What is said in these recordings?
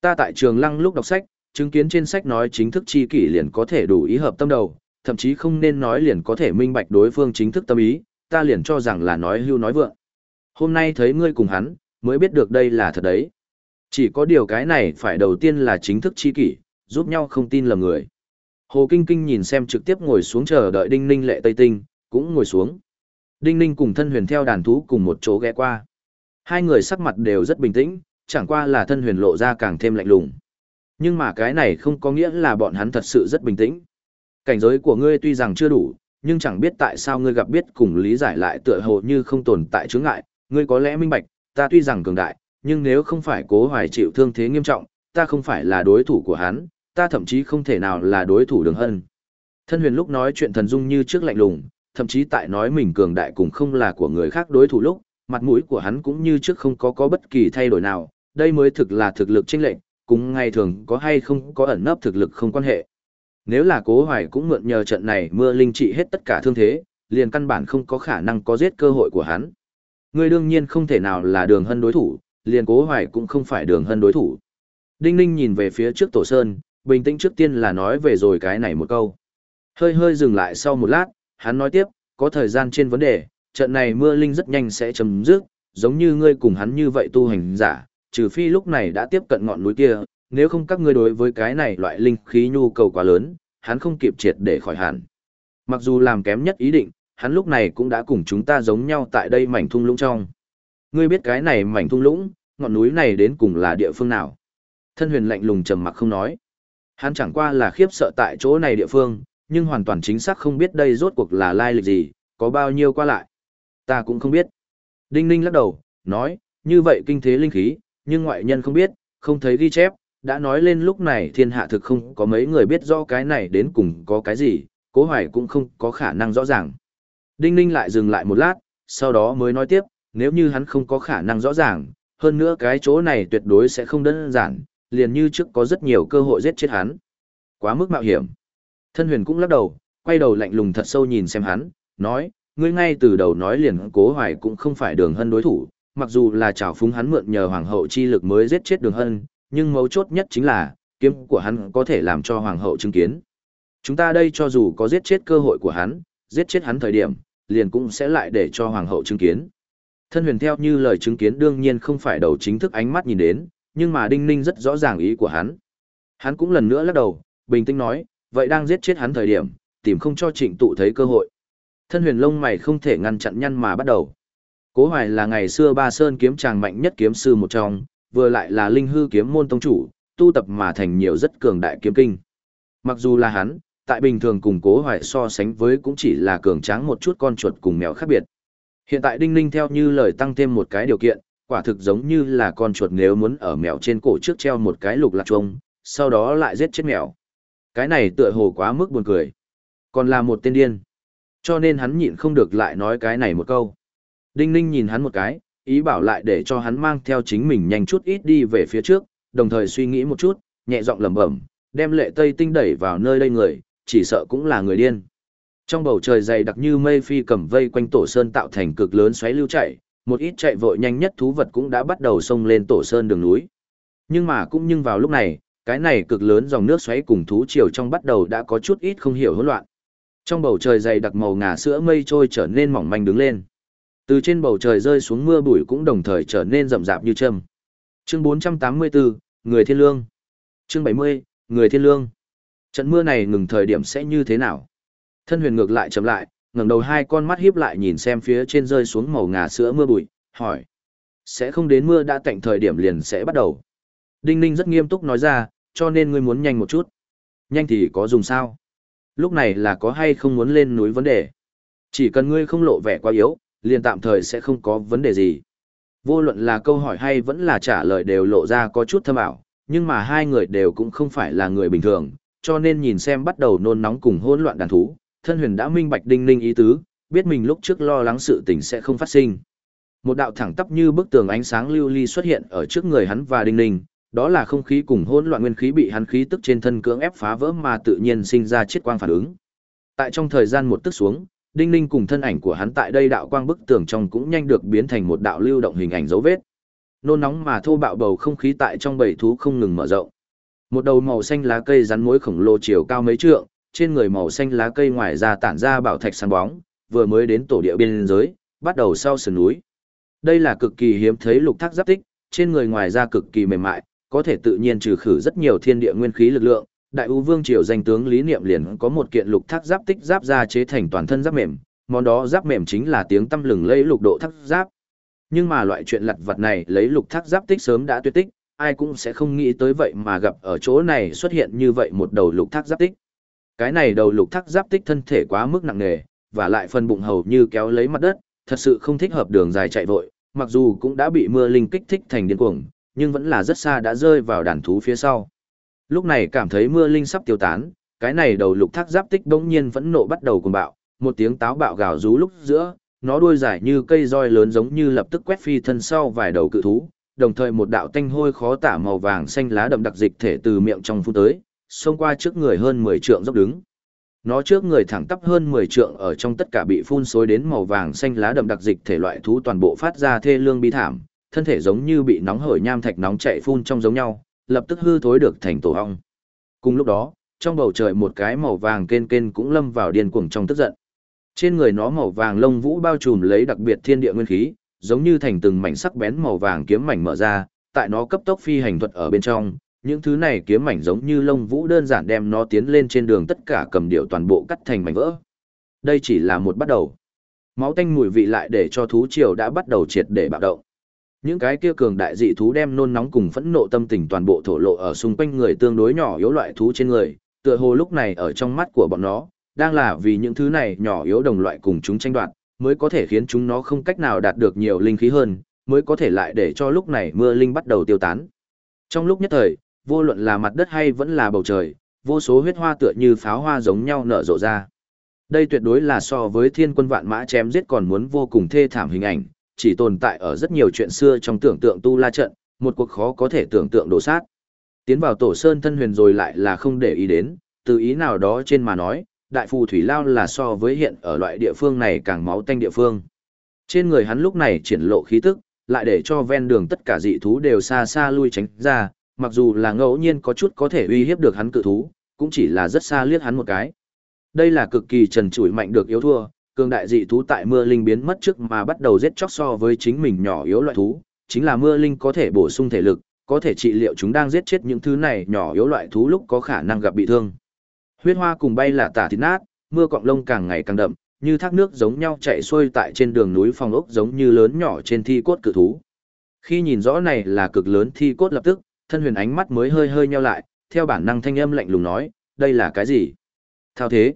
Ta tại trường lăng lúc đọc sách, chứng kiến trên sách nói chính thức chi kỷ liền có thể đủ ý hợp tâm đầu, thậm chí không nên nói liền có thể minh bạch đối phương chính thức tâm ý, ta liền cho rằng là nói hưu nói vượng. Hôm nay thấy ngươi cùng hắn, mới biết được đây là thật đấy. Chỉ có điều cái này phải đầu tiên là chính thức chi kỷ, giúp nhau không tin lầm người. Hồ Kinh Kinh nhìn xem trực tiếp ngồi xuống chờ đợi Đinh Ninh lệ Tây Tinh, cũng ngồi xuống. Đinh Ninh cùng thân huyền theo đàn thú cùng một chỗ ghé qua. Hai người sắc mặt đều rất bình tĩnh, chẳng qua là thân huyền lộ ra càng thêm lạnh lùng. Nhưng mà cái này không có nghĩa là bọn hắn thật sự rất bình tĩnh. Cảnh giới của ngươi tuy rằng chưa đủ, nhưng chẳng biết tại sao ngươi gặp biết cùng lý giải lại tựa hồ như không tồn tại chướng ngại, ngươi có lẽ minh bạch, ta tuy rằng cường đại, nhưng nếu không phải cố hoài chịu thương thế nghiêm trọng, ta không phải là đối thủ của hắn, ta thậm chí không thể nào là đối thủ đường hân. Thân huyền lúc nói chuyện thần dung như trước lạnh lùng, thậm chí tại nói mình cường đại cũng không là của người khác đối thủ lúc, mặt mũi của hắn cũng như trước không có có bất kỳ thay đổi nào, đây mới thực là thực lực chênh lệnh, cũng ngay thường có hay không có ẩn nấp thực lực không quan hệ. Nếu là cố hoài cũng mượn nhờ trận này mưa linh trị hết tất cả thương thế, liền căn bản không có khả năng có giết cơ hội của hắn. Ngươi đương nhiên không thể nào là đường hân đối thủ, liền cố hoài cũng không phải đường hân đối thủ. Đinh Ninh nhìn về phía trước tổ sơn, bình tĩnh trước tiên là nói về rồi cái này một câu. Hơi hơi dừng lại sau một lát, hắn nói tiếp, có thời gian trên vấn đề, trận này mưa linh rất nhanh sẽ chấm dứt, giống như ngươi cùng hắn như vậy tu hành giả, trừ phi lúc này đã tiếp cận ngọn núi kia, nếu không các ngươi đối với cái này loại linh khí nhu cầu quá lớn, hắn không kịp triệt để khỏi hẳn. Mặc dù làm kém nhất ý định, hắn lúc này cũng đã cùng chúng ta giống nhau tại đây mảnh thung lũng trong. Ngươi biết cái này mảnh thung lũng, ngọn núi này đến cùng là địa phương nào? Thân huyền lạnh lùng trầm mặc không nói. Hắn chẳng qua là khiếp sợ tại chỗ này địa phương, nhưng hoàn toàn chính xác không biết đây rốt cuộc là lai lịch gì, có bao nhiêu qua lại. Ta cũng không biết. Đinh Ninh lắc đầu, nói, như vậy kinh thế linh khí, nhưng ngoại nhân không biết, không thấy ghi chép, đã nói lên lúc này thiên hạ thực không có mấy người biết rõ cái này đến cùng có cái gì, cố hoài cũng không có khả năng rõ ràng. Đinh Ninh lại dừng lại một lát, sau đó mới nói tiếp, nếu như hắn không có khả năng rõ ràng, hơn nữa cái chỗ này tuyệt đối sẽ không đơn giản, liền như trước có rất nhiều cơ hội giết chết hắn. Quá mức mạo hiểm. Thân huyền cũng lắc đầu, quay đầu lạnh lùng thật sâu nhìn xem hắn, nói, ngươi ngay từ đầu nói liền cố hoài cũng không phải đường hân đối thủ, mặc dù là trào phúng hắn mượn nhờ hoàng hậu chi lực mới giết chết đường hân, nhưng mấu chốt nhất chính là, kiếm của hắn có thể làm cho hoàng hậu chứng kiến. Chúng ta đây cho dù có giết chết cơ hội của hắn, giết chết hắn thời điểm, liền cũng sẽ lại để cho hoàng hậu chứng kiến. Thân huyền theo như lời chứng kiến đương nhiên không phải đầu chính thức ánh mắt nhìn đến, nhưng mà đinh ninh rất rõ ràng ý của hắn. Hắn cũng lần nữa lắc đầu, bình tĩnh nói, vậy đang giết chết hắn thời điểm, tìm không cho trịnh tụ thấy cơ hội. Thân huyền lông mày không thể ngăn chặn nhăn mà bắt đầu. Cố hoài là ngày xưa ba sơn kiếm tràng mạnh nhất kiếm sư một trong, vừa lại là linh hư kiếm môn tông chủ, tu tập mà thành nhiều rất cường đại kiếm kinh. Mặc dù là hắn, tại bình thường cùng cố hoài so sánh với cũng chỉ là cường tráng một chút con chuột cùng mèo khác biệt. Hiện tại Đinh Ninh theo như lời tăng thêm một cái điều kiện, quả thực giống như là con chuột nếu muốn ở mèo trên cổ trước treo một cái lục lạc chuông, sau đó lại giết chết mèo. Cái này tựa hồ quá mức buồn cười. Còn là một tên điên. Cho nên hắn nhịn không được lại nói cái này một câu. Đinh Ninh nhìn hắn một cái, ý bảo lại để cho hắn mang theo chính mình nhanh chút ít đi về phía trước, đồng thời suy nghĩ một chút, nhẹ giọng lẩm bẩm, đem lệ tây tinh đẩy vào nơi đây người, chỉ sợ cũng là người điên. Trong bầu trời dày đặc như mây phi cầm vây quanh tổ sơn tạo thành cực lớn xoáy lưu chạy, một ít chạy vội nhanh nhất thú vật cũng đã bắt đầu xông lên tổ sơn đường núi. Nhưng mà cũng nhưng vào lúc này, cái này cực lớn dòng nước xoáy cùng thú triều trong bắt đầu đã có chút ít không hiểu hỗn loạn. Trong bầu trời dày đặc màu ngà sữa mây trôi trở nên mỏng manh đứng lên. Từ trên bầu trời rơi xuống mưa bụi cũng đồng thời trở nên rậm rạp như châm. Chương 484, Người Thiên Lương. Chương 70, Người Thiên Lương. Trận mưa này ngừng thời điểm sẽ như thế nào? Thân huyền ngược lại chậm lại, ngẩng đầu hai con mắt hiếp lại nhìn xem phía trên rơi xuống màu ngà sữa mưa bụi, hỏi. Sẽ không đến mưa đã tạnh thời điểm liền sẽ bắt đầu. Đinh Ninh rất nghiêm túc nói ra, cho nên ngươi muốn nhanh một chút. Nhanh thì có dùng sao? Lúc này là có hay không muốn lên núi vấn đề. Chỉ cần ngươi không lộ vẻ quá yếu, liền tạm thời sẽ không có vấn đề gì. Vô luận là câu hỏi hay vẫn là trả lời đều lộ ra có chút thâm ảo, nhưng mà hai người đều cũng không phải là người bình thường, cho nên nhìn xem bắt đầu nôn nóng cùng hỗn loạn đàn thú, thân huyền đã minh bạch đinh ninh ý tứ, biết mình lúc trước lo lắng sự tình sẽ không phát sinh. Một đạo thẳng tắp như bức tường ánh sáng lưu ly xuất hiện ở trước người hắn và đinh ninh, đó là không khí cùng hỗn loạn nguyên khí bị hắn khí tức trên thân cưỡng ép phá vỡ mà tự nhiên sinh ra chiết quang phản ứng. Tại trong thời gian một tức xuống, Đinh Ninh cùng thân ảnh của hắn tại đây đạo quang bức tường trong cũng nhanh được biến thành một đạo lưu động hình ảnh dấu vết. nôn nóng mà thô bạo bầu không khí tại trong bầy thú không ngừng mở rộng. Một đầu màu xanh lá cây rắn mối khổng lồ chiều cao mấy trượng, trên người màu xanh lá cây ngoài ra tản ra bảo thạch sáng bóng, vừa mới đến tổ địa biên giới, bắt đầu sau sườn núi. Đây là cực kỳ hiếm thấy lục thác giáp tích, trên người ngoài ra cực kỳ mềm mại, có thể tự nhiên trừ khử rất nhiều thiên địa nguyên khí lực lượng. Đại U Vương triều danh tướng Lý Niệm liền có một kiện lục thác giáp tích giáp ra chế thành toàn thân giáp mềm, món đó giáp mềm chính là tiếng tâm lừng lấy lục độ thác giáp. Nhưng mà loại chuyện lặt vật này lấy lục thác giáp tích sớm đã tuyệt tích, ai cũng sẽ không nghĩ tới vậy mà gặp ở chỗ này xuất hiện như vậy một đầu lục thác giáp tích. Cái này đầu lục thác giáp tích thân thể quá mức nặng nề, và lại phần bụng hầu như kéo lấy mặt đất, thật sự không thích hợp đường dài chạy vội, mặc dù cũng đã bị mưa linh kích thích thành điên cuồng, nhưng vẫn là rất xa đã rơi vào đàn thú phía sau. Lúc này cảm thấy mưa linh sắp tiêu tán, cái này đầu lục thác giáp tích bỗng nhiên vẫn nộ bắt đầu cuồng bạo, một tiếng táo bạo gào rú lúc giữa, nó đuôi dài như cây roi lớn giống như lập tức quét phi thân sau vài đầu cự thú, đồng thời một đạo tanh hôi khó tả màu vàng xanh lá đậm đặc dịch thể từ miệng trong phun tới, xông qua trước người hơn 10 trượng dốc đứng. Nó trước người thẳng tắp hơn 10 trượng ở trong tất cả bị phun xối đến màu vàng xanh lá đậm đặc dịch thể loại thú toàn bộ phát ra thê lương bi thảm, thân thể giống như bị nóng hởi nham thạch nóng chảy phun trong giống nhau, lập tức hư thối được thành tổ ong. Cùng lúc đó, trong bầu trời một cái màu vàng kên kên cũng lâm vào điên cuồng trong tức giận. Trên người nó màu vàng lông vũ bao trùm lấy đặc biệt thiên địa nguyên khí, giống như thành từng mảnh sắc bén màu vàng kiếm mảnh mở ra, tại nó cấp tốc phi hành thuật ở bên trong, những thứ này kiếm mảnh giống như lông vũ đơn giản đem nó tiến lên trên đường tất cả cầm điệu toàn bộ cắt thành mảnh vỡ. Đây chỉ là một bắt đầu. Máu tanh mùi vị lại để cho thú triều đã bắt đầu triệt để bạo động. Những cái kia cường đại dị thú đem nôn nóng cùng phẫn nộ tâm tình toàn bộ thổ lộ ở xung quanh người tương đối nhỏ yếu loại thú trên người, tựa hồ lúc này ở trong mắt của bọn nó, đang là vì những thứ này nhỏ yếu đồng loại cùng chúng tranh đoạt, mới có thể khiến chúng nó không cách nào đạt được nhiều linh khí hơn, mới có thể lại để cho lúc này mưa linh bắt đầu tiêu tán. Trong lúc nhất thời, vô luận là mặt đất hay vẫn là bầu trời, vô số huyết hoa tựa như pháo hoa giống nhau nở rộ ra. Đây tuyệt đối là so với thiên quân vạn mã chém giết còn muốn vô cùng thê thảm hình ảnh, chỉ tồn tại ở rất nhiều chuyện xưa trong tưởng tượng tu la trận, một cuộc khó có thể tưởng tượng đổ sát. Tiến vào tổ sơn thân huyền rồi lại là không để ý đến, từ ý nào đó trên mà nói, đại phù thủy lao là so với hiện ở loại địa phương này càng máu tanh địa phương. Trên người hắn lúc này triển lộ khí tức, lại để cho ven đường tất cả dị thú đều xa xa lui tránh ra, mặc dù là ngẫu nhiên có chút có thể uy hiếp được hắn cự thú, cũng chỉ là rất xa liếc hắn một cái. Đây là cực kỳ trần trụi mạnh được yếu thua, cường đại dị thú tại mưa linh biến mất trước mà bắt đầu giết chóc so với chính mình nhỏ yếu loại thú, chính là mưa linh có thể bổ sung thể lực, có thể trị liệu chúng đang giết chết những thứ này nhỏ yếu loại thú lúc có khả năng gặp bị thương. Huyết hoa cùng bay là tả thịt nát, mưa cọng lông càng ngày càng đậm, như thác nước giống nhau chạy xuôi tại trên đường núi phong ốc giống như lớn nhỏ trên thi cốt cự thú. Khi nhìn rõ này là cực lớn thi cốt lập tức, thân huyền ánh mắt mới hơi hơi nheo lại, theo bản năng thanh âm lạnh lùng nói, đây là cái gì? Thao thế.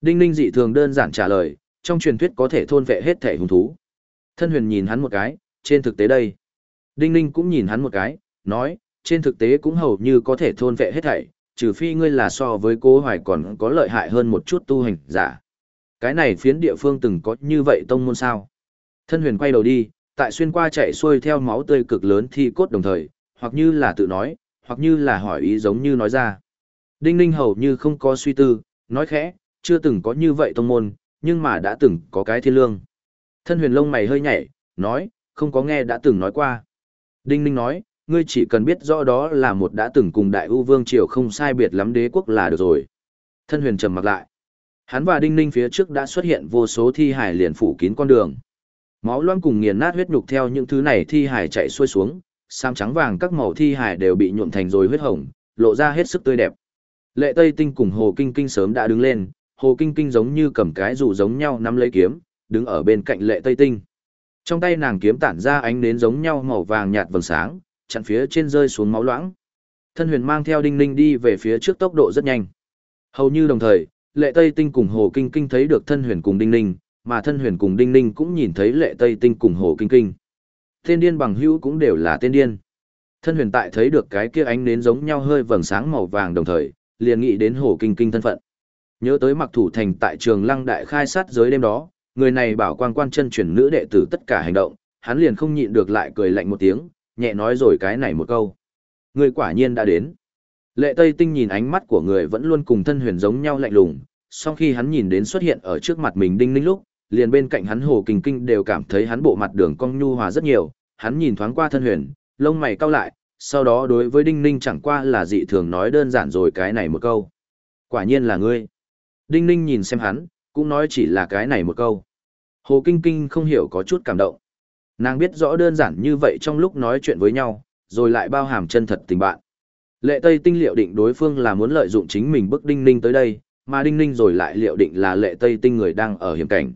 Đinh ninh dị thường đơn giản trả lời, trong truyền thuyết có thể thôn vệ hết thể hung thú. Thân huyền nhìn hắn một cái, trên thực tế đây. Đinh ninh cũng nhìn hắn một cái, nói, trên thực tế cũng hầu như có thể thôn vệ hết thảy, trừ phi ngươi là so với cố hoài còn có lợi hại hơn một chút tu hành giả. Cái này phiến địa phương từng có như vậy tông môn sao. Thân huyền quay đầu đi, tại xuyên qua chạy xuôi theo máu tươi cực lớn thi cốt đồng thời, hoặc như là tự nói, hoặc như là hỏi ý giống như nói ra. Đinh ninh hầu như không có suy tư, nói khẽ, chưa từng có như vậy tông môn, nhưng mà đã từng có cái thiên lương. Thân huyền lông mày hơi nhảy, nói, không có nghe đã từng nói qua. Đinh ninh nói, ngươi chỉ cần biết rõ đó là một đã từng cùng đại ưu vương triều không sai biệt lắm đế quốc là được rồi. Thân huyền trầm mặc lại. Hắn và đinh ninh phía trước đã xuất hiện vô số thi hải liền phủ kín con đường. Máu loang cùng nghiền nát huyết nhục theo những thứ này thi hải chạy xuôi xuống, sam trắng vàng các màu thi hải đều bị nhuộm thành rồi huyết hồng, lộ ra hết sức tươi đẹp. Lệ Tây Tinh cùng Hồ Kinh Kinh sớm đã đứng lên, Hồ Kinh Kinh giống như cầm cái dù giống nhau nắm lấy kiếm, đứng ở bên cạnh Lệ Tây Tinh. Trong tay nàng kiếm tản ra ánh nến giống nhau màu vàng nhạt vầng sáng, chặn phía trên rơi xuống máu loãng. Thân huyền mang theo đinh ninh đi về phía trước tốc độ rất nhanh. Hầu như đồng thời, lệ Tây Tinh cùng Hồ Kinh Kinh thấy được thân huyền cùng đinh ninh, mà thân huyền cùng đinh ninh cũng nhìn thấy lệ Tây Tinh cùng Hồ Kinh Kinh. Tên điên bằng hữu cũng đều là tên điên. Thân huyền tại thấy được cái kia ánh nến giống nhau hơi vầng sáng màu vàng đồng thời, liền nghĩ đến Hồ Kinh Kinh thân phận. Nhớ tới mặc thủ thành tại trường lăng đại khai sát giới đêm đó, người này bảo quan quan chân chuyển nữ đệ tử tất cả hành động, hắn liền không nhịn được lại cười lạnh một tiếng, nhẹ nói rồi cái này một câu. Người quả nhiên đã đến. Lệ Tây Tinh nhìn ánh mắt của người vẫn luôn cùng thân huyền giống nhau lạnh lùng, sau khi hắn nhìn đến xuất hiện ở trước mặt mình đinh ninh lúc, liền bên cạnh hắn hồ kinh kinh đều cảm thấy hắn bộ mặt đường cong nhu hòa rất nhiều, hắn nhìn thoáng qua thân huyền, lông mày cau lại, sau đó đối với Đinh Ninh chẳng qua là dị thường nói đơn giản rồi cái này một câu. Quả nhiên là ngươi. Đinh Ninh nhìn xem hắn, cũng nói chỉ là cái này một câu. Hồ Kinh Kinh không hiểu có chút cảm động. Nàng biết rõ đơn giản như vậy trong lúc nói chuyện với nhau, rồi lại bao hàm chân thật tình bạn. Lệ Tây Tinh liệu định đối phương là muốn lợi dụng chính mình bức Đinh Ninh tới đây, mà Đinh Ninh rồi lại liệu định là Lệ Tây Tinh người đang ở hiểm cảnh.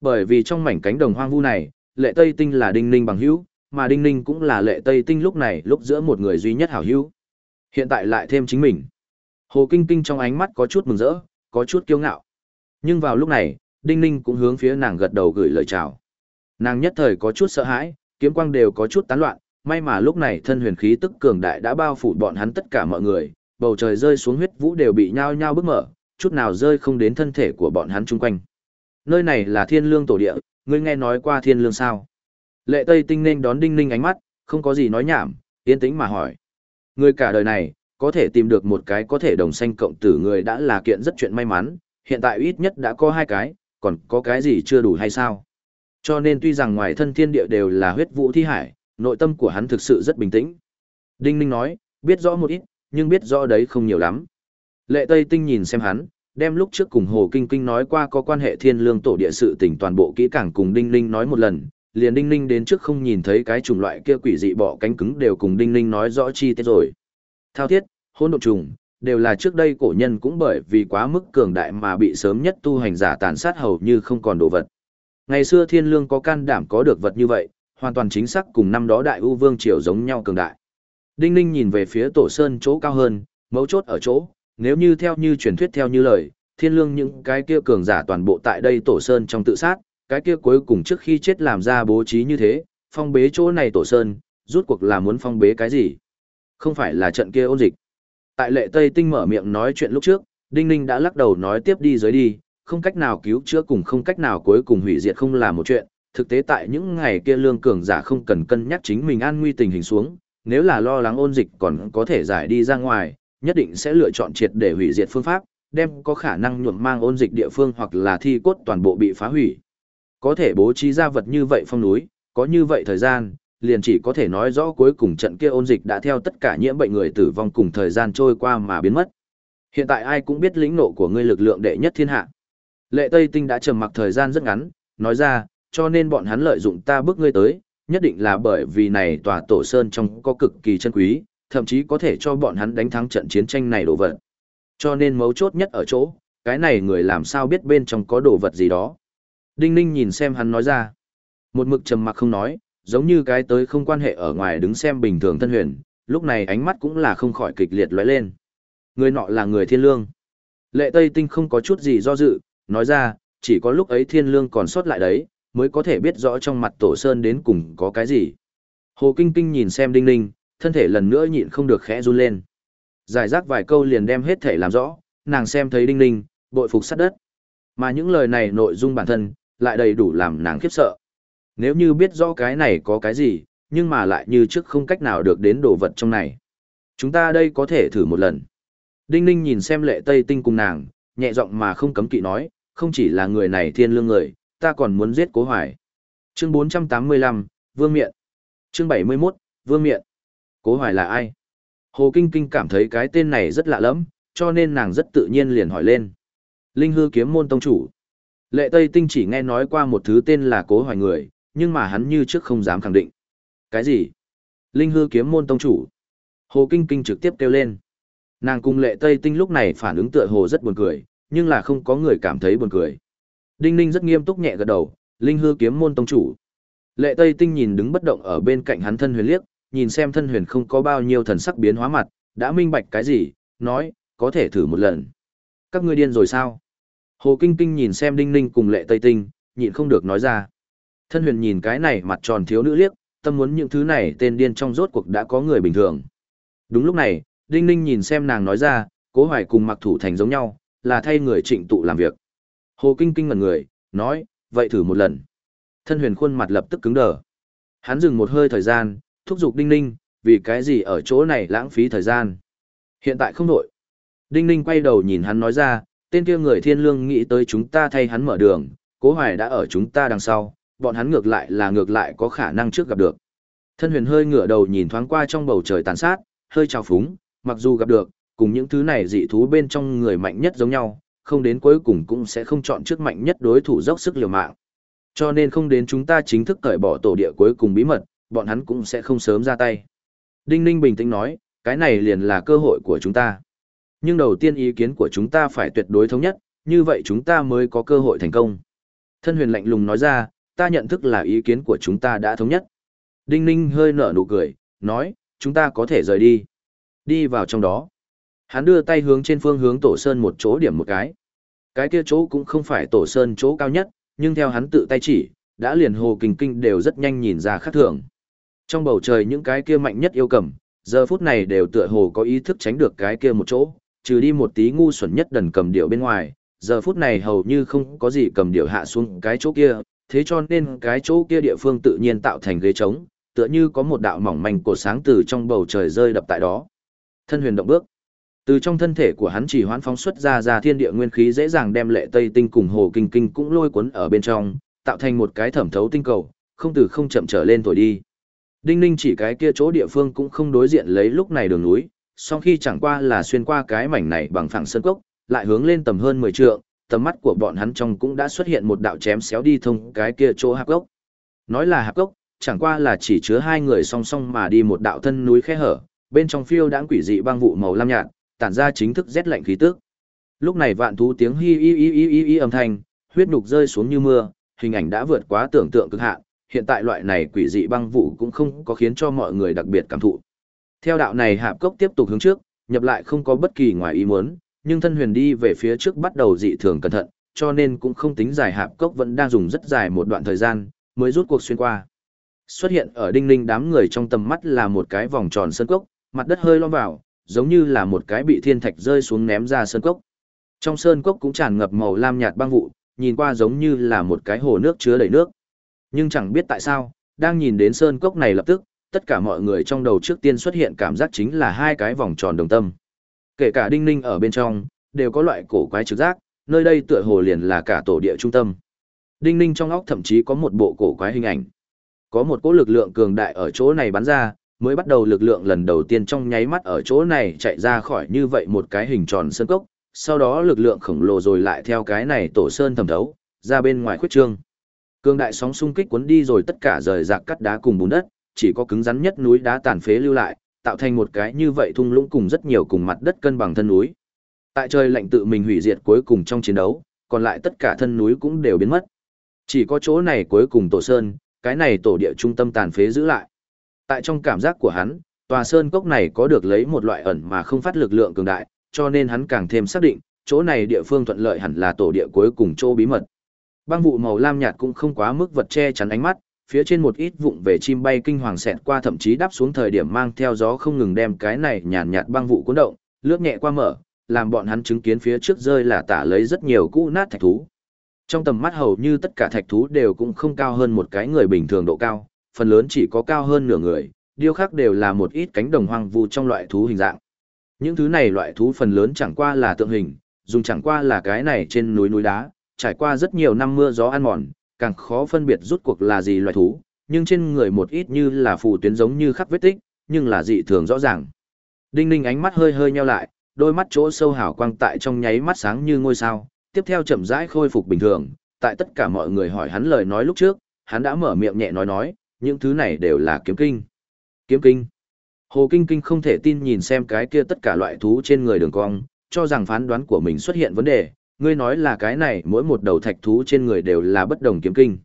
Bởi vì trong mảnh cánh đồng hoang vu này, Lệ Tây Tinh là Đinh Ninh bằng hữu, mà Đinh Ninh cũng là Lệ Tây Tinh lúc này lúc giữa một người duy nhất hảo hữu. Hiện tại lại thêm chính mình. Hồ Kinh Kinh trong ánh mắt có chút mừng rỡ, có chút kiêu ngạo. Nhưng vào lúc này, Đinh Ninh cũng hướng phía nàng gật đầu gửi lời chào. Nàng nhất thời có chút sợ hãi, kiếm quang đều có chút tán loạn, may mà lúc này thân huyền khí tức cường đại đã bao phủ bọn hắn tất cả mọi người, bầu trời rơi xuống huyết vũ đều bị nhao nhao bức mở, chút nào rơi không đến thân thể của bọn hắn chung quanh. Nơi này là thiên lương tổ địa, ngươi nghe nói qua thiên lương sao? Lệ Tây Tinh Ninh đón Đinh Ninh ánh mắt, không có gì nói nhảm, yên tĩnh mà hỏi. Người cả đời này, có thể tìm được một cái có thể đồng sanh cộng tử người đã là kiện rất chuyện may mắn, hiện tại ít nhất đã có hai cái, còn có cái gì chưa đủ hay sao? Cho nên tuy rằng ngoài thân thiên địa đều là huyết vũ thi hải, nội tâm của hắn thực sự rất bình tĩnh. Đinh Ninh nói, biết rõ một ít, nhưng biết rõ đấy không nhiều lắm. Lệ Tây Tinh nhìn xem hắn, đem lúc trước cùng Hồ Kinh Kinh nói qua có quan hệ thiên lương tổ địa sự tình toàn bộ kỹ càng cùng Đinh Ninh nói một lần, liền Đinh Ninh đến trước không nhìn thấy cái chủng loại kia quỷ dị bỏ cánh cứng đều cùng Đinh Ninh nói rõ chi tiết rồi. Thao thiết, hôn độn trùng, đều là trước đây cổ nhân cũng bởi vì quá mức cường đại mà bị sớm nhất tu hành giả tàn sát hầu như không còn đồ vật. Ngày xưa thiên lương có can đảm có được vật như vậy, hoàn toàn chính xác cùng năm đó đại u vương triều giống nhau cường đại. Đinh Ninh nhìn về phía tổ sơn chỗ cao hơn, mấu chốt ở chỗ, nếu như theo như truyền thuyết theo như lời, thiên lương những cái kia cường giả toàn bộ tại đây tổ sơn trong tự sát, cái kia cuối cùng trước khi chết làm ra bố trí như thế, phong bế chỗ này tổ sơn, rút cuộc là muốn phong bế cái gì? Không phải là trận kia ôn dịch. Tại lệ Tây Tinh mở miệng nói chuyện lúc trước, Đinh Ninh đã lắc đầu nói tiếp đi dưới đi, không cách nào cứu chữa cùng không cách nào cuối cùng hủy diệt không là một chuyện. Thực tế tại những ngày kia lương cường giả không cần cân nhắc chính mình an nguy tình hình xuống, nếu là lo lắng ôn dịch còn có thể giải đi ra ngoài, nhất định sẽ lựa chọn triệt để hủy diệt phương pháp, đem có khả năng nhuộm mang ôn dịch địa phương hoặc là thi cốt toàn bộ bị phá hủy. Có thể bố trí ra vật như vậy phong núi, có như vậy thời gian, liền chỉ có thể nói rõ cuối cùng trận kia ôn dịch đã theo tất cả nhiễm bệnh người tử vong cùng thời gian trôi qua mà biến mất. Hiện tại ai cũng biết lĩnh nộ của ngươi lực lượng đệ nhất thiên hạ. Lệ Tây Tinh đã trầm mặc thời gian rất ngắn, nói ra, cho nên bọn hắn lợi dụng ta bước ngươi tới, nhất định là bởi vì này tòa tổ sơn trong có cực kỳ chân quý, thậm chí có thể cho bọn hắn đánh thắng trận chiến tranh này đồ vật. Cho nên mấu chốt nhất ở chỗ, cái này người làm sao biết bên trong có đồ vật gì đó. Đinh Ninh nhìn xem hắn nói ra. Một mực trầm mặc không nói, giống như cái tới không quan hệ ở ngoài đứng xem bình thường thân huyền, lúc này ánh mắt cũng là không khỏi kịch liệt lóe lên. Người nọ là người thiên lương. Lệ Tây Tinh không có chút gì do dự, nói ra, chỉ có lúc ấy thiên lương còn sót lại đấy, mới có thể biết rõ trong mặt tổ sơn đến cùng có cái gì. Hồ Kinh Kinh nhìn xem Đinh Ninh, thân thể lần nữa nhịn không được khẽ run lên. Giải rác vài câu liền đem hết thể làm rõ, nàng xem thấy Đinh Ninh, bội phục sát đất. Mà những lời này nội dung bản thân, lại đầy đủ làm nàng khiếp sợ. Nếu như biết rõ cái này có cái gì, nhưng mà lại như trước không cách nào được đến đồ vật trong này. Chúng ta đây có thể thử một lần. Đinh Ninh nhìn xem lệ Tây Tinh cùng nàng, nhẹ giọng mà không cấm kỵ nói, không chỉ là người này thiên lương người, ta còn muốn giết cố hoài. Chương 485, Vương Miện. Chương 71, Vương Miện. Cố hoài là ai? Hồ Kinh Kinh cảm thấy cái tên này rất lạ lẫm, cho nên nàng rất tự nhiên liền hỏi lên. Linh hư kiếm môn tông chủ. Lệ Tây Tinh chỉ nghe nói qua một thứ tên là cố hoài người, nhưng mà hắn như trước không dám khẳng định. Cái gì? Linh hư kiếm môn tông chủ. Hồ Kinh Kinh trực tiếp kêu lên. Nàng cùng lệ Tây Tinh lúc này phản ứng tựa hồ rất buồn cười, nhưng là không có người cảm thấy buồn cười. Đinh Ninh rất nghiêm túc nhẹ gật đầu, Linh hư kiếm môn tông chủ. Lệ Tây Tinh nhìn đứng bất động ở bên cạnh hắn thân huyền liếc, nhìn xem thân huyền không có bao nhiêu thần sắc biến hóa mặt, đã minh bạch cái gì, nói, có thể thử một lần. Các ngươi điên rồi sao? Hồ Kinh Kinh nhìn xem Đinh Ninh cùng Lệ Tây Tinh, nhịn không được nói ra. Thân huyền nhìn cái này mặt tròn thiếu nữ liếc, tâm muốn những thứ này tên điên trong rốt cuộc đã có người bình thường. Đúng lúc này, Đinh Ninh nhìn xem nàng nói ra, cố hoài cùng mặc thủ thành giống nhau, là thay người trịnh tụ làm việc. Hồ Kinh Kinh ngẩn người, nói, vậy thử một lần. Thân huyền khuôn mặt lập tức cứng đờ. Hắn dừng một hơi thời gian, thúc giục Đinh Ninh, vì cái gì ở chỗ này lãng phí thời gian. Hiện tại không đổi. Đinh Ninh quay đầu nhìn hắn nói ra, tên kia người thiên lương nghĩ tới chúng ta thay hắn mở đường, cố hoài đã ở chúng ta đằng sau, bọn hắn ngược lại là ngược lại có khả năng trước gặp được. Thân huyền hơi ngửa đầu nhìn thoáng qua trong bầu trời tàn sát, hơi trào phúng, mặc dù gặp được, cùng những thứ này dị thú bên trong người mạnh nhất giống nhau, không đến cuối cùng cũng sẽ không chọn trước mạnh nhất đối thủ dốc sức liều mạng. Cho nên không đến chúng ta chính thức cởi bỏ tổ địa cuối cùng bí mật, bọn hắn cũng sẽ không sớm ra tay. Đinh Ninh bình tĩnh nói, cái này liền là cơ hội của chúng ta. Nhưng đầu tiên ý kiến của chúng ta phải tuyệt đối thống nhất, như vậy chúng ta mới có cơ hội thành công. Thân huyền lạnh lùng nói ra, ta nhận thức là ý kiến của chúng ta đã thống nhất. Đinh Ninh hơi nở nụ cười, nói, chúng ta có thể rời đi. Đi vào trong đó. Hắn đưa tay hướng trên phương hướng tổ sơn một chỗ điểm một cái. Cái kia chỗ cũng không phải tổ sơn chỗ cao nhất, nhưng theo hắn tự tay chỉ, đã liền hồ kinh kinh đều rất nhanh nhìn ra khác thường. Trong bầu trời những cái kia mạnh nhất yêu cầm, giờ phút này đều tựa hồ có ý thức tránh được cái kia một chỗ, trừ đi một tí ngu xuẩn nhất đần cầm điệu bên ngoài, giờ phút này hầu như không có gì cầm điệu hạ xuống cái chỗ kia, thế cho nên cái chỗ kia địa phương tự nhiên tạo thành ghế trống, tựa như có một đạo mỏng manh cổ sáng từ trong bầu trời rơi đập tại đó. Thân huyền động bước. Từ trong thân thể của hắn chỉ hoán phóng xuất ra ra thiên địa nguyên khí dễ dàng đem lệ tây tinh cùng hồ kinh kinh cũng lôi cuốn ở bên trong, tạo thành một cái thẩm thấu tinh cầu, không từ không chậm trở lên thổi đi. Đinh ninh chỉ cái kia chỗ địa phương cũng không đối diện lấy lúc này đường núi, song khi chẳng qua là xuyên qua cái mảnh này bằng phẳng sơn cốc, lại hướng lên tầm hơn 10 trượng, tầm mắt của bọn hắn trong cũng đã xuất hiện một đạo chém xéo đi thông cái kia chỗ hạp gốc. Nói là hạp gốc, chẳng qua là chỉ chứa hai người song song mà đi một đạo thân núi khe hở, bên trong phiêu đãng quỷ dị băng vụ màu lam nhạt, tản ra chính thức rét lạnh khí tức. Lúc này vạn thú tiếng hi hi hi hi hi âm thanh, huyết nục rơi xuống như mưa, hình ảnh đã vượt quá tưởng tượng cực hạn, hiện tại loại này quỷ dị băng vụ cũng không có khiến cho mọi người đặc biệt cảm thụ. Theo đạo này hạp cốc tiếp tục hướng trước, nhập lại không có bất kỳ ngoài ý muốn, nhưng thân huyền đi về phía trước bắt đầu dị thường cẩn thận, cho nên cũng không tính dài hạp cốc vẫn đang dùng rất dài một đoạn thời gian, mới rút cuộc xuyên qua. Xuất hiện ở đinh ninh đám người trong tầm mắt là một cái vòng tròn sơn cốc, mặt đất hơi lõm vào, giống như là một cái bị thiên thạch rơi xuống ném ra sơn cốc. Trong sơn cốc cũng tràn ngập màu lam nhạt băng vụ, nhìn qua giống như là một cái hồ nước chứa đầy nước. Nhưng chẳng biết tại sao, đang nhìn đến sơn cốc này lập tức, tất cả mọi người trong đầu trước tiên xuất hiện cảm giác chính là hai cái vòng tròn đồng tâm. Kể cả đinh ninh ở bên trong, đều có loại cổ quái trực giác, nơi đây tựa hồ liền là cả tổ địa trung tâm. Đinh ninh trong óc thậm chí có một bộ cổ quái hình ảnh. Có một cỗ lực lượng cường đại ở chỗ này bắn ra, mới bắt đầu lực lượng lần đầu tiên trong nháy mắt ở chỗ này chạy ra khỏi như vậy một cái hình tròn sơn cốc, sau đó lực lượng khổng lồ rồi lại theo cái này tổ sơn thẩm thấu, ra bên ngoài khuyết trương. Cường đại sóng xung kích cuốn đi rồi tất cả rời rạc cắt đá cùng bùn đất, chỉ có cứng rắn nhất núi đá tàn phế lưu lại, tạo thành một cái như vậy thung lũng cùng rất nhiều cùng mặt đất cân bằng thân núi. Tại trời lạnh tự mình hủy diệt cuối cùng trong chiến đấu, còn lại tất cả thân núi cũng đều biến mất. Chỉ có chỗ này cuối cùng tổ sơn, cái này tổ địa trung tâm tàn phế giữ lại. Tại trong cảm giác của hắn, tòa sơn cốc này có được lấy một loại ẩn mà không phát lực lượng cường đại, cho nên hắn càng thêm xác định, chỗ này địa phương thuận lợi hẳn là tổ địa cuối cùng chỗ bí mật. Băng vụ màu lam nhạt cũng không quá mức vật che chắn ánh mắt, phía trên một ít vụng về chim bay kinh hoàng xẹt qua thậm chí đáp xuống thời điểm mang theo gió không ngừng đem cái này nhàn nhạt băng vụ cuốn động, lướt nhẹ qua mở, làm bọn hắn chứng kiến phía trước rơi là tả lấy rất nhiều cũ nát thạch thú. Trong tầm mắt hầu như tất cả thạch thú đều cũng không cao hơn một cái người bình thường độ cao, phần lớn chỉ có cao hơn nửa người, điêu khắc đều là một ít cánh đồng hoang vu trong loại thú hình dạng. Những thứ này loại thú phần lớn chẳng qua là tượng hình, dùng chẳng qua là cái này trên núi núi đá, trải qua rất nhiều năm mưa gió ăn mòn, càng khó phân biệt rút cuộc là gì loại thú, nhưng trên người một ít như là phù tuyến giống như khắc vết tích, nhưng là dị thường rõ ràng. Đinh Ninh ánh mắt hơi hơi nheo lại, đôi mắt chỗ sâu hào quang tại trong nháy mắt sáng như ngôi sao, tiếp theo chậm rãi khôi phục bình thường, tại tất cả mọi người hỏi hắn lời nói lúc trước, hắn đã mở miệng nhẹ nói nói, những thứ này đều là kiếm kinh. Kiếm kinh. Hồ Kinh Kinh không thể tin nhìn xem cái kia tất cả loại thú trên người đường cong, cho rằng phán đoán của mình xuất hiện vấn đề, ngươi nói là cái này mỗi một đầu thạch thú trên người đều là bất đồng kiếm kinh.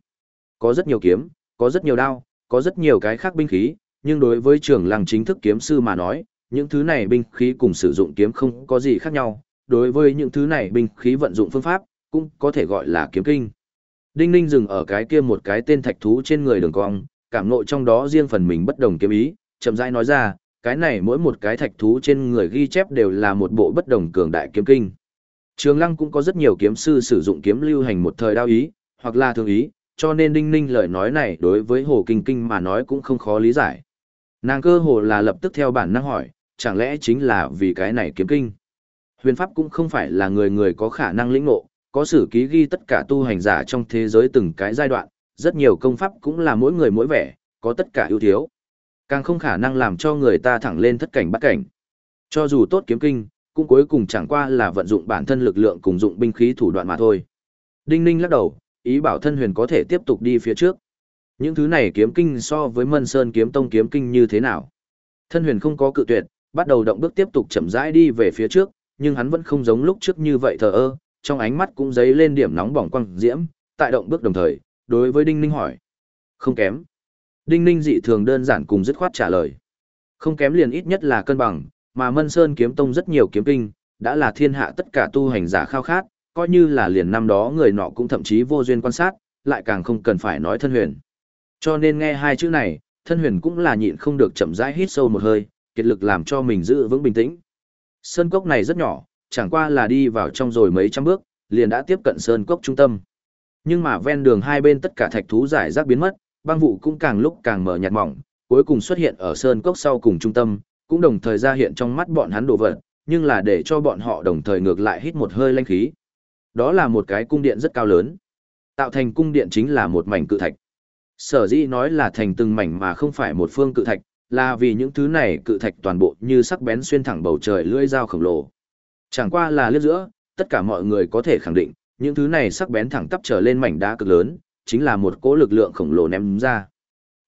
Có rất nhiều kiếm, có rất nhiều đao, có rất nhiều cái khác binh khí, nhưng đối với trường lăng chính thức kiếm sư mà nói, những thứ này binh khí cùng sử dụng kiếm không có gì khác nhau, đối với những thứ này binh khí vận dụng phương pháp, cũng có thể gọi là kiếm kinh. Đinh Ninh dừng ở cái kia một cái tên thạch thú trên người đường cong, cảm ngộ trong đó riêng phần mình bất đồng kiếm ý, chậm rãi nói ra, cái này mỗi một cái thạch thú trên người ghi chép đều là một bộ bất đồng cường đại kiếm kinh. Trường Lăng cũng có rất nhiều kiếm sư sử dụng kiếm lưu hành một thời đao ý, hoặc là thường ý, cho nên Đinh Ninh lời nói này đối với Hồ Kinh Kinh mà nói cũng không khó lý giải. Nàng cơ hồ là lập tức theo bản năng hỏi, chẳng lẽ chính là vì cái này kiếm kinh? Huyền pháp cũng không phải là người người có khả năng lĩnh ngộ, có sử ký ghi tất cả tu hành giả trong thế giới từng cái giai đoạn, rất nhiều công pháp cũng là mỗi người mỗi vẻ, có tất cả ưu thiếu. Càng không khả năng làm cho người ta thẳng lên thất cảnh bắt cảnh. Cho dù tốt kiếm kinh, cũng cuối cùng chẳng qua là vận dụng bản thân lực lượng cùng dụng binh khí thủ đoạn mà thôi. Đinh Ninh lắc đầu, ý bảo thân huyền có thể tiếp tục đi phía trước. Những thứ này kiếm kinh so với Mân Sơn kiếm tông kiếm kinh như thế nào? Thân huyền không có cự tuyệt, bắt đầu động bước tiếp tục chậm rãi đi về phía trước, nhưng hắn vẫn không giống lúc trước như vậy thờ ơ, trong ánh mắt cũng dấy lên điểm nóng bỏng quăng diễm, tại động bước đồng thời, đối với Đinh Ninh hỏi. Không kém. Đinh Ninh dị thường đơn giản cùng dứt khoát trả lời. Không kém liền ít nhất là cân bằng, mà Mân Sơn kiếm tông rất nhiều kiếm kinh, đã là thiên hạ tất cả tu hành giả khao khát, coi như là liền năm đó người nọ cũng thậm chí vô duyên quan sát, lại càng không cần phải nói thân huyền. Cho nên nghe hai chữ này, thân huyền cũng là nhịn không được chậm rãi hít sâu một hơi, kiệt lực làm cho mình giữ vững bình tĩnh. Sơn cốc này rất nhỏ, chẳng qua là đi vào trong rồi mấy trăm bước, liền đã tiếp cận sơn cốc trung tâm. Nhưng mà ven đường hai bên tất cả thạch thú giải rác biến mất, băng vụ cũng càng lúc càng mở nhạt mỏng, cuối cùng xuất hiện ở sơn cốc sau cùng trung tâm, cũng đồng thời ra hiện trong mắt bọn hắn đồ vật, nhưng là để cho bọn họ đồng thời ngược lại hít một hơi lanh khí. Đó là một cái cung điện rất cao lớn. Tạo thành cung điện chính là một mảnh cự thạch. Sở dĩ nói là thành từng mảnh mà không phải một phương cự thạch, là vì những thứ này cự thạch toàn bộ như sắc bén xuyên thẳng bầu trời lưỡi dao khổng lồ. Chẳng qua là liếc giữa, tất cả mọi người có thể khẳng định, những thứ này sắc bén thẳng tắp trở lên mảnh đá cực lớn, chính là một cỗ lực lượng khổng lồ ném ra.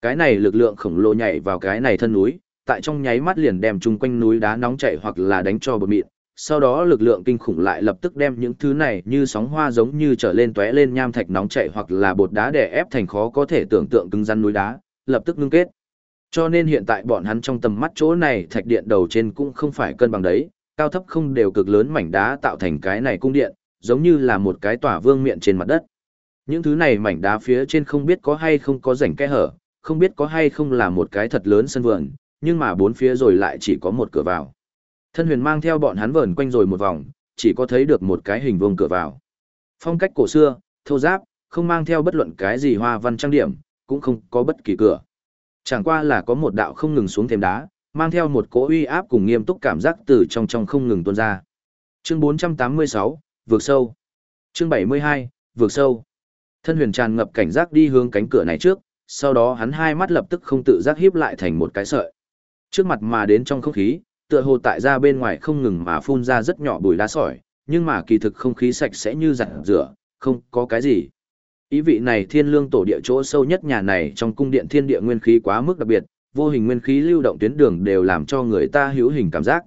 Cái này lực lượng khổng lồ nhảy vào cái này thân núi, tại trong nháy mắt liền đem chung quanh núi đá nóng chảy hoặc là đánh cho bột mịn. Sau đó lực lượng kinh khủng lại lập tức đem những thứ này như sóng hoa giống như trở lên tóe lên nham thạch nóng chảy hoặc là bột đá đè ép thành khó có thể tưởng tượng cứng rắn núi đá, lập tức ngưng kết. Cho nên hiện tại bọn hắn trong tầm mắt chỗ này thạch điện đầu trên cũng không phải cân bằng đấy, cao thấp không đều cực lớn mảnh đá tạo thành cái này cung điện, giống như là một cái tỏa vương miệng trên mặt đất. Những thứ này mảnh đá phía trên không biết có hay không có rảnh kẽ hở, không biết có hay không là một cái thật lớn sân vườn, nhưng mà bốn phía rồi lại chỉ có một cửa vào. Thân huyền mang theo bọn hắn vờn quanh rồi một vòng, chỉ có thấy được một cái hình vuông cửa vào. Phong cách cổ xưa, thô giáp, không mang theo bất luận cái gì hoa văn trang điểm, cũng không có bất kỳ cửa. Chẳng qua là có một đạo không ngừng xuống thêm đá, mang theo một cỗ uy áp cùng nghiêm túc cảm giác từ trong trong không ngừng tuôn ra. Chương 486, vượt sâu. Chương 72, vượt sâu. Thân huyền tràn ngập cảnh giác đi hướng cánh cửa này trước, sau đó hắn hai mắt lập tức không tự giác híp lại thành một cái sợi. Trước mặt mà đến trong không khí, tựa hồ tại ra bên ngoài không ngừng mà phun ra rất nhỏ bụi đá sỏi, nhưng mà kỳ thực không khí sạch sẽ như giặt rửa, không có cái gì. Ý vị này thiên lương tổ địa chỗ sâu nhất nhà này trong cung điện thiên địa nguyên khí quá mức đặc biệt, vô hình nguyên khí lưu động tuyến đường đều làm cho người ta hữu hình cảm giác.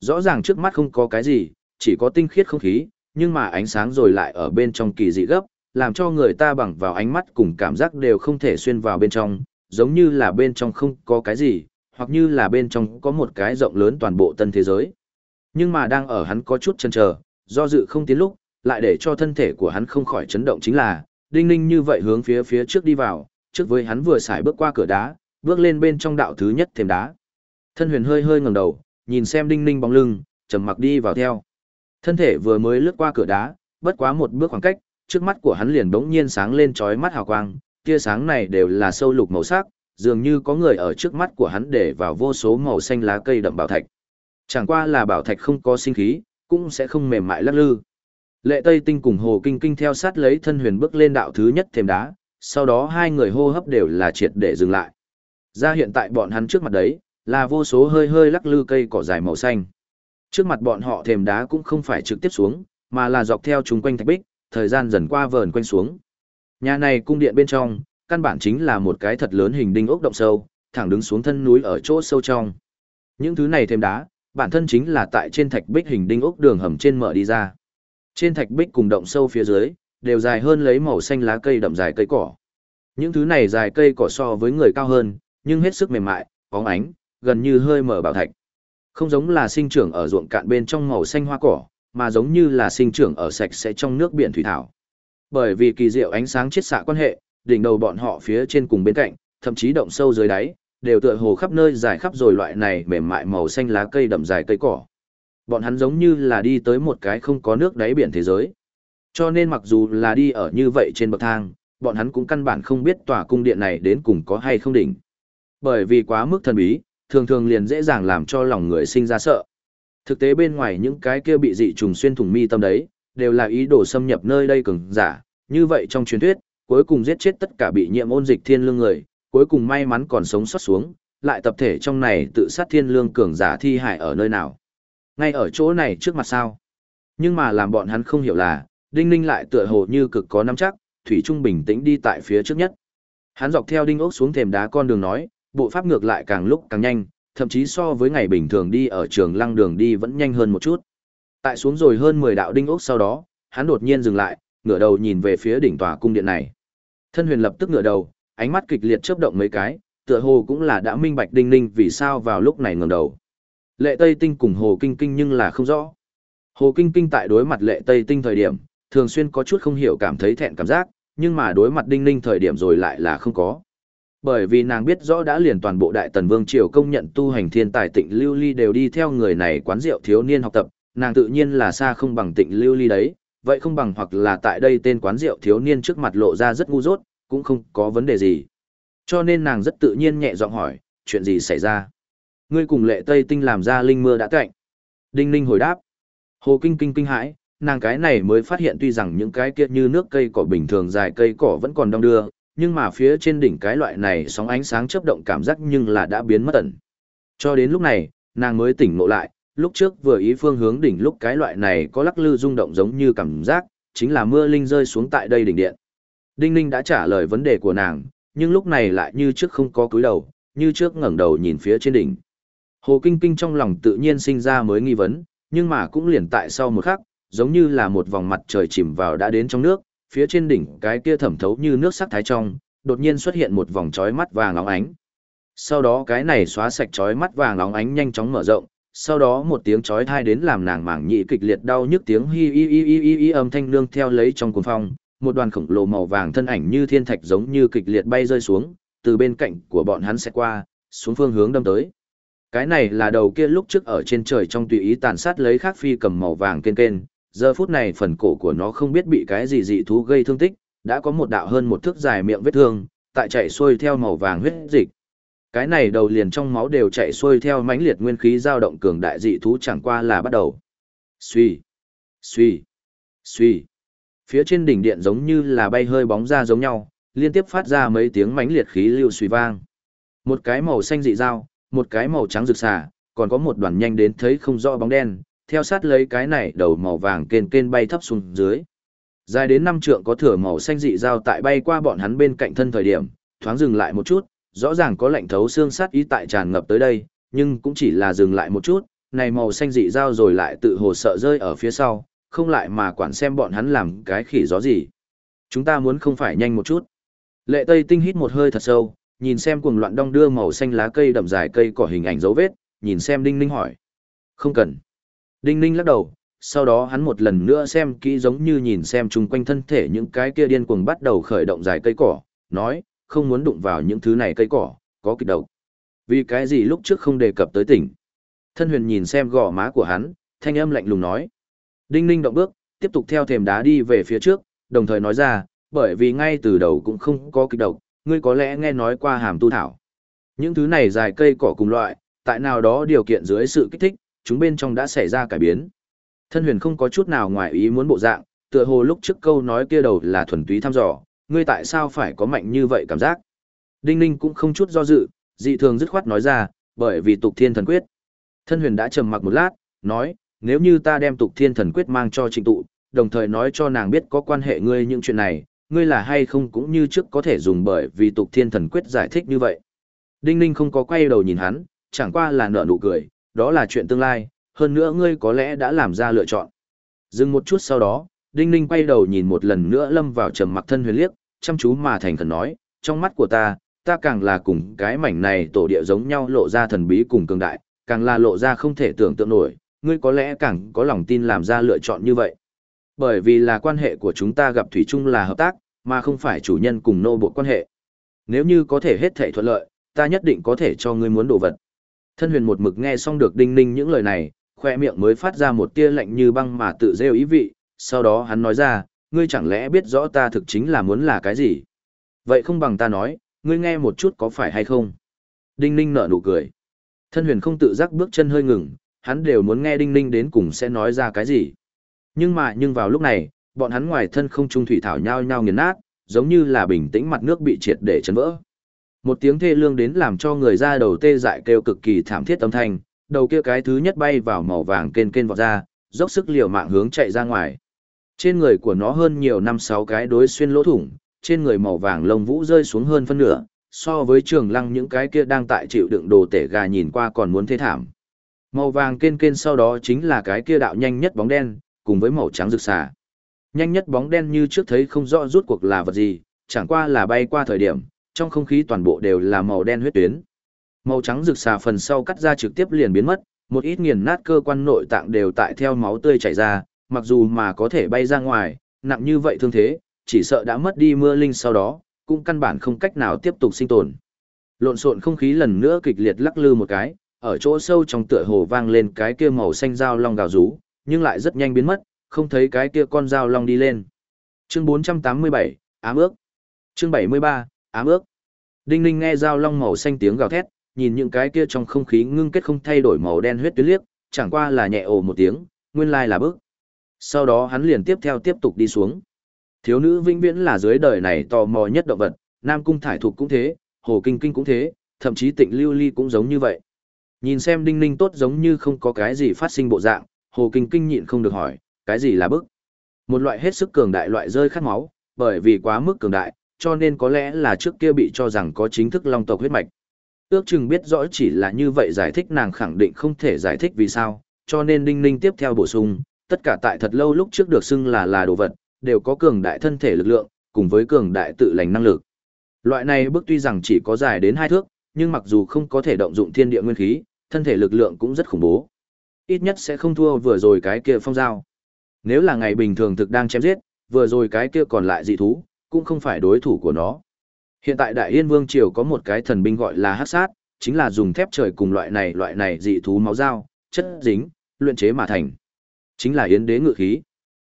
Rõ ràng trước mắt không có cái gì, chỉ có tinh khiết không khí, nhưng mà ánh sáng rồi lại ở bên trong kỳ dị gấp, làm cho người ta bằng vào ánh mắt cùng cảm giác đều không thể xuyên vào bên trong, giống như là bên trong không có cái gì, hoặc như là bên trong có một cái rộng lớn toàn bộ tân thế giới. Nhưng mà đang ở hắn có chút chần chờ, do dự không tiến lúc, lại để cho thân thể của hắn không khỏi chấn động chính là, đinh ninh như vậy hướng phía phía trước đi vào, trước với hắn vừa xài bước qua cửa đá, bước lên bên trong đạo thứ nhất thềm đá. Thân huyền hơi hơi ngẩng đầu, nhìn xem đinh ninh bóng lưng, trầm mặc đi vào theo. Thân thể vừa mới lướt qua cửa đá, bất quá một bước khoảng cách, trước mắt của hắn liền bỗng nhiên sáng lên chói mắt hào quang, tia sáng này đều là sâu lục màu sắc, dường như có người ở trước mắt của hắn để vào vô số màu xanh lá cây đậm bảo thạch. Chẳng qua là bảo thạch không có sinh khí, cũng sẽ không mềm mại lắc lư. Lệ Tây Tinh cùng Hồ Kinh Kinh theo sát lấy thân huyền bước lên đạo thứ nhất thềm đá, sau đó hai người hô hấp đều là triệt để dừng lại. Ra hiện tại bọn hắn trước mặt đấy, là vô số hơi hơi lắc lư cây cỏ dài màu xanh. Trước mặt bọn họ thềm đá cũng không phải trực tiếp xuống, mà là dọc theo chúng quanh thạch bích, thời gian dần qua vờn quanh xuống. Nhà này cung điện bên trong, căn bản chính là một cái thật lớn hình đinh ốc động sâu, thẳng đứng xuống thân núi ở chỗ sâu trong. Những thứ này thêm đá, bản thân chính là tại trên thạch bích hình đinh ốc đường hầm trên mở đi ra. Trên thạch bích cùng động sâu phía dưới, đều dài hơn lấy màu xanh lá cây đậm dài cây cỏ. Những thứ này dài cây cỏ so với người cao hơn, nhưng hết sức mềm mại, bóng ánh, gần như hơi mở bảo thạch. Không giống là sinh trưởng ở ruộng cạn bên trong màu xanh hoa cỏ, mà giống như là sinh trưởng ở sạch sẽ trong nước biển thủy thảo. Bởi vì kỳ diệu ánh sáng chiết xạ quan hệ, đỉnh đầu bọn họ phía trên cùng bên cạnh, thậm chí động sâu dưới đáy, đều tựa hồ khắp nơi dài khắp rồi loại này mềm mại màu xanh lá cây đậm dài cây cỏ. Bọn hắn giống như là đi tới một cái không có nước đáy biển thế giới. Cho nên mặc dù là đi ở như vậy trên bậc thang, bọn hắn cũng căn bản không biết tòa cung điện này đến cùng có hay không đỉnh. Bởi vì quá mức thần bí, thường thường liền dễ dàng làm cho lòng người sinh ra sợ. Thực tế bên ngoài những cái kia bị dị trùng xuyên thủng mi tâm đấy, đều là ý đồ xâm nhập nơi đây cường giả, như vậy trong truyền thuyết, cuối cùng giết chết tất cả bị nhiễm ôn dịch thiên lương người, cuối cùng may mắn còn sống sót xuống, lại tập thể trong này tự sát thiên lương cường giả thi hại ở nơi nào. Ngay ở chỗ này trước mặt sao. Nhưng mà làm bọn hắn không hiểu là, Đinh Ninh lại tựa hồ như cực có nắm chắc, Thủy Trung bình tĩnh đi tại phía trước nhất. Hắn dọc theo đinh ốc xuống thềm đá con đường nói, bộ pháp ngược lại càng lúc càng nhanh, thậm chí so với ngày bình thường đi ở trường lăng đường đi vẫn nhanh hơn một chút. Tại xuống rồi hơn 10 đạo đinh ốc sau đó, hắn đột nhiên dừng lại, ngửa đầu nhìn về phía đỉnh tòa cung điện này. Thân huyền lập tức ngửa đầu, ánh mắt kịch liệt chớp động mấy cái, tựa hồ cũng là đã minh bạch đinh ninh vì sao vào lúc này ngẩng đầu. Lệ Tây Tinh cùng Hồ Kinh Kinh nhưng là không rõ. Hồ Kinh Kinh tại đối mặt Lệ Tây Tinh thời điểm, thường xuyên có chút không hiểu cảm thấy thẹn cảm giác, nhưng mà đối mặt Đinh Ninh thời điểm rồi lại là không có. Bởi vì nàng biết rõ đã liền toàn bộ Đại Tần Vương Triều công nhận tu hành thiên tài tịnh lưu ly đều đi theo người này quán rượu thiếu niên học tập, nàng tự nhiên là xa không bằng tịnh lưu ly đấy, vậy không bằng hoặc là tại đây tên quán rượu thiếu niên trước mặt lộ ra rất ngu dốt, cũng không có vấn đề gì. Cho nên nàng rất tự nhiên nhẹ giọng hỏi, chuyện gì xảy ra? Ngươi cùng lệ Tây Tinh làm ra linh mưa đã cạnh. Đinh Ninh hồi đáp. Hồ Kinh Kinh kinh hãi, nàng cái này mới phát hiện tuy rằng những cái kia như nước cây cỏ bình thường dài cây cỏ vẫn còn đong đưa, nhưng mà phía trên đỉnh cái loại này sóng ánh sáng chớp động cảm giác nhưng là đã biến mất ẩn. Cho đến lúc này, nàng mới tỉnh ngộ lại, lúc trước vừa ý phương hướng đỉnh lúc cái loại này có lắc lư rung động giống như cảm giác, chính là mưa linh rơi xuống tại đây đỉnh điện. Đinh Ninh đã trả lời vấn đề của nàng, nhưng lúc này lại như trước không có cúi đầu, như trước ngẩng đầu nhìn phía trên đỉnh. Hồ Kinh Kinh trong lòng tự nhiên sinh ra mới nghi vấn, nhưng mà cũng liền tại sau một khắc, giống như là một vòng mặt trời chìm vào đã đến trong nước, phía trên đỉnh cái kia thẩm thấu như nước sắc thái trong, đột nhiên xuất hiện một vòng chói mắt vàng óng ánh. Sau đó cái này xóa sạch chói mắt vàng óng ánh nhanh chóng mở rộng, sau đó một tiếng chói tai đến làm nàng mảng nhị kịch liệt đau nhức tiếng hi hi hi hi hi, hi âm thanh nương theo lấy trong cuồng phong, một đoàn khổng lồ màu vàng thân ảnh như thiên thạch giống như kịch liệt bay rơi xuống, từ bên cạnh của bọn hắn sẽ qua, xuống phương hướng đâm tới. Cái này là đầu kia lúc trước ở trên trời trong tùy ý tàn sát lấy khác phi cầm màu vàng kên kên, giờ phút này phần cổ của nó không biết bị cái gì dị thú gây thương tích, đã có một đạo hơn một thước dài miệng vết thương, tại chạy xuôi theo màu vàng huyết dịch. Cái này đầu liền trong máu đều chạy xuôi theo mãnh liệt nguyên khí dao động cường đại dị thú chẳng qua là bắt đầu. Suy, suy, suy. Phía trên đỉnh điện giống như là bay hơi bóng ra giống nhau, liên tiếp phát ra mấy tiếng mãnh liệt khí lưu suy vang. Một cái màu xanh dị dao, một cái màu trắng rực xà, còn có một đoàn nhanh đến thấy không rõ bóng đen, theo sát lấy cái này đầu màu vàng kên kên bay thấp xuống dưới. Dài đến năm trượng có thửa màu xanh dị dao tại bay qua bọn hắn bên cạnh thân thời điểm, thoáng dừng lại một chút, rõ ràng có lạnh thấu xương sát ý tại tràn ngập tới đây, nhưng cũng chỉ là dừng lại một chút, này màu xanh dị dao rồi lại tự hồ sợ rơi ở phía sau, không lại mà quản xem bọn hắn làm cái khỉ gió gì. Chúng ta muốn không phải nhanh một chút. Lệ Tây Tinh hít một hơi thật sâu, nhìn xem cuồng loạn đong đưa màu xanh lá cây đậm dài cây cỏ hình ảnh dấu vết, nhìn xem Đinh Ninh hỏi. Không cần. Đinh Ninh lắc đầu, sau đó hắn một lần nữa xem kỹ giống như nhìn xem chung quanh thân thể những cái kia điên cuồng bắt đầu khởi động dài cây cỏ, nói, không muốn đụng vào những thứ này cây cỏ, có kịch độc. Vì cái gì lúc trước không đề cập tới tỉnh. Thân huyền nhìn xem gò má của hắn, thanh âm lạnh lùng nói. Đinh Ninh động bước, tiếp tục theo thềm đá đi về phía trước, đồng thời nói ra, bởi vì ngay từ đầu cũng không có kịch độc, ngươi có lẽ nghe nói qua hàm tu thảo. Những thứ này dài cây cỏ cùng loại, tại nào đó điều kiện dưới sự kích thích, chúng bên trong đã xảy ra cải biến. Thân huyền không có chút nào ngoài ý muốn bộ dạng, tựa hồ lúc trước câu nói kia đầu là thuần túy thăm dò, ngươi tại sao phải có mạnh như vậy cảm giác. Đinh ninh cũng không chút do dự, dị thường dứt khoát nói ra, bởi vì tục thiên thần quyết. Thân huyền đã trầm mặc một lát, nói, nếu như ta đem tục thiên thần quyết mang cho trịnh tụ, đồng thời nói cho nàng biết có quan hệ ngươi những chuyện này, ngươi là hay không cũng như trước có thể dùng bởi vì tục thiên thần quyết giải thích như vậy. Đinh ninh không có quay đầu nhìn hắn, chẳng qua là nở nụ cười, đó là chuyện tương lai, hơn nữa ngươi có lẽ đã làm ra lựa chọn. Dừng một chút sau đó, Đinh Ninh quay đầu nhìn một lần nữa lâm vào trầm mặc thân huyền liếc, chăm chú mà thành thần nói, trong mắt của ta, ta càng là cùng cái mảnh này tổ địa giống nhau lộ ra thần bí cùng cường đại, càng là lộ ra không thể tưởng tượng nổi, ngươi có lẽ càng có lòng tin làm ra lựa chọn như vậy. Bởi vì là quan hệ của chúng ta gặp Thủy chung là hợp tác, mà không phải chủ nhân cùng nô bộ quan hệ. Nếu như có thể hết thể thuận lợi, ta nhất định có thể cho ngươi muốn đồ vật. Thân huyền một mực nghe xong được đinh ninh những lời này, khoe miệng mới phát ra một tia lạnh như băng mà tự rêu ý vị, sau đó hắn nói ra, ngươi chẳng lẽ biết rõ ta thực chính là muốn là cái gì? Vậy không bằng ta nói, ngươi nghe một chút có phải hay không? Đinh ninh nở nụ cười. Thân huyền không tự giác bước chân hơi ngừng, hắn đều muốn nghe đinh ninh đến cùng sẽ nói ra cái gì. Nhưng mà nhưng vào lúc này, bọn hắn ngoài thân không trung thủy thảo nhao nhao nghiền nát, giống như là bình tĩnh mặt nước bị triệt để chấn vỡ. Một tiếng thê lương đến làm cho người ra đầu tê dại kêu cực kỳ thảm thiết âm thanh, đầu kia cái thứ nhất bay vào màu vàng kên kên vọt ra, dốc sức liều mạng hướng chạy ra ngoài. Trên người của nó hơn nhiều năm sáu cái đối xuyên lỗ thủng, trên người màu vàng lông vũ rơi xuống hơn phân nửa, so với trường lăng những cái kia đang tại chịu đựng đồ tể gà nhìn qua còn muốn thế thảm. Màu vàng kên kên sau đó chính là cái kia đạo nhanh nhất bóng đen, cùng với màu trắng rực xà. Nhanh nhất bóng đen như trước thấy không rõ rút cuộc là vật gì, chẳng qua là bay qua thời điểm, trong không khí toàn bộ đều là màu đen huyết tuyến. Màu trắng rực xà phần sau cắt ra trực tiếp liền biến mất, một ít nghiền nát cơ quan nội tạng đều tại theo máu tươi chảy ra, mặc dù mà có thể bay ra ngoài, nặng như vậy thương thế, chỉ sợ đã mất đi mưa linh sau đó, cũng căn bản không cách nào tiếp tục sinh tồn. Lộn xộn không khí lần nữa kịch liệt lắc lư một cái, ở chỗ sâu trong tựa hồ vang lên cái kia màu xanh dao long gào rú, nhưng lại rất nhanh biến mất, không thấy cái kia con dao long đi lên. Chương 487, ám ước. Chương 73, ám ước. Đinh Ninh nghe dao long màu xanh tiếng gào thét, nhìn những cái kia trong không khí ngưng kết không thay đổi màu đen huyết tuyến liếc, chẳng qua là nhẹ ồ một tiếng, nguyên lai là bước. Sau đó hắn liền tiếp theo tiếp tục đi xuống. Thiếu nữ vĩnh viễn là dưới đời này tò mò nhất động vật, Nam Cung Thải Thục cũng thế, Hồ Kinh Kinh cũng thế, thậm chí Tịnh Lưu Ly cũng giống như vậy. Nhìn xem Đinh Ninh tốt giống như không có cái gì phát sinh bộ dạng, Hồ Kinh Kinh nhịn không được hỏi, cái gì là bức? Một loại hết sức cường đại loại rơi khát máu, bởi vì quá mức cường đại, cho nên có lẽ là trước kia bị cho rằng có chính thức long tộc huyết mạch. Ước chừng biết rõ chỉ là như vậy giải thích nàng khẳng định không thể giải thích vì sao, cho nên Đinh Ninh tiếp theo bổ sung, tất cả tại thật lâu lúc trước được xưng là là đồ vật, đều có cường đại thân thể lực lượng, cùng với cường đại tự lành năng lực. Loại này bức tuy rằng chỉ có dài đến hai thước, nhưng mặc dù không có thể động dụng thiên địa nguyên khí, thân thể lực lượng cũng rất khủng bố. Ít nhất sẽ không thua vừa rồi cái kia phong dao Nếu là ngày bình thường thực đang chém giết, vừa rồi cái kia còn lại dị thú, cũng không phải đối thủ của nó. Hiện tại Đại Yên Vương Triều có một cái thần binh gọi là hắc sát, chính là dùng thép trời cùng loại này loại này dị thú máu dao, chất dính, luyện chế mà thành. Chính là yến đế ngự khí.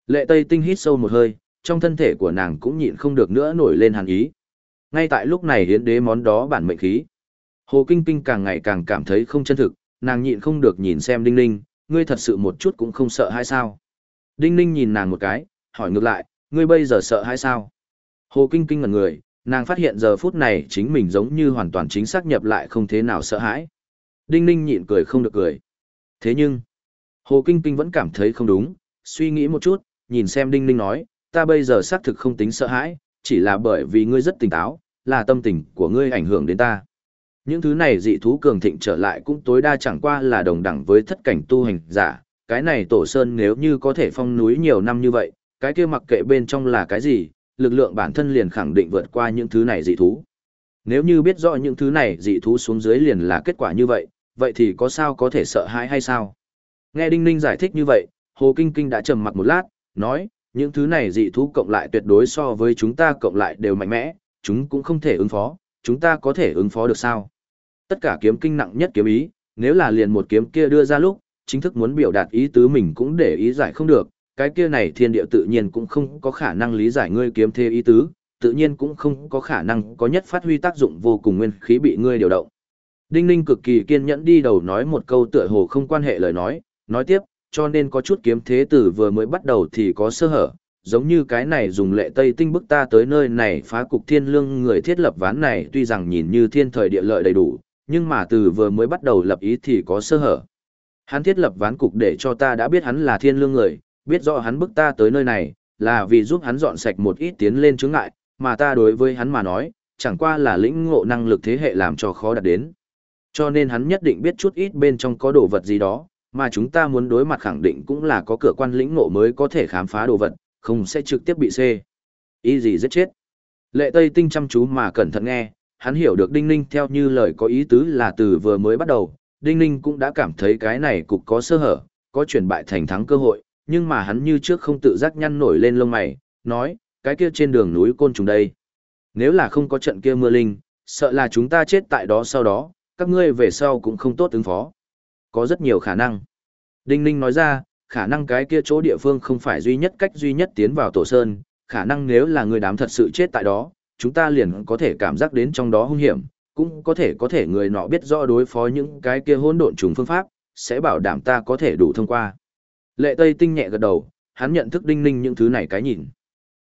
Lệ Tây Tinh hít sâu một hơi, trong thân thể của nàng cũng nhịn không được nữa nổi lên hàn ý. Ngay tại lúc này yến đế món đó bản mệnh khí. Hồ Kinh Kinh càng ngày càng cảm thấy không chân thực, nàng nhịn không được nhìn xem Đinh Ninh, ngươi thật sự một chút cũng không sợ hay sao? Đinh Ninh nhìn nàng một cái, hỏi ngược lại, ngươi bây giờ sợ hay sao? Hồ Kinh Kinh ngẩn người, nàng phát hiện giờ phút này chính mình giống như hoàn toàn chính xác nhập lại không thế nào sợ hãi. Đinh Ninh nhịn cười không được cười. Thế nhưng, Hồ Kinh Kinh vẫn cảm thấy không đúng, suy nghĩ một chút, nhìn xem Đinh Ninh nói, ta bây giờ xác thực không tính sợ hãi, chỉ là bởi vì ngươi rất tỉnh táo, là tâm tình của ngươi ảnh hưởng đến ta. Những thứ này dị thú cường thịnh trở lại cũng tối đa chẳng qua là đồng đẳng với thất cảnh tu hành giả, cái này tổ sơn nếu như có thể phong núi nhiều năm như vậy, cái kia mặc kệ bên trong là cái gì, lực lượng bản thân liền khẳng định vượt qua những thứ này dị thú. Nếu như biết rõ những thứ này dị thú xuống dưới liền là kết quả như vậy, vậy thì có sao có thể sợ hãi hay sao? Nghe Đinh Ninh giải thích như vậy, Hồ Kinh Kinh đã trầm mặc một lát, nói, những thứ này dị thú cộng lại tuyệt đối so với chúng ta cộng lại đều mạnh mẽ, chúng cũng không thể ứng phó, chúng ta có thể ứng phó được sao? Tất cả kiếm kinh nặng nhất kiếm ý, nếu là liền một kiếm kia đưa ra lúc, chính thức muốn biểu đạt ý tứ mình cũng để ý giải không được, cái kia này thiên địa tự nhiên cũng không có khả năng lý giải ngươi kiếm thế ý tứ, tự nhiên cũng không có khả năng có nhất phát huy tác dụng vô cùng nguyên khí bị ngươi điều động. Đinh Ninh cực kỳ kiên nhẫn đi đầu nói một câu tựa hồ không quan hệ lời nói, nói tiếp, cho nên có chút kiếm thế tử vừa mới bắt đầu thì có sơ hở, giống như cái này dùng lệ tây tinh bức ta tới nơi này phá cục thiên lương người thiết lập ván này tuy rằng nhìn như thiên thời địa lợi đầy đủ, nhưng mà từ vừa mới bắt đầu lập ý thì có sơ hở. Hắn thiết lập ván cục để cho ta đã biết hắn là thiên lương người, biết rõ hắn bức ta tới nơi này, là vì giúp hắn dọn sạch một ít tiến lên chướng ngại, mà ta đối với hắn mà nói, chẳng qua là lĩnh ngộ năng lực thế hệ làm cho khó đạt đến. Cho nên hắn nhất định biết chút ít bên trong có đồ vật gì đó, mà chúng ta muốn đối mặt khẳng định cũng là có cửa quan lĩnh ngộ mới có thể khám phá đồ vật, không sẽ trực tiếp bị xê. Ý gì giết chết. Lệ Tây Tinh chăm chú mà cẩn thận nghe, hắn hiểu được Đinh Ninh theo như lời có ý tứ là từ vừa mới bắt đầu, Đinh Ninh cũng đã cảm thấy cái này cục có sơ hở, có chuyển bại thành thắng cơ hội, nhưng mà hắn như trước không tự giác nhăn nổi lên lông mày, nói, cái kia trên đường núi côn trùng đây. Nếu là không có trận kia mưa linh, sợ là chúng ta chết tại đó sau đó, các ngươi về sau cũng không tốt ứng phó. Có rất nhiều khả năng. Đinh Ninh nói ra, khả năng cái kia chỗ địa phương không phải duy nhất cách duy nhất tiến vào tổ sơn, khả năng nếu là người đám thật sự chết tại đó, chúng ta liền có thể cảm giác đến trong đó hung hiểm, cũng có thể có thể người nọ biết rõ đối phó những cái kia hỗn độn trùng phương pháp, sẽ bảo đảm ta có thể đủ thông qua. Lệ Tây Tinh nhẹ gật đầu, hắn nhận thức đinh ninh những thứ này cái nhìn.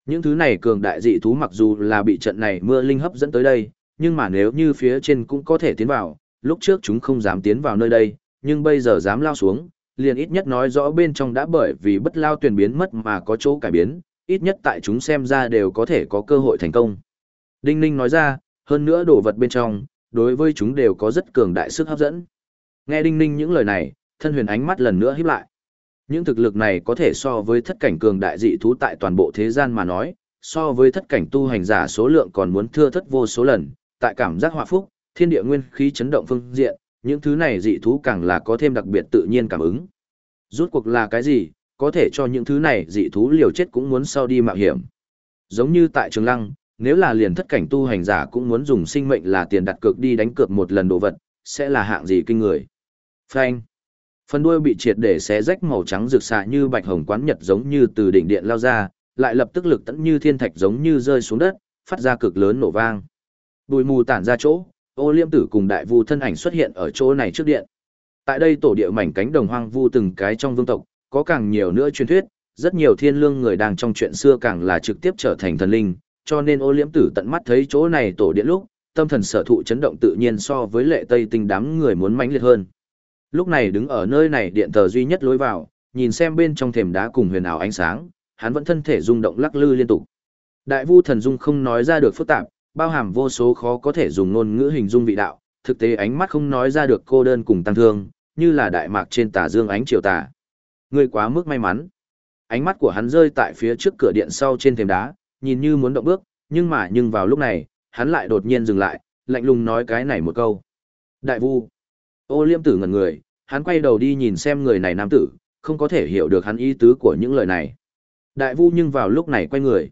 Những thứ này cường đại dị thú mặc dù là bị trận này mưa linh hấp dẫn tới đây, nhưng mà nếu như phía trên cũng có thể tiến vào, lúc trước chúng không dám tiến vào nơi đây, nhưng bây giờ dám lao xuống, liền ít nhất nói rõ bên trong đã bởi vì bất lao tuyển biến mất mà có chỗ cải biến, ít nhất tại chúng xem ra đều có thể có cơ hội thành công. Đinh Ninh nói ra, hơn nữa đồ vật bên trong, đối với chúng đều có rất cường đại sức hấp dẫn. Nghe Đinh Ninh những lời này, thân huyền ánh mắt lần nữa híp lại. Những thực lực này có thể so với thất cảnh cường đại dị thú tại toàn bộ thế gian mà nói, so với thất cảnh tu hành giả số lượng còn muốn thưa thất vô số lần, tại cảm giác hòa phúc, thiên địa nguyên khí chấn động phương diện, những thứ này dị thú càng là có thêm đặc biệt tự nhiên cảm ứng. Rút cuộc là cái gì, có thể cho những thứ này dị thú liều chết cũng muốn sau đi mạo hiểm. Giống như tại Trường Lăng, nếu là liền thất cảnh tu hành giả cũng muốn dùng sinh mệnh là tiền đặt cược đi đánh cược một lần đồ vật, sẽ là hạng gì kinh người. Phanh. Phần đuôi bị triệt để xé rách màu trắng rực xạ như bạch hồng quán nhật giống như từ đỉnh điện lao ra, lại lập tức lực tẫn như thiên thạch giống như rơi xuống đất, phát ra cực lớn nổ vang. Bụi mù tản ra chỗ, ô liêm tử cùng đại vu thân ảnh xuất hiện ở chỗ này trước điện. Tại đây tổ địa mảnh cánh đồng hoang vu từng cái trong vương tộc, có càng nhiều nữa truyền thuyết, rất nhiều thiên lương người đang trong chuyện xưa càng là trực tiếp trở thành thần linh, cho nên ô liễm tử tận mắt thấy chỗ này tổ điện lúc, tâm thần sở thụ chấn động tự nhiên so với lệ tây tinh đám người muốn mãnh liệt hơn. Lúc này đứng ở nơi này điện thờ duy nhất lối vào, nhìn xem bên trong thềm đá cùng huyền ảo ánh sáng, hắn vẫn thân thể rung động lắc lư liên tục. Đại vu thần dung không nói ra được phức tạp, bao hàm vô số khó có thể dùng ngôn ngữ hình dung vị đạo, thực tế ánh mắt không nói ra được cô đơn cùng tăng thương, như là đại mạc trên tà dương ánh chiều tà. Người quá mức may mắn. Ánh mắt của hắn rơi tại phía trước cửa điện sau trên thềm đá, nhìn như muốn động bước, nhưng mà nhưng vào lúc này, hắn lại đột nhiên dừng lại, lạnh lùng nói cái này một câu. Đại vu. Ô liêm tử ngẩn người, hắn quay đầu đi nhìn xem người này nam tử, không có thể hiểu được hắn ý tứ của những lời này. Đại vu nhưng vào lúc này quay người.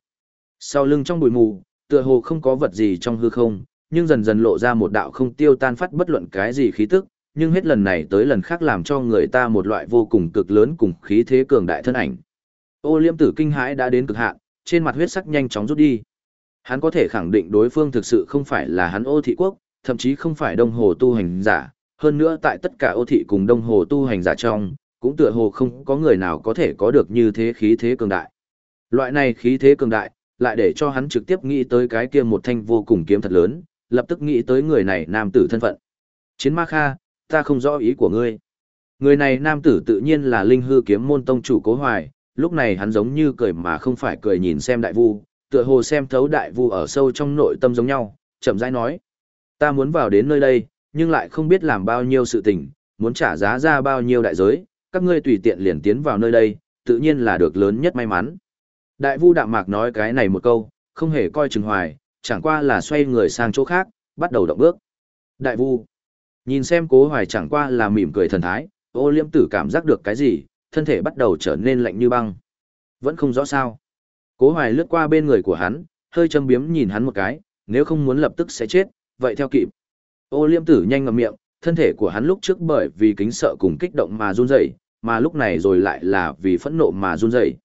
Sau lưng trong bụi mù, tựa hồ không có vật gì trong hư không, nhưng dần dần lộ ra một đạo không tiêu tan phát bất luận cái gì khí tức, nhưng hết lần này tới lần khác làm cho người ta một loại vô cùng cực lớn cùng khí thế cường đại thân ảnh. Ô liêm tử kinh hãi đã đến cực hạn, trên mặt huyết sắc nhanh chóng rút đi. Hắn có thể khẳng định đối phương thực sự không phải là hắn ô thị quốc, thậm chí không phải đông hồ tu hành giả, hơn nữa tại tất cả ô thị cùng đông hồ tu hành giả trong, cũng tựa hồ không có người nào có thể có được như thế khí thế cường đại. Loại này khí thế cường đại, lại để cho hắn trực tiếp nghĩ tới cái kia một thanh vô cùng kiếm thật lớn, lập tức nghĩ tới người này nam tử thân phận. Chiến ma kha, ta không rõ ý của ngươi. Người này nam tử tự nhiên là linh hư kiếm môn tông chủ cố hoài, lúc này hắn giống như cười mà không phải cười nhìn xem đại vu, tựa hồ xem thấu đại vu ở sâu trong nội tâm giống nhau, chậm rãi nói. Ta muốn vào đến nơi đây, nhưng lại không biết làm bao nhiêu sự tình, muốn trả giá ra bao nhiêu đại giới, các ngươi tùy tiện liền tiến vào nơi đây, tự nhiên là được lớn nhất may mắn. Đại vu đạm mạc nói cái này một câu, không hề coi chừng hoài, chẳng qua là xoay người sang chỗ khác, bắt đầu động bước. Đại vu, nhìn xem cố hoài chẳng qua là mỉm cười thần thái, ô liêm tử cảm giác được cái gì, thân thể bắt đầu trở nên lạnh như băng. Vẫn không rõ sao. Cố hoài lướt qua bên người của hắn, hơi châm biếm nhìn hắn một cái, nếu không muốn lập tức sẽ chết, vậy theo kịp. Ô liêm tử nhanh ngậm miệng, thân thể của hắn lúc trước bởi vì kính sợ cùng kích động mà run rẩy, mà lúc này rồi lại là vì phẫn nộ mà run rẩy.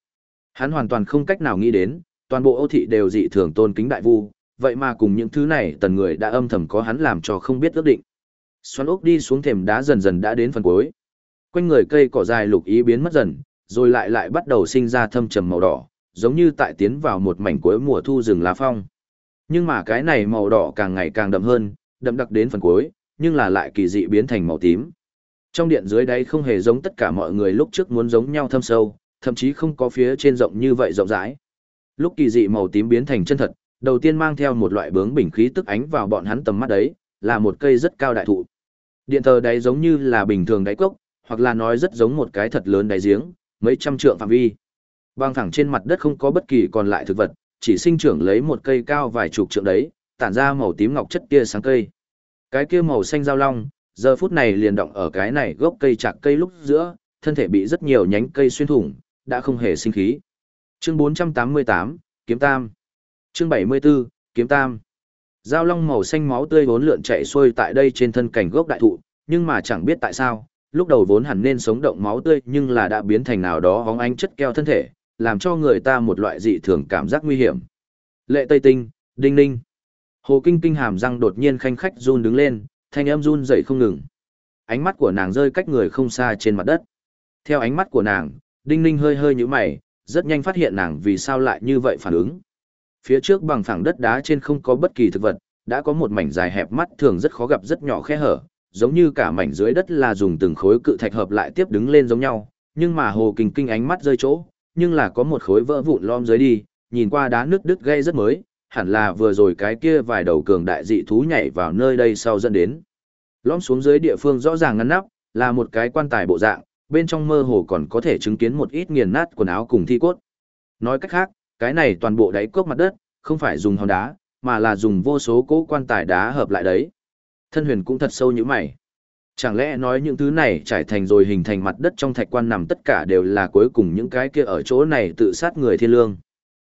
Hắn hoàn toàn không cách nào nghĩ đến, toàn bộ Âu thị đều dị thường tôn kính đại vu, vậy mà cùng những thứ này tần người đã âm thầm có hắn làm cho không biết ước định. Xoắn ốc đi xuống thềm đá dần dần đã đến phần cuối. Quanh người cây cỏ dài lục ý biến mất dần, rồi lại lại bắt đầu sinh ra thâm trầm màu đỏ, giống như tại tiến vào một mảnh cuối mùa thu rừng lá phong. Nhưng mà cái này màu đỏ càng ngày càng đậm hơn, đậm đặc đến phần cuối, nhưng là lại kỳ dị biến thành màu tím. Trong điện dưới đáy không hề giống tất cả mọi người lúc trước muốn giống nhau thâm sâu, thậm chí không có phía trên rộng như vậy rộng rãi. Lúc kỳ dị màu tím biến thành chân thật, đầu tiên mang theo một loại bướng bình khí tức ánh vào bọn hắn tầm mắt đấy, là một cây rất cao đại thụ. Điện thờ đáy giống như là bình thường đáy cốc, hoặc là nói rất giống một cái thật lớn đáy giếng, mấy trăm trượng phạm vi. Băng thẳng trên mặt đất không có bất kỳ còn lại thực vật, chỉ sinh trưởng lấy một cây cao vài chục trượng đấy, tản ra màu tím ngọc chất tia sáng cây. Cái kia màu xanh giao long, giờ phút này liền động ở cái này gốc cây chạc cây lúc giữa, thân thể bị rất nhiều nhánh cây xuyên thủng, đã không hề sinh khí. Chương 488, Kiếm Tam. Chương 74, Kiếm Tam. Giao long màu xanh máu tươi vốn lượn chạy xuôi tại đây trên thân cảnh gốc đại thụ, nhưng mà chẳng biết tại sao, lúc đầu vốn hẳn nên sống động máu tươi nhưng là đã biến thành nào đó hóng ánh chất keo thân thể, làm cho người ta một loại dị thường cảm giác nguy hiểm. Lệ Tây Tinh, Đinh Ninh. Hồ Kinh Kinh hàm răng đột nhiên khanh khách run đứng lên, thanh âm run dậy không ngừng. Ánh mắt của nàng rơi cách người không xa trên mặt đất. Theo ánh mắt của nàng, Đinh Ninh hơi hơi nhũ mày, rất nhanh phát hiện nàng vì sao lại như vậy phản ứng. Phía trước bằng phẳng đất đá trên không có bất kỳ thực vật, đã có một mảnh dài hẹp mắt thường rất khó gặp rất nhỏ khe hở, giống như cả mảnh dưới đất là dùng từng khối cự thạch hợp lại tiếp đứng lên giống nhau, nhưng mà Hồ Kinh Kinh ánh mắt rơi chỗ, nhưng là có một khối vỡ vụn lom dưới đi, nhìn qua đá nước đứt gây rất mới, hẳn là vừa rồi cái kia vài đầu cường đại dị thú nhảy vào nơi đây sau dẫn đến. Lom xuống dưới địa phương rõ ràng ngăn nắp, là một cái quan tài bộ dạng, bên trong mơ hồ còn có thể chứng kiến một ít nghiền nát quần áo cùng thi cốt. Nói cách khác, cái này toàn bộ đáy cốc mặt đất, không phải dùng hòn đá, mà là dùng vô số cố quan tài đá hợp lại đấy. Thân huyền cũng thật sâu như mày. Chẳng lẽ nói những thứ này trải thành rồi hình thành mặt đất trong thạch quan nằm tất cả đều là cuối cùng những cái kia ở chỗ này tự sát người thiên lương.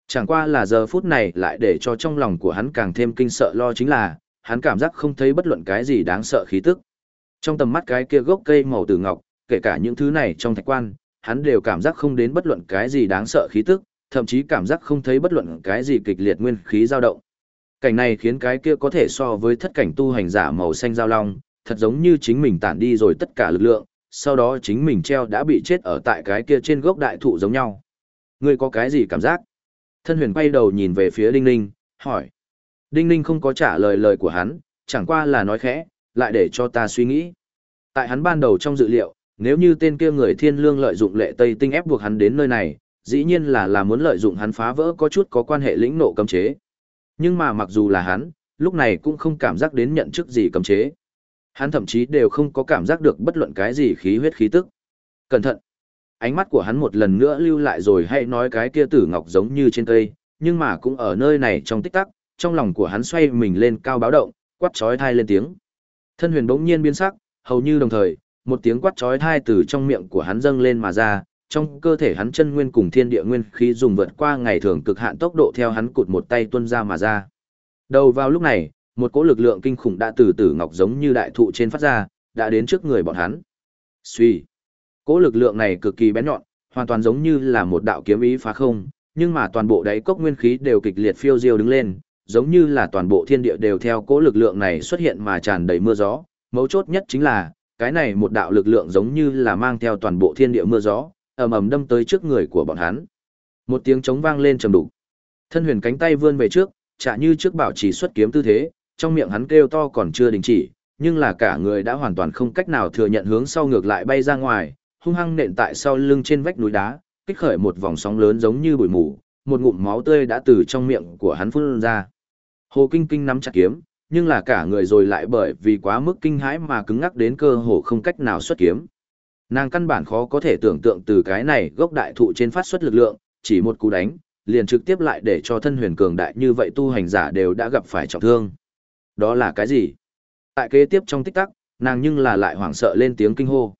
Chẳng qua là giờ phút này lại để cho trong lòng của hắn càng thêm kinh sợ lo chính là, hắn cảm giác không thấy bất luận cái gì đáng sợ khí tức. Trong tầm mắt cái kia gốc cây màu tử ngọc, kể cả những thứ này trong thạch quan, hắn đều cảm giác không đến bất luận cái gì đáng sợ khí tức, thậm chí cảm giác không thấy bất luận cái gì kịch liệt nguyên khí dao động. Cảnh này khiến cái kia có thể so với thất cảnh tu hành giả màu xanh giao long, thật giống như chính mình tản đi rồi tất cả lực lượng, sau đó chính mình treo đã bị chết ở tại cái kia trên gốc đại thụ giống nhau. Ngươi có cái gì cảm giác? Thân huyền quay đầu nhìn về phía Đinh Ninh, hỏi. Đinh Ninh không có trả lời lời của hắn, chẳng qua là nói khẽ, lại để cho ta suy nghĩ. Tại hắn ban đầu trong dự liệu, nếu như tên kia người thiên lương lợi dụng lệ Tây Tinh ép buộc hắn đến nơi này, dĩ nhiên là là muốn lợi dụng hắn phá vỡ có chút có quan hệ lĩnh nộ cấm chế. Nhưng mà mặc dù là hắn, lúc này cũng không cảm giác đến nhận chức gì cấm chế. Hắn thậm chí đều không có cảm giác được bất luận cái gì khí huyết khí tức. Cẩn thận! Ánh mắt của hắn một lần nữa lưu lại rồi hay nói cái kia tử ngọc giống như trên cây, nhưng mà cũng ở nơi này trong tích tắc, trong lòng của hắn xoay mình lên cao báo động, quát chói thai lên tiếng. Thân huyền bỗng nhiên biến sắc, hầu như đồng thời, một tiếng quát chói thai từ trong miệng của hắn dâng lên mà ra, trong cơ thể hắn chân nguyên cùng thiên địa nguyên khí dùng vượt qua ngày thường cực hạn tốc độ theo hắn cụt một tay tuôn ra mà ra. Đầu vào lúc này, một cỗ lực lượng kinh khủng đã từ từ ngọc giống như đại thụ trên phát ra, đã đến trước người bọn hắn. Suy. Cỗ lực lượng này cực kỳ bén nhọn, hoàn toàn giống như là một đạo kiếm ý phá không, nhưng mà toàn bộ đáy cốc nguyên khí đều kịch liệt phiêu diêu đứng lên, giống như là toàn bộ thiên địa đều theo cỗ lực lượng này xuất hiện mà tràn đầy mưa gió. Mấu chốt nhất chính là, cái này một đạo lực lượng giống như là mang theo toàn bộ thiên địa mưa gió, ầm ầm đâm tới trước người của bọn hắn. Một tiếng trống vang lên trầm đục. Thân huyền cánh tay vươn về trước, chả như trước bảo trì xuất kiếm tư thế, trong miệng hắn kêu to còn chưa đình chỉ, nhưng là cả người đã hoàn toàn không cách nào thừa nhận hướng sau ngược lại bay ra ngoài, hung hăng nện tại sau lưng trên vách núi đá, kích khởi một vòng sóng lớn giống như bụi mù, một ngụm máu tươi đã từ trong miệng của hắn phun ra. Hồ Kinh Kinh nắm chặt kiếm, nhưng là cả người rồi lại bởi vì quá mức kinh hãi mà cứng ngắc đến cơ hồ không cách nào xuất kiếm. Nàng căn bản khó có thể tưởng tượng từ cái này gốc đại thụ trên phát xuất lực lượng, chỉ một cú đánh, liền trực tiếp lại để cho thân huyền cường đại như vậy tu hành giả đều đã gặp phải trọng thương. Đó là cái gì? Tại kế tiếp trong tích tắc, nàng nhưng là lại hoảng sợ lên tiếng kinh hô.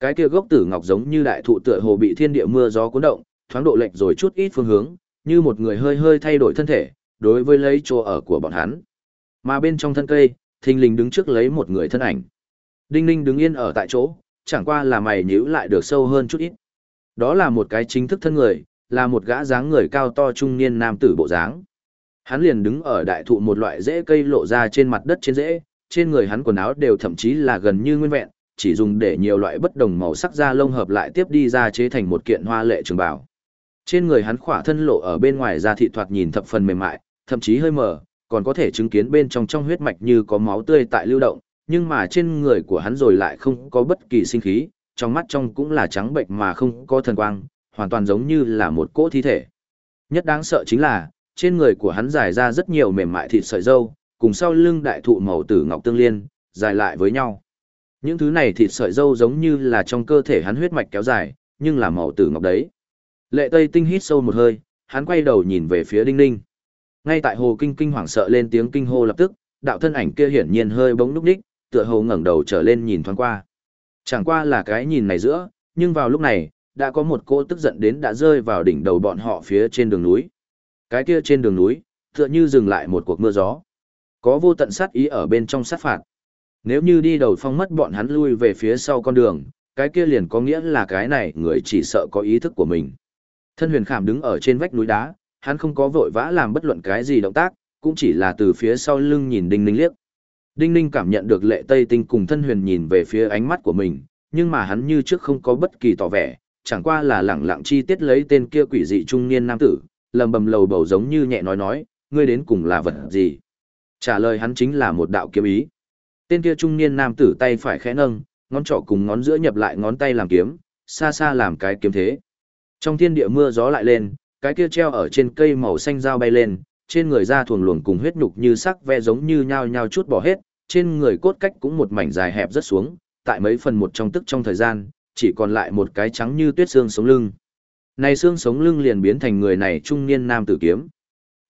Cái kia gốc tử ngọc giống như đại thụ tựa hồ bị thiên địa mưa gió cuốn động, thoáng độ lệch rồi chút ít phương hướng, như một người hơi hơi thay đổi thân thể, đối với lấy chỗ ở của bọn hắn. Mà bên trong thân cây, thình lình đứng trước lấy một người thân ảnh. Đinh Ninh đứng yên ở tại chỗ, chẳng qua là mày nhíu lại được sâu hơn chút ít. Đó là một cái chính thức thân người, là một gã dáng người cao to trung niên nam tử bộ dáng. Hắn liền đứng ở đại thụ một loại rễ cây lộ ra trên mặt đất trên rễ, trên người hắn quần áo đều thậm chí là gần như nguyên vẹn, chỉ dùng để nhiều loại bất đồng màu sắc da lông hợp lại tiếp đi ra chế thành một kiện hoa lệ trường bào. Trên người hắn khỏa thân lộ ở bên ngoài da thị thoạt nhìn thập phần mềm mại, thậm chí hơi mờ, còn có thể chứng kiến bên trong trong huyết mạch như có máu tươi tại lưu động, nhưng mà trên người của hắn rồi lại không có bất kỳ sinh khí, trong mắt trong cũng là trắng bệnh mà không có thần quang, hoàn toàn giống như là một cỗ thi thể. Nhất đáng sợ chính là, trên người của hắn dài ra rất nhiều mềm mại thịt sợi dâu, cùng sau lưng đại thụ màu tử ngọc tương liên, dài lại với nhau. Những thứ này thịt sợi dâu giống như là trong cơ thể hắn huyết mạch kéo dài, nhưng là màu tử ngọc đấy. Lệ Tây Tinh hít sâu một hơi, hắn quay đầu nhìn về phía Đinh Ninh. Ngay tại Hồ Kinh kinh hoảng sợ lên tiếng kinh hô lập tức, đạo thân ảnh kia hiển nhiên hơi bỗng núc ních tựa hồ ngẩng đầu trở lên nhìn thoáng qua. Chẳng qua là cái nhìn này giữa, nhưng vào lúc này, đã có một cô tức giận đến đã rơi vào đỉnh đầu bọn họ phía trên đường núi. Cái kia trên đường núi, tựa như dừng lại một cuộc mưa gió. Có vô tận sát ý ở bên trong sát phạt. Nếu như đi đầu phong mất bọn hắn lui về phía sau con đường, cái kia liền có nghĩa là cái này người chỉ sợ có ý thức của mình. Thân huyền khảm đứng ở trên vách núi đá, hắn không có vội vã làm bất luận cái gì động tác, cũng chỉ là từ phía sau lưng nhìn đinh ninh liếc. Đinh ninh cảm nhận được lệ tây tinh cùng thân huyền nhìn về phía ánh mắt của mình, nhưng mà hắn như trước không có bất kỳ tỏ vẻ, chẳng qua là lẳng lặng chi tiết lấy tên kia quỷ dị trung niên nam tử, lầm bầm lầu bầu giống như nhẹ nói nói, ngươi đến cùng là vật gì. Trả lời hắn chính là một đạo kiếm ý. Tên kia trung niên nam tử tay phải khẽ nâng, ngón trỏ cùng ngón giữa nhập lại ngón tay làm kiếm, xa xa làm cái kiếm thế. Trong thiên địa mưa gió lại lên, cái kia treo ở trên cây màu xanh dao bay lên, trên người da thuần luồng cùng huyết nhục như sắc ve giống như nhao nhao chút bỏ hết, trên người cốt cách cũng một mảnh dài hẹp rất xuống, tại mấy phần một trong tức trong thời gian, chỉ còn lại một cái trắng như tuyết xương sống lưng. Này xương sống lưng liền biến thành người này trung niên nam tử kiếm.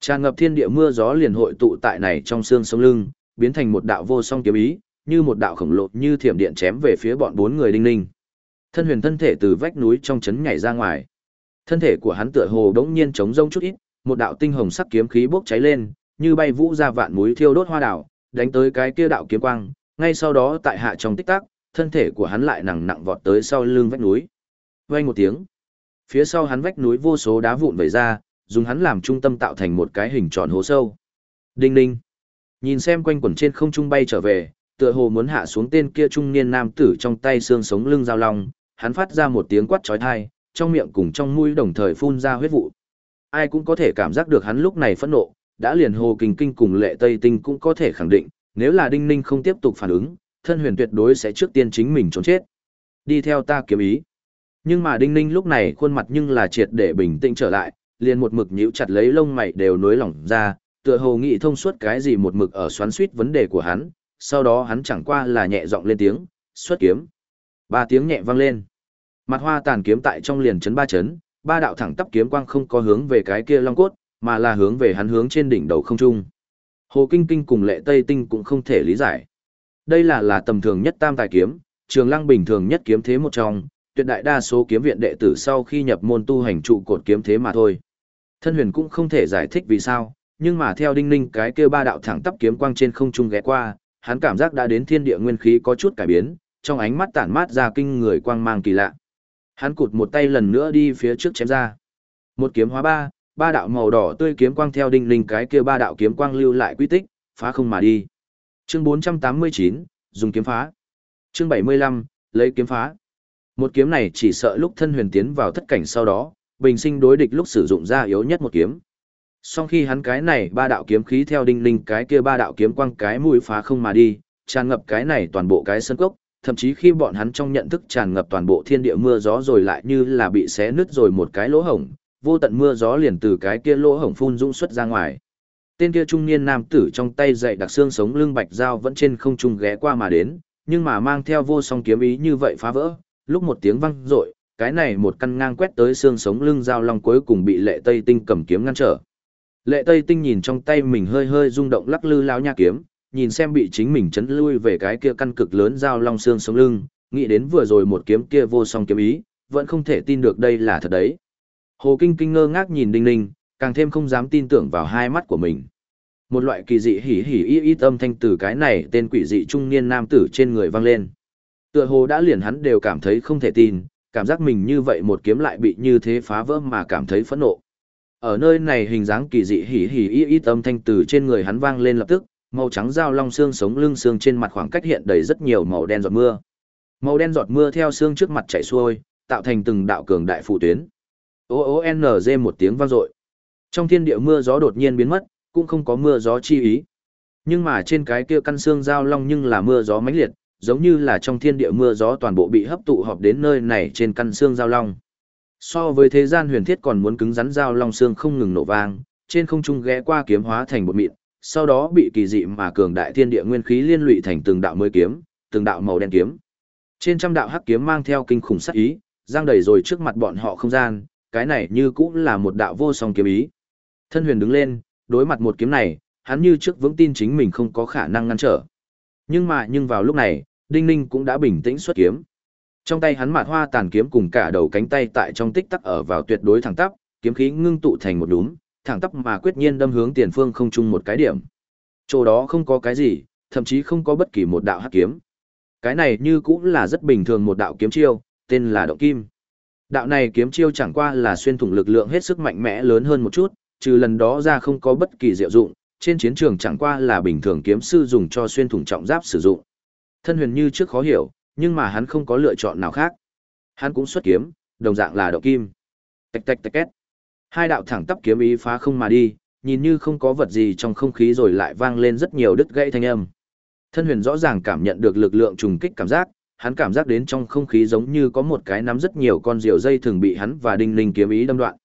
Tràn ngập thiên địa mưa gió liền hội tụ tại này trong xương sống lưng, biến thành một đạo vô song kiếm ý, như một đạo khổng lồ như thiểm điện chém về phía bọn bốn người đinh ninh. Thân huyền thân thể từ vách núi trong chấn nhảy ra ngoài. Thân thể của hắn tựa hồ đống nhiên chống rông chút ít, một đạo tinh hồng sắc kiếm khí bốc cháy lên, như bay vũ ra vạn núi thiêu đốt hoa đảo, đánh tới cái kia đạo kiếm quang, ngay sau đó tại hạ trong tích tắc, thân thể của hắn lại nặng nặng vọt tới sau lưng vách núi. Vang một tiếng, phía sau hắn vách núi vô số đá vụn vẩy ra, dùng hắn làm trung tâm tạo thành một cái hình tròn hố sâu. Đinh ninh. Nhìn xem quanh quẩn trên không trung bay trở về, tựa hồ muốn hạ xuống tên kia trung niên nam tử trong tay xương sống lưng dao long, hắn phát ra một tiếng quát chói tai, trong miệng cùng trong mũi đồng thời phun ra huyết vụ. Ai cũng có thể cảm giác được hắn lúc này phẫn nộ, đã liền hồ kinh kinh cùng lệ tây tinh cũng có thể khẳng định, nếu là đinh ninh không tiếp tục phản ứng, thân huyền tuyệt đối sẽ trước tiên chính mình trốn chết. Đi theo ta kiếm ý. Nhưng mà đinh ninh lúc này khuôn mặt nhưng là triệt để bình tĩnh trở lại, liền một mực nhíu chặt lấy lông mày đều nối lỏng ra, tựa hồ nghĩ thông suốt cái gì một mực ở xoắn suýt vấn đề của hắn, sau đó hắn chẳng qua là nhẹ giọng lên tiếng, xuất kiếm. Ba tiếng nhẹ vang lên. Mặt hoa tàn kiếm tại trong liền chấn ba chấn, ba đạo thẳng tắp kiếm quang không có hướng về cái kia long cốt, mà là hướng về hắn hướng trên đỉnh đầu không trung. Hồ Kinh Kinh cùng Lệ Tây Tinh cũng không thể lý giải. Đây là là tầm thường nhất tam tài kiếm, trường lăng bình thường nhất kiếm thế một trong, tuyệt đại đa số kiếm viện đệ tử sau khi nhập môn tu hành trụ cột kiếm thế mà thôi. Thân huyền cũng không thể giải thích vì sao, nhưng mà theo đinh ninh cái kia ba đạo thẳng tắp kiếm quang trên không trung ghé qua, hắn cảm giác đã đến thiên địa nguyên khí có chút cải biến, trong ánh mắt tản mát ra kinh người quang mang kỳ lạ. Hắn cụt một tay lần nữa đi phía trước chém ra. Một kiếm hóa ba, ba đạo màu đỏ tươi kiếm quang theo đinh linh cái kia ba đạo kiếm quang lưu lại quy tích, phá không mà đi. Chương 489, dùng kiếm phá. Chương 75, lấy kiếm phá. Một kiếm này chỉ sợ lúc thân huyền tiến vào thất cảnh sau đó, bình sinh đối địch lúc sử dụng ra yếu nhất một kiếm. Sau khi hắn cái này ba đạo kiếm khí theo đinh linh cái kia ba đạo kiếm quang cái mũi phá không mà đi, tràn ngập cái này toàn bộ cái sân cốc, thậm chí khi bọn hắn trong nhận thức tràn ngập toàn bộ thiên địa mưa gió rồi lại như là bị xé nứt rồi một cái lỗ hổng, vô tận mưa gió liền từ cái kia lỗ hổng phun dũng xuất ra ngoài. Tên kia trung niên nam tử trong tay dậy đặc xương sống lưng bạch dao vẫn trên không trung ghé qua mà đến, nhưng mà mang theo vô song kiếm ý như vậy phá vỡ, lúc một tiếng vang rội, cái này một căn ngang quét tới xương sống lưng dao long cuối cùng bị Lệ Tây Tinh cầm kiếm ngăn trở. Lệ Tây Tinh nhìn trong tay mình hơi hơi rung động lắc lư lao nha kiếm, nhìn xem bị chính mình chấn lui về cái kia căn cực lớn dao long xương sống lưng, nghĩ đến vừa rồi một kiếm kia vô song kiếm ý, vẫn không thể tin được đây là thật đấy. Hồ Kinh Kinh ngơ ngác nhìn Đinh Ninh, càng thêm không dám tin tưởng vào hai mắt của mình. Một loại kỳ dị hỉ hỉ y y âm thanh từ cái này tên quỷ dị trung niên nam tử trên người vang lên. Tựa hồ đã liền hắn đều cảm thấy không thể tin, cảm giác mình như vậy một kiếm lại bị như thế phá vỡ mà cảm thấy phẫn nộ. Ở nơi này hình dáng kỳ dị hỉ hỉ y y âm thanh từ trên người hắn vang lên lập tức, màu trắng dao long xương sống lưng xương trên mặt khoảng cách hiện đầy rất nhiều màu đen giọt mưa. Màu đen giọt mưa theo xương trước mặt chảy xuôi, tạo thành từng đạo cường đại phụ tuyến. O O N G một tiếng vang dội. Trong thiên địa mưa gió đột nhiên biến mất, cũng không có mưa gió chi ý. Nhưng mà trên cái kia căn xương dao long nhưng là mưa gió mãnh liệt, giống như là trong thiên địa mưa gió toàn bộ bị hấp tụ họp đến nơi này trên căn xương dao long. So với thế gian huyền thiết còn muốn cứng rắn dao long xương không ngừng nổ vang, trên không trung ghé qua kiếm hóa thành một mịn, sau đó bị kỳ dị mà cường đại thiên địa nguyên khí liên lụy thành từng đạo mới kiếm, từng đạo màu đen kiếm. Trên trăm đạo hắc kiếm mang theo kinh khủng sát ý, giang đầy rồi trước mặt bọn họ không gian, cái này như cũng là một đạo vô song kiếm ý. Thân huyền đứng lên, đối mặt một kiếm này, hắn như trước vững tin chính mình không có khả năng ngăn trở. Nhưng mà nhưng vào lúc này, Đinh Ninh cũng đã bình tĩnh xuất kiếm. Trong tay hắn mạt hoa tàn kiếm cùng cả đầu cánh tay tại trong tích tắc ở vào tuyệt đối thẳng tắp, kiếm khí ngưng tụ thành một đúm, thẳng tắp mà quyết nhiên đâm hướng tiền phương không chung một cái điểm. Chỗ đó không có cái gì, thậm chí không có bất kỳ một đạo hắc kiếm. Cái này như cũng là rất bình thường một đạo kiếm chiêu, tên là động kim. Đạo này kiếm chiêu chẳng qua là xuyên thủng lực lượng hết sức mạnh mẽ lớn hơn một chút, trừ lần đó ra không có bất kỳ diệu dụng, trên chiến trường chẳng qua là bình thường kiếm sư dùng cho xuyên thủng trọng giáp sử dụng. Thân huyền như trước khó hiểu, nhưng mà hắn không có lựa chọn nào khác. Hắn cũng xuất kiếm, đồng dạng là động kim. Tạch tạch tạch két. Hai đạo thẳng tắp kiếm ý phá không mà đi, nhìn như không có vật gì trong không khí rồi lại vang lên rất nhiều đứt gãy thanh âm. Thân huyền rõ ràng cảm nhận được lực lượng trùng kích cảm giác, hắn cảm giác đến trong không khí giống như có một cái nắm rất nhiều con diều dây thường bị hắn và đinh linh kiếm ý đâm đoạn.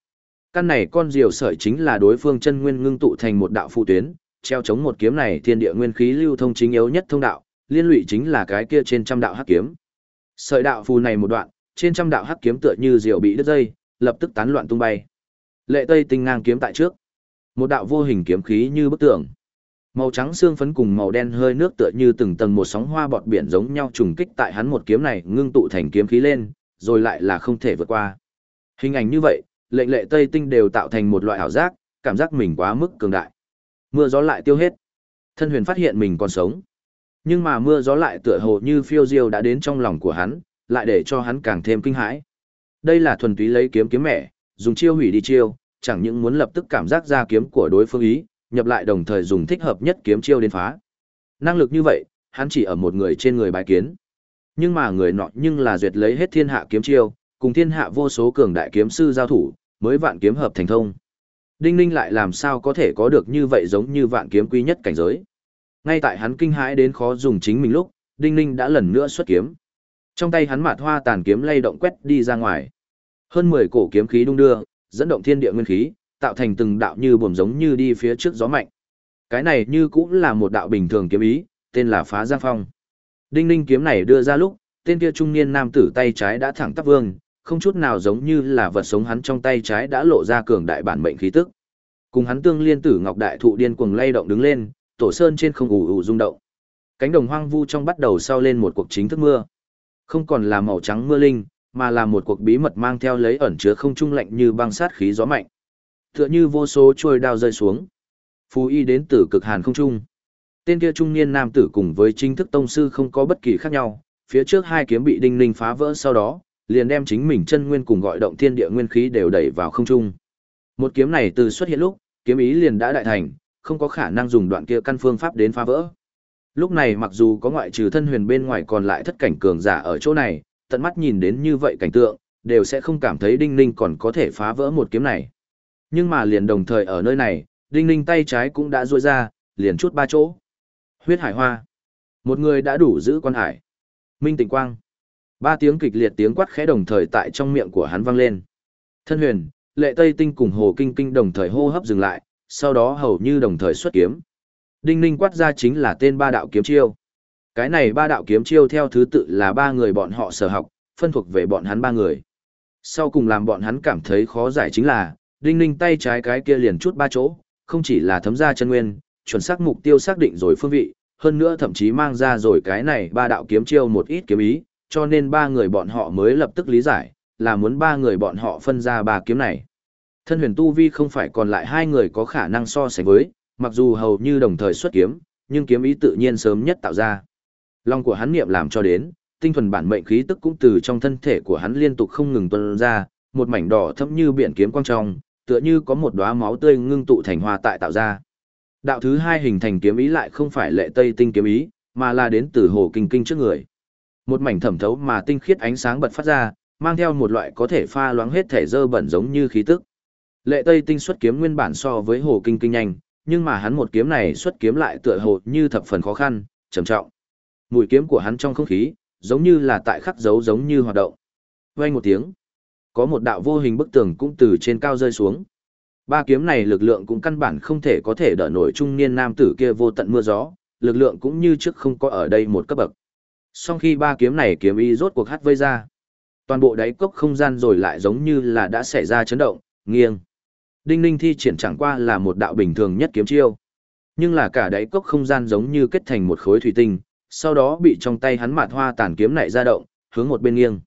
Căn này con diều sợi chính là đối phương chân nguyên ngưng tụ thành một đạo phụ tuyến, treo chống một kiếm này thiên địa nguyên khí lưu thông chính yếu nhất thông đạo, liên lụy chính là cái kia trên trăm đạo hắc kiếm. Sợi đạo phù này một đoạn, trên trăm đạo hắc kiếm tựa như diều bị đứt dây, lập tức tán loạn tung bay. Lệ Tây tinh ngang kiếm tại trước, một đạo vô hình kiếm khí như bức tường. Màu trắng xương phấn cùng màu đen hơi nước tựa như từng tầng một sóng hoa bọt biển giống nhau trùng kích tại hắn một kiếm này ngưng tụ thành kiếm khí lên, rồi lại là không thể vượt qua. Hình ảnh như vậy, lệnh lệ Tây tinh đều tạo thành một loại ảo giác, cảm giác mình quá mức cường đại. Mưa gió lại tiêu hết. Thân huyền phát hiện mình còn sống. Nhưng mà mưa gió lại tựa hồ như phiêu diêu đã đến trong lòng của hắn, lại để cho hắn càng thêm kinh hãi. Đây là thuần túy lấy kiếm kiếm mẹ, dùng chiêu hủy đi chiêu, chẳng những muốn lập tức cảm giác ra kiếm của đối phương ý, nhập lại đồng thời dùng thích hợp nhất kiếm chiêu đến phá. Năng lực như vậy, hắn chỉ ở một người trên người bài kiến. Nhưng mà người nọ nhưng là duyệt lấy hết thiên hạ kiếm chiêu, cùng thiên hạ vô số cường đại kiếm sư giao thủ, mới vạn kiếm hợp thành thông. Đinh Ninh lại làm sao có thể có được như vậy giống như vạn kiếm quý nhất cảnh giới. Ngay tại hắn kinh hãi đến khó dùng chính mình lúc, Đinh Ninh đã lần nữa xuất kiếm. Trong tay hắn mạt hoa tàn kiếm lay động quét đi ra ngoài. Hơn 10 cổ kiếm khí đung đưa, dẫn động thiên địa nguyên khí, tạo thành từng đạo như buồm giống như đi phía trước gió mạnh. Cái này như cũng là một đạo bình thường kiếm ý, tên là Phá Giang Phong. Đinh Ninh kiếm này đưa ra lúc, tên kia trung niên nam tử tay trái đã thẳng tắp vương, không chút nào giống như là vật sống hắn trong tay trái đã lộ ra cường đại bản mệnh khí tức. Cùng hắn tương liên tử ngọc đại thụ điên cuồng lay động đứng lên, tổ sơn trên không ù ù rung động. Cánh đồng hoang vu trong bắt đầu sau lên một cuộc chính thức mưa. Không còn là màu trắng mưa linh, mà là một cuộc bí mật mang theo lấy ẩn chứa không trung lạnh như băng sát khí gió mạnh. Tựa như vô số trôi đao rơi xuống. Phù y đến từ cực hàn không trung. Tên kia trung niên nam tử cùng với chính thức tông sư không có bất kỳ khác nhau, phía trước hai kiếm bị đinh ninh phá vỡ sau đó, liền đem chính mình chân nguyên cùng gọi động thiên địa nguyên khí đều đẩy vào không trung. Một kiếm này từ xuất hiện lúc, kiếm ý liền đã đại thành, không có khả năng dùng đoạn kia căn phương pháp đến phá vỡ. Lúc này mặc dù có ngoại trừ thân huyền bên ngoài còn lại thất cảnh cường giả ở chỗ này, tận mắt nhìn đến như vậy cảnh tượng, đều sẽ không cảm thấy Đinh Ninh còn có thể phá vỡ một kiếm này. Nhưng mà liền đồng thời ở nơi này, Đinh Ninh tay trái cũng đã ruôi ra, liền chút ba chỗ. Huyết hải hoa. Một người đã đủ giữ quan hải. Minh tịnh quang. Ba tiếng kịch liệt tiếng quát khẽ đồng thời tại trong miệng của hắn vang lên. Thân huyền, lệ tây tinh cùng hồ kinh kinh đồng thời hô hấp dừng lại, sau đó hầu như đồng thời xuất kiếm. Đinh ninh quát ra chính là tên ba đạo kiếm chiêu. Cái này ba đạo kiếm chiêu theo thứ tự là ba người bọn họ sở học, phân thuộc về bọn hắn ba người. Sau cùng làm bọn hắn cảm thấy khó giải chính là, đinh ninh tay trái cái kia liền chút ba chỗ, không chỉ là thấm ra chân nguyên, chuẩn xác mục tiêu xác định rồi phương vị, hơn nữa thậm chí mang ra rồi cái này ba đạo kiếm chiêu một ít kiếm ý, cho nên ba người bọn họ mới lập tức lý giải, là muốn ba người bọn họ phân ra ba kiếm này. Thân huyền tu vi không phải còn lại hai người có khả năng so sánh với, mặc dù hầu như đồng thời xuất kiếm, nhưng kiếm ý tự nhiên sớm nhất tạo ra. Lòng của hắn niệm làm cho đến, tinh thuần bản mệnh khí tức cũng từ trong thân thể của hắn liên tục không ngừng tuôn ra, một mảnh đỏ thẫm như biển kiếm quang trong, tựa như có một đóa máu tươi ngưng tụ thành hoa tại tạo ra. Đạo thứ hai hình thành kiếm ý lại không phải lệ tây tinh kiếm ý, mà là đến từ hồ kinh kinh trước người. Một mảnh thẩm thấu mà tinh khiết ánh sáng bật phát ra, mang theo một loại có thể pha loãng hết thể dơ bẩn giống như khí tức. Lệ Tây tinh xuất kiếm nguyên bản so với Hồ Kinh kinh nhanh, nhưng mà hắn một kiếm này xuất kiếm lại tựa hồ như thập phần khó khăn, trầm trọng. Mũi kiếm của hắn trong không khí, giống như là tại khắc dấu giống như hoạt động. Vang một tiếng, có một đạo vô hình bức tường cũng từ trên cao rơi xuống. Ba kiếm này lực lượng cũng căn bản không thể có thể đỡ nổi trung niên nam tử kia vô tận mưa gió, lực lượng cũng như trước không có ở đây một cấp bậc. Song khi ba kiếm này kiếm y rốt cuộc hát vây ra, toàn bộ đáy cốc không gian rồi lại giống như là đã xảy ra chấn động, nghiêng. Đinh Ninh thi triển chẳng qua là một đạo bình thường nhất kiếm chiêu. Nhưng là cả đáy cốc không gian giống như kết thành một khối thủy tinh, sau đó bị trong tay hắn mạt hoa tàn kiếm này ra động, hướng một bên nghiêng.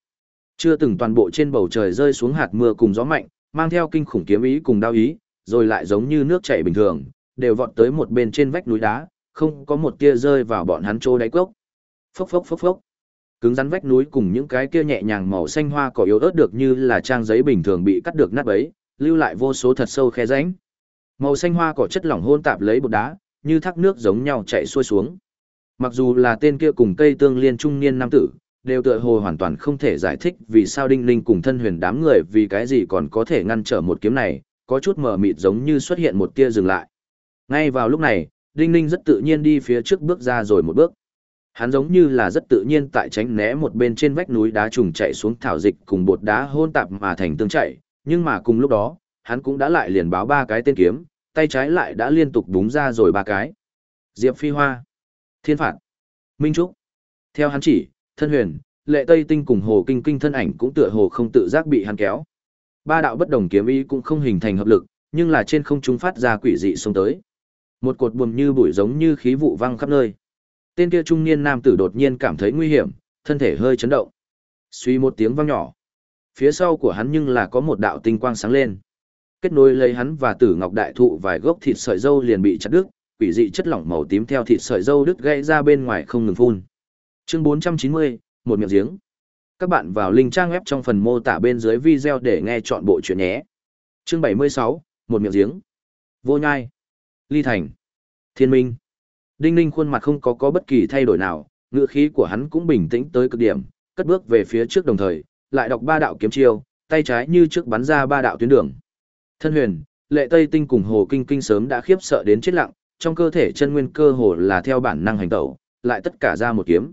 Chưa từng toàn bộ trên bầu trời rơi xuống hạt mưa cùng gió mạnh, mang theo kinh khủng kiếm ý cùng đao ý, rồi lại giống như nước chảy bình thường, đều vọt tới một bên trên vách núi đá, không có một tia rơi vào bọn hắn chỗ đáy cốc. Phốc phốc phốc phốc. Cứng rắn vách núi cùng những cái kia nhẹ nhàng màu xanh hoa cỏ yếu ớt được như là trang giấy bình thường bị cắt được nát bấy, lưu lại vô số thật sâu khe rãnh. Màu xanh hoa cỏ chất lỏng hôn tạp lấy bột đá, như thác nước giống nhau chảy xuôi xuống. Mặc dù là tên kia cùng cây tương liên trung niên nam tử, đều tựa hồ hoàn toàn không thể giải thích vì sao Đinh Linh cùng thân huyền đám người vì cái gì còn có thể ngăn trở một kiếm này, có chút mờ mịt giống như xuất hiện một tia dừng lại. Ngay vào lúc này, Đinh Ninh rất tự nhiên đi phía trước bước ra rồi một bước. Hắn giống như là rất tự nhiên tại tránh né một bên trên vách núi đá trùng chạy xuống thảo dịch cùng bột đá hôn tạp mà thành tương chạy, nhưng mà cùng lúc đó, hắn cũng đã lại liền báo ba cái tên kiếm, tay trái lại đã liên tục búng ra rồi ba cái. Diệp Phi Hoa, Thiên Phạt, Minh Trúc. Theo hắn chỉ, thân huyền, lệ tây tinh cùng hồ kinh kinh thân ảnh cũng tựa hồ không tự giác bị hắn kéo. Ba đạo bất đồng kiếm ý cũng không hình thành hợp lực, nhưng là trên không trung phát ra quỷ dị xông tới. Một cột buồm như bụi giống như khí vụ văng khắp nơi. Tên kia trung niên nam tử đột nhiên cảm thấy nguy hiểm, thân thể hơi chấn động. Suy một tiếng vang nhỏ. Phía sau của hắn nhưng là có một đạo tinh quang sáng lên. Kết nối lấy hắn và Tử Ngọc đại thụ vài gốc thịt sợi dâu liền bị chặt đứt, quỷ dị chất lỏng màu tím theo thịt sợi dâu đứt gãy ra bên ngoài không ngừng phun. Chương 490, một miệng giếng. Các bạn vào link trang web trong phần mô tả bên dưới video để nghe chọn bộ chuyện nhé. Chương 76, một miệng giếng. Vô nhai. Ly Thành. Thiên Minh. Đinh Ninh khuôn mặt không có có bất kỳ thay đổi nào, ngữ khí của hắn cũng bình tĩnh tới cực điểm, cất bước về phía trước đồng thời, lại đọc ba đạo kiếm chiêu, tay trái như trước bắn ra ba đạo tuyến đường. Thân huyền, lệ tây tinh cùng hồ kinh kinh sớm đã khiếp sợ đến chết lặng, trong cơ thể chân nguyên cơ hồ là theo bản năng hành tẩu, lại tất cả ra một kiếm.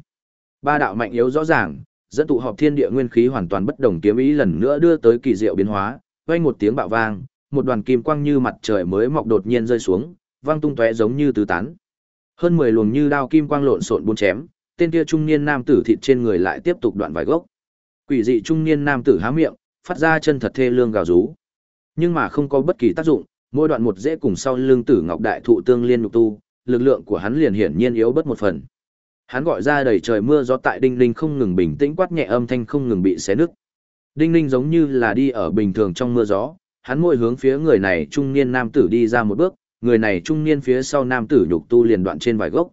Ba đạo mạnh yếu rõ ràng, dẫn tụ họp thiên địa nguyên khí hoàn toàn bất đồng kiếm ý lần nữa đưa tới kỳ diệu biến hóa, vang một tiếng bạo vang, một đoàn kim quang như mặt trời mới mọc đột nhiên rơi xuống, vang tung tóe giống như tứ tán. Hơn 10 luồng như đao kim quang lộn xộn bốn chém, tên kia trung niên nam tử thịt trên người lại tiếp tục đoạn vài gốc. Quỷ dị trung niên nam tử há miệng, phát ra chân thật thê lương gào rú. Nhưng mà không có bất kỳ tác dụng, mỗi đoạn một dễ cùng sau lưng tử ngọc đại thụ tương liên nhục tu, lực lượng của hắn liền hiển nhiên yếu bất một phần. Hắn gọi ra đầy trời mưa gió tại đinh ninh không ngừng bình tĩnh quát nhẹ âm thanh không ngừng bị xé nứt. Đinh ninh giống như là đi ở bình thường trong mưa gió, hắn mỗi hướng phía người này trung niên nam tử đi ra một bước, người này trung niên phía sau nam tử nhục tu liền đoạn trên vài gốc.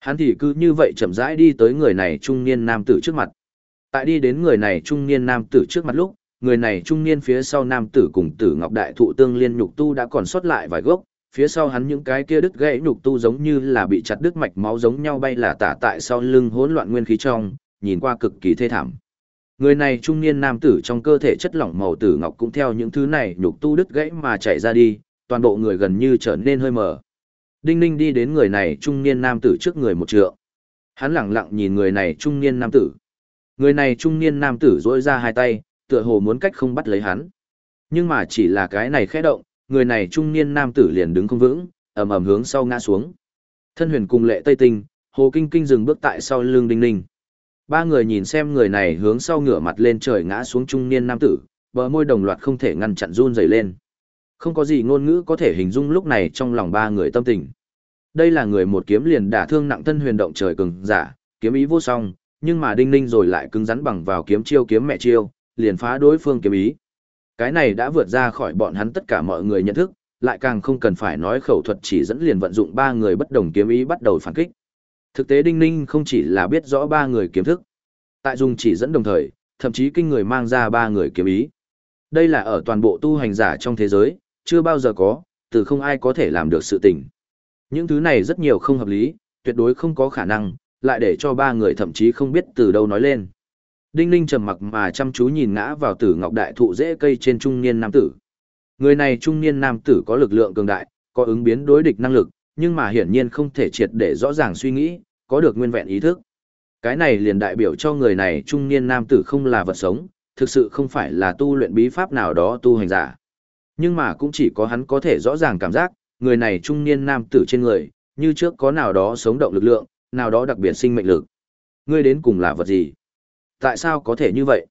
Hắn thì cứ như vậy chậm rãi đi tới người này trung niên nam tử trước mặt. Tại đi đến người này trung niên nam tử trước mặt lúc, người này trung niên phía sau nam tử cùng tử ngọc đại thụ tương liên nhục tu đã còn sót lại vài gốc, phía sau hắn những cái kia đứt gãy nhục tu giống như là bị chặt đứt mạch máu giống nhau bay là tả tại sau lưng hỗn loạn nguyên khí trong, nhìn qua cực kỳ thê thảm. Người này trung niên nam tử trong cơ thể chất lỏng màu tử ngọc cũng theo những thứ này nhục tu đứt gãy mà chảy ra đi, toàn bộ người gần như trở nên hơi mờ. Đinh Ninh đi đến người này trung niên nam tử trước người một trượng. Hắn lặng lặng nhìn người này trung niên nam tử. Người này trung niên nam tử duỗi ra hai tay, tựa hồ muốn cách không bắt lấy hắn. Nhưng mà chỉ là cái này khẽ động, người này trung niên nam tử liền đứng không vững, ầm ầm hướng sau ngã xuống. Thân huyền cùng lệ tây tinh, hồ kinh kinh dừng bước tại sau lưng đinh ninh. Ba người nhìn xem người này hướng sau ngửa mặt lên trời ngã xuống trung niên nam tử, bờ môi đồng loạt không thể ngăn chặn run rẩy lên. Không có gì ngôn ngữ có thể hình dung lúc này trong lòng ba người tâm tình. Đây là người một kiếm liền đả thương nặng thân huyền động trời cường giả, kiếm ý vô song, nhưng mà đinh ninh rồi lại cứng rắn bằng vào kiếm chiêu kiếm mẹ chiêu, liền phá đối phương kiếm ý. Cái này đã vượt ra khỏi bọn hắn tất cả mọi người nhận thức, lại càng không cần phải nói khẩu thuật chỉ dẫn liền vận dụng ba người bất đồng kiếm ý bắt đầu phản kích. Thực tế Đinh Ninh không chỉ là biết rõ ba người kiếm thức, tại dùng chỉ dẫn đồng thời, thậm chí kinh người mang ra ba người kiếm ý. Đây là ở toàn bộ tu hành giả trong thế giới, chưa bao giờ có, từ không ai có thể làm được sự tình. Những thứ này rất nhiều không hợp lý, tuyệt đối không có khả năng, lại để cho ba người thậm chí không biết từ đâu nói lên. Đinh Ninh trầm mặc mà chăm chú nhìn ngã vào tử ngọc đại thụ rễ cây trên trung niên nam tử. Người này trung niên nam tử có lực lượng cường đại, có ứng biến đối địch năng lực, nhưng mà hiển nhiên không thể triệt để rõ ràng suy nghĩ, có được nguyên vẹn ý thức. Cái này liền đại biểu cho người này trung niên nam tử không là vật sống, thực sự không phải là tu luyện bí pháp nào đó tu hành giả. Nhưng mà cũng chỉ có hắn có thể rõ ràng cảm giác, người này trung niên nam tử trên người, như trước có nào đó sống động lực lượng, nào đó đặc biệt sinh mệnh lực. Ngươi đến cùng là vật gì? Tại sao có thể như vậy?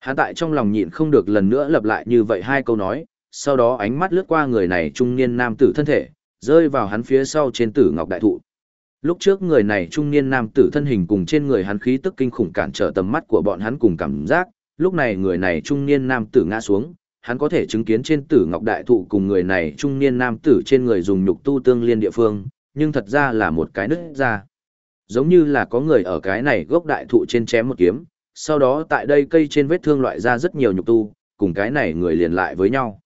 Hắn tại trong lòng nhịn không được lần nữa lặp lại như vậy hai câu nói, sau đó ánh mắt lướt qua người này trung niên nam tử thân thể, rơi vào hắn phía sau trên tử ngọc đại thụ. Lúc trước người này trung niên nam tử thân hình cùng trên người hắn khí tức kinh khủng cản trở tầm mắt của bọn hắn cùng cảm giác, lúc này người này trung niên nam tử ngã xuống, hắn có thể chứng kiến trên tử ngọc đại thụ cùng người này trung niên nam tử trên người dùng nhục tu tương liên địa phương, nhưng thật ra là một cái nứt ra. Giống như là có người ở cái này gốc đại thụ trên chém một kiếm, sau đó tại đây cây trên vết thương loại ra rất nhiều nhục tu, cùng cái này người liền lại với nhau.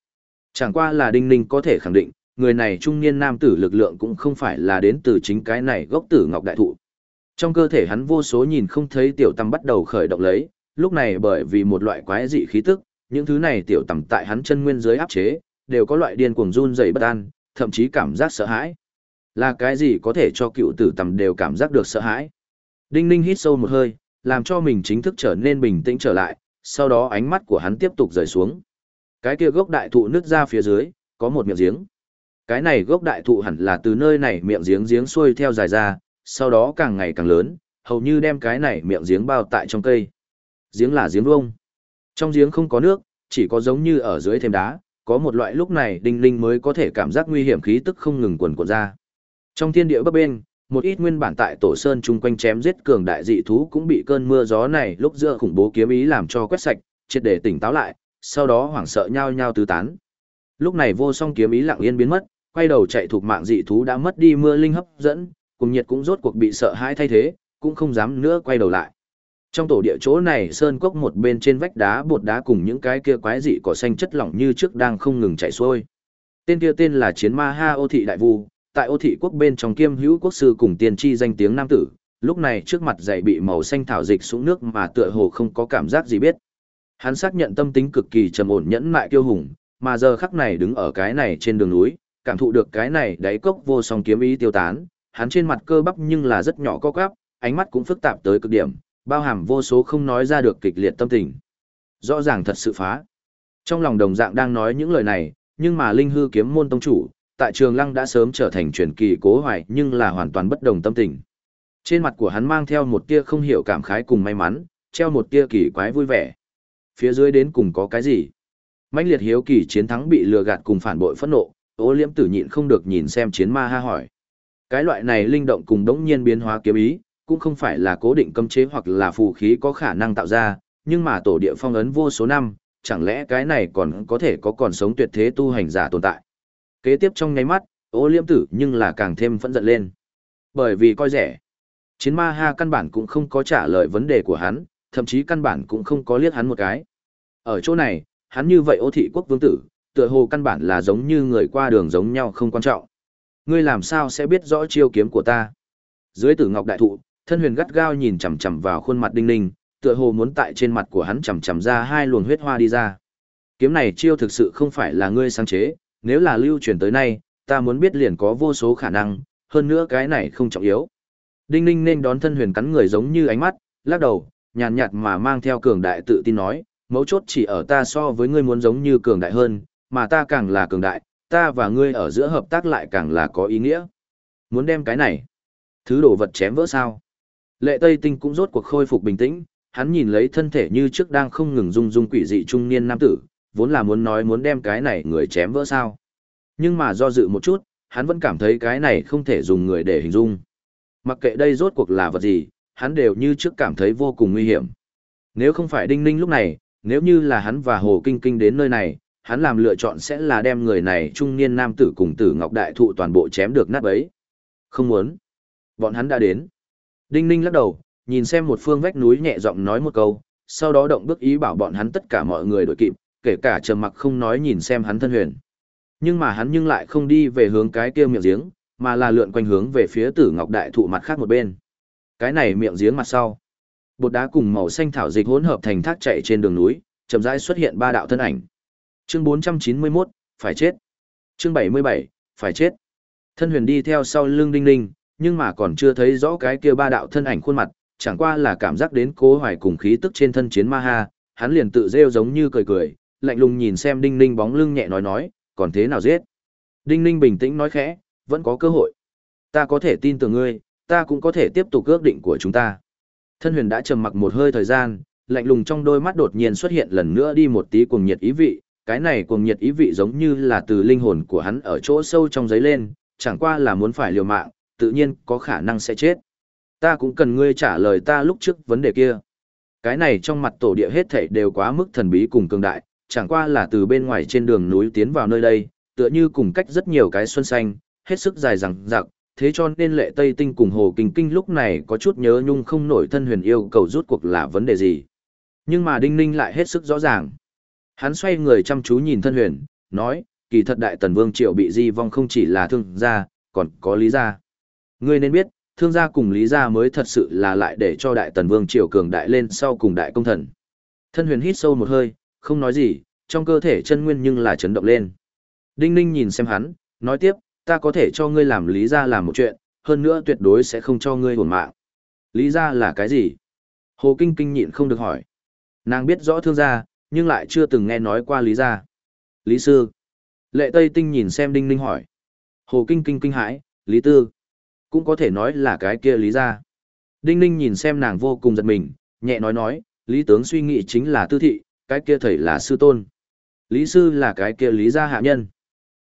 Chẳng qua là Đinh Ninh có thể khẳng định, người này trung niên nam tử lực lượng cũng không phải là đến từ chính cái này gốc tử ngọc đại thụ. Trong cơ thể hắn vô số nhìn không thấy tiểu tâm bắt đầu khởi động lấy, lúc này bởi vì một loại quái dị khí tức, những thứ này tiểu tầm tại hắn chân nguyên dưới áp chế, đều có loại điên cuồng run rẩy bất an, thậm chí cảm giác sợ hãi. Là cái gì có thể cho cựu tử tầm đều cảm giác được sợ hãi? Đinh Ninh hít sâu một hơi, làm cho mình chính thức trở nên bình tĩnh trở lại, sau đó ánh mắt của hắn tiếp tục rời xuống. Cái kia gốc đại thụ nứt ra phía dưới, có một miệng giếng. Cái này gốc đại thụ hẳn là từ nơi này miệng giếng giếng xuôi theo dài ra, sau đó càng ngày càng lớn, hầu như đem cái này miệng giếng bao tại trong cây. Giếng là giếng vuông. Trong giếng không có nước, chỉ có giống như ở dưới thêm đá, có một loại lúc này đinh linh mới có thể cảm giác nguy hiểm khí tức không ngừng quần cuộn ra. Trong thiên địa bấp bên, một ít nguyên bản tại tổ sơn chung quanh chém giết cường đại dị thú cũng bị cơn mưa gió này lúc giữa khủng bố kiếm ý làm cho quét sạch, triệt để tỉnh táo lại, sau đó hoảng sợ nhao nhao tứ tán. Lúc này vô song kiếm ý lặng yên biến mất, quay đầu chạy thuộc mạng dị thú đã mất đi mưa linh hấp dẫn, cùng nhiệt cũng rốt cuộc bị sợ hãi thay thế, cũng không dám nữa quay đầu lại. Trong tổ địa chỗ này sơn cốc một bên trên vách đá bột đá cùng những cái kia quái dị cỏ xanh chất lỏng như trước đang không ngừng chảy xuôi. Tên kia tên là Chiến Ma Ha Ô Thị Đại Vu, tại Ô Thị quốc bên trong kiêm hữu quốc sư cùng tiên tri danh tiếng nam tử, lúc này trước mặt dậy bị màu xanh thảo dịch xuống nước mà tựa hồ không có cảm giác gì biết. Hắn xác nhận tâm tính cực kỳ trầm ổn nhẫn mại kiêu hùng, mà giờ khắc này đứng ở cái này trên đường núi, cảm thụ được cái này đáy cốc vô song kiếm ý tiêu tán, hắn trên mặt cơ bắp nhưng là rất nhỏ co quắp, ánh mắt cũng phức tạp tới cực điểm, bao hàm vô số không nói ra được kịch liệt tâm tình. Rõ ràng thật sự phá. Trong lòng đồng dạng đang nói những lời này, nhưng mà Linh Hư kiếm môn tông chủ, tại Trường Lăng đã sớm trở thành truyền kỳ cố hoài, nhưng là hoàn toàn bất đồng tâm tình. Trên mặt của hắn mang theo một tia không hiểu cảm khái cùng may mắn, treo một tia kỳ quái vui vẻ. Phía dưới đến cùng có cái gì? mãnh liệt hiếu kỳ chiến thắng bị lừa gạt cùng phản bội phẫn nộ, Ô Liễm Tử nhịn không được nhìn xem chiến ma ha hỏi. Cái loại này linh động cùng đống nhiên biến hóa kiếm ý, cũng không phải là cố định cấm chế hoặc là phù khí có khả năng tạo ra, nhưng mà tổ địa phong ấn vô số năm, chẳng lẽ cái này còn có thể có còn sống tuyệt thế tu hành giả tồn tại. Kế tiếp trong nháy mắt, ô liễm tử nhưng là càng thêm phẫn giận lên. Bởi vì coi rẻ, chiến ma ha căn bản cũng không có trả lời vấn đề của hắn, thậm chí căn bản cũng không có liếc hắn một cái. Ở chỗ này, hắn như vậy ô thị quốc vương tử, tựa hồ căn bản là giống như người qua đường giống nhau không quan trọng. Ngươi làm sao sẽ biết rõ chiêu kiếm của ta? Dưới tử ngọc đại thụ, thân huyền gắt gao nhìn chằm chằm vào khuôn mặt đinh ninh, tựa hồ muốn tại trên mặt của hắn chằm chằm ra hai luồng huyết hoa đi ra. Kiếm này chiêu thực sự không phải là ngươi sáng chế, nếu là lưu truyền tới nay, ta muốn biết liền có vô số khả năng, hơn nữa cái này không trọng yếu. Đinh ninh nên đón thân huyền cắn người giống như ánh mắt, lắc đầu, nhàn nhạt mà mang theo cường đại tự tin nói, mấu chốt chỉ ở ta so với ngươi muốn giống như cường đại hơn, mà ta càng là cường đại, ta và ngươi ở giữa hợp tác lại càng là có ý nghĩa. Muốn đem cái này, thứ đồ vật chém vỡ sao? Lệ Tây Tinh cũng rốt cuộc khôi phục bình tĩnh, hắn nhìn lấy thân thể như trước đang không ngừng rung rung quỷ dị trung niên nam tử, vốn là muốn nói muốn đem cái này người chém vỡ sao. Nhưng mà do dự một chút, hắn vẫn cảm thấy cái này không thể dùng người để hình dung. Mặc kệ đây rốt cuộc là vật gì, hắn đều như trước cảm thấy vô cùng nguy hiểm. Nếu không phải đinh ninh lúc này, nếu như là hắn và Hồ Kinh Kinh đến nơi này, hắn làm lựa chọn sẽ là đem người này trung niên nam tử cùng tử ngọc đại thụ toàn bộ chém được nát bấy. Không muốn. Bọn hắn đã đến. Đinh Ninh lắc đầu, nhìn xem một phương vách núi nhẹ giọng nói một câu, sau đó động bước ý bảo bọn hắn tất cả mọi người đổi kịp, kể cả trầm mặc không nói nhìn xem hắn thân huyền. Nhưng mà hắn nhưng lại không đi về hướng cái kia miệng giếng, mà là lượn quanh hướng về phía Tử Ngọc Đại thụ mặt khác một bên. Cái này miệng giếng mặt sau, bột đá cùng màu xanh thảo dịch hỗn hợp thành thác chạy trên đường núi, chậm rãi xuất hiện ba đạo thân ảnh. Chương 491, phải chết. Chương 77, phải chết. Thân huyền đi theo sau lưng Đinh Ninh, nhưng mà còn chưa thấy rõ cái kia ba đạo thân ảnh khuôn mặt, chẳng qua là cảm giác đến cố hoài cùng khí tức trên thân chiến ma ha, hắn liền tự rêu giống như cười cười, lạnh lùng nhìn xem Đinh Ninh bóng lưng nhẹ nói nói, còn thế nào giết. Đinh Ninh bình tĩnh nói khẽ, vẫn có cơ hội. Ta có thể tin tưởng ngươi, ta cũng có thể tiếp tục ước định của chúng ta. Thân huyền đã trầm mặc một hơi thời gian, lạnh lùng trong đôi mắt đột nhiên xuất hiện lần nữa đi một tí cuồng nhiệt ý vị, cái này cuồng nhiệt ý vị giống như là từ linh hồn của hắn ở chỗ sâu trong giấy lên, chẳng qua là muốn phải liều mạng, tự nhiên có khả năng sẽ chết. Ta cũng cần ngươi trả lời ta lúc trước vấn đề kia. Cái này trong mặt tổ địa hết thảy đều quá mức thần bí cùng cường đại, chẳng qua là từ bên ngoài trên đường núi tiến vào nơi đây, tựa như cùng cách rất nhiều cái xuân xanh, hết sức dài dằng dặc, thế cho nên lệ Tây Tinh cùng Hồ Kinh Kinh lúc này có chút nhớ nhung không nổi thân huyền yêu cầu rút cuộc là vấn đề gì. Nhưng mà Đinh Ninh lại hết sức rõ ràng. Hắn xoay người chăm chú nhìn thân huyền, nói, kỳ thật đại tần vương triệu bị di vong không chỉ là thương gia, còn có lý gia. Ngươi nên biết, thương gia cùng lý gia mới thật sự là lại để cho đại tần vương triều cường đại lên sau cùng đại công thần. Thân huyền hít sâu một hơi, không nói gì, trong cơ thể chân nguyên nhưng là chấn động lên. Đinh Ninh nhìn xem hắn, nói tiếp, ta có thể cho ngươi làm lý ra làm một chuyện, hơn nữa tuyệt đối sẽ không cho ngươi hồn mạng. Lý ra là cái gì? Hồ Kinh Kinh nhịn không được hỏi. Nàng biết rõ thương gia, nhưng lại chưa từng nghe nói qua lý gia. Lý sư. Lệ Tây Tinh nhìn xem Đinh Ninh hỏi. Hồ Kinh Kinh kinh hãi, Lý Tư. Cũng có thể nói là cái kia Lý gia. Đinh Ninh nhìn xem nàng vô cùng giật mình, nhẹ nói nói, Lý tướng suy nghĩ chính là tư thị, cái kia thầy là sư tôn. Lý sư là cái kia Lý gia hạ nhân.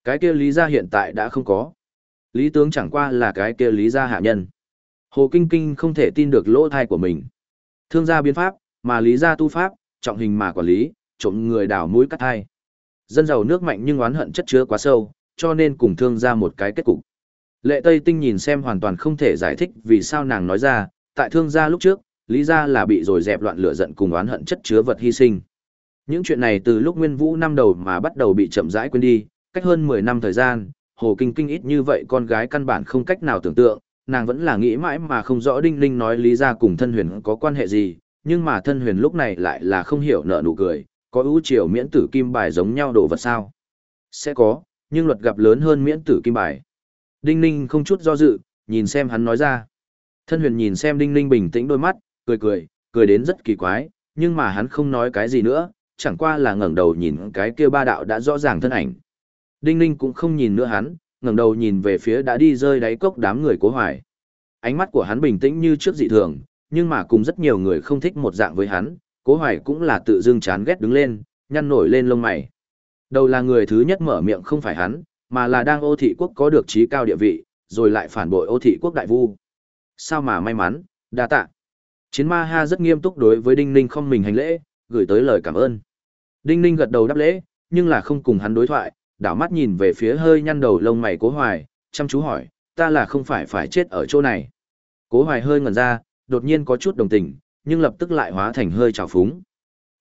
Cái kia Lý gia hiện tại đã không có. Lý tướng chẳng qua là cái kia Lý gia hạ nhân. Hồ Kinh Kinh không thể tin được lỗ thai của mình. Thương gia biến pháp, mà Lý gia tu pháp, trọng hình mà quản lý, trộm người đào mũi cắt thai Dân giàu nước mạnh nhưng oán hận chất chứa quá sâu, cho nên cùng thương gia một cái kết cục. Lệ Tây Tinh nhìn xem hoàn toàn không thể giải thích vì sao nàng nói ra, tại thương gia lúc trước, lý gia là bị rồi dẹp loạn lửa giận cùng oán hận chất chứa vật hy sinh. Những chuyện này từ lúc Nguyên Vũ năm đầu mà bắt đầu bị chậm rãi quên đi, cách hơn 10 năm thời gian, Hồ Kinh Kinh ít như vậy con gái căn bản không cách nào tưởng tượng, nàng vẫn là nghĩ mãi mà không rõ Đinh Ninh nói lý ra cùng thân huyền có quan hệ gì, nhưng mà thân huyền lúc này lại là không hiểu nợ nụ cười, có ưu triều miễn tử kim bài giống nhau đồ vật sao? Sẽ có, nhưng luật gặp lớn hơn miễn tử kim bài. Đinh Ninh không chút do dự, nhìn xem hắn nói ra. Thân huyền nhìn xem Đinh Ninh bình tĩnh đôi mắt, cười cười, cười đến rất kỳ quái, nhưng mà hắn không nói cái gì nữa, chẳng qua là ngẩng đầu nhìn cái kia ba đạo đã rõ ràng thân ảnh. Đinh Ninh cũng không nhìn nữa hắn, ngẩng đầu nhìn về phía đã đi rơi đáy cốc đám người cố hoài. Ánh mắt của hắn bình tĩnh như trước dị thường, nhưng mà cùng rất nhiều người không thích một dạng với hắn, cố hoài cũng là tự dưng chán ghét đứng lên, nhăn nổi lên lông mày. Đầu là người thứ nhất mở miệng không phải hắn, mà là đang ô thị quốc có được trí cao địa vị, rồi lại phản bội ô thị quốc đại vu. Sao mà may mắn, đa tạ. Chiến ma ha rất nghiêm túc đối với Đinh Ninh không mình hành lễ, gửi tới lời cảm ơn. Đinh Ninh gật đầu đáp lễ, nhưng là không cùng hắn đối thoại, đảo mắt nhìn về phía hơi nhăn đầu lông mày cố hoài, chăm chú hỏi, ta là không phải phải chết ở chỗ này. Cố hoài hơi ngẩn ra, đột nhiên có chút đồng tình, nhưng lập tức lại hóa thành hơi trào phúng.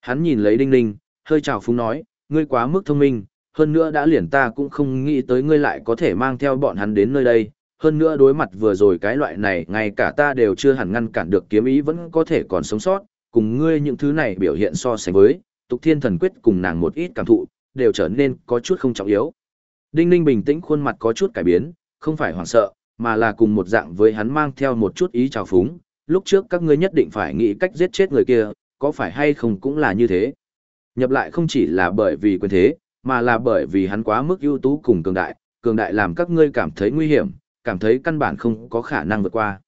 Hắn nhìn lấy Đinh Ninh, hơi trào phúng nói, ngươi quá mức thông minh, hơn nữa đã liền ta cũng không nghĩ tới ngươi lại có thể mang theo bọn hắn đến nơi đây, hơn nữa đối mặt vừa rồi cái loại này ngay cả ta đều chưa hẳn ngăn cản được kiếm ý vẫn có thể còn sống sót, cùng ngươi những thứ này biểu hiện so sánh với, tục thiên thần quyết cùng nàng một ít cảm thụ, đều trở nên có chút không trọng yếu. Đinh Ninh bình tĩnh khuôn mặt có chút cải biến, không phải hoảng sợ, mà là cùng một dạng với hắn mang theo một chút ý trào phúng, lúc trước các ngươi nhất định phải nghĩ cách giết chết người kia, có phải hay không cũng là như thế. Nhập lại không chỉ là bởi vì quyền thế, mà là bởi vì hắn quá mức ưu tú cùng cường đại, cường đại làm các ngươi cảm thấy nguy hiểm, cảm thấy căn bản không có khả năng vượt qua.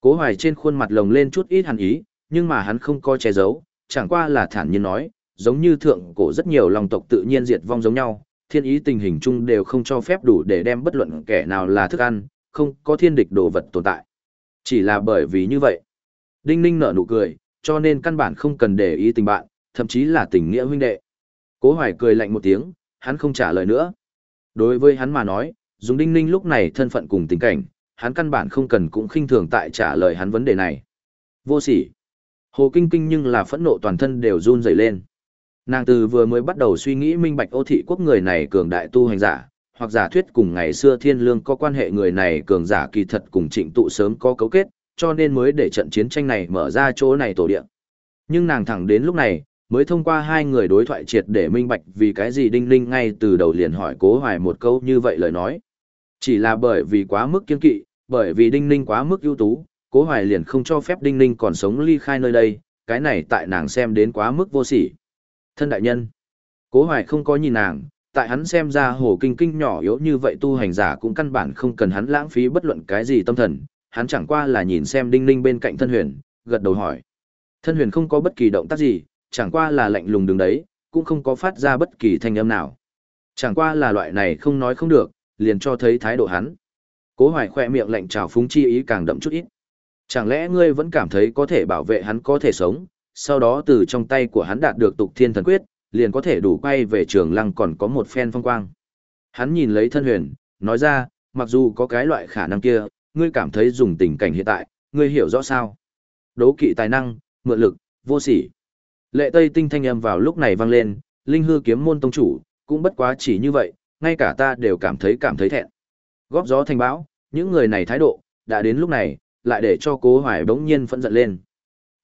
Cố hoài trên khuôn mặt lồng lên chút ít hàn ý, nhưng mà hắn không có che giấu, chẳng qua là thản nhiên nói, giống như thượng cổ rất nhiều lòng tộc tự nhiên diệt vong giống nhau, thiên ý tình hình chung đều không cho phép đủ để đem bất luận kẻ nào là thức ăn, không có thiên địch đồ vật tồn tại. Chỉ là bởi vì như vậy. Đinh Ninh nở nụ cười, cho nên căn bản không cần để ý tình bạn, thậm chí là tình nghĩa huynh đệ. Cố Hoài cười lạnh một tiếng, hắn không trả lời nữa. Đối với hắn mà nói, dùng Đinh Ninh lúc này thân phận cùng tình cảnh, hắn căn bản không cần cũng khinh thường tại trả lời hắn vấn đề này. Vô sỉ. Hồ Kinh Kinh nhưng là phẫn nộ toàn thân đều run rẩy lên. Nàng từ vừa mới bắt đầu suy nghĩ minh bạch ô thị quốc người này cường đại tu hành giả, hoặc giả thuyết cùng ngày xưa thiên lương có quan hệ người này cường giả kỳ thật cùng trịnh tụ sớm có cấu kết, cho nên mới để trận chiến tranh này mở ra chỗ này tổ địa. Nhưng nàng thẳng đến lúc này, mới thông qua hai người đối thoại triệt để minh bạch vì cái gì Đinh Ninh ngay từ đầu liền hỏi Cố Hoài một câu như vậy lời nói. Chỉ là bởi vì quá mức kiên kỵ, bởi vì Đinh Ninh quá mức ưu tú, Cố Hoài liền không cho phép Đinh Ninh còn sống ly khai nơi đây, cái này tại nàng xem đến quá mức vô sỉ. Thân đại nhân, Cố Hoài không có nhìn nàng, tại hắn xem ra hồ kinh kinh nhỏ yếu như vậy tu hành giả cũng căn bản không cần hắn lãng phí bất luận cái gì tâm thần, hắn chẳng qua là nhìn xem đinh ninh bên cạnh thân huyền, gật đầu hỏi. Thân huyền không có bất kỳ động tác gì, chẳng qua là lạnh lùng đứng đấy, cũng không có phát ra bất kỳ thanh âm nào. Chẳng qua là loại này không nói không được, liền cho thấy thái độ hắn. Cố hoài khoe miệng lạnh trào phúng chi ý càng đậm chút ít. Chẳng lẽ ngươi vẫn cảm thấy có thể bảo vệ hắn có thể sống, sau đó từ trong tay của hắn đạt được tục thiên thần quyết, liền có thể đủ quay về trường lăng còn có một phen phong quang. Hắn nhìn lấy thân huyền, nói ra, mặc dù có cái loại khả năng kia, ngươi cảm thấy dùng tình cảnh hiện tại, ngươi hiểu rõ sao? Đố kỵ tài năng, mượn lực, vô sỉ. Lệ Tây Tinh thanh âm vào lúc này vang lên, Linh hư kiếm môn tông chủ, cũng bất quá chỉ như vậy, ngay cả ta đều cảm thấy cảm thấy thẹn. Góp gió thành bão, những người này thái độ, đã đến lúc này, lại để cho cố hoài bỗng nhiên phẫn giận lên.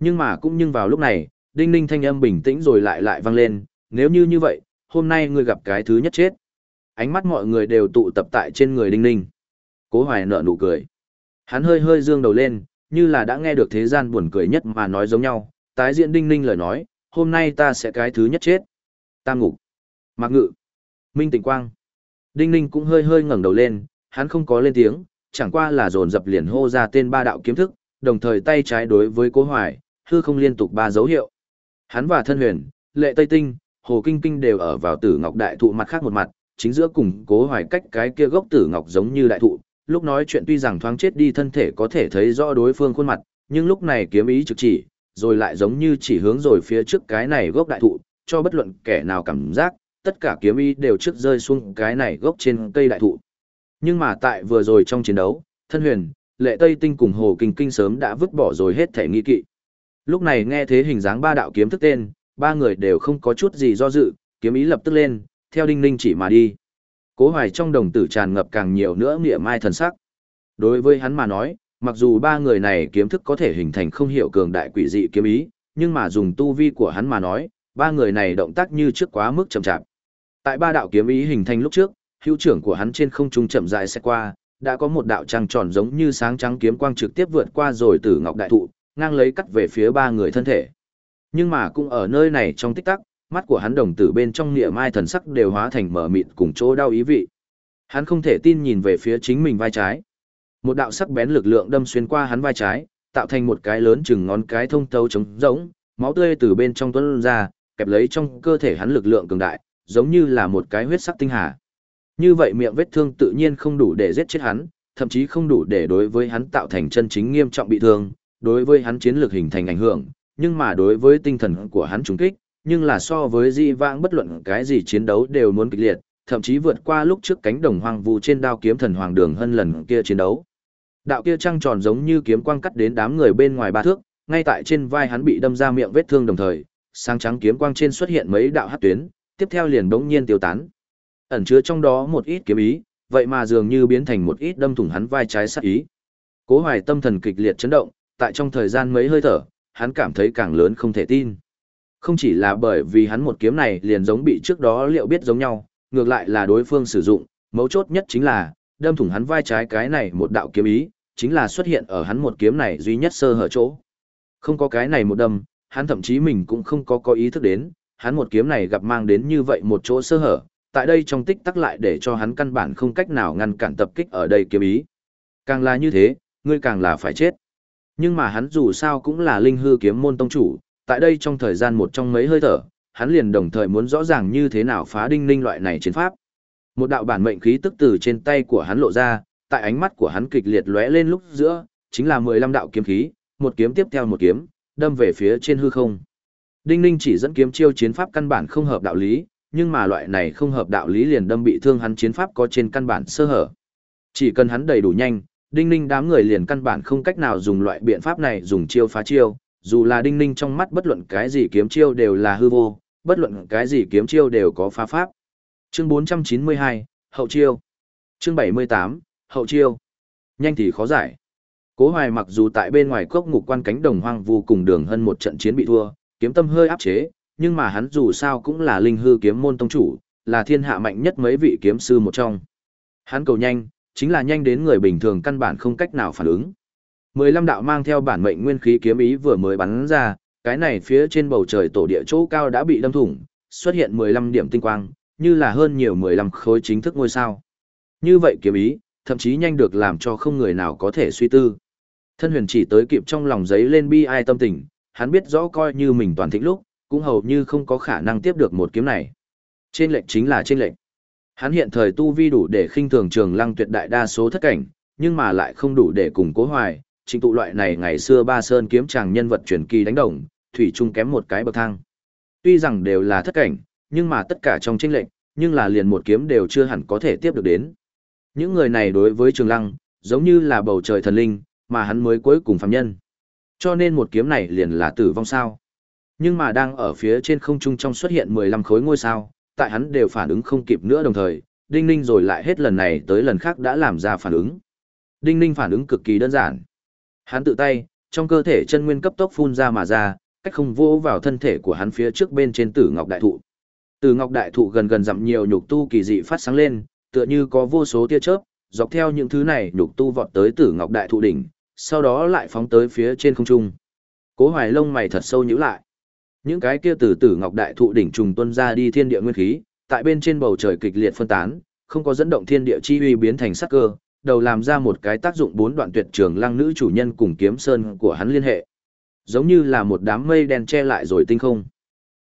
Nhưng mà cũng nhưng vào lúc này, đinh ninh thanh âm bình tĩnh rồi lại lại vang lên, nếu như như vậy, hôm nay ngươi gặp cái thứ nhất chết. Ánh mắt mọi người đều tụ tập tại trên người Đinh Ninh. Cố Hoài nở nụ cười. Hắn hơi hơi dương đầu lên, như là đã nghe được thế gian buồn cười nhất mà nói giống nhau, tái diễn Đinh Ninh lời nói, hôm nay ta sẽ cái thứ nhất chết. Tam ngục. Mạc Ngự. Minh Tịnh Quang. Đinh Ninh cũng hơi hơi ngẩng đầu lên, hắn không có lên tiếng, chẳng qua là dồn dập liền hô ra tên ba đạo kiếm thức, đồng thời tay trái đối với Cố Hoài, hư không liên tục ba dấu hiệu. Hắn và Thân Huyền, Lệ Tây Tinh, Hồ Kinh Kinh đều ở vào Tử Ngọc Đại Thụ mặt khác một mặt, chính giữa cùng Cố Hoài cách cái kia gốc Tử Ngọc giống như đại thụ, lúc nói chuyện tuy rằng thoáng chết đi thân thể có thể thấy rõ đối phương khuôn mặt, nhưng lúc này kiếm ý trực chỉ, rồi lại giống như chỉ hướng rồi phía trước cái này gốc đại thụ, cho bất luận kẻ nào cảm giác, tất cả kiếm ý đều trước rơi xuống cái này gốc trên cây đại thụ. Nhưng mà tại vừa rồi trong chiến đấu, thân huyền, lệ tây tinh cùng hồ kinh kinh sớm đã vứt bỏ rồi hết thể nghi kỵ. Lúc này nghe thế hình dáng ba đạo kiếm thức tên, ba người đều không có chút gì do dự, kiếm ý lập tức lên, theo đinh ninh chỉ mà đi. Cố hoài trong đồng tử tràn ngập càng nhiều nữa nghĩa mai thần sắc. Đối với hắn mà nói, mặc dù ba người này kiếm thức có thể hình thành không hiểu cường đại quỷ dị kiếm ý, nhưng mà dùng tu vi của hắn mà nói, ba người này động tác như trước quá mức chậm chạp. Tại ba đạo kiếm ý hình thành lúc trước, hữu trưởng của hắn trên không trung chậm rãi sẽ qua, đã có một đạo trăng tròn giống như sáng trắng kiếm quang trực tiếp vượt qua rồi tử ngọc đại thụ, ngang lấy cắt về phía ba người thân thể. Nhưng mà cũng ở nơi này trong tích tắc, mắt của hắn đồng tử bên trong nghĩa mai thần sắc đều hóa thành mở mịt cùng chỗ đau ý vị. Hắn không thể tin nhìn về phía chính mình vai trái. Một đạo sắc bén lực lượng đâm xuyên qua hắn vai trái, tạo thành một cái lớn chừng ngón cái thông thấu trống rỗng, máu tươi từ bên trong tuôn ra, kẹp lấy trong cơ thể hắn lực lượng cường đại, giống như là một cái huyết sắc tinh hà. Như vậy miệng vết thương tự nhiên không đủ để giết chết hắn, thậm chí không đủ để đối với hắn tạo thành chân chính nghiêm trọng bị thương, đối với hắn chiến lược hình thành ảnh hưởng, nhưng mà đối với tinh thần của hắn trùng kích, nhưng là so với di vãng bất luận cái gì chiến đấu đều muốn kịch liệt, thậm chí vượt qua lúc trước cánh đồng hoang vu trên đao kiếm thần hoàng đường hơn lần kia chiến đấu. Đạo kia trăng tròn giống như kiếm quang cắt đến đám người bên ngoài ba thước, ngay tại trên vai hắn bị đâm ra miệng vết thương đồng thời, sáng trắng kiếm quang trên xuất hiện mấy đạo hắc tuyến, tiếp theo liền bỗng nhiên tiêu tán. Ẩn chứa trong đó một ít kiếm ý, vậy mà dường như biến thành một ít đâm thủng hắn vai trái sát ý. Cố Hoài tâm thần kịch liệt chấn động, tại trong thời gian mấy hơi thở, hắn cảm thấy càng lớn không thể tin. Không chỉ là bởi vì hắn một kiếm này liền giống bị trước đó liệu biết giống nhau, ngược lại là đối phương sử dụng, mấu chốt nhất chính là, đâm thủng hắn vai trái cái này một đạo kiếm ý, chính là xuất hiện ở hắn một kiếm này duy nhất sơ hở chỗ. Không có cái này một đâm, hắn thậm chí mình cũng không có có ý thức đến, hắn một kiếm này gặp mang đến như vậy một chỗ sơ hở, tại đây trong tích tắc lại để cho hắn căn bản không cách nào ngăn cản tập kích ở đây kiếm ý. Càng là như thế, ngươi càng là phải chết. Nhưng mà hắn dù sao cũng là linh hư kiếm môn tông chủ, tại đây trong thời gian một trong mấy hơi thở, hắn liền đồng thời muốn rõ ràng như thế nào phá đinh ninh loại này chiến pháp. Một đạo bản mệnh khí tức từ trên tay của hắn lộ ra, tại ánh mắt của hắn kịch liệt lóe lên lúc giữa, chính là 15 đạo kiếm khí, một kiếm tiếp theo một kiếm, đâm về phía trên hư không. Đinh Ninh chỉ dẫn kiếm chiêu chiến pháp căn bản không hợp đạo lý, nhưng mà loại này không hợp đạo lý liền đâm bị thương hắn chiến pháp có trên căn bản sơ hở. Chỉ cần hắn đầy đủ nhanh, Đinh Ninh đám người liền căn bản không cách nào dùng loại biện pháp này dùng chiêu phá chiêu, dù là Đinh Ninh trong mắt bất luận cái gì kiếm chiêu đều là hư vô, bất luận cái gì kiếm chiêu đều có phá pháp. Chương 492, Hậu chiêu. Chương 78, Hậu chiêu. Nhanh thì khó giải. Cố Hoài mặc dù tại bên ngoài cốc ngục quan cánh đồng hoang vu cùng đường hơn một trận chiến bị thua, kiếm tâm hơi áp chế, nhưng mà hắn dù sao cũng là linh hư kiếm môn tông chủ, là thiên hạ mạnh nhất mấy vị kiếm sư một trong. Hắn cầu nhanh, chính là nhanh đến người bình thường căn bản không cách nào phản ứng. Mười lăm đạo mang theo bản mệnh nguyên khí kiếm ý vừa mới bắn ra, cái này phía trên bầu trời tổ địa chỗ cao đã bị đâm thủng, xuất hiện mười lăm điểm tinh quang, như là hơn nhiều mười lăm khối chính thức ngôi sao. Như vậy kiếm ý, thậm chí nhanh được làm cho không người nào có thể suy tư. Thân huyền chỉ tới kịp trong lòng giấy lên bi ai tâm tình, hắn biết rõ coi như mình toàn thịnh lúc, cũng hầu như không có khả năng tiếp được một kiếm này. Trên lệnh chính là trên lệnh. Hắn hiện thời tu vi đủ để khinh thường trường lăng tuyệt đại đa số thất cảnh, nhưng mà lại không đủ để cùng cố hoài, trình tụ loại này ngày xưa ba sơn kiếm chàng nhân vật truyền kỳ đánh đồng, thủy chung kém một cái bậc thang. Tuy rằng đều là thất cảnh, nhưng mà tất cả trong tranh lệnh, nhưng là liền một kiếm đều chưa hẳn có thể tiếp được đến. Những người này đối với Trường Lăng, giống như là bầu trời thần linh, mà hắn mới cuối cùng phàm nhân. Cho nên một kiếm này liền là tử vong sao. Nhưng mà đang ở phía trên không trung trong xuất hiện 15 khối ngôi sao, tại hắn đều phản ứng không kịp nữa đồng thời, Đinh Ninh rồi lại hết lần này tới lần khác đã làm ra phản ứng. Đinh Ninh phản ứng cực kỳ đơn giản. Hắn tự tay, trong cơ thể chân nguyên cấp tốc phun ra mà ra, cách không vô vào thân thể của hắn phía trước bên trên tử ngọc đại thụ. Tử ngọc đại thụ gần gần dặm nhiều nhục tu kỳ dị phát sáng lên, tựa như có vô số tia chớp, dọc theo những thứ này nhục tu vọt tới Tử Ngọc đại thụ đỉnh, sau đó lại phóng tới phía trên không trung. Cố Hoài lông mày thật sâu nhíu lại. Những cái kia từ Tử Ngọc đại thụ đỉnh trùng tuân ra đi thiên địa nguyên khí, tại bên trên bầu trời kịch liệt phân tán, không có dẫn động thiên địa chi uy biến thành sắc cơ, đầu làm ra một cái tác dụng bốn đoạn tuyệt trường lăng nữ chủ nhân cùng kiếm sơn của hắn liên hệ. Giống như là một đám mây đen che lại rồi tinh không.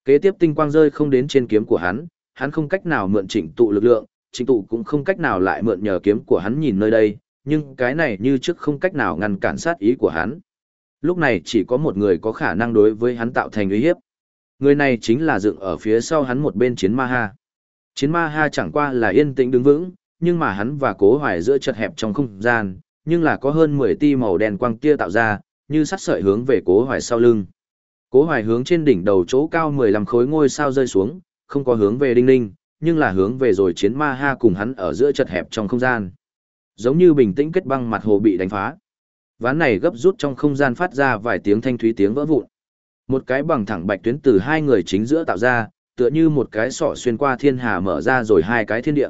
Kế tiếp tinh quang rơi không đến trên kiếm của hắn, hắn không cách nào mượn chỉnh tụ lực lượng, chỉnh tụ cũng không cách nào lại mượn nhờ kiếm của hắn nhìn nơi đây, nhưng cái này như trước không cách nào ngăn cản sát ý của hắn. Lúc này chỉ có một người có khả năng đối với hắn tạo thành uy hiếp. Người này chính là dựng ở phía sau hắn một bên chiến ma ha. Chiến ma ha chẳng qua là yên tĩnh đứng vững, nhưng mà hắn và cố hoài giữa chật hẹp trong không gian, nhưng là có hơn 10 ti màu đen quang tia tạo ra, như sắt sợi hướng về cố hoài sau lưng. Cố hoài hướng trên đỉnh đầu chỗ cao 15 khối ngôi sao rơi xuống, không có hướng về đinh ninh, nhưng là hướng về rồi chiến ma ha cùng hắn ở giữa chật hẹp trong không gian. Giống như bình tĩnh kết băng mặt hồ bị đánh phá. Ván này gấp rút trong không gian phát ra vài tiếng thanh thúy tiếng vỡ vụn. Một cái bằng thẳng bạch tuyến từ hai người chính giữa tạo ra, tựa như một cái sọ xuyên qua thiên hà mở ra rồi hai cái thiên địa.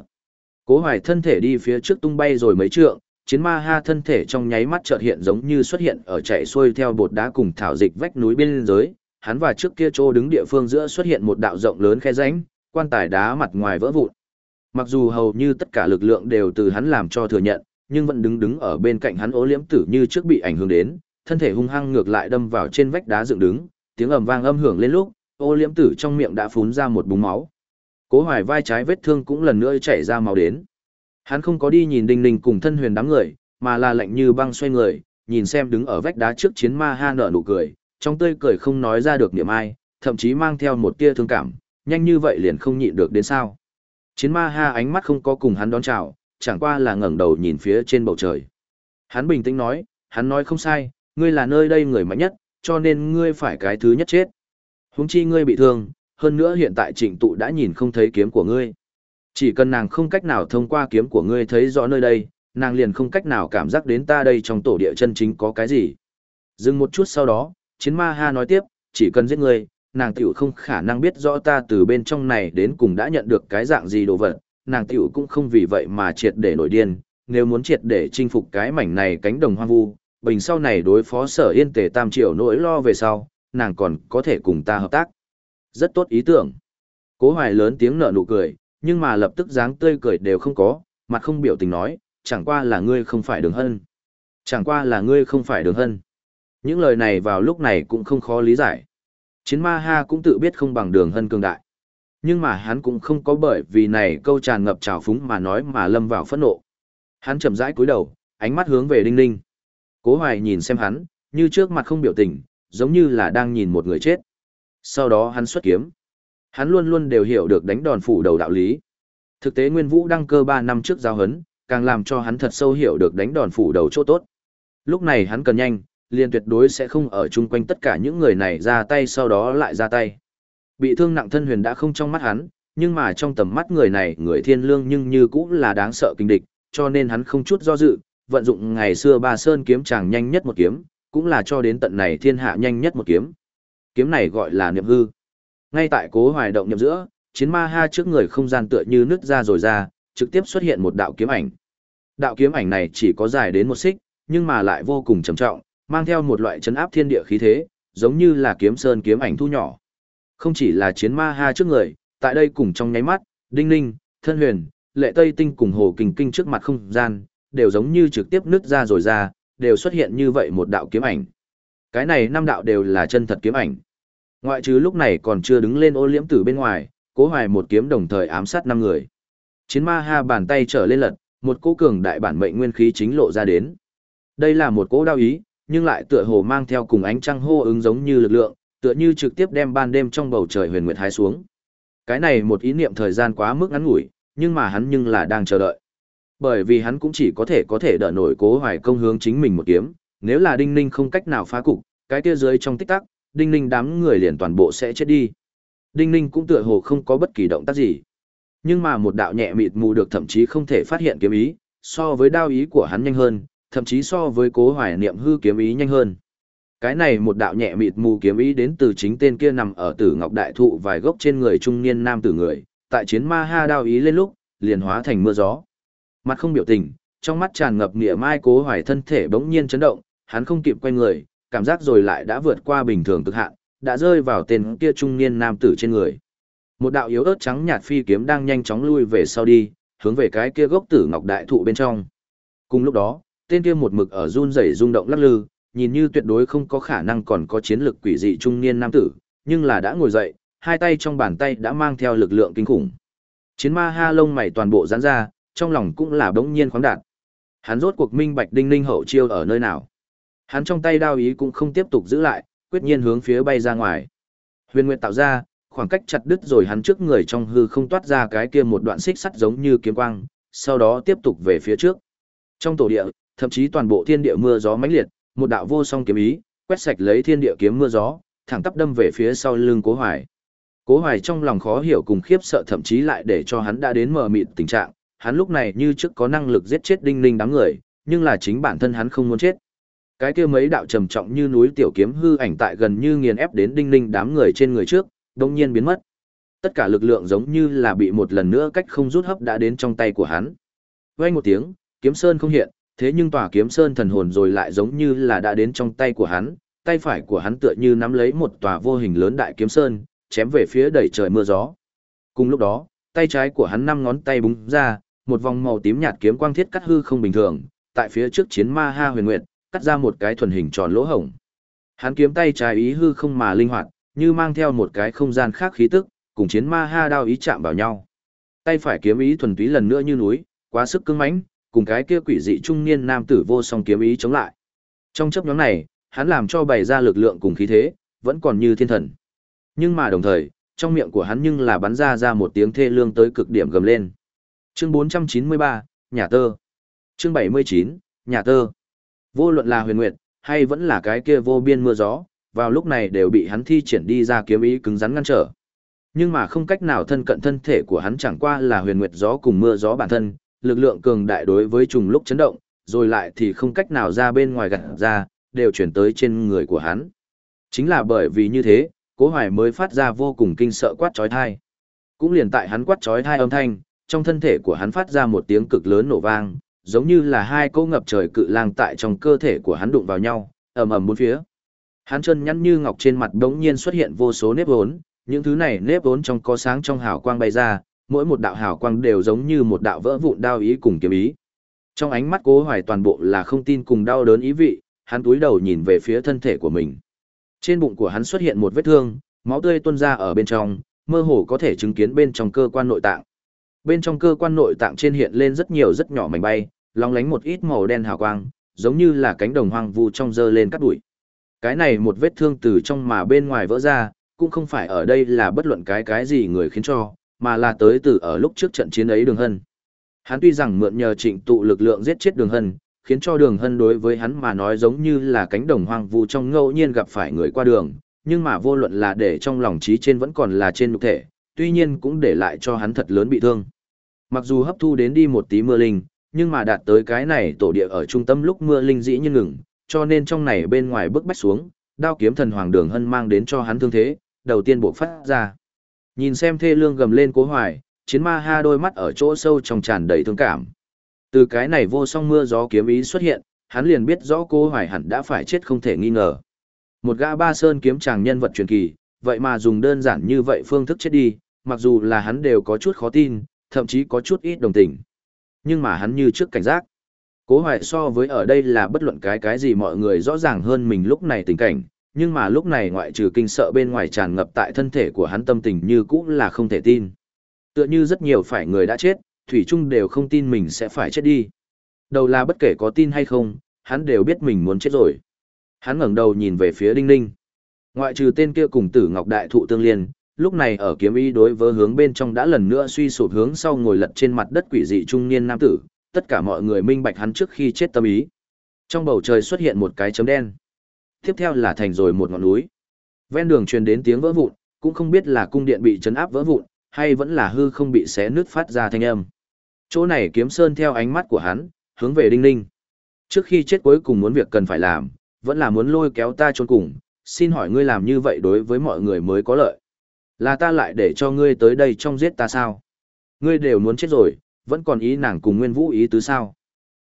Cố Hoài thân thể đi phía trước tung bay rồi mấy trượng, chiến ma ha thân thể trong nháy mắt chợt hiện giống như xuất hiện ở chạy xuôi theo bột đá cùng thảo dịch vách núi bên dưới, hắn và trước kia chỗ đứng địa phương giữa xuất hiện một đạo rộng lớn khe rãnh, quan tài đá mặt ngoài vỡ vụn. Mặc dù hầu như tất cả lực lượng đều từ hắn làm cho thừa nhận, nhưng vẫn đứng đứng ở bên cạnh hắn ố liễm tử như trước bị ảnh hưởng đến, thân thể hung hăng ngược lại đâm vào trên vách đá dựng đứng, tiếng ầm vang âm hưởng lên lúc, ô liễm tử trong miệng đã phun ra một búng máu. Cố hoài vai trái vết thương cũng lần nữa chảy ra máu đến. Hắn không có đi nhìn đinh ninh cùng thân huyền đám người, mà là lạnh như băng xoay người, nhìn xem đứng ở vách đá trước chiến ma ha nở nụ cười, trong tươi cười không nói ra được niệm ai, thậm chí mang theo một tia thương cảm, nhanh như vậy liền không nhịn được đến sao. Chiến ma ha ánh mắt không có cùng hắn đón chào, chẳng qua là ngẩng đầu nhìn phía trên bầu trời. Hắn bình tĩnh nói, hắn nói không sai, ngươi là nơi đây người mạnh nhất, cho nên ngươi phải cái thứ nhất chết. Huống chi ngươi bị thương, hơn nữa hiện tại trịnh tụ đã nhìn không thấy kiếm của ngươi. Chỉ cần nàng không cách nào thông qua kiếm của ngươi thấy rõ nơi đây, nàng liền không cách nào cảm giác đến ta đây trong tổ địa chân chính có cái gì. Dừng một chút sau đó, chiến ma ha nói tiếp, chỉ cần giết ngươi, nàng tiểu không khả năng biết rõ ta từ bên trong này đến cùng đã nhận được cái dạng gì đồ vật, nàng tiểu cũng không vì vậy mà triệt để nổi điên, nếu muốn triệt để chinh phục cái mảnh này cánh đồng hoang vu, bình sau này đối phó sở yên tề tam triệu nỗi lo về sau, nàng còn có thể cùng ta hợp tác. Rất tốt ý tưởng. Cố hoài lớn tiếng nở nụ cười, nhưng mà lập tức dáng tươi cười đều không có, mặt không biểu tình nói, chẳng qua là ngươi không phải đường hân. Chẳng qua là ngươi không phải đường hân. Những lời này vào lúc này cũng không khó lý giải. Chiến ma ha cũng tự biết không bằng đường hân cường đại. Nhưng mà hắn cũng không có bởi vì này câu tràn ngập trào phúng mà nói mà lâm vào phẫn nộ. Hắn chậm rãi cúi đầu, ánh mắt hướng về đinh ninh. Cố hoài nhìn xem hắn, như trước mặt không biểu tình, giống như là đang nhìn một người chết. Sau đó hắn xuất kiếm. Hắn luôn luôn đều hiểu được đánh đòn phủ đầu đạo lý. Thực tế Nguyên Vũ đăng cơ 3 năm trước giao hấn, càng làm cho hắn thật sâu hiểu được đánh đòn phủ đầu chỗ tốt. Lúc này hắn cần nhanh, liền tuyệt đối sẽ không ở chung quanh tất cả những người này ra tay sau đó lại ra tay. Bị thương nặng thân huyền đã không trong mắt hắn, nhưng mà trong tầm mắt người này người thiên lương nhưng như cũng là đáng sợ kinh địch, cho nên hắn không chút do dự, vận dụng ngày xưa ba sơn kiếm chàng nhanh nhất một kiếm, cũng là cho đến tận này thiên hạ nhanh nhất một kiếm. Kiếm này gọi là niệm hư. Ngay tại cố hoài động niệm giữa, chiến ma ha trước người không gian tựa như nứt ra rồi ra, trực tiếp xuất hiện một đạo kiếm ảnh. Đạo kiếm ảnh này chỉ có dài đến một xích, nhưng mà lại vô cùng trầm trọng, mang theo một loại chấn áp thiên địa khí thế, giống như là kiếm sơn kiếm ảnh thu nhỏ. Không chỉ là chiến ma ha trước người, tại đây cùng trong nháy mắt, đinh ninh, thân huyền, lệ tây tinh cùng hồ kình kinh trước mặt không gian, đều giống như trực tiếp nứt ra rồi ra, đều xuất hiện như vậy một đạo kiếm ảnh. Cái này năm đạo đều là chân thật kiếm ảnh. Ngoại trừ lúc này còn chưa đứng lên ô liễm tử bên ngoài, cố hoài một kiếm đồng thời ám sát năm người. Chiến ma ha bàn tay trở lên lật, một cỗ cường đại bản mệnh nguyên khí chính lộ ra đến. Đây là một cỗ đao ý, nhưng lại tựa hồ mang theo cùng ánh trăng hô ứng giống như lực lượng, tựa như trực tiếp đem ban đêm trong bầu trời huyền nguyệt hai xuống. Cái này một ý niệm thời gian quá mức ngắn ngủi, nhưng mà hắn nhưng là đang chờ đợi. Bởi vì hắn cũng chỉ có thể có thể đỡ nổi cố hoài công hướng chính mình một kiếm, nếu là đinh ninh không cách nào phá cục, cái kia dưới trong tích tắc, đinh ninh đám người liền toàn bộ sẽ chết đi. Đinh ninh cũng tựa hồ không có bất kỳ động tác gì. Nhưng mà một đạo nhẹ mịt mù được thậm chí không thể phát hiện kiếm ý, so với đao ý của hắn nhanh hơn, thậm chí so với cố hoài niệm hư kiếm ý nhanh hơn. Cái này một đạo nhẹ mịt mù kiếm ý đến từ chính tên kia nằm ở tử ngọc đại thụ vài gốc trên người trung niên nam tử người, tại chiến ma ha đao ý lên lúc, liền hóa thành mưa gió. Mặt không biểu tình, trong mắt tràn ngập nghĩa mai cố hoài thân thể bỗng nhiên chấn động, hắn không kịp quay người, cảm giác rồi lại đã vượt qua bình thường cực hạn, đã rơi vào tên kia trung niên nam tử trên người. Một đạo yếu ớt trắng nhạt phi kiếm đang nhanh chóng lui về sau đi, hướng về cái kia gốc tử ngọc đại thụ bên trong. Cùng lúc đó, tên kia một mực ở run rẩy rung động lắc lư, nhìn như tuyệt đối không có khả năng còn có chiến lực quỷ dị trung niên nam tử, nhưng là đã ngồi dậy, hai tay trong bàn tay đã mang theo lực lượng kinh khủng. Chiến ma ha lông mày toàn bộ giãn ra, trong lòng cũng là bỗng nhiên khoáng đạt. Hắn rốt cuộc minh bạch đinh ninh hậu chiêu ở nơi nào. Hắn trong tay đao ý cũng không tiếp tục giữ lại, quyết nhiên hướng phía bay ra ngoài. Huyền Nguyệt tạo ra, khoảng cách chặt đứt rồi hắn trước người trong hư không toát ra cái kia một đoạn xích sắt giống như kiếm quang, sau đó tiếp tục về phía trước. Trong tổ địa, thậm chí toàn bộ thiên địa mưa gió mãnh liệt, một đạo vô song kiếm ý, quét sạch lấy thiên địa kiếm mưa gió, thẳng tắp đâm về phía sau lưng Cố Hoài. Cố Hoài trong lòng khó hiểu cùng khiếp sợ thậm chí lại để cho hắn đã đến mờ mịt tình trạng, hắn lúc này như trước có năng lực giết chết đinh ninh đám người, nhưng là chính bản thân hắn không muốn chết. Cái kia mấy đạo trầm trọng như núi tiểu kiếm hư ảnh tại gần như nghiền ép đến đinh ninh đám người trên người trước, đông nhiên biến mất. Tất cả lực lượng giống như là bị một lần nữa cách không rút hấp đã đến trong tay của hắn. Vang một tiếng, kiếm sơn không hiện, thế nhưng tòa kiếm sơn thần hồn rồi lại giống như là đã đến trong tay của hắn, tay phải của hắn tựa như nắm lấy một tòa vô hình lớn đại kiếm sơn, chém về phía đầy trời mưa gió. Cùng lúc đó, tay trái của hắn năm ngón tay búng ra, một vòng màu tím nhạt kiếm quang thiết cắt hư không bình thường, tại phía trước chiến ma ha huyền nguyệt, cắt ra một cái thuần hình tròn lỗ hổng. Hắn kiếm tay trái ý hư không mà linh hoạt, như mang theo một cái không gian khác khí tức, cùng chiến ma ha đao ý chạm vào nhau. Tay phải kiếm ý thuần túy lần nữa như núi, quá sức cứng mãnh, cùng cái kia quỷ dị trung niên nam tử vô song kiếm ý chống lại. Trong chấp nhóm này, hắn làm cho bày ra lực lượng cùng khí thế, vẫn còn như thiên thần. Nhưng mà đồng thời, trong miệng của hắn nhưng là bắn ra ra một tiếng thê lương tới cực điểm gầm lên. Chương 493, Nhà tơ. Chương 79, Nhà tơ. Vô luận là huyền nguyệt, hay vẫn là cái kia vô biên mưa gió, vào lúc này đều bị hắn thi triển đi ra kiếm ý cứng rắn ngăn trở. Nhưng mà không cách nào thân cận thân thể của hắn chẳng qua là huyền nguyệt gió cùng mưa gió bản thân, lực lượng cường đại đối với trùng lúc chấn động, rồi lại thì không cách nào ra bên ngoài gặt ra, đều chuyển tới trên người của hắn. Chính là bởi vì như thế, Cố Hoài mới phát ra vô cùng kinh sợ quát chói thai. Cũng liền tại hắn quát chói thai âm thanh, trong thân thể của hắn phát ra một tiếng cực lớn nổ vang, giống như là hai cỗ ngập trời cự lang tại trong cơ thể của hắn đụng vào nhau, ầm ầm bốn phía. Hắn chân nhắn như ngọc trên mặt đống nhiên xuất hiện vô số nếp vốn, những thứ này nếp vốn trong có sáng trong hào quang bay ra, mỗi một đạo hào quang đều giống như một đạo vỡ vụn đao ý cùng kiếm ý. Trong ánh mắt cố hoài toàn bộ là không tin cùng đau đớn ý vị, hắn túi đầu nhìn về phía thân thể của mình. Trên bụng của hắn xuất hiện một vết thương, máu tươi tuôn ra ở bên trong, mơ hồ có thể chứng kiến bên trong cơ quan nội tạng. Bên trong cơ quan nội tạng trên hiện lên rất nhiều rất nhỏ mảnh bay, long lánh một ít màu đen hào quang, giống như là cánh đồng hoang vu trong dơ lên cắt bụi. Cái này một vết thương từ trong mà bên ngoài vỡ ra, cũng không phải ở đây là bất luận cái cái gì người khiến cho, mà là tới từ ở lúc trước trận chiến ấy Đường Hân. Hắn tuy rằng mượn nhờ trịnh tụ lực lượng giết chết Đường Hân, khiến cho Đường Hân đối với hắn mà nói giống như là cánh đồng hoang vu trong ngẫu nhiên gặp phải người qua đường, nhưng mà vô luận là để trong lòng trí trên vẫn còn là trên nhục thể, tuy nhiên cũng để lại cho hắn thật lớn bị thương. Mặc dù hấp thu đến đi một tí mưa linh, nhưng mà đạt tới cái này tổ địa ở trung tâm lúc mưa linh dĩ nhiên ngừng, cho nên trong này bên ngoài bước bách xuống, đao kiếm thần hoàng đường hân mang đến cho hắn thương thế, đầu tiên buộc phát ra. Nhìn xem thê lương gầm lên cố hoài, chiến ma ha đôi mắt ở chỗ sâu trong tràn đầy thương cảm. Từ cái này vô song mưa gió kiếm ý xuất hiện, hắn liền biết rõ cố hoài hẳn đã phải chết không thể nghi ngờ. Một gã ba sơn kiếm chàng nhân vật truyền kỳ, vậy mà dùng đơn giản như vậy phương thức chết đi, mặc dù là hắn đều có chút khó tin, thậm chí có chút ít đồng tình. Nhưng mà hắn như trước cảnh giác. Cố hoài so với ở đây là bất luận cái cái gì mọi người rõ ràng hơn mình lúc này tình cảnh, nhưng mà lúc này ngoại trừ kinh sợ bên ngoài tràn ngập tại thân thể của hắn tâm tình như cũng là không thể tin. Tựa như rất nhiều phải người đã chết, Thủy Trung đều không tin mình sẽ phải chết đi. Đầu là bất kể có tin hay không, hắn đều biết mình muốn chết rồi. Hắn ngẩng đầu nhìn về phía Đinh Ninh. Ngoại trừ tên kia cùng tử Ngọc Đại Thụ Tương Liên, lúc này ở kiếm ý đối với hướng bên trong đã lần nữa suy sụp hướng sau ngồi lật trên mặt đất quỷ dị trung niên nam tử, tất cả mọi người minh bạch hắn trước khi chết tâm ý. Trong bầu trời xuất hiện một cái chấm đen. Tiếp theo là thành rồi một ngọn núi. Ven đường truyền đến tiếng vỡ vụn, cũng không biết là cung điện bị chấn áp vỡ vụn, hay vẫn là hư không bị xé nứt phát ra thanh âm. Chỗ này kiếm sơn theo ánh mắt của hắn, hướng về đinh ninh. Trước khi chết cuối cùng muốn việc cần phải làm, vẫn là muốn lôi kéo ta trốn cùng, xin hỏi ngươi làm như vậy đối với mọi người mới có lợi. Là ta lại để cho ngươi tới đây trong giết ta sao? Ngươi đều muốn chết rồi, vẫn còn ý nàng cùng Nguyên Vũ ý tứ sao?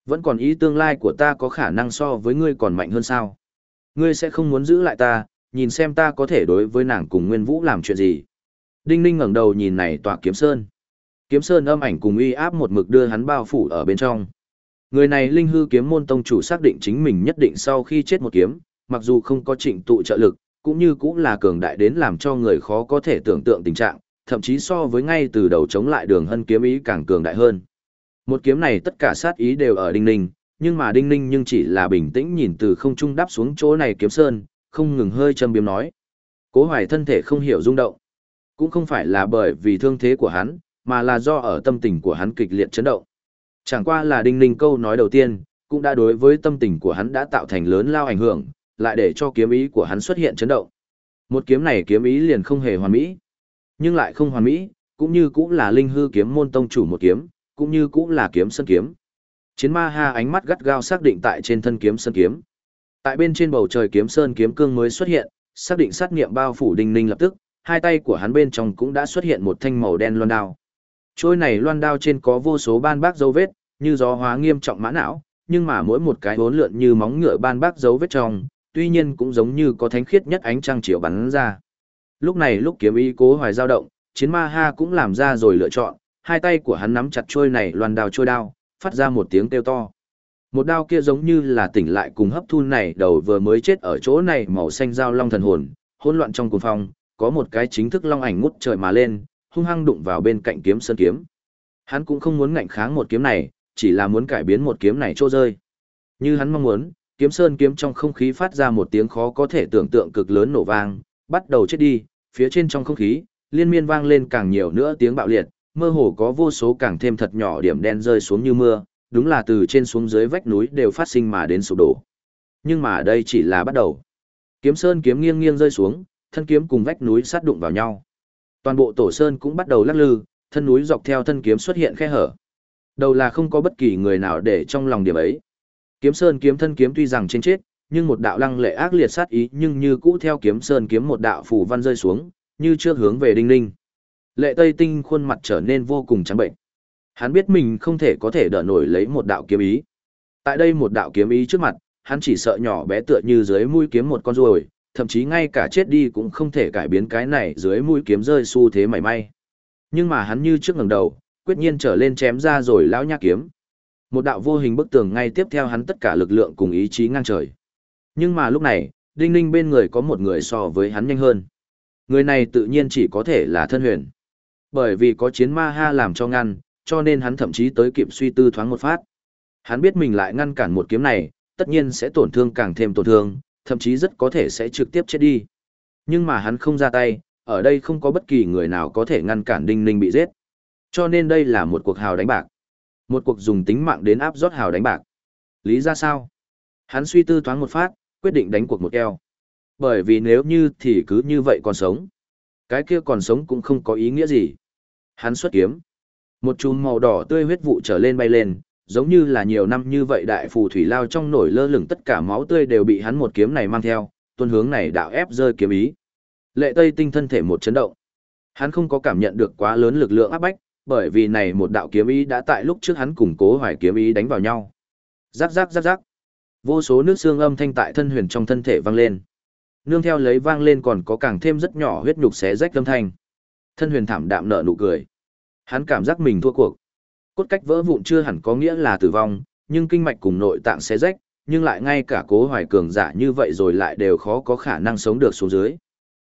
Vẫn còn ý tương lai của ta có khả năng so với ngươi còn mạnh hơn sao? Ngươi sẽ không muốn giữ lại ta, nhìn xem ta có thể đối với nàng cùng Nguyên Vũ làm chuyện gì. Đinh Ninh ngẩng đầu nhìn này tòa kiếm sơn. Kiếm sơn âm ảnh cùng uy áp một mực đưa hắn bao phủ ở bên trong. Người này linh hư kiếm môn tông chủ xác định chính mình nhất định sau khi chết một kiếm, mặc dù không có trịnh tụ trợ lực, cũng như cũng là cường đại đến làm cho người khó có thể tưởng tượng tình trạng, thậm chí so với ngay từ đầu chống lại đường hân kiếm ý càng cường đại hơn. Một kiếm này tất cả sát ý đều ở đinh ninh, nhưng mà đinh ninh nhưng chỉ là bình tĩnh nhìn từ không trung đáp xuống chỗ này kiếm sơn, không ngừng hơi châm biếm nói. Cố hoài thân thể không hiểu rung động. Cũng không phải là bởi vì thương thế của hắn, mà là do ở tâm tình của hắn kịch liệt chấn động. Chẳng qua là đinh ninh câu nói đầu tiên, cũng đã đối với tâm tình của hắn đã tạo thành lớn lao ảnh hưởng, lại để cho kiếm ý của hắn xuất hiện chấn động. Một kiếm này kiếm ý liền không hề hoàn mỹ, nhưng lại không hoàn mỹ, cũng như cũng là linh hư kiếm môn tông chủ một kiếm, cũng như cũng là kiếm sân kiếm. Chiến ma ha ánh mắt gắt gao xác định tại trên thân kiếm sơn kiếm. Tại bên trên bầu trời kiếm sơn kiếm cương mới xuất hiện, xác định sát nghiệm bao phủ đinh ninh lập tức, hai tay của hắn bên trong cũng đã xuất hiện một thanh màu đen loan đao. Trôi này loan đao trên có vô số ban bác dấu vết, như gió hóa nghiêm trọng mã não, nhưng mà mỗi một cái vốn lượn như móng ngựa ban bác dấu vết trong, tuy nhiên cũng giống như có thánh khiết nhất ánh trăng chiếu bắn ra. Lúc này lúc kiếm ý cố hoài dao động, chiến ma ha cũng làm ra rồi lựa chọn, hai tay của hắn nắm chặt trôi này loan đào trôi đao, phát ra một tiếng kêu to. Một đao kia giống như là tỉnh lại cùng hấp thu này đầu vừa mới chết ở chỗ này màu xanh dao long thần hồn, hỗn loạn trong cuồng phong, có một cái chính thức long ảnh ngút trời mà lên, hung hăng đụng vào bên cạnh kiếm sơn kiếm. Hắn cũng không muốn ngạnh kháng một kiếm này, chỉ là muốn cải biến một kiếm này trô rơi. Như hắn mong muốn, kiếm sơn kiếm trong không khí phát ra một tiếng khó có thể tưởng tượng cực lớn nổ vang, bắt đầu chết đi, phía trên trong không khí, liên miên vang lên càng nhiều nữa tiếng bạo liệt, mơ hồ có vô số càng thêm thật nhỏ điểm đen rơi xuống như mưa, đúng là từ trên xuống dưới vách núi đều phát sinh mà đến sụp đổ. Nhưng mà đây chỉ là bắt đầu. Kiếm sơn kiếm nghiêng nghiêng rơi xuống, thân kiếm cùng vách núi sát đụng vào nhau. Toàn bộ tổ sơn cũng bắt đầu lắc lư, thân núi dọc theo thân kiếm xuất hiện khe hở. Đầu là không có bất kỳ người nào để trong lòng điểm ấy. Kiếm sơn kiếm thân kiếm tuy rằng trên chết, nhưng một đạo lăng lệ ác liệt sát ý nhưng như cũ theo kiếm sơn kiếm một đạo phủ văn rơi xuống, như trước hướng về đinh ninh. Lệ Tây Tinh khuôn mặt trở nên vô cùng trắng bệnh. Hắn biết mình không thể có thể đỡ nổi lấy một đạo kiếm ý. Tại đây một đạo kiếm ý trước mặt, hắn chỉ sợ nhỏ bé tựa như dưới mũi kiếm một con ruồi, thậm chí ngay cả chết đi cũng không thể cải biến cái này dưới mũi kiếm rơi xu thế mảy may. Nhưng mà hắn như trước ngẩng đầu, quyết nhiên trở lên chém ra rồi lão nha kiếm. Một đạo vô hình bức tường ngay tiếp theo hắn tất cả lực lượng cùng ý chí ngang trời. Nhưng mà lúc này, Đinh Ninh bên người có một người so với hắn nhanh hơn. Người này tự nhiên chỉ có thể là thân huyền. Bởi vì có chiến ma ha làm cho ngăn, cho nên hắn thậm chí tới kịp suy tư thoáng một phát. Hắn biết mình lại ngăn cản một kiếm này, tất nhiên sẽ tổn thương càng thêm tổn thương, thậm chí rất có thể sẽ trực tiếp chết đi. Nhưng mà hắn không ra tay, ở đây không có bất kỳ người nào có thể ngăn cản Đinh Ninh bị giết. Cho nên đây là một cuộc hào đánh bạc. Một cuộc dùng tính mạng đến áp rót hào đánh bạc. Lý ra sao? Hắn suy tư thoáng một phát, quyết định đánh cuộc một keo. Bởi vì nếu như thì cứ như vậy còn sống. Cái kia còn sống cũng không có ý nghĩa gì. Hắn xuất kiếm. Một chùm màu đỏ tươi huyết vụ trở lên bay lên, giống như là nhiều năm như vậy đại phù thủy lao trong nổi lơ lửng tất cả máu tươi đều bị hắn một kiếm này mang theo, tuân hướng này đạo ép rơi kiếm ý. Lệ Tây tinh thân thể một chấn động. Hắn không có cảm nhận được quá lớn lực lượng áp bách, bởi vì này một đạo kiếm ý đã tại lúc trước hắn củng cố hoài kiếm ý đánh vào nhau. Rắc rắc rắc rắc. Vô số nước xương âm thanh tại thân huyền trong thân thể vang lên. Nương theo lấy vang lên còn có càng thêm rất nhỏ huyết nhục xé rách âm thanh. Thân huyền thảm đạm nở nụ cười. Hắn cảm giác mình thua cuộc. Cốt cách vỡ vụn chưa hẳn có nghĩa là tử vong, nhưng kinh mạch cùng nội tạng xé rách, nhưng lại ngay cả cố hoài cường giả như vậy rồi lại đều khó có khả năng sống được xuống dưới.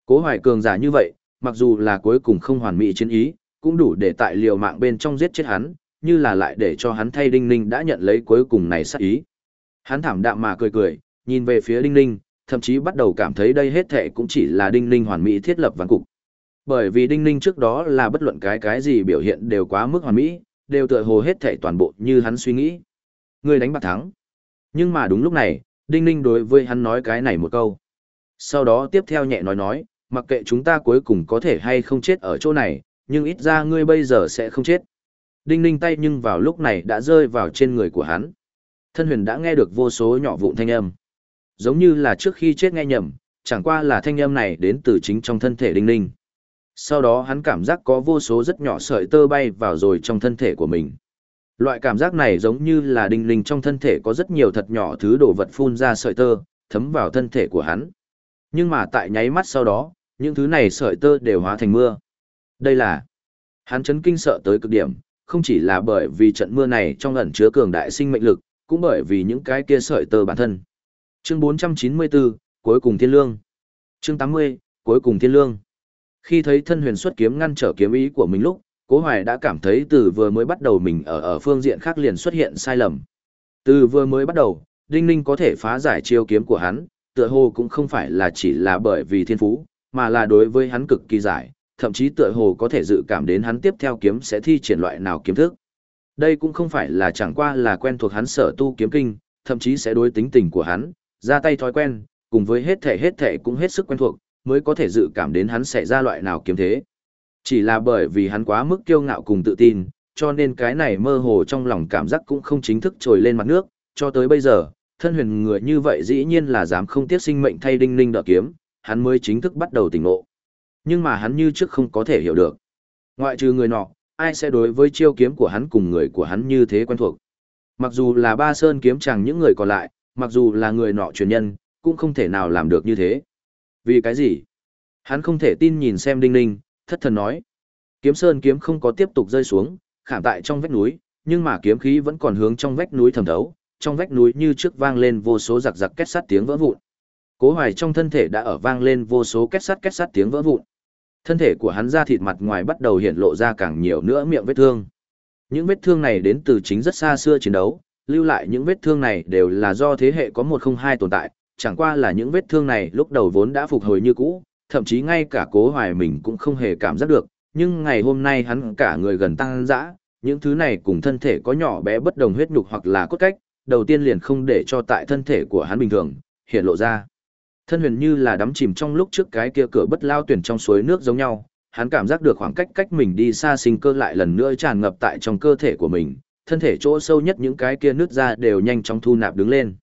Cố hoài cường giả như vậy, mặc dù là cuối cùng không hoàn mỹ chiến ý, cũng đủ để tại liều mạng bên trong giết chết hắn, như là lại để cho hắn thay Đinh Ninh đã nhận lấy cuối cùng này sát ý. Hắn thảm đạm mà cười cười, nhìn về phía Đinh Ninh, thậm chí bắt đầu cảm thấy đây hết thệ cũng chỉ là Đinh Ninh hoàn mỹ thiết lập văn cục. Bởi vì Đinh Ninh trước đó là bất luận cái cái gì biểu hiện đều quá mức hoàn mỹ, đều tựa hồ hết thệ toàn bộ như hắn suy nghĩ. Người đánh bạc thắng. Nhưng mà đúng lúc này, Đinh Ninh đối với hắn nói cái này một câu. Sau đó tiếp theo nhẹ nói nói, mặc kệ chúng ta cuối cùng có thể hay không chết ở chỗ này, nhưng ít ra ngươi bây giờ sẽ không chết. Đinh Ninh tay nhưng vào lúc này đã rơi vào trên người của hắn. Thân huyền đã nghe được vô số nhỏ vụn thanh âm. Giống như là trước khi chết nghe nhầm, chẳng qua là thanh âm này đến từ chính trong thân thể đinh ninh. Sau đó hắn cảm giác có vô số rất nhỏ sợi tơ bay vào rồi trong thân thể của mình. Loại cảm giác này giống như là đinh ninh trong thân thể có rất nhiều thật nhỏ thứ đồ vật phun ra sợi tơ, thấm vào thân thể của hắn. Nhưng mà tại nháy mắt sau đó, những thứ này sợi tơ đều hóa thành mưa. Đây là hắn chấn kinh sợ tới cực điểm, không chỉ là bởi vì trận mưa này trong ẩn chứa cường đại sinh mệnh lực, cũng bởi vì những cái kia sợi tơ bản thân. Chương 494, cuối cùng thiên lương. Chương 80, cuối cùng thiên lương. Khi thấy thân huyền xuất kiếm ngăn trở kiếm ý của mình lúc, Cố Hoài đã cảm thấy từ vừa mới bắt đầu mình ở ở phương diện khác liền xuất hiện sai lầm. Từ vừa mới bắt đầu, Đinh Ninh có thể phá giải chiêu kiếm của hắn, tựa hồ cũng không phải là chỉ là bởi vì thiên phú, mà là đối với hắn cực kỳ giải, thậm chí tựa hồ có thể dự cảm đến hắn tiếp theo kiếm sẽ thi triển loại nào kiếm thức. Đây cũng không phải là chẳng qua là quen thuộc hắn sở tu kiếm kinh, thậm chí sẽ đối tính tình của hắn, ra tay thói quen, cùng với hết thể hết thể cũng hết sức quen thuộc, mới có thể dự cảm đến hắn sẽ ra loại nào kiếm thế. Chỉ là bởi vì hắn quá mức kiêu ngạo cùng tự tin, cho nên cái này mơ hồ trong lòng cảm giác cũng không chính thức trồi lên mặt nước, cho tới bây giờ, thân huyền người như vậy dĩ nhiên là dám không tiếc sinh mệnh thay đinh ninh đỡ kiếm, hắn mới chính thức bắt đầu tỉnh ngộ. Nhưng mà hắn như trước không có thể hiểu được. Ngoại trừ người nọ, ai sẽ đối với chiêu kiếm của hắn cùng người của hắn như thế quen thuộc. Mặc dù là ba sơn kiếm chẳng những người còn lại, mặc dù là người nọ truyền nhân, cũng không thể nào làm được như thế. Vì cái gì? Hắn không thể tin nhìn xem đinh ninh, thất thần nói. Kiếm sơn kiếm không có tiếp tục rơi xuống, khảm tại trong vách núi, nhưng mà kiếm khí vẫn còn hướng trong vách núi thẩm thấu, trong vách núi như trước vang lên vô số giặc giặc két sắt tiếng vỡ vụn. Cố Hoài trong thân thể đã ở vang lên vô số kết sắt kết sắt tiếng vỡ vụn. Thân thể của hắn ra thịt mặt ngoài bắt đầu hiện lộ ra càng nhiều nữa miệng vết thương. Những vết thương này đến từ chính rất xa xưa chiến đấu, lưu lại những vết thương này đều là do thế hệ có một không hai tồn tại, chẳng qua là những vết thương này lúc đầu vốn đã phục hồi như cũ, thậm chí ngay cả cố hoài mình cũng không hề cảm giác được, nhưng ngày hôm nay hắn cả người gần tăng dã, những thứ này cùng thân thể có nhỏ bé bất đồng huyết nhục hoặc là cốt cách, đầu tiên liền không để cho tại thân thể của hắn bình thường, hiện lộ ra. Thân huyền như là đắm chìm trong lúc trước cái kia cửa bất lao tuyển trong suối nước giống nhau, hắn cảm giác được khoảng cách cách mình đi xa sinh cơ lại lần nữa tràn ngập tại trong cơ thể của mình, thân thể chỗ sâu nhất những cái kia nước ra đều nhanh chóng thu nạp đứng lên.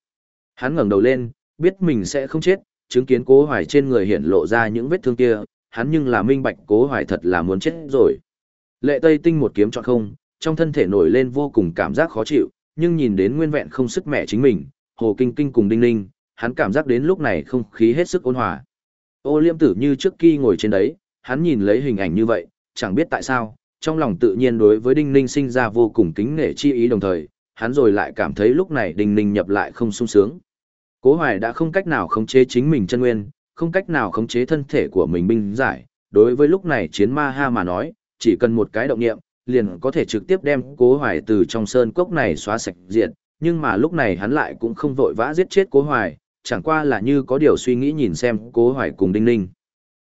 Hắn ngẩng đầu lên, biết mình sẽ không chết, chứng kiến cố hoài trên người hiện lộ ra những vết thương kia, hắn nhưng là minh bạch cố hoài thật là muốn chết rồi. Lệ Tây Tinh một kiếm chọn không, trong thân thể nổi lên vô cùng cảm giác khó chịu, nhưng nhìn đến nguyên vẹn không sức mẹ chính mình, Hồ Kinh Kinh cùng Đinh Ninh, hắn cảm giác đến lúc này không khí hết sức ôn hòa. Ô liêm tử như trước khi ngồi trên đấy, hắn nhìn lấy hình ảnh như vậy, chẳng biết tại sao, trong lòng tự nhiên đối với Đinh Ninh sinh ra vô cùng kính nể chi ý đồng thời, hắn rồi lại cảm thấy lúc này Đinh Ninh nhập lại không sung sướng. Cố Hoài đã không cách nào khống chế chính mình chân nguyên, không cách nào khống chế thân thể của mình binh giải, đối với lúc này chiến ma ha mà nói, chỉ cần một cái động niệm, liền có thể trực tiếp đem Cố Hoài từ trong sơn cốc này xóa sạch diện, nhưng mà lúc này hắn lại cũng không vội vã giết chết Cố Hoài, chẳng qua là như có điều suy nghĩ nhìn xem Cố Hoài cùng Đinh Ninh.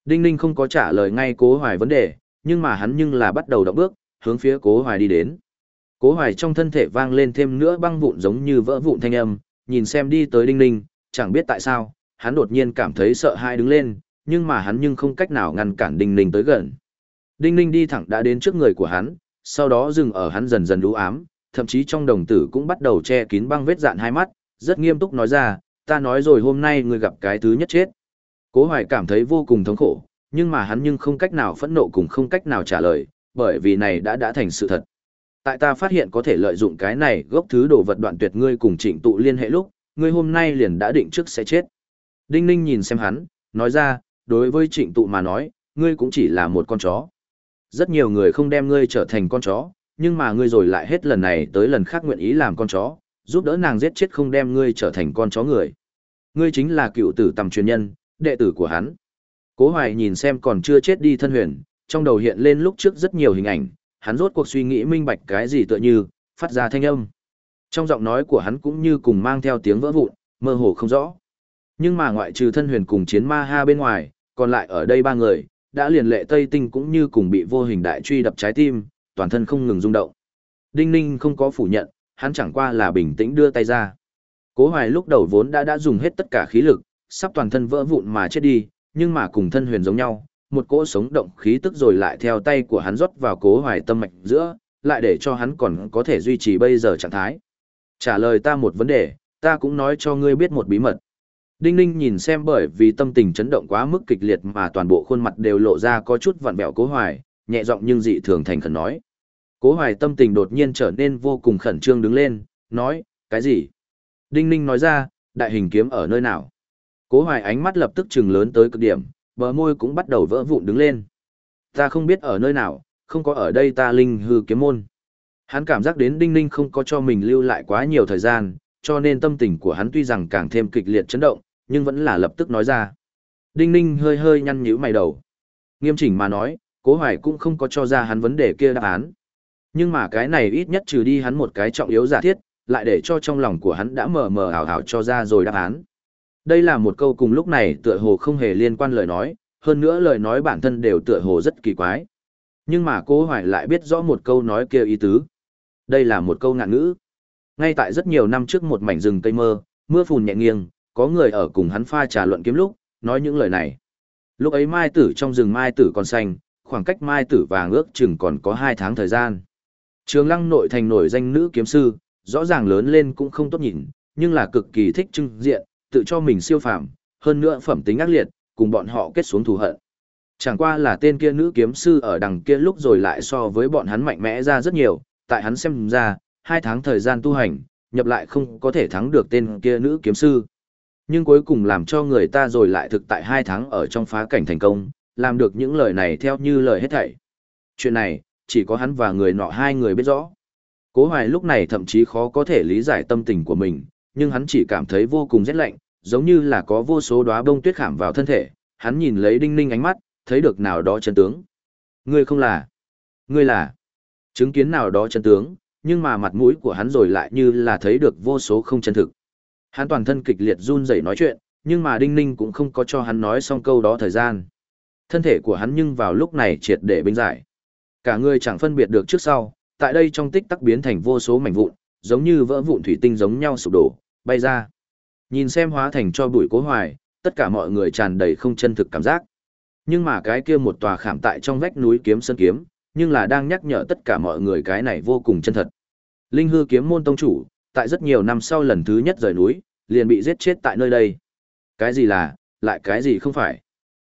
Đinh Ninh không có trả lời ngay Cố Hoài vấn đề, nhưng mà hắn nhưng là bắt đầu động bước, hướng phía Cố Hoài đi đến. Cố Hoài trong thân thể vang lên thêm nữa băng vụn giống như vỡ vụn thanh âm, nhìn xem đi tới Đinh Ninh, chẳng biết tại sao, hắn đột nhiên cảm thấy sợ hãi đứng lên, nhưng mà hắn nhưng không cách nào ngăn cản Đinh Ninh tới gần. Đinh Ninh đi thẳng đã đến trước người của hắn, sau đó dừng ở hắn dần dần đũ ám, thậm chí trong đồng tử cũng bắt đầu che kín băng vết dạn hai mắt, rất nghiêm túc nói ra, ta nói rồi hôm nay ngươi gặp cái thứ nhất chết. Cố Hoài cảm thấy vô cùng thống khổ, nhưng mà hắn nhưng không cách nào phẫn nộ cùng không cách nào trả lời, bởi vì này đã đã thành sự thật. Tại ta phát hiện có thể lợi dụng cái này gốc thứ đồ vật đoạn tuyệt ngươi cùng trịnh tụ liên hệ lúc, ngươi hôm nay liền đã định trước sẽ chết. Đinh Ninh nhìn xem hắn, nói ra, đối với trịnh tụ mà nói, ngươi cũng chỉ là một con chó. Rất nhiều người không đem ngươi trở thành con chó, nhưng mà ngươi rồi lại hết lần này tới lần khác nguyện ý làm con chó, giúp đỡ nàng giết chết không đem ngươi trở thành con chó người. Ngươi chính là cựu tử tầm truyền nhân, đệ tử của hắn. Cố Hoài nhìn xem còn chưa chết đi thân huyền, trong đầu hiện lên lúc trước rất nhiều hình ảnh, hắn rốt cuộc suy nghĩ minh bạch cái gì tựa như, phát ra thanh âm. Trong giọng nói của hắn cũng như cùng mang theo tiếng vỡ vụn, mơ hồ không rõ. Nhưng mà ngoại trừ thân huyền cùng chiến ma ha bên ngoài, còn lại ở đây ba người, đã liền lệ Tây Tinh cũng như cùng bị vô hình đại truy đập trái tim, toàn thân không ngừng rung động. Đinh Ninh không có phủ nhận, hắn chẳng qua là bình tĩnh đưa tay ra. Cố Hoài lúc đầu vốn đã đã dùng hết tất cả khí lực, sắp toàn thân vỡ vụn mà chết đi, nhưng mà cùng thân huyền giống nhau, một cỗ sống động khí tức rồi lại theo tay của hắn rót vào Cố Hoài tâm mạch giữa, lại để cho hắn còn có thể duy trì bây giờ trạng thái. Trả lời ta một vấn đề, ta cũng nói cho ngươi biết một bí mật. Đinh Ninh nhìn xem bởi vì tâm tình chấn động quá mức kịch liệt mà toàn bộ khuôn mặt đều lộ ra có chút vặn vẹo cố hoài, nhẹ giọng nhưng dị thường thành khẩn nói. Cố hoài tâm tình đột nhiên trở nên vô cùng khẩn trương đứng lên, nói, cái gì? Đinh Ninh nói ra, đại hình kiếm ở nơi nào? Cố hoài ánh mắt lập tức trừng lớn tới cực điểm, bờ môi cũng bắt đầu vỡ vụn đứng lên. Ta không biết ở nơi nào, không có ở đây ta linh hư kiếm môn. Hắn cảm giác đến Đinh Ninh không có cho mình lưu lại quá nhiều thời gian, cho nên tâm tình của hắn tuy rằng càng thêm kịch liệt chấn động, nhưng vẫn là lập tức nói ra. Đinh Ninh hơi hơi nhăn nhíu mày đầu. Nghiêm chỉnh mà nói, Cố Hoài cũng không có cho ra hắn vấn đề kia đáp án. Nhưng mà cái này ít nhất trừ đi hắn một cái trọng yếu giả thiết, lại để cho trong lòng của hắn đã mờ mờ ảo ảo cho ra rồi đáp án. Đây là một câu cùng lúc này tựa hồ không hề liên quan lời nói, hơn nữa lời nói bản thân đều tựa hồ rất kỳ quái. Nhưng mà cô Hoài lại biết rõ một câu nói kia ý tứ. Đây là một câu ngạn ngữ. Ngay tại rất nhiều năm trước một mảnh rừng cây mơ, mưa phùn nhẹ nghiêng, có người ở cùng hắn pha trà luận kiếm lúc, nói những lời này. Lúc ấy mai tử trong rừng mai tử còn xanh, khoảng cách mai tử vàng ước chừng còn có hai tháng thời gian. Trường lăng nội thành nổi danh nữ kiếm sư, rõ ràng lớn lên cũng không tốt nhìn, nhưng là cực kỳ thích trưng diện, tự cho mình siêu phàm, hơn nữa phẩm tính ác liệt, cùng bọn họ kết xuống thù hận. Chẳng qua là tên kia nữ kiếm sư ở đằng kia lúc rồi lại so với bọn hắn mạnh mẽ ra rất nhiều, tại hắn xem ra, hai tháng thời gian tu hành, nhập lại không có thể thắng được tên kia nữ kiếm sư. Nhưng cuối cùng làm cho người ta rồi lại thực tại hai tháng ở trong phá cảnh thành công, làm được những lời này theo như lời hết thảy. Chuyện này, chỉ có hắn và người nọ hai người biết rõ. Cố hoài lúc này thậm chí khó có thể lý giải tâm tình của mình, nhưng hắn chỉ cảm thấy vô cùng rét lạnh, giống như là có vô số đóa bông tuyết khảm vào thân thể, hắn nhìn lấy đinh ninh ánh mắt, thấy được nào đó chân tướng. Ngươi không là, ngươi là, chứng kiến nào đó chân tướng, nhưng mà mặt mũi của hắn rồi lại như là thấy được vô số không chân thực. Hắn toàn thân kịch liệt run rẩy nói chuyện, nhưng mà Đinh Ninh cũng không có cho hắn nói xong câu đó thời gian. Thân thể của hắn nhưng vào lúc này triệt để bình giải. Cả người chẳng phân biệt được trước sau, tại đây trong tích tắc biến thành vô số mảnh vụn, giống như vỡ vụn thủy tinh giống nhau sụp đổ, bay ra. Nhìn xem hóa thành cho bụi cố hoài, tất cả mọi người tràn đầy không chân thực cảm giác. Nhưng mà cái kia một tòa khảm tại trong vách núi kiếm sơn kiếm, nhưng là đang nhắc nhở tất cả mọi người cái này vô cùng chân thật. Linh hư kiếm môn tông chủ, tại rất nhiều năm sau lần thứ nhất rời núi, liền bị giết chết tại nơi đây. Cái gì là, lại cái gì không phải.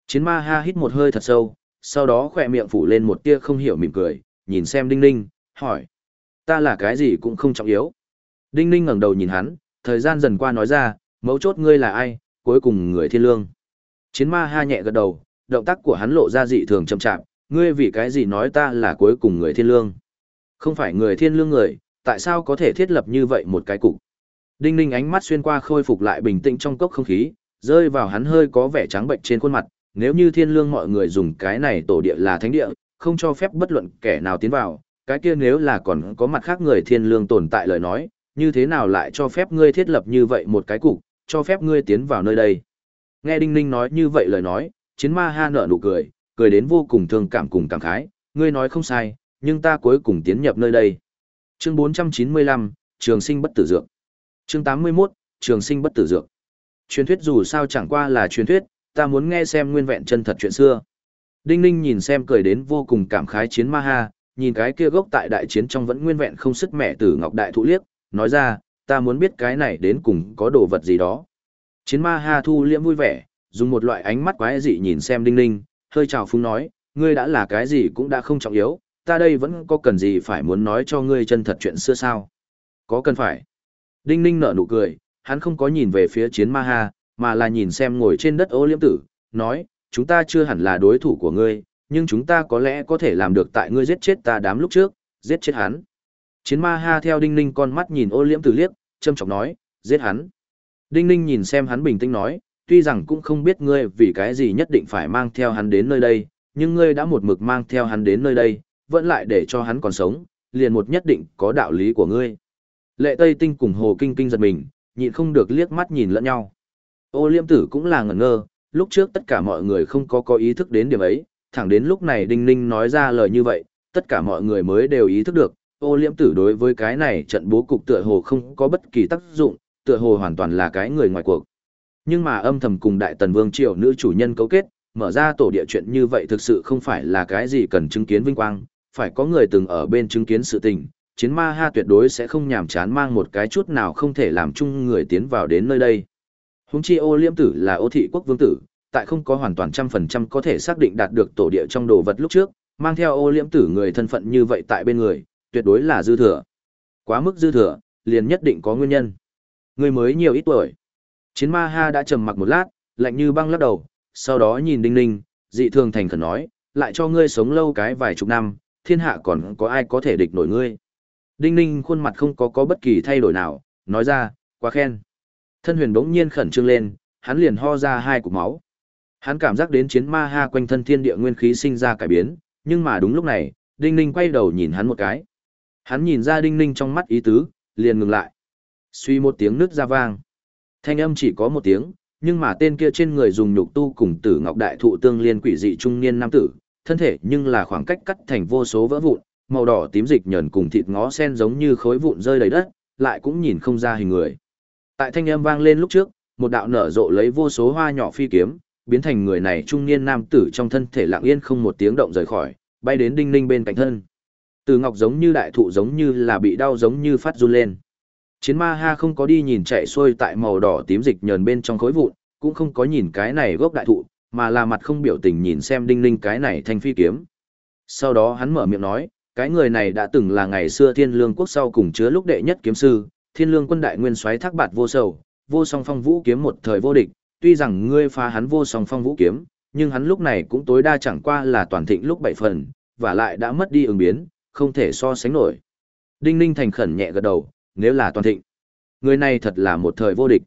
Chiến ma ha hít một hơi thật sâu, sau đó khỏe miệng phủ lên một tia không hiểu mỉm cười, nhìn xem Đinh Ninh, hỏi. Ta là cái gì cũng không trọng yếu. Đinh Ninh ngẩng đầu nhìn hắn, thời gian dần qua nói ra, mấu chốt ngươi là ai, cuối cùng người thiên lương. Chiến ma ha nhẹ gật đầu, động tác của hắn lộ ra dị thường chậm chạp, ngươi vì cái gì nói ta là cuối cùng người thiên lương. Không phải người thiên lương người, tại sao có thể thiết lập như vậy một cái cục. Đinh Ninh ánh mắt xuyên qua khôi phục lại bình tĩnh trong cốc không khí, rơi vào hắn hơi có vẻ trắng bệnh trên khuôn mặt, nếu như thiên lương mọi người dùng cái này tổ địa là thánh địa, không cho phép bất luận kẻ nào tiến vào, cái kia nếu là còn có mặt khác người thiên lương tồn tại lời nói, như thế nào lại cho phép ngươi thiết lập như vậy một cái cục, cho phép ngươi tiến vào nơi đây. Nghe Đinh Ninh nói như vậy lời nói, chiến ma ha nở nụ cười, cười đến vô cùng thương cảm cùng cảm khái, ngươi nói không sai, nhưng ta cuối cùng tiến nhập nơi đây. Chương 495, Trường sinh bất tử dược. Chương 81, Trường sinh bất tử dược. Truyền thuyết dù sao chẳng qua là truyền thuyết, ta muốn nghe xem nguyên vẹn chân thật chuyện xưa. Đinh Ninh nhìn xem cười đến vô cùng cảm khái chiến ma ha, nhìn cái kia gốc tại đại chiến trong vẫn nguyên vẹn không sức mẹ tử ngọc đại thụ liếc, nói ra, ta muốn biết cái này đến cùng có đồ vật gì đó. Chiến ma ha thu liễm vui vẻ, dùng một loại ánh mắt quái dị nhìn xem Đinh Ninh, hơi chào phúng nói, ngươi đã là cái gì cũng đã không trọng yếu, ta đây vẫn có cần gì phải muốn nói cho ngươi chân thật chuyện xưa sao? Có cần phải? Đinh Ninh nở nụ cười, hắn không có nhìn về phía chiến ma ha, mà là nhìn xem ngồi trên đất ô liễm tử, nói, chúng ta chưa hẳn là đối thủ của ngươi, nhưng chúng ta có lẽ có thể làm được tại ngươi giết chết ta đám lúc trước, giết chết hắn. Chiến ma ha theo Đinh Ninh con mắt nhìn ô liễm tử liếc, châm chọc nói, giết hắn. Đinh Ninh nhìn xem hắn bình tĩnh nói, tuy rằng cũng không biết ngươi vì cái gì nhất định phải mang theo hắn đến nơi đây, nhưng ngươi đã một mực mang theo hắn đến nơi đây, vẫn lại để cho hắn còn sống, liền một nhất định có đạo lý của ngươi. Lệ Tây Tinh cùng Hồ Kinh Kinh giật mình, nhịn không được liếc mắt nhìn lẫn nhau. Ô liêm tử cũng là ngẩn ngơ, lúc trước tất cả mọi người không có có ý thức đến điểm ấy, thẳng đến lúc này Đinh Ninh nói ra lời như vậy, tất cả mọi người mới đều ý thức được, ô liễm tử đối với cái này trận bố cục tựa hồ không có bất kỳ tác dụng, tựa hồ hoàn toàn là cái người ngoài cuộc. Nhưng mà âm thầm cùng Đại Tần Vương Triều nữ chủ nhân cấu kết, mở ra tổ địa chuyện như vậy thực sự không phải là cái gì cần chứng kiến vinh quang, phải có người từng ở bên chứng kiến sự tình, chiến ma ha tuyệt đối sẽ không nhàm chán mang một cái chút nào không thể làm chung người tiến vào đến nơi đây. Húng chi ô liễm tử là ô thị quốc vương tử, tại không có hoàn toàn trăm phần trăm có thể xác định đạt được tổ địa trong đồ vật lúc trước, mang theo ô liễm tử người thân phận như vậy tại bên người, tuyệt đối là dư thừa. Quá mức dư thừa, liền nhất định có nguyên nhân. Người mới nhiều ít tuổi. Chiến ma ha đã trầm mặc một lát, lạnh như băng lắc đầu, sau đó nhìn đinh ninh, dị thường thành khẩn nói, lại cho ngươi sống lâu cái vài chục năm, thiên hạ còn có ai có thể địch nổi ngươi. Đinh ninh khuôn mặt không có có bất kỳ thay đổi nào, nói ra, quá khen. Thân huyền bỗng nhiên khẩn trương lên, hắn liền ho ra hai cục máu. Hắn cảm giác đến chiến ma ha quanh thân thiên địa nguyên khí sinh ra cải biến, nhưng mà đúng lúc này, Đinh Ninh quay đầu nhìn hắn một cái. Hắn nhìn ra Đinh Ninh trong mắt ý tứ, liền ngừng lại. Suy một tiếng nước ra vang. Thanh âm chỉ có một tiếng, nhưng mà tên kia trên người dùng nhục tu cùng tử ngọc đại thụ tương liên quỷ dị trung niên nam tử, thân thể nhưng là khoảng cách cắt thành vô số vỡ vụn, màu đỏ tím dịch nhờn cùng thịt ngó sen giống như khối vụn rơi đầy đất, lại cũng nhìn không ra hình người. Tại thanh âm vang lên lúc trước, một đạo nở rộ lấy vô số hoa nhỏ phi kiếm, biến thành người này trung niên nam tử trong thân thể lặng yên không một tiếng động rời khỏi, bay đến đinh ninh bên cạnh thân. Từ ngọc giống như đại thụ giống như là bị đau giống như phát run lên. Chiến ma ha không có đi nhìn chạy xuôi tại màu đỏ tím dịch nhờn bên trong khối vụn, cũng không có nhìn cái này gốc đại thụ, mà là mặt không biểu tình nhìn xem đinh ninh cái này thanh phi kiếm. Sau đó hắn mở miệng nói, cái người này đã từng là ngày xưa thiên lương quốc sau cùng chứa lúc đệ nhất kiếm sư, thiên lương quân đại nguyên soái thác bạt vô sầu, vô song phong vũ kiếm một thời vô địch, tuy rằng ngươi phá hắn vô song phong vũ kiếm, nhưng hắn lúc này cũng tối đa chẳng qua là toàn thịnh lúc bảy phần, và lại đã mất đi ứng biến, không thể so sánh nổi. Đinh Ninh thành khẩn nhẹ gật đầu, nếu là toàn thịnh. Người này thật là một thời vô địch.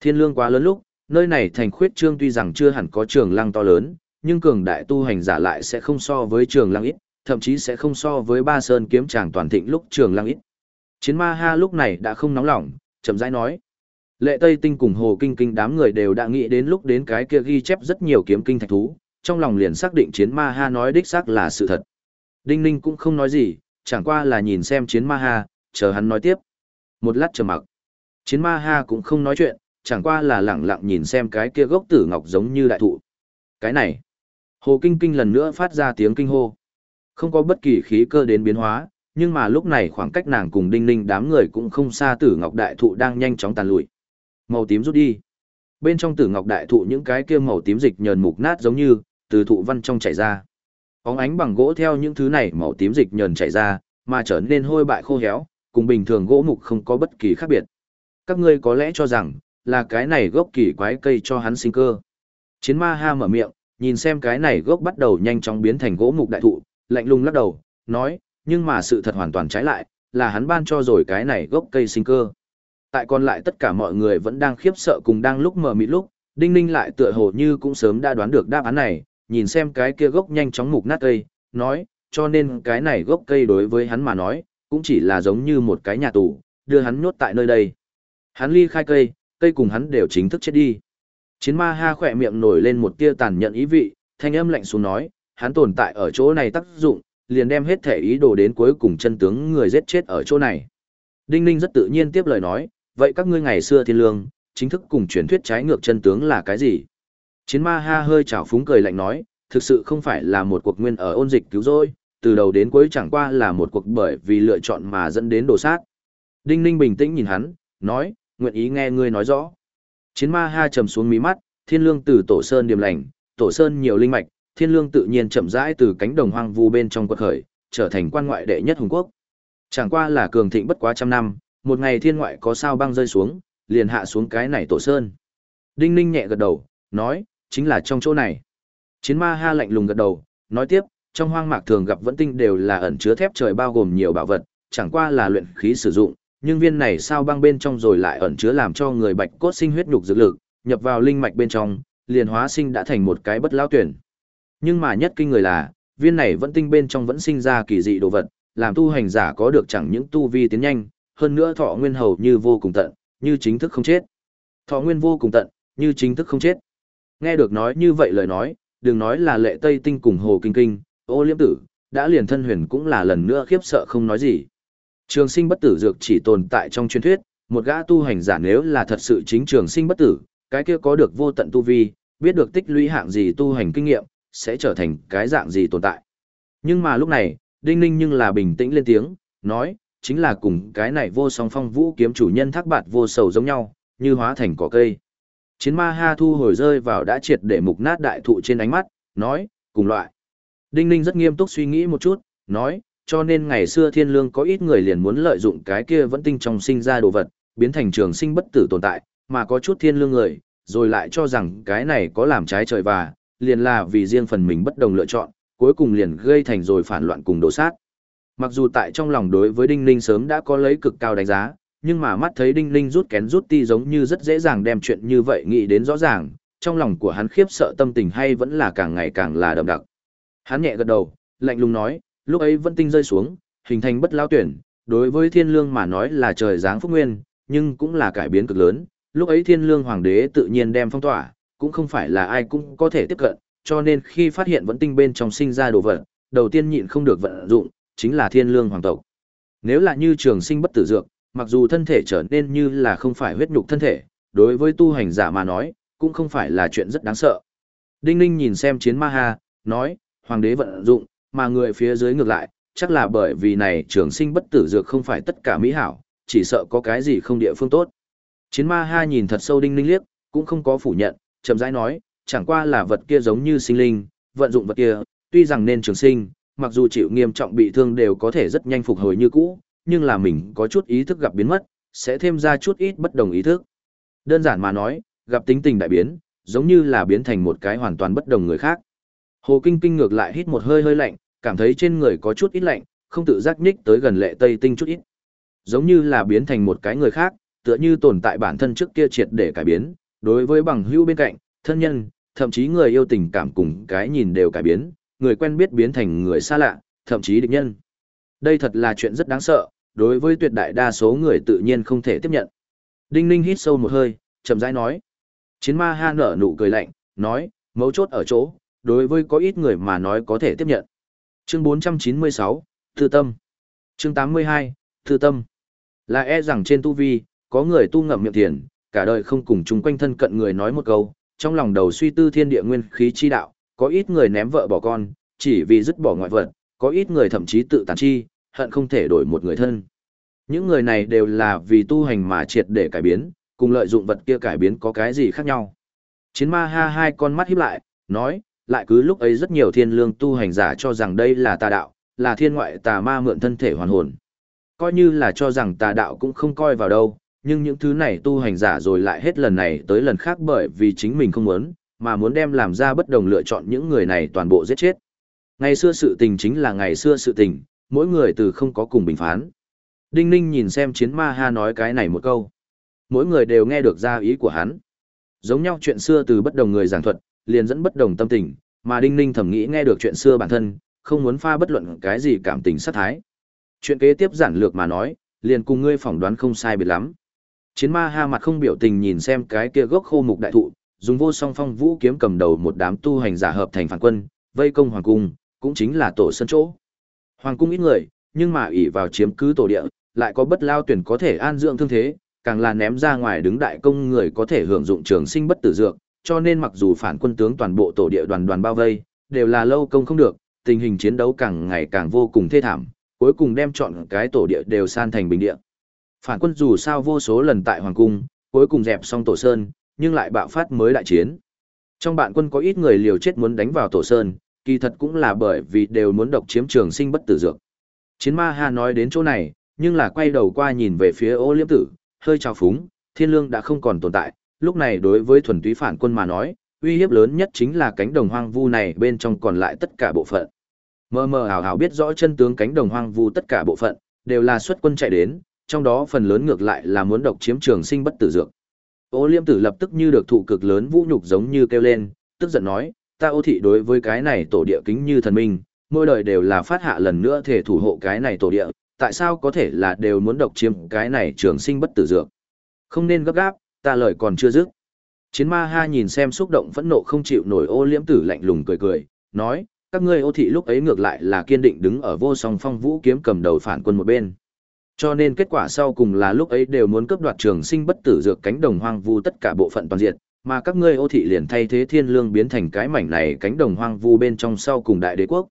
Thiên lương quá lớn lúc, nơi này thành khuyết trương tuy rằng chưa hẳn có trường lăng to lớn, nhưng cường đại tu hành giả lại sẽ không so với trường lăng ít, thậm chí sẽ không so với ba sơn kiếm tràng toàn thịnh lúc trường lăng ít. Chiến ma ha lúc này đã không nóng lòng, chậm rãi nói. Lệ Tây Tinh cùng Hồ Kinh Kinh đám người đều đã nghĩ đến lúc đến cái kia ghi chép rất nhiều kiếm kinh thạch thú, trong lòng liền xác định chiến ma ha nói đích xác là sự thật. Đinh Ninh cũng không nói gì, chẳng qua là nhìn xem chiến ma ha, chờ hắn nói tiếp. Một lát chờ mặc. Chiến ma ha cũng không nói chuyện, chẳng qua là lẳng lặng nhìn xem cái kia gốc tử ngọc giống như đại thụ. Cái này. Hồ Kinh Kinh lần nữa phát ra tiếng kinh hô. Không có bất kỳ khí cơ đến biến hóa, nhưng mà lúc này khoảng cách nàng cùng đinh ninh đám người cũng không xa tử ngọc đại thụ đang nhanh chóng tàn lụi. Màu tím rút đi. Bên trong tử ngọc đại thụ những cái kia màu tím dịch nhờn mục nát giống như, từ thụ văn trong chảy ra. Óng ánh bằng gỗ theo những thứ này màu tím dịch nhờn chảy ra, mà trở nên hôi bại khô héo, cùng bình thường gỗ mục không có bất kỳ khác biệt. Các ngươi có lẽ cho rằng, là cái này gốc kỳ quái cây cho hắn sinh cơ. Chiến ma ha mở miệng, nhìn xem cái này gốc bắt đầu nhanh chóng biến thành gỗ mục đại thụ, lạnh lùng lắc đầu, nói, nhưng mà sự thật hoàn toàn trái lại, là hắn ban cho rồi cái này gốc cây sinh cơ. Tại còn lại tất cả mọi người vẫn đang khiếp sợ cùng đang lúc mờ mịt lúc, Đinh Ninh lại tựa hồ như cũng sớm đã đoán được đáp án này, nhìn xem cái kia gốc nhanh chóng mục nát cây, nói, cho nên cái này gốc cây đối với hắn mà nói, cũng chỉ là giống như một cái nhà tù, đưa hắn nhốt tại nơi đây. Hắn ly khai cây, cây cùng hắn đều chính thức chết đi. Chiến ma ha khỏe miệng nổi lên một tia tàn nhẫn ý vị, thanh âm lạnh xuống nói, hắn tồn tại ở chỗ này tác dụng, liền đem hết thể ý đồ đến cuối cùng chân tướng người giết chết ở chỗ này. Đinh Ninh rất tự nhiên tiếp lời nói, vậy các ngươi ngày xưa thiên lương, chính thức cùng truyền thuyết trái ngược chân tướng là cái gì? Chiến ma ha hơi chảo phúng cười lạnh nói, thực sự không phải là một cuộc nguyên ở ôn dịch cứu rỗi, từ đầu đến cuối chẳng qua là một cuộc bởi vì lựa chọn mà dẫn đến đổ sát. Đinh Ninh bình tĩnh nhìn hắn, nói, nguyện ý nghe ngươi nói rõ. Chiến ma ha trầm xuống mí mắt, thiên lương từ tổ sơn điềm lành, tổ sơn nhiều linh mạch, thiên lương tự nhiên chậm rãi từ cánh đồng hoang vu bên trong quật khởi, trở thành quan ngoại đệ nhất hùng quốc. Chẳng qua là cường thịnh bất quá trăm năm, một ngày thiên ngoại có sao băng rơi xuống, liền hạ xuống cái này tổ sơn. Đinh ninh nhẹ gật đầu, nói, chính là trong chỗ này. Chiến ma ha lạnh lùng gật đầu, nói tiếp, trong hoang mạc thường gặp vẫn tinh đều là ẩn chứa thép trời bao gồm nhiều bảo vật, chẳng qua là luyện khí sử dụng, nhưng viên này sao băng bên trong rồi lại ẩn chứa làm cho người bạch cốt sinh huyết nhục dược lực, nhập vào linh mạch bên trong, liền hóa sinh đã thành một cái bất lao tuyển. Nhưng mà nhất kinh người là, viên này vẫn tinh bên trong vẫn sinh ra kỳ dị đồ vật, làm tu hành giả có được chẳng những tu vi tiến nhanh, hơn nữa thọ nguyên hầu như vô cùng tận, như chính thức không chết. Thọ nguyên vô cùng tận, như chính thức không chết. Nghe được nói như vậy lời nói, đừng nói là lệ tây tinh cùng hồ kinh kinh, ô liễm tử, đã liền thân huyền cũng là lần nữa khiếp sợ không nói gì. Trường sinh bất tử dược chỉ tồn tại trong truyền thuyết, một gã tu hành giả nếu là thật sự chính trường sinh bất tử, cái kia có được vô tận tu vi, biết được tích lũy hạng gì tu hành kinh nghiệm, sẽ trở thành cái dạng gì tồn tại. Nhưng mà lúc này, Đinh Ninh nhưng là bình tĩnh lên tiếng, nói, chính là cùng cái này vô song phong vũ kiếm chủ nhân thác bạt vô sầu giống nhau, như hóa thành cỏ cây. Chiến ma ha thu hồi rơi vào đã triệt để mục nát đại thụ trên ánh mắt, nói, cùng loại. Đinh Ninh rất nghiêm túc suy nghĩ một chút, nói, cho nên ngày xưa thiên lương có ít người liền muốn lợi dụng cái kia vẫn tinh trong sinh ra đồ vật, biến thành trường sinh bất tử tồn tại, mà có chút thiên lương người, rồi lại cho rằng cái này có làm trái trời và, liền là vì riêng phần mình bất đồng lựa chọn, cuối cùng liền gây thành rồi phản loạn cùng đổ sát. Mặc dù tại trong lòng đối với Đinh Ninh sớm đã có lấy cực cao đánh giá, nhưng mà mắt thấy Đinh Ninh rút kén rút ti giống như rất dễ dàng đem chuyện như vậy nghĩ đến rõ ràng, trong lòng của hắn khiếp sợ tâm tình hay vẫn là càng ngày càng là đậm đặc. Hắn nhẹ gật đầu, lạnh lùng nói, lúc ấy vẫn tinh rơi xuống, hình thành bất lao tuyển, đối với thiên lương mà nói là trời giáng phúc nguyên, nhưng cũng là cải biến cực lớn, lúc ấy thiên lương hoàng đế tự nhiên đem phong tỏa, cũng không phải là ai cũng có thể tiếp cận, cho nên khi phát hiện vẫn tinh bên trong sinh ra đồ vật, đầu tiên nhịn không được vận dụng, chính là thiên lương hoàng tộc. Nếu là như trường sinh bất tử dược, mặc dù thân thể trở nên như là không phải huyết nhục thân thể, đối với tu hành giả mà nói, cũng không phải là chuyện rất đáng sợ. Đinh Ninh nhìn xem chiến ma ha, nói, hoàng đế vận dụng, mà người phía dưới ngược lại, chắc là bởi vì này trường sinh bất tử dược không phải tất cả mỹ hảo, chỉ sợ có cái gì không địa phương tốt. Chiến ma ha nhìn thật sâu Đinh Ninh liếc, cũng không có phủ nhận, chậm rãi nói, chẳng qua là vật kia giống như sinh linh, vận dụng vật kia, tuy rằng nên trường sinh, mặc dù chịu nghiêm trọng bị thương đều có thể rất nhanh phục hồi như cũ, nhưng là mình có chút ý thức gặp biến mất, sẽ thêm ra chút ít bất đồng ý thức. Đơn giản mà nói, gặp tính tình đại biến, giống như là biến thành một cái hoàn toàn bất đồng người khác. Hồ Kinh Kinh ngược lại hít một hơi hơi lạnh, cảm thấy trên người có chút ít lạnh, không tự giác nhích tới gần lệ tây tinh chút ít. Giống như là biến thành một cái người khác, tựa như tồn tại bản thân trước kia triệt để cải biến, đối với bằng hữu bên cạnh, thân nhân, thậm chí người yêu tình cảm cùng cái nhìn đều cải biến, người quen biết biến thành người xa lạ, thậm chí địch nhân. Đây thật là chuyện rất đáng sợ, đối với tuyệt đại đa số người tự nhiên không thể tiếp nhận. Đinh Ninh hít sâu một hơi, chậm rãi nói. Chiến ma ha nở nụ cười lạnh, nói, mấu chốt ở chỗ, đối với có ít người mà nói có thể tiếp nhận. Chương 496, Thư Tâm. Chương 82, Thư Tâm. Là e rằng trên tu vi, có người tu ngậm miệng tiền, cả đời không cùng chung quanh thân cận người nói một câu, trong lòng đầu suy tư thiên địa nguyên khí chi đạo, có ít người ném vợ bỏ con, chỉ vì dứt bỏ ngoại vật, có ít người thậm chí tự tàn chi, hận không thể đổi một người thân. Những người này đều là vì tu hành mà triệt để cải biến, cùng lợi dụng vật kia cải biến có cái gì khác nhau. Chiến ma ha hai con mắt híp lại, nói, lại cứ lúc ấy rất nhiều thiên lương tu hành giả cho rằng đây là tà đạo, là thiên ngoại tà ma mượn thân thể hoàn hồn. Coi như là cho rằng tà đạo cũng không coi vào đâu, nhưng những thứ này tu hành giả rồi lại hết lần này tới lần khác bởi vì chính mình không muốn, mà muốn đem làm ra bất đồng lựa chọn những người này toàn bộ giết chết. Ngày xưa sự tình chính là ngày xưa sự tình, mỗi người từ không có cùng bình phán. Đinh Ninh nhìn xem chiến ma ha nói cái này một câu. Mỗi người đều nghe được ra ý của hắn. Giống nhau chuyện xưa từ bất đồng người giảng thuật, liền dẫn bất đồng tâm tình, mà Đinh Ninh thầm nghĩ nghe được chuyện xưa bản thân, không muốn pha bất luận cái gì cảm tình sát thái. Chuyện kế tiếp giản lược mà nói, liền cùng ngươi phỏng đoán không sai biệt lắm. Chiến ma ha mặt không biểu tình nhìn xem cái kia gốc khô mục đại thụ, dùng vô song phong vũ kiếm cầm đầu một đám tu hành giả hợp thành phản quân, vây công hoàng cung, cũng chính là tổ sân chỗ. Hoàng cung ít người, nhưng mà ỷ vào chiếm cứ tổ địa, lại có bất lao tuyển có thể an dưỡng thương thế, càng là ném ra ngoài đứng đại công người có thể hưởng dụng trường sinh bất tử dược, cho nên mặc dù phản quân tướng toàn bộ tổ địa đoàn đoàn bao vây, đều là lâu công không được, tình hình chiến đấu càng ngày càng vô cùng thê thảm, cuối cùng đem chọn cái tổ địa đều san thành bình địa. Phản quân dù sao vô số lần tại hoàng cung, cuối cùng dẹp xong tổ sơn, nhưng lại bạo phát mới đại chiến. Trong bạn quân có ít người liều chết muốn đánh vào tổ sơn, kỳ thật cũng là bởi vì đều muốn độc chiếm trường sinh bất tử dược. Chiến ma ha nói đến chỗ này, nhưng là quay đầu qua nhìn về phía ô liêm tử, hơi trào phúng, thiên lương đã không còn tồn tại, lúc này đối với thuần túy phản quân mà nói, uy hiếp lớn nhất chính là cánh đồng hoang vu này bên trong còn lại tất cả bộ phận. Mơ mơ ảo ảo biết rõ chân tướng cánh đồng hoang vu tất cả bộ phận, đều là xuất quân chạy đến, trong đó phần lớn ngược lại là muốn độc chiếm trường sinh bất tử dược. Ô liêm tử lập tức như được thụ cực lớn vũ nhục giống như kêu lên, tức giận nói, ta ô thị đối với cái này tổ địa kính như thần minh, mỗi đời đều là phát hạ lần nữa thể thủ hộ cái này tổ địa, tại sao có thể là đều muốn độc chiếm cái này trường sinh bất tử dược. Không nên gấp gáp, ta lời còn chưa dứt. Chiến ma ha nhìn xem xúc động phẫn nộ không chịu nổi ô liễm tử lạnh lùng cười cười, nói, các ngươi ô thị lúc ấy ngược lại là kiên định đứng ở vô song phong vũ kiếm cầm đầu phản quân một bên. Cho nên kết quả sau cùng là lúc ấy đều muốn cướp đoạt trường sinh bất tử dược cánh đồng hoang vu tất cả bộ phận toàn diện, mà các ngươi ô thị liền thay thế thiên lương biến thành cái mảnh này cánh đồng hoang vu bên trong sau cùng đại đế quốc.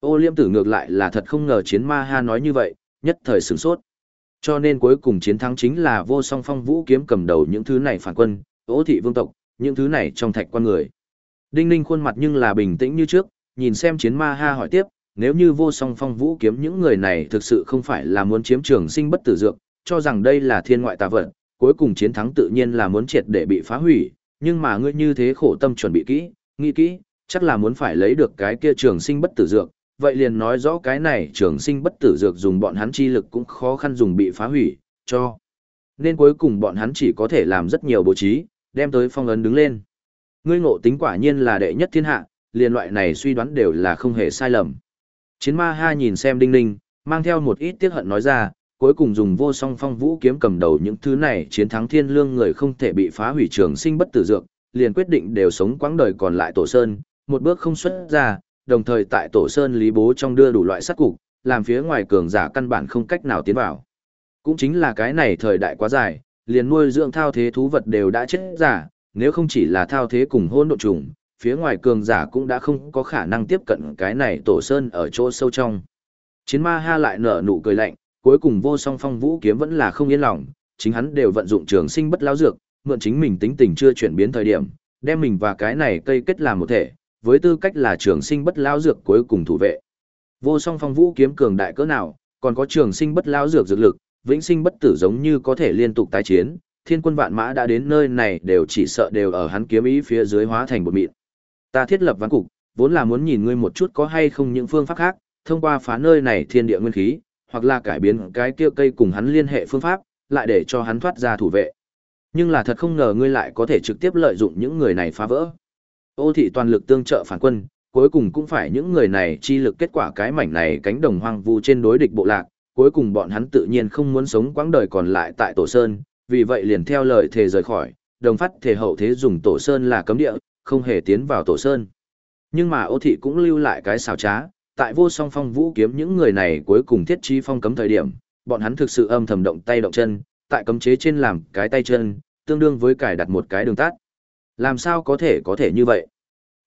Ô liêm tử ngược lại là thật không ngờ chiến ma ha nói như vậy, nhất thời sửng sốt. Cho nên cuối cùng chiến thắng chính là vô song phong vũ kiếm cầm đầu những thứ này phản quân, ô thị vương tộc, những thứ này trong thạch quan người. Đinh Ninh khuôn mặt nhưng là bình tĩnh như trước, nhìn xem chiến ma ha hỏi tiếp, nếu như vô song phong vũ kiếm những người này thực sự không phải là muốn chiếm trường sinh bất tử dược, cho rằng đây là thiên ngoại tà vật, cuối cùng chiến thắng tự nhiên là muốn triệt để bị phá hủy, nhưng mà ngươi như thế khổ tâm chuẩn bị kỹ, nghĩ kỹ, chắc là muốn phải lấy được cái kia trường sinh bất tử dược, vậy liền nói rõ cái này trường sinh bất tử dược dùng bọn hắn chi lực cũng khó khăn dùng bị phá hủy, cho. Nên cuối cùng bọn hắn chỉ có thể làm rất nhiều bố trí, đem tới phong ấn đứng lên. Ngươi ngộ tính quả nhiên là đệ nhất thiên hạ, liền loại này suy đoán đều là không hề sai lầm. Chiến ma ha nhìn xem đinh ninh, mang theo một ít tiếc hận nói ra, cuối cùng dùng vô song phong vũ kiếm cầm đầu những thứ này chiến thắng thiên lương người không thể bị phá hủy trường sinh bất tử dược, liền quyết định đều sống quãng đời còn lại tổ sơn, một bước không xuất ra, đồng thời tại tổ sơn lý bố trong đưa đủ loại sát cục, làm phía ngoài cường giả căn bản không cách nào tiến vào. Cũng chính là cái này thời đại quá dài, liền nuôi dưỡng thao thế thú vật đều đã chết giả, nếu không chỉ là thao thế cùng hôn độ trùng, phía ngoài cường giả cũng đã không có khả năng tiếp cận cái này tổ sơn ở chỗ sâu trong. Chiến ma ha lại nở nụ cười lạnh, cuối cùng vô song phong vũ kiếm vẫn là không yên lòng, chính hắn đều vận dụng trường sinh bất lão dược, mượn chính mình tính tình chưa chuyển biến thời điểm, đem mình và cái này cây kết làm một thể, với tư cách là trường sinh bất lão dược cuối cùng thủ vệ. Vô song phong vũ kiếm cường đại cỡ nào, còn có trường sinh bất lão dược dược lực, vĩnh sinh bất tử giống như có thể liên tục tái chiến, thiên quân vạn mã đã đến nơi này đều chỉ sợ đều ở hắn kiếm ý phía dưới hóa thành một mịn. Ta thiết lập ván cục, vốn là muốn nhìn ngươi một chút có hay không những phương pháp khác, thông qua phá nơi này thiên địa nguyên khí, hoặc là cải biến cái kia cây cùng hắn liên hệ phương pháp, lại để cho hắn thoát ra thủ vệ. Nhưng là thật không ngờ ngươi lại có thể trực tiếp lợi dụng những người này phá vỡ. Ô thị toàn lực tương trợ phản quân, cuối cùng cũng phải những người này chi lực kết quả cái mảnh này cánh đồng hoang vu trên đối địch bộ lạc, cuối cùng bọn hắn tự nhiên không muốn sống quãng đời còn lại tại Tổ Sơn, vì vậy liền theo lời thề rời khỏi, đồng phát thể hậu thế dùng Tổ Sơn là cấm địa, không hề tiến vào Tổ Sơn. Nhưng mà ô thị cũng lưu lại cái xào trá, tại vô song phong vũ kiếm những người này cuối cùng thiết trí phong cấm thời điểm, bọn hắn thực sự âm thầm động tay động chân, tại cấm chế trên làm cái tay chân, tương đương với cài đặt một cái đường tắt. Làm sao có thể có thể như vậy?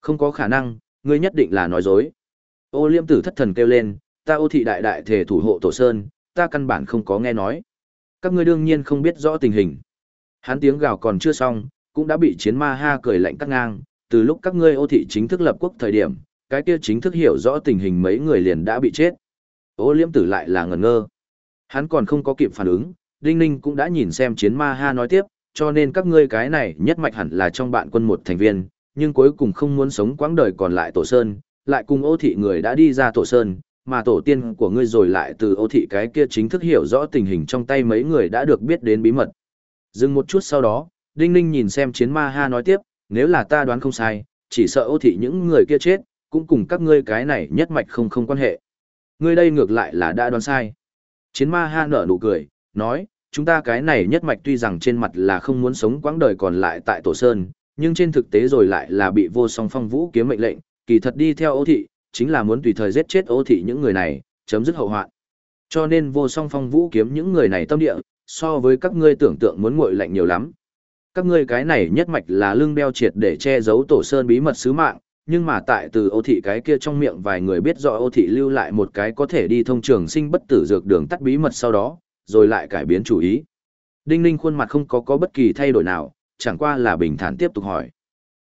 Không có khả năng, ngươi nhất định là nói dối. Ô liêm tử thất thần kêu lên, ta ô thị đại đại thể thủ hộ tổ sơn, ta căn bản không có nghe nói. Các ngươi đương nhiên không biết rõ tình hình. Hắn tiếng gào còn chưa xong, cũng đã bị chiến ma ha cười lạnh cắt ngang, từ lúc các ngươi ô thị chính thức lập quốc thời điểm, cái kia chính thức hiểu rõ tình hình mấy người liền đã bị chết. Ô liễm tử lại là ngẩn ngơ. Hắn còn không có kịp phản ứng, Đinh Ninh cũng đã nhìn xem chiến ma ha nói tiếp, cho nên các ngươi cái này nhất mạch hẳn là trong bạn quân một thành viên, nhưng cuối cùng không muốn sống quãng đời còn lại tổ sơn, lại cùng ô thị người đã đi ra tổ sơn, mà tổ tiên của ngươi rồi lại từ ô thị cái kia chính thức hiểu rõ tình hình trong tay mấy người đã được biết đến bí mật. Dừng một chút sau đó, Đinh Ninh nhìn xem chiến ma ha nói tiếp, nếu là ta đoán không sai, chỉ sợ ô thị những người kia chết, cũng cùng các ngươi cái này nhất mạch không không quan hệ. Ngươi đây ngược lại là đã đoán sai. Chiến ma ha nở nụ cười, nói, chúng ta cái này nhất mạch tuy rằng trên mặt là không muốn sống quãng đời còn lại tại Tổ Sơn, nhưng trên thực tế rồi lại là bị vô song phong vũ kiếm mệnh lệnh, kỳ thật đi theo ô thị, chính là muốn tùy thời giết chết ô thị những người này, chấm dứt hậu hoạn. Cho nên vô song phong vũ kiếm những người này tâm địa, so với các ngươi tưởng tượng muốn nguội lạnh nhiều lắm. Các ngươi cái này nhất mạch là lưng đeo triệt để che giấu tổ sơn bí mật sứ mạng, nhưng mà tại từ ô thị cái kia trong miệng vài người biết rõ ô thị lưu lại một cái có thể đi thông trường sinh bất tử dược đường tắt bí mật sau đó, rồi lại cải biến chủ ý. Đinh Ninh khuôn mặt không có có bất kỳ thay đổi nào, chẳng qua là bình thản tiếp tục hỏi.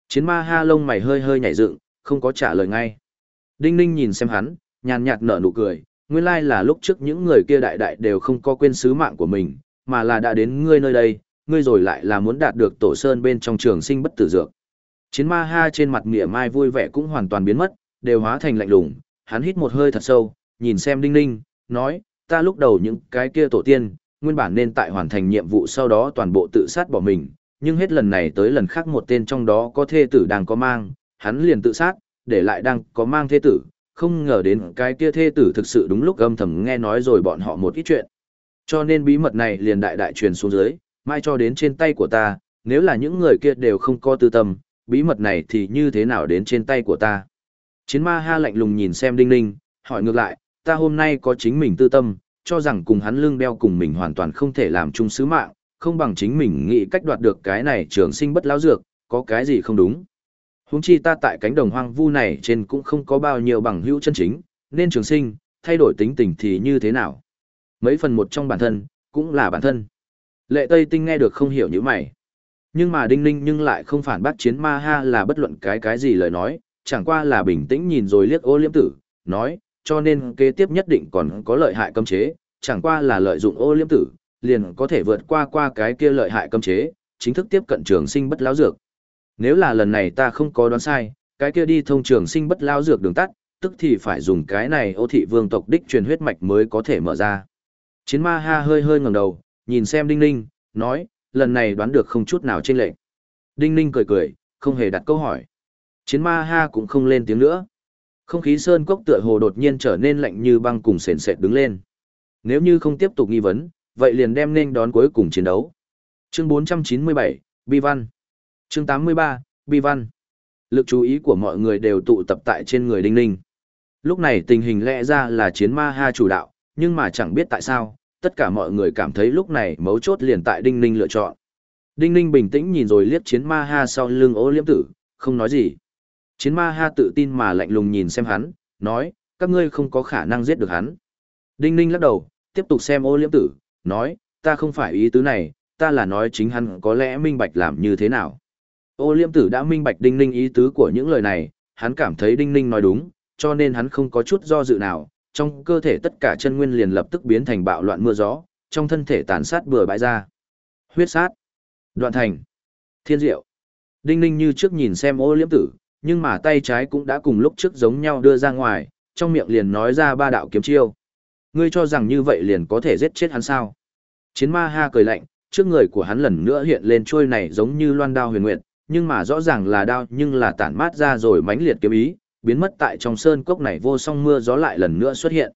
Chiến ma ha lông mày hơi hơi nhảy dựng, không có trả lời ngay. Đinh Ninh nhìn xem hắn, nhàn nhạt nở nụ cười, nguyên lai là lúc trước những người kia đại đại đều không có quên sứ mạng của mình, mà là đã đến ngươi nơi đây, ngươi rồi lại là muốn đạt được tổ sơn bên trong trường sinh bất tử dược. Chiến ma ha trên mặt nghĩa mai vui vẻ cũng hoàn toàn biến mất, đều hóa thành lạnh lùng, hắn hít một hơi thật sâu, nhìn xem Đinh Ninh, nói, ta lúc đầu những cái kia tổ tiên, nguyên bản nên tại hoàn thành nhiệm vụ sau đó toàn bộ tự sát bỏ mình, nhưng hết lần này tới lần khác một tên trong đó có thê tử đang có mang, hắn liền tự sát, để lại đang có mang thê tử, không ngờ đến cái kia thê tử thực sự đúng lúc âm thầm nghe nói rồi bọn họ một ít chuyện. Cho nên bí mật này liền đại đại truyền xuống dưới, mai cho đến trên tay của ta, nếu là những người kia đều không có tư tâm, bí mật này thì như thế nào đến trên tay của ta. Chiến ma ha lạnh lùng nhìn xem đinh ninh, hỏi ngược lại, ta hôm nay có chính mình tư tâm, cho rằng cùng hắn lương đeo cùng mình hoàn toàn không thể làm chung sứ mạng, không bằng chính mình nghĩ cách đoạt được cái này trường sinh bất lão dược, có cái gì không đúng. Huống chi ta tại cánh đồng hoang vu này trên cũng không có bao nhiêu bằng hữu chân chính, nên trường sinh, thay đổi tính tình thì như thế nào. Mấy phần một trong bản thân, cũng là bản thân. Lệ Tây Tinh nghe được không hiểu như mày. Nhưng mà Đinh Ninh nhưng lại không phản bác chiến ma ha là bất luận cái cái gì lời nói, chẳng qua là bình tĩnh nhìn rồi liếc ô liễm tử, nói, cho nên kế tiếp nhất định còn có lợi hại cấm chế, chẳng qua là lợi dụng ô liễm tử, liền có thể vượt qua qua cái kia lợi hại cấm chế, chính thức tiếp cận trường sinh bất lão dược. Nếu là lần này ta không có đoán sai, cái kia đi thông trường sinh bất lão dược đường tắt, tức thì phải dùng cái này ô thị vương tộc đích truyền huyết mạch mới có thể mở ra. Chiến ma ha hơi hơi ngẩng đầu, nhìn xem Đinh Ninh, nói, lần này đoán được không chút nào trên lệnh. Đinh Ninh cười cười, không hề đặt câu hỏi. Chiến ma ha cũng không lên tiếng nữa. Không khí sơn cốc tựa hồ đột nhiên trở nên lạnh như băng cùng sền sệt đứng lên. Nếu như không tiếp tục nghi vấn, vậy liền đem nên đón cuối cùng chiến đấu. Chương 497, Bi Văn. Chương 83, Bi Văn. Lực chú ý của mọi người đều tụ tập tại trên người Đinh Ninh. Lúc này tình hình lẽ ra là chiến ma ha chủ đạo, nhưng mà chẳng biết tại sao, tất cả mọi người cảm thấy lúc này mấu chốt liền tại Đinh Ninh lựa chọn. Đinh Ninh bình tĩnh nhìn rồi liếc chiến ma ha sau lưng ô liễm tử, không nói gì. Chiến ma ha tự tin mà lạnh lùng nhìn xem hắn, nói, các ngươi không có khả năng giết được hắn. Đinh Ninh lắc đầu, tiếp tục xem ô liễm tử, nói, ta không phải ý tứ này, ta là nói chính hắn có lẽ minh bạch làm như thế nào. Ô liễm tử đã minh bạch Đinh Ninh ý tứ của những lời này, hắn cảm thấy Đinh Ninh nói đúng, cho nên hắn không có chút do dự nào, trong cơ thể tất cả chân nguyên liền lập tức biến thành bạo loạn mưa gió, trong thân thể tàn sát bừa bãi ra. Huyết sát, đoạn thành, thiên diệu. Đinh Ninh như trước nhìn xem ô liễm tử, nhưng mà tay trái cũng đã cùng lúc trước giống nhau đưa ra ngoài, trong miệng liền nói ra ba đạo kiếm chiêu. Ngươi cho rằng như vậy liền có thể giết chết hắn sao? Chiến ma ha cười lạnh, trước người của hắn lần nữa hiện lên trôi này giống như loan đao huyền nguyện, nhưng mà rõ ràng là đao nhưng là tản mát ra rồi mãnh liệt kiếm ý, biến mất tại trong sơn cốc này vô song mưa gió lại lần nữa xuất hiện.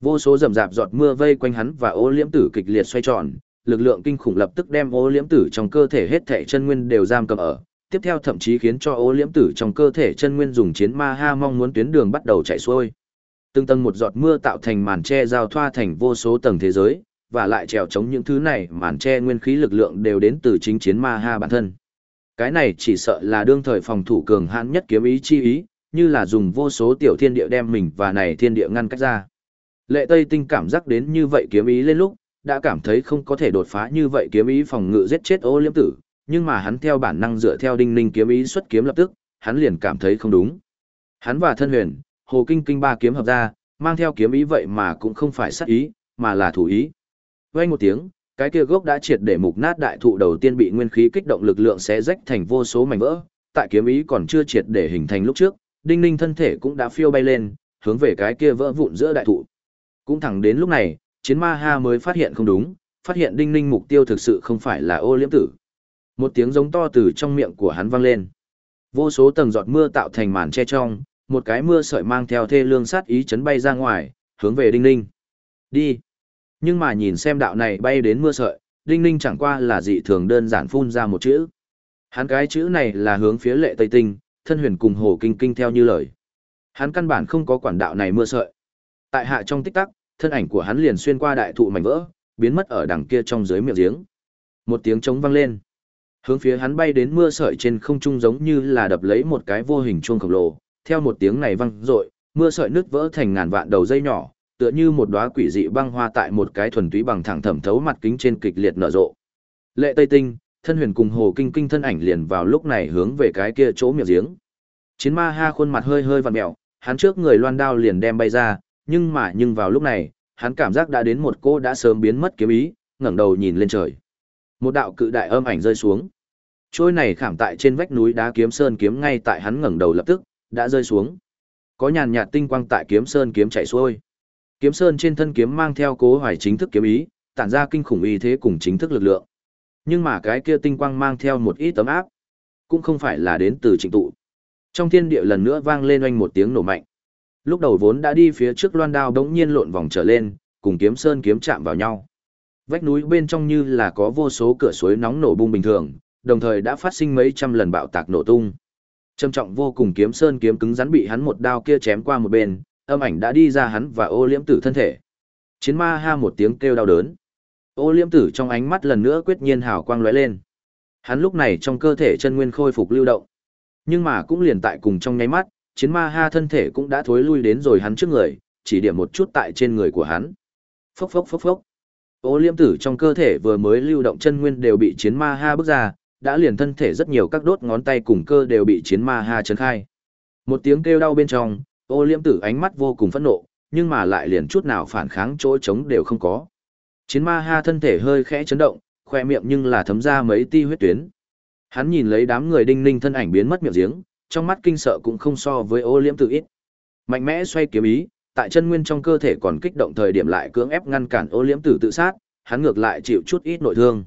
Vô số rầm rạp giọt mưa vây quanh hắn và ô liễm tử kịch liệt xoay tròn, lực lượng kinh khủng lập tức đem ô liễm tử trong cơ thể hết thảy chân nguyên đều giam cầm ở, tiếp theo thậm chí khiến cho ô liễm tử trong cơ thể chân nguyên dùng chiến ma ha mong muốn tuyến đường bắt đầu chạy xuôi. Từng tầng một giọt mưa tạo thành màn che giao thoa thành vô số tầng thế giới, và lại trèo chống những thứ này màn che nguyên khí lực lượng đều đến từ chính chiến ma ha bản thân. Cái này chỉ sợ là đương thời phòng thủ cường hãn nhất kiếm ý chi ý, như là dùng vô số tiểu thiên địa đem mình và này thiên địa ngăn cách ra. Lệ Tây Tinh cảm giác đến như vậy kiếm ý lên lúc, đã cảm thấy không có thể đột phá như vậy kiếm ý phòng ngự giết chết ô liễm tử, nhưng mà hắn theo bản năng dựa theo đinh ninh kiếm ý xuất kiếm lập tức, hắn liền cảm thấy không đúng. Hắn và thân huyền, hồ kinh kinh ba kiếm hợp ra, mang theo kiếm ý vậy mà cũng không phải sát ý, mà là thủ ý. Vang một tiếng, cái kia gốc đã triệt để mục nát đại thụ đầu tiên bị nguyên khí kích động lực lượng xé rách thành vô số mảnh vỡ, tại kiếm ý còn chưa triệt để hình thành lúc trước, đinh ninh thân thể cũng đã phiêu bay lên, hướng về cái kia vỡ vụn giữa đại thụ. Cũng thẳng đến lúc này, chiến ma ha mới phát hiện không đúng, phát hiện đinh ninh mục tiêu thực sự không phải là ô liễm tử. Một tiếng giống to từ trong miệng của hắn vang lên. Vô số tầng giọt mưa tạo thành màn che trong, một cái mưa sợi mang theo thê lương sát ý chấn bay ra ngoài, hướng về đinh ninh. Đi. Nhưng mà nhìn xem đạo này bay đến mưa sợi, đinh ninh chẳng qua là dị thường đơn giản phun ra một chữ. Hắn cái chữ này là hướng phía lệ Tây Tinh, thân huyền cùng hồ kinh kinh theo như lời. Hắn căn bản không có quản đạo này mưa sợi. Tại hạ trong tích tắc, thân ảnh của hắn liền xuyên qua đại thụ mảnh vỡ, biến mất ở đằng kia trong dưới miệng giếng. Một tiếng trống vang lên. Hướng phía hắn bay đến mưa sợi trên không trung giống như là đập lấy một cái vô hình chuông khổng lồ, theo một tiếng này vang rội, mưa sợi nứt vỡ thành ngàn vạn đầu dây nhỏ, tựa như một đóa quỷ dị băng hoa tại một cái thuần túy bằng thẳng thẩm thấu mặt kính trên kịch liệt nở rộ. Lệ Tây Tinh, thân huyền cùng hồ kinh kinh thân ảnh liền vào lúc này hướng về cái kia chỗ miệng giếng. Chiến ma ha khuôn mặt hơi hơi vặn mèo, hắn trước người loan đao liền đem bay ra, nhưng mà nhưng vào lúc này, hắn cảm giác đã đến một cô đã sớm biến mất kiếm ý, ngẩng đầu nhìn lên trời. Một đạo cự đại âm ảnh rơi xuống. Trôi này khảm tại trên vách núi đá kiếm sơn kiếm ngay tại hắn ngẩng đầu lập tức, đã rơi xuống. Có nhàn nhạt tinh quang tại kiếm sơn kiếm chạy xuôi. Kiếm sơn trên thân kiếm mang theo cố hoài chính thức kiếm ý, tản ra kinh khủng ý thế cùng chính thức lực lượng. Nhưng mà cái kia tinh quang mang theo một ít tấm áp, cũng không phải là đến từ trịnh tụ. Trong thiên địa lần nữa vang lên oanh một tiếng nổ mạnh. Lúc đầu vốn đã đi phía trước loan đao đống nhiên lộn vòng trở lên, cùng kiếm sơn kiếm chạm vào nhau. Vách núi bên trong như là có vô số cửa suối nóng nổ bung bình thường, đồng thời đã phát sinh mấy trăm lần bạo tạc nổ tung. Trầm trọng vô cùng kiếm sơn kiếm cứng rắn bị hắn một đao kia chém qua một bên, âm ảnh đã đi ra hắn và ô liễm tử thân thể. Chiến ma ha một tiếng kêu đau đớn. Ô liễm tử trong ánh mắt lần nữa quyết nhiên hào quang lóe lên. Hắn lúc này trong cơ thể chân nguyên khôi phục lưu động. Nhưng mà cũng liền tại cùng trong nháy mắt, chiến ma ha thân thể cũng đã thối lui đến rồi hắn trước người, chỉ điểm một chút tại trên người của hắn. Phốc phốc phốc phốc. Ô liêm tử trong cơ thể vừa mới lưu động chân nguyên đều bị chiến ma ha bước ra, đã liền thân thể rất nhiều các đốt ngón tay cùng cơ đều bị chiến ma ha chấn khai. Một tiếng kêu đau bên trong, ô liêm tử ánh mắt vô cùng phẫn nộ, nhưng mà lại liền chút nào phản kháng chỗ trống đều không có. Chiến ma ha thân thể hơi khẽ chấn động, khoe miệng nhưng là thấm ra mấy ti huyết tuyến. Hắn nhìn lấy đám người đinh ninh thân ảnh biến mất miệng giếng, trong mắt kinh sợ cũng không so với ô liễm tự ít. Mạnh mẽ xoay kiếm ý, tại chân nguyên trong cơ thể còn kích động thời điểm lại cưỡng ép ngăn cản ô liễm tử tự sát, hắn ngược lại chịu chút ít nội thương.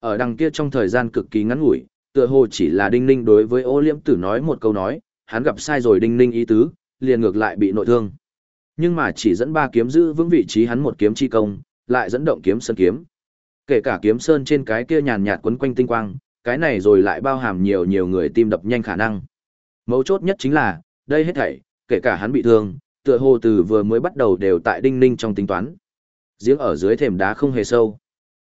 Ở đằng kia trong thời gian cực kỳ ngắn ngủi, tựa hồ chỉ là đinh ninh đối với ô liễm tử nói một câu nói, hắn gặp sai rồi đinh ninh ý tứ, liền ngược lại bị nội thương. Nhưng mà chỉ dẫn ba kiếm giữ vững vị trí hắn một kiếm chi công, lại dẫn động kiếm sơn kiếm. Kể cả kiếm sơn trên cái kia nhàn nhạt quấn quanh tinh quang, cái này rồi lại bao hàm nhiều nhiều người tim đập nhanh khả năng. Mấu chốt nhất chính là, đây hết thảy, kể cả hắn bị thương, tựa hồ từ vừa mới bắt đầu đều tại đinh ninh trong tính toán. Giếng ở dưới thềm đá không hề sâu.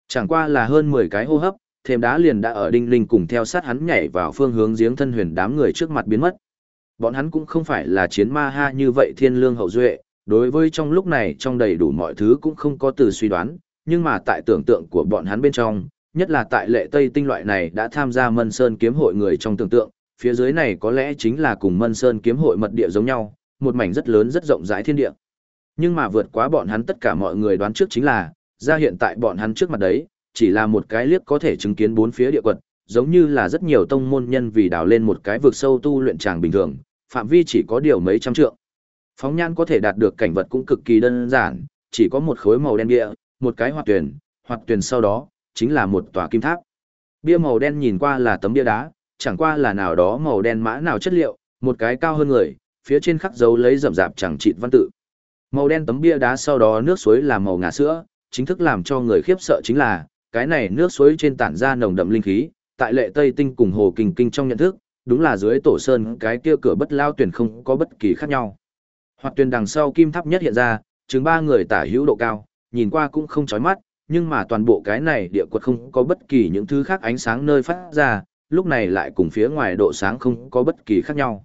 Chẳng qua là hơn 10 cái hô hấp, thềm đá liền đã ở đinh ninh cùng theo sát hắn nhảy vào phương hướng giếng thân huyền đám người trước mặt biến mất. Bọn hắn cũng không phải là chiến ma ha như vậy thiên lương hậu duệ, đối với trong lúc này trong đầy đủ mọi thứ cũng không có từ suy đoán, nhưng mà tại tưởng tượng của bọn hắn bên trong, nhất là tại lệ Tây tinh loại này đã tham gia Mân Sơn kiếm hội người trong tưởng tượng, phía dưới này có lẽ chính là cùng Mân Sơn kiếm hội mật địa giống nhau, một mảnh rất lớn rất rộng rãi thiên địa. Nhưng mà vượt quá bọn hắn tất cả mọi người đoán trước chính là, ra hiện tại bọn hắn trước mặt đấy, chỉ là một cái liếc có thể chứng kiến bốn phía địa quật, giống như là rất nhiều tông môn nhân vì đào lên một cái vực sâu tu luyện tràng bình thường, phạm vi chỉ có điều mấy trăm trượng. Phóng nhan có thể đạt được cảnh vật cũng cực kỳ đơn giản, chỉ có một khối màu đen bia, một cái hoạt tuyển, hoạt tuyển sau đó, chính là một tòa kim tháp. Bia màu đen nhìn qua là tấm bia đá, chẳng qua là nào đó màu đen mã nào chất liệu, một cái cao hơn người, phía trên khắc dấu lấy rậm rạp chẳng chịt văn tự. Màu đen tấm bia đá sau đó nước suối là màu ngà sữa, chính thức làm cho người khiếp sợ chính là, cái này nước suối trên tản ra nồng đậm linh khí, tại lệ Tây Tinh cùng hồ kinh kinh trong nhận thức, đúng là dưới tổ sơn cái kia cửa bất lao tuyển không có bất kỳ khác nhau. Hoạt tuyển đằng sau kim tháp nhất hiện ra, chứng ba người tả hữu độ cao, nhìn qua cũng không chói mắt, nhưng mà toàn bộ cái này địa quật không có bất kỳ những thứ khác ánh sáng nơi phát ra, lúc này lại cùng phía ngoài độ sáng không có bất kỳ khác nhau.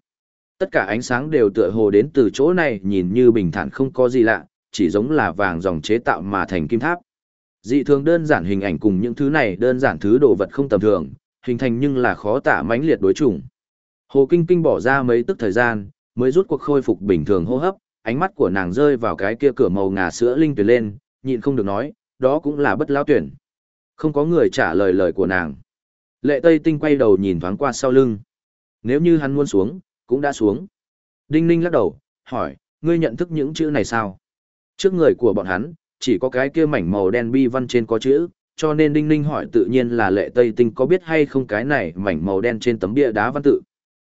Tất cả ánh sáng đều tựa hồ đến từ chỗ này nhìn như bình thản không có gì lạ, chỉ giống là vàng dòng chế tạo mà thành kim tháp. Dị thường đơn giản hình ảnh cùng những thứ này đơn giản thứ đồ vật không tầm thường, hình thành nhưng là khó tả mãnh liệt đối chủng. Hồ Kinh Kinh bỏ ra mấy tức thời gian, mới rút cuộc khôi phục bình thường hô hấp, ánh mắt của nàng rơi vào cái kia cửa màu ngà sữa linh tuyển lên, nhịn không được nói, đó cũng là bất lao tuyển. Không có người trả lời lời của nàng. Lệ Tây Tinh quay đầu nhìn thoáng qua sau lưng. Nếu như hắn muốn xuống, cũng đã xuống. Đinh Ninh lắc đầu, hỏi, ngươi nhận thức những chữ này sao? Trước người của bọn hắn, chỉ có cái kia mảnh màu đen bi văn trên có chữ, cho nên Đinh Ninh hỏi tự nhiên là Lệ Tây Tinh có biết hay không cái này mảnh màu đen trên tấm bia đá văn tự.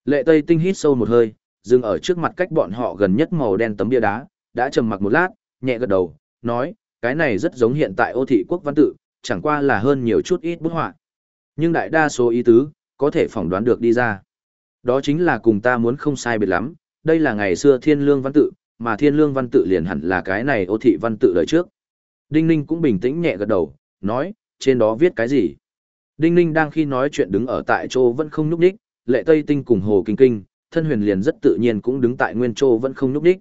Lệ Tây Tinh hít sâu một hơi, dừng ở trước mặt cách bọn họ gần nhất màu đen tấm bia đá, đã trầm mặc một lát, nhẹ gật đầu, nói, cái này rất giống hiện tại ô thị quốc văn tự, chẳng qua là hơn nhiều chút ít bút họa. Nhưng đại đa số ý tứ, có thể phỏng đoán được đi ra. Đó chính là cùng ta muốn không sai biệt lắm, đây là ngày xưa thiên lương văn tự, mà thiên lương văn tự liền hẳn là cái này ô thị văn tự đời trước. Đinh Ninh cũng bình tĩnh nhẹ gật đầu, nói, trên đó viết cái gì? Đinh Ninh đang khi nói chuyện đứng ở tại chỗ vẫn không nhúc đích, lệ Tây Tinh cùng Hồ Kinh Kinh, thân huyền liền rất tự nhiên cũng đứng tại nguyên chỗ vẫn không nhúc đích.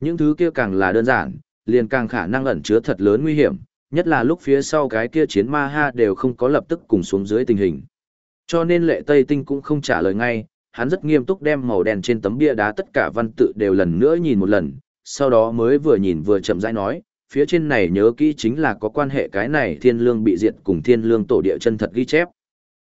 Những thứ kia càng là đơn giản, liền càng khả năng ẩn chứa thật lớn nguy hiểm, nhất là lúc phía sau cái kia chiến ma ha đều không có lập tức cùng xuống dưới tình hình. Cho nên lệ Tây Tinh cũng không trả lời ngay, hắn rất nghiêm túc đem màu đen trên tấm bia đá tất cả văn tự đều lần nữa nhìn một lần, sau đó mới vừa nhìn vừa chậm rãi nói, phía trên này nhớ kỹ chính là có quan hệ cái này thiên lương bị diệt cùng thiên lương tổ địa chân thật ghi chép.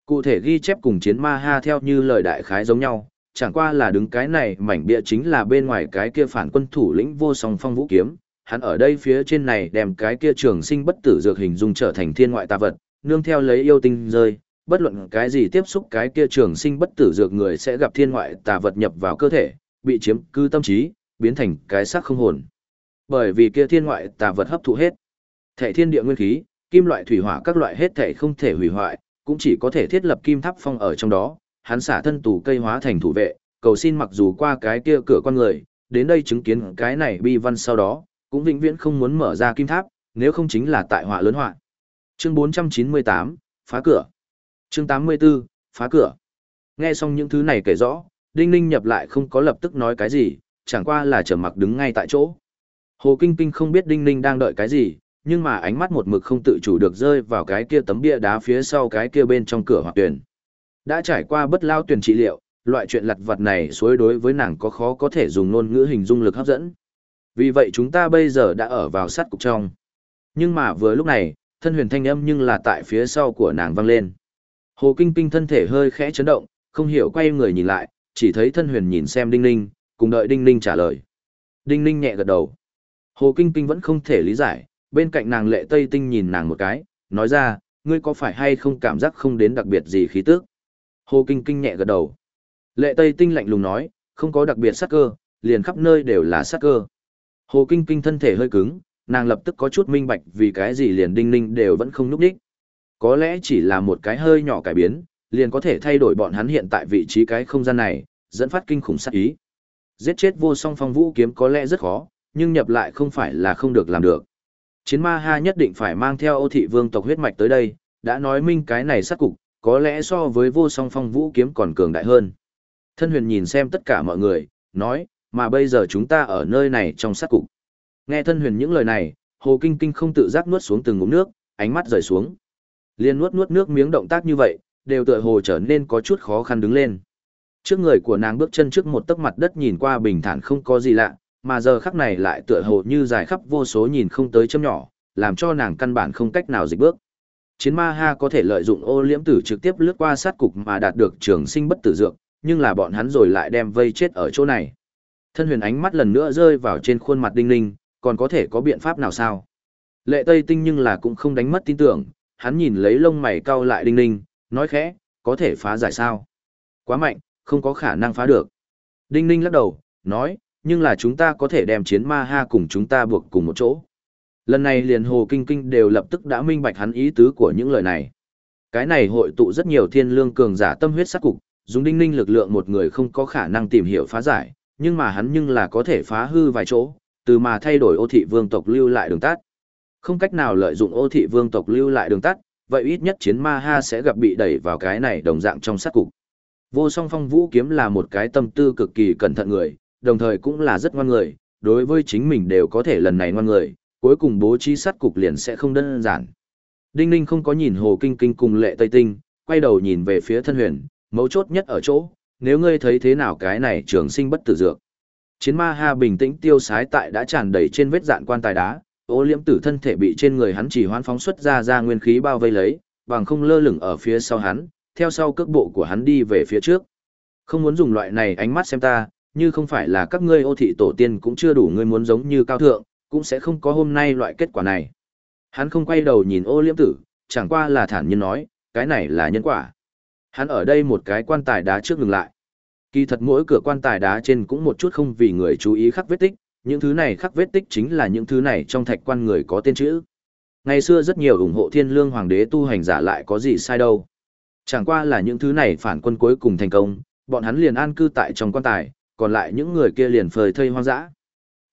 Cụ thể ghi chép cùng chiến ma ha theo như lời đại khái giống nhau, chẳng qua là đứng cái này mảnh bia chính là bên ngoài cái kia phản quân thủ lĩnh vô song phong vũ kiếm, hắn ở đây phía trên này đem cái kia trường sinh bất tử dược hình dung trở thành thiên ngoại tà vật, nương theo lấy yêu tinh rơi, bất luận cái gì tiếp xúc cái kia trường sinh bất tử dược người sẽ gặp thiên ngoại tà vật nhập vào cơ thể, bị chiếm cư tâm trí, biến thành cái xác không hồn. Bởi vì kia thiên ngoại tà vật hấp thụ hết. Thể thiên địa nguyên khí, kim loại thủy hỏa các loại hết thể không thể hủy hoại, cũng chỉ có thể thiết lập kim tháp phong ở trong đó, hắn xả thân tù cây hóa thành thủ vệ, cầu xin mặc dù qua cái kia cửa con người, đến đây chứng kiến cái này bi văn sau đó, cũng vĩnh viễn không muốn mở ra kim tháp, nếu không chính là tại họa lớn họa. Chương 498, phá cửa. Chương 84, phá cửa. Nghe xong những thứ này kể rõ, Đinh Ninh nhập lại không có lập tức nói cái gì, chẳng qua là trở mặc đứng ngay tại chỗ. Hồ Kinh Kinh không biết Đinh Ninh đang đợi cái gì, nhưng mà ánh mắt một mực không tự chủ được rơi vào cái kia tấm bia đá phía sau cái kia bên trong cửa hoặc tuyển. Đã trải qua bất lao tuyển trị liệu, loại chuyện lặt vặt này suối đối với nàng có khó có thể dùng ngôn ngữ hình dung lực hấp dẫn. Vì vậy chúng ta bây giờ đã ở vào sát cục trong. Nhưng mà vừa lúc này, thân huyền thanh âm nhưng là tại phía sau của nàng vang lên. Hồ Kinh Kinh thân thể hơi khẽ chấn động, không hiểu quay người nhìn lại, chỉ thấy thân huyền nhìn xem Đinh Ninh, cùng đợi Đinh Ninh trả lời. Đinh Ninh nhẹ gật đầu. Hồ Kinh Kinh vẫn không thể lý giải, bên cạnh nàng lệ Tây Tinh nhìn nàng một cái, nói ra, ngươi có phải hay không cảm giác không đến đặc biệt gì khí tức? Hồ Kinh Kinh nhẹ gật đầu. Lệ Tây Tinh lạnh lùng nói, không có đặc biệt sát cơ, liền khắp nơi đều là sát cơ. Hồ Kinh Kinh thân thể hơi cứng, nàng lập tức có chút minh bạch vì cái gì liền đinh ninh đều vẫn không núp đích. Có lẽ chỉ là một cái hơi nhỏ cải biến, liền có thể thay đổi bọn hắn hiện tại vị trí cái không gian này, dẫn phát kinh khủng sát ý. Giết chết vô song phong vũ kiếm có lẽ rất khó, nhưng nhập lại không phải là không được làm được. Chiến ma ha nhất định phải mang theo ô thị vương tộc huyết mạch tới đây, đã nói minh cái này sát cục, có lẽ so với vô song phong vũ kiếm còn cường đại hơn. Thân huyền nhìn xem tất cả mọi người, nói, mà bây giờ chúng ta ở nơi này trong sát cục. Nghe thân huyền những lời này, hồ kinh kinh không tự giác nuốt xuống từng ngụm nước, ánh mắt rời xuống. Liên nuốt nuốt nước miếng động tác như vậy, đều tựa hồ trở nên có chút khó khăn đứng lên. Trước người của nàng bước chân trước một tấc mặt đất nhìn qua bình thản không có gì lạ, mà giờ khắc này lại tựa hồ như dài khắp vô số nhìn không tới chấm nhỏ, làm cho nàng căn bản không cách nào dịch bước. Chiến ma ha có thể lợi dụng ô liễm tử trực tiếp lướt qua sát cục mà đạt được trường sinh bất tử dược, nhưng là bọn hắn rồi lại đem vây chết ở chỗ này. Thân huyền ánh mắt lần nữa rơi vào trên khuôn mặt đinh ninh, còn có thể có biện pháp nào sao? Lệ Tây Tinh nhưng là cũng không đánh mất tin tưởng, hắn nhìn lấy lông mày cau lại đinh ninh, nói khẽ, có thể phá giải sao? Quá mạnh, không có khả năng phá được. Đinh ninh lắc đầu, nói, nhưng là chúng ta có thể đem chiến ma ha cùng chúng ta buộc cùng một chỗ. Lần này liền hồ kinh kinh đều lập tức đã minh bạch hắn ý tứ của những lời này. Cái này hội tụ rất nhiều thiên lương cường giả tâm huyết sát cục, dùng đinh ninh lực lượng một người không có khả năng tìm hiểu phá giải, nhưng mà hắn nhưng là có thể phá hư vài chỗ, từ mà thay đổi ô thị vương tộc lưu lại đường tắt. Không cách nào lợi dụng ô thị vương tộc lưu lại đường tắt, vậy ít nhất chiến ma ha sẽ gặp bị đẩy vào cái này đồng dạng trong sát cục. Vô song phong vũ kiếm là một cái tâm tư cực kỳ cẩn thận người, đồng thời cũng là rất ngoan người, đối với chính mình đều có thể lần này ngoan người, cuối cùng bố trí sát cục liền sẽ không đơn giản. Đinh Ninh không có nhìn Hồ Kinh Kinh cùng lệ Tây Tinh, quay đầu nhìn về phía thân huyền, mấu chốt nhất ở chỗ, nếu ngươi thấy thế nào cái này trường sinh bất tử dược. Chiến ma ha bình tĩnh tiêu sái tại đã tràn đầy trên vết dạn quan tài đá, ô liễm tử thân thể bị trên người hắn chỉ hoán phóng xuất ra ra nguyên khí bao vây lấy, bằng không lơ lửng ở phía sau hắn, theo sau cước bộ của hắn đi về phía trước. Không muốn dùng loại này ánh mắt xem ta, như không phải là các ngươi ô thị tổ tiên cũng chưa đủ ngươi muốn giống như cao thượng, cũng sẽ không có hôm nay loại kết quả này. Hắn không quay đầu nhìn ô liễm tử, chẳng qua là thản nhiên nói, cái này là nhân quả. Hắn ở đây một cái quan tài đá trước ngừng lại. Kỳ thật mỗi cửa quan tài đá trên cũng một chút không vì người chú ý khắc vết tích, những thứ này khắc vết tích chính là những thứ này trong thạch quan người có tên chữ. Ngày xưa rất nhiều ủng hộ thiên lương hoàng đế tu hành giả lại có gì sai đâu. Chẳng qua là những thứ này phản quân cuối cùng thành công, bọn hắn liền an cư tại trong quan tài, còn lại những người kia liền phơi thây hoang dã.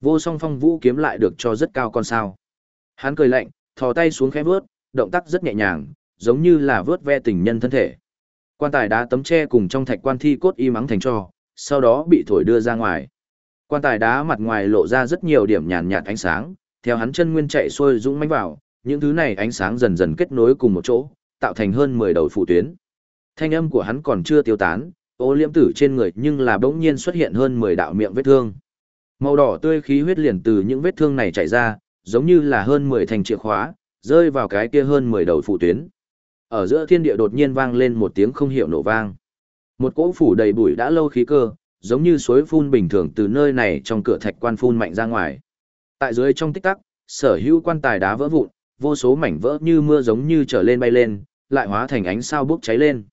Vô song phong vũ kiếm lại được cho rất cao con sao. Hắn cười lạnh, thò tay xuống khẽ vớt, động tác rất nhẹ nhàng, giống như là vớt ve tình nhân thân thể. Quan tài đá tấm tre cùng trong thạch quan thi cốt y mắng thành cho, sau đó bị thổi đưa ra ngoài. Quan tài đá mặt ngoài lộ ra rất nhiều điểm nhàn nhạt ánh sáng, theo hắn chân nguyên chạy xuôi dũng mãnh vào, những thứ này ánh sáng dần dần kết nối cùng một chỗ, tạo thành hơn 10 đầu phụ tuyến. Thanh âm của hắn còn chưa tiêu tán, ô liễm tử trên người nhưng là bỗng nhiên xuất hiện hơn 10 đạo miệng vết thương. Màu đỏ tươi khí huyết liền từ những vết thương này chảy ra, giống như là hơn 10 thành chìa khóa, rơi vào cái kia hơn 10 đầu phụ tuyến. Ở giữa thiên địa đột nhiên vang lên một tiếng không hiểu nổ vang. Một cỗ phủ đầy bụi đã lâu khí cơ, giống như suối phun bình thường từ nơi này trong cửa thạch quan phun mạnh ra ngoài. Tại dưới trong tích tắc, sở hữu quan tài đá vỡ vụn, vô số mảnh vỡ như mưa giống như trở lên bay lên, lại hóa thành ánh sao bốc cháy lên.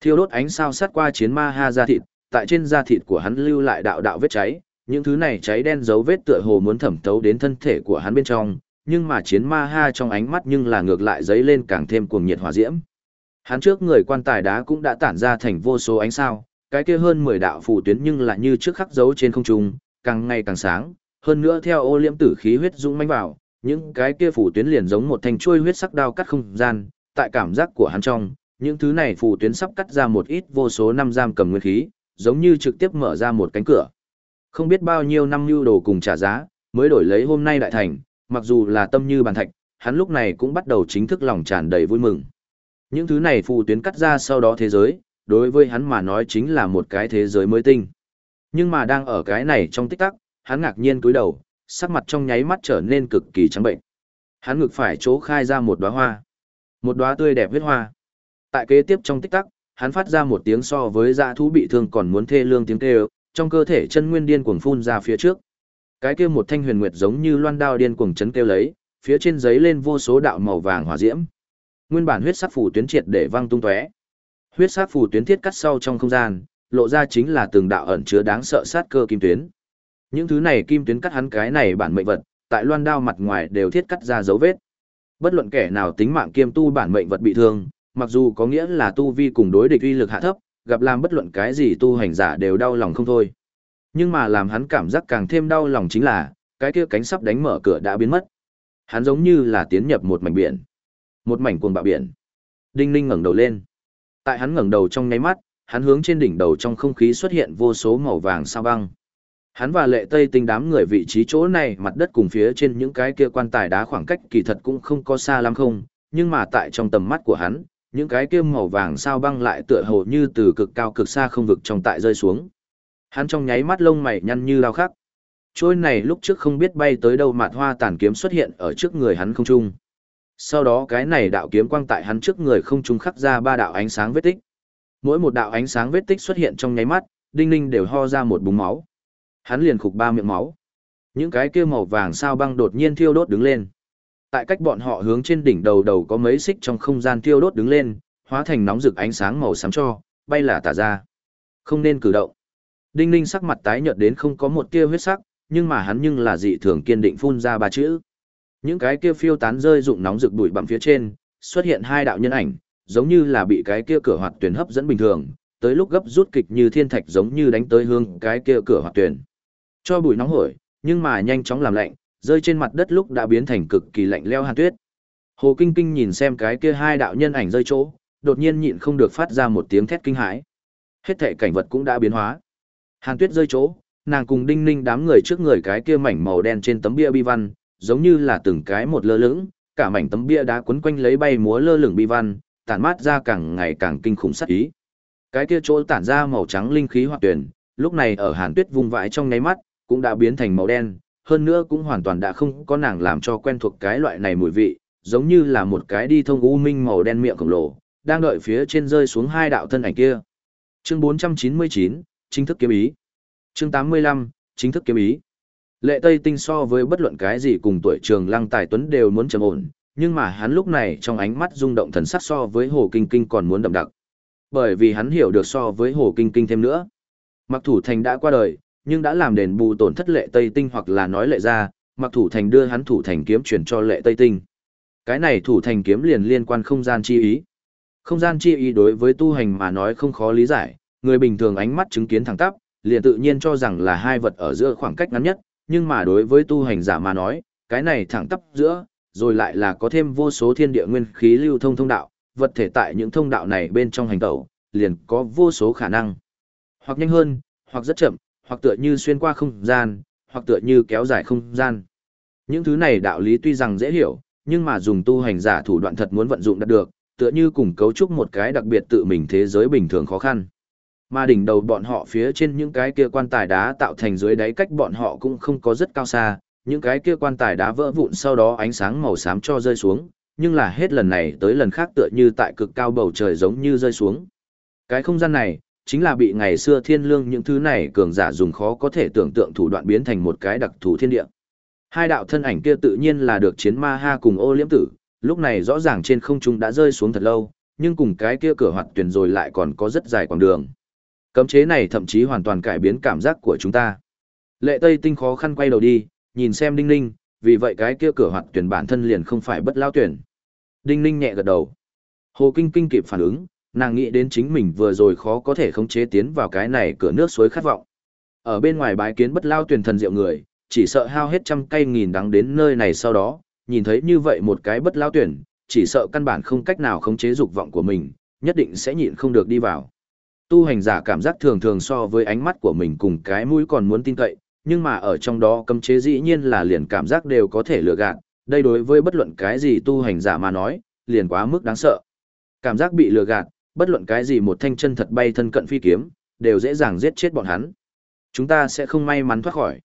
Thiêu đốt ánh sao sát qua chiến ma ha ra thịt, tại trên da thịt của hắn lưu lại đạo đạo vết cháy, những thứ này cháy đen dấu vết tựa hồ muốn thẩm thấu đến thân thể của hắn bên trong, nhưng mà chiến ma ha trong ánh mắt nhưng là ngược lại dấy lên càng thêm cuồng nhiệt hỏa diễm. Hắn trước người quan tài đá cũng đã tản ra thành vô số ánh sao, cái kia hơn 10 đạo phù tuyến nhưng là như trước khắc dấu trên không trung, càng ngày càng sáng, hơn nữa theo ô liễm tử khí huyết dũng mãnh vào, những cái kia phù tuyến liền giống một thanh chuôi huyết sắc đao cắt không gian, tại cảm giác của hắn trong, những thứ này phù tuyến sắp cắt ra một ít vô số năm giam cầm nguyên khí, giống như trực tiếp mở ra một cánh cửa. Không biết bao nhiêu năm lưu đồ cùng trả giá, mới đổi lấy hôm nay đại thành, mặc dù là tâm như bàn thạch, hắn lúc này cũng bắt đầu chính thức lòng tràn đầy vui mừng. Những thứ này phù tuyến cắt ra sau đó thế giới, đối với hắn mà nói chính là một cái thế giới mới tinh. Nhưng mà đang ở cái này trong tích tắc, hắn ngạc nhiên cúi đầu, sắc mặt trong nháy mắt trở nên cực kỳ trắng bệnh. Hắn ngực phải chỗ khai ra một đóa hoa, một đóa tươi đẹp huyết hoa. Tại kế tiếp trong tích tắc, hắn phát ra một tiếng so với dã thú bị thương còn muốn thê lương tiếng kêu, trong cơ thể chân nguyên điên cuồng phun ra phía trước. Cái kia một thanh huyền nguyệt giống như loan đao điên cuồng chấn kêu lấy, phía trên giấy lên vô số đạo màu vàng hỏa diễm. Nguyên bản huyết sắc phù tuyến triệt để văng tung tóe. Huyết sắc phù tuyến thiết cắt sâu trong không gian, lộ ra chính là từng đạo ẩn chứa đáng sợ sát cơ kim tuyến. Những thứ này kim tuyến cắt hắn cái này bản mệnh vật, tại loan đao mặt ngoài đều thiết cắt ra dấu vết. Bất luận kẻ nào tính mạng kiêm tu bản mệnh vật bị thương, mặc dù có nghĩa là tu vi cùng đối địch uy lực hạ thấp, gặp làm bất luận cái gì tu hành giả đều đau lòng không thôi. Nhưng mà làm hắn cảm giác càng thêm đau lòng chính là, cái kia cánh sắp đánh mở cửa đã biến mất. Hắn giống như là tiến nhập một mảnh biển. Một mảnh cuồng bạo biển. Đinh Ninh ngẩng đầu lên. Tại hắn ngẩng đầu trong nháy mắt, hắn hướng trên đỉnh đầu trong không khí xuất hiện vô số màu vàng sao băng. Hắn và lệ tây tinh đám người vị trí chỗ này mặt đất cùng phía trên những cái kia quan tài đá khoảng cách kỳ thật cũng không có xa lắm không, nhưng mà tại trong tầm mắt của hắn, những cái kia màu vàng sao băng lại tựa hồ như từ cực cao cực xa không vực trong tại rơi xuống. Hắn trong nháy mắt lông mày nhăn như lao khắc. Trôi này lúc trước không biết bay tới đâu mạt hoa tàn kiếm xuất hiện ở trước người hắn không trung. Sau đó cái này đạo kiếm quang tại hắn trước người không trung khắc ra ba đạo ánh sáng vết tích. Mỗi một đạo ánh sáng vết tích xuất hiện trong nháy mắt, đinh ninh đều ho ra một búng máu. Hắn liền khục ba miệng máu. Những cái kia màu vàng sao băng đột nhiên thiêu đốt đứng lên. Tại cách bọn họ hướng trên đỉnh đầu đầu có mấy xích trong không gian tiêu đốt đứng lên, hóa thành nóng rực ánh sáng màu xám cho, bay là tả ra. Không nên cử động. Đinh ninh sắc mặt tái nhợt đến không có một tia huyết sắc, nhưng mà hắn nhưng là dị thường kiên định phun ra ba chữ. Những cái kia phiêu tán rơi dụng nóng rực bụi bặm phía trên, xuất hiện hai đạo nhân ảnh, giống như là bị cái kia cửa hoạt tuyển hấp dẫn bình thường, tới lúc gấp rút kịch như thiên thạch giống như đánh tới hương cái kia cửa hoạt tuyển. Cho bụi nóng hổi, nhưng mà nhanh chóng làm lạnh, rơi trên mặt đất lúc đã biến thành cực kỳ lạnh leo hàn tuyết. Hồ Kinh Kinh nhìn xem cái kia hai đạo nhân ảnh rơi chỗ, đột nhiên nhịn không được phát ra một tiếng thét kinh hãi. Hết thảy cảnh vật cũng đã biến hóa. Hàn tuyết rơi chỗ, nàng cùng đinh ninh đám người trước người cái kia mảnh màu đen trên tấm bia bi văn, giống như là từng cái một lơ lửng, cả mảnh tấm bia đá quấn quanh lấy bay múa lơ lửng bi văn, tản mát ra càng ngày càng kinh khủng sát ý. Cái kia chỗ tản ra màu trắng linh khí hoạt tuyển, lúc này ở Hàn Tuyết vùng vãi trong nháy mắt, cũng đã biến thành màu đen, hơn nữa cũng hoàn toàn đã không có nàng làm cho quen thuộc cái loại này mùi vị, giống như là một cái đi thông u minh màu đen miệng khổng lồ, đang đợi phía trên rơi xuống hai đạo thân ảnh kia. Chương 499, chính thức kiếm ý. Chương 85, chính thức kiếm ý. Lệ Tây Tinh so với bất luận cái gì cùng tuổi trường Lăng Tài Tuấn đều muốn trầm ổn, nhưng mà hắn lúc này trong ánh mắt rung động thần sắc so với Hồ Kinh Kinh còn muốn đậm đặc. Bởi vì hắn hiểu được so với Hồ Kinh Kinh thêm nữa. Mặc thủ thành đã qua đời, nhưng đã làm đền bù tổn thất lệ Tây Tinh hoặc là nói lệ ra, mặc thủ thành đưa hắn thủ thành kiếm chuyển cho lệ Tây Tinh. Cái này thủ thành kiếm liền liên quan không gian chi ý. Không gian chi ý đối với tu hành mà nói không khó lý giải, người bình thường ánh mắt chứng kiến thẳng tắp, liền tự nhiên cho rằng là hai vật ở giữa khoảng cách ngắn nhất, nhưng mà đối với tu hành giả mà nói, cái này thẳng tắp giữa, rồi lại là có thêm vô số thiên địa nguyên khí lưu thông thông đạo, vật thể tại những thông đạo này bên trong hành tẩu, liền có vô số khả năng. Hoặc nhanh hơn, hoặc rất chậm, hoặc tựa như xuyên qua không gian, hoặc tựa như kéo dài không gian. Những thứ này đạo lý tuy rằng dễ hiểu, nhưng mà dùng tu hành giả thủ đoạn thật muốn vận dụng đạt được, tựa như cùng cấu trúc một cái đặc biệt tự mình thế giới bình thường khó khăn. Mà đỉnh đầu bọn họ phía trên những cái kia quan tài đá tạo thành dưới đáy cách bọn họ cũng không có rất cao xa, những cái kia quan tài đá vỡ vụn sau đó ánh sáng màu xám cho rơi xuống, nhưng là hết lần này tới lần khác tựa như tại cực cao bầu trời giống như rơi xuống. Cái không gian này, chính là bị ngày xưa thiên lương những thứ này cường giả dùng khó có thể tưởng tượng thủ đoạn biến thành một cái đặc thù thiên địa. Hai đạo thân ảnh kia tự nhiên là được chiến ma ha cùng ô liễm tử, lúc này rõ ràng trên không trung đã rơi xuống thật lâu, nhưng cùng cái kia cửa hoạt tuyển rồi lại còn có rất dài quãng đường. Cấm chế này thậm chí hoàn toàn cải biến cảm giác của chúng ta. Lệ Tây Tinh khó khăn quay đầu đi, nhìn xem Đinh Ninh, vì vậy cái kia cửa hoạt tuyển bản thân liền không phải bất lao tuyển. Đinh Ninh nhẹ gật đầu. Hồ Kinh Kinh kịp phản ứng, nàng nghĩ đến chính mình vừa rồi khó có thể khống chế tiến vào cái này cửa nước suối khát vọng. Ở bên ngoài bái kiến bất lao tuyển thần diệu người, chỉ sợ hao hết trăm cây nghìn đắng đến nơi này sau đó, nhìn thấy như vậy một cái bất lao tuyển, chỉ sợ căn bản không cách nào khống chế dục vọng của mình, nhất định sẽ nhịn không được đi vào. Tu hành giả cảm giác thường thường so với ánh mắt của mình cùng cái mũi còn muốn tin cậy, nhưng mà ở trong đó cấm chế dĩ nhiên là liền cảm giác đều có thể lừa gạt, đây đối với bất luận cái gì tu hành giả mà nói, liền quá mức đáng sợ. Cảm giác bị lừa gạt, Bất luận cái gì một thanh chân thật bay thân cận phi kiếm, đều dễ dàng giết chết bọn hắn. Chúng ta sẽ không may mắn thoát khỏi.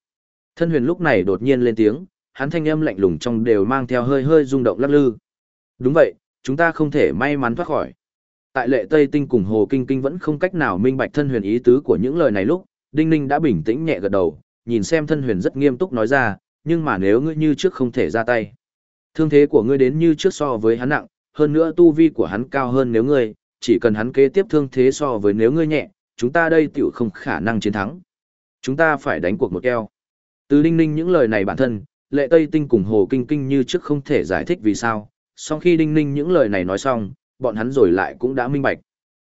Thân huyền lúc này đột nhiên lên tiếng, hắn thanh âm lạnh lùng trong đều mang theo hơi hơi rung động lắc lư. Đúng vậy, chúng ta không thể may mắn thoát khỏi. Tại lệ Tây Tinh cùng Hồ Kinh Kinh vẫn không cách nào minh bạch thân huyền ý tứ của những lời này lúc, Đinh Ninh đã bình tĩnh nhẹ gật đầu, nhìn xem thân huyền rất nghiêm túc nói ra, nhưng mà nếu ngươi như trước không thể ra tay. Thương thế của ngươi đến như trước so với hắn nặng, hơn nữa tu vi của hắn cao hơn nếu ngươi, chỉ cần hắn kế tiếp thương thế so với nếu ngươi nhẹ, chúng ta đây tiểu không khả năng chiến thắng. Chúng ta phải đánh cuộc một keo. Từ Đinh Ninh những lời này bản thân, lệ Tây Tinh cùng Hồ Kinh Kinh như trước không thể giải thích vì sao, sau khi Đinh Ninh những lời này nói xong, bọn hắn rồi lại cũng đã minh bạch.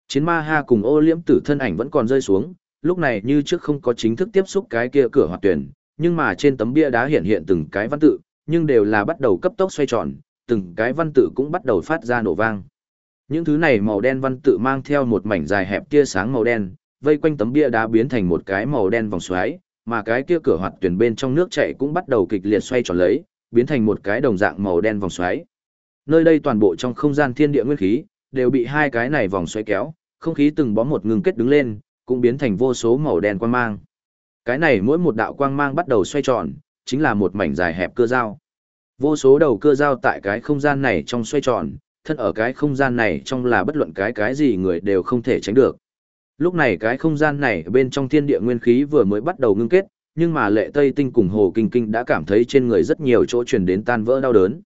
Chiến ma ha cùng ô liễm tử thân ảnh vẫn còn rơi xuống, lúc này như trước không có chính thức tiếp xúc cái kia cửa hoạt tuyển, nhưng mà trên tấm bia đá hiện hiện từng cái văn tự, nhưng đều là bắt đầu cấp tốc xoay tròn, từng cái văn tự cũng bắt đầu phát ra nổ vang. Những thứ này màu đen văn tự mang theo một mảnh dài hẹp tia sáng màu đen, vây quanh tấm bia đá biến thành một cái màu đen vòng xoáy, mà cái kia cửa hoạt tuyển bên trong nước chảy cũng bắt đầu kịch liệt xoay tròn lấy, biến thành một cái đồng dạng màu đen vòng xoáy. Nơi đây toàn bộ trong không gian thiên địa nguyên khí đều bị hai cái này vòng xoáy kéo, không khí từng bó một ngừng kết đứng lên, cũng biến thành vô số màu đen quang mang. Cái này mỗi một đạo quang mang bắt đầu xoay tròn, chính là một mảnh dài hẹp cơ dao. Vô số đầu cơ dao tại cái không gian này trong xoay tròn, thân ở cái không gian này trong là bất luận cái cái gì người đều không thể tránh được. Lúc này cái không gian này bên trong thiên địa nguyên khí vừa mới bắt đầu ngưng kết, nhưng mà lệ tây tinh cùng hồ kinh kinh đã cảm thấy trên người rất nhiều chỗ truyền đến tan vỡ đau đớn.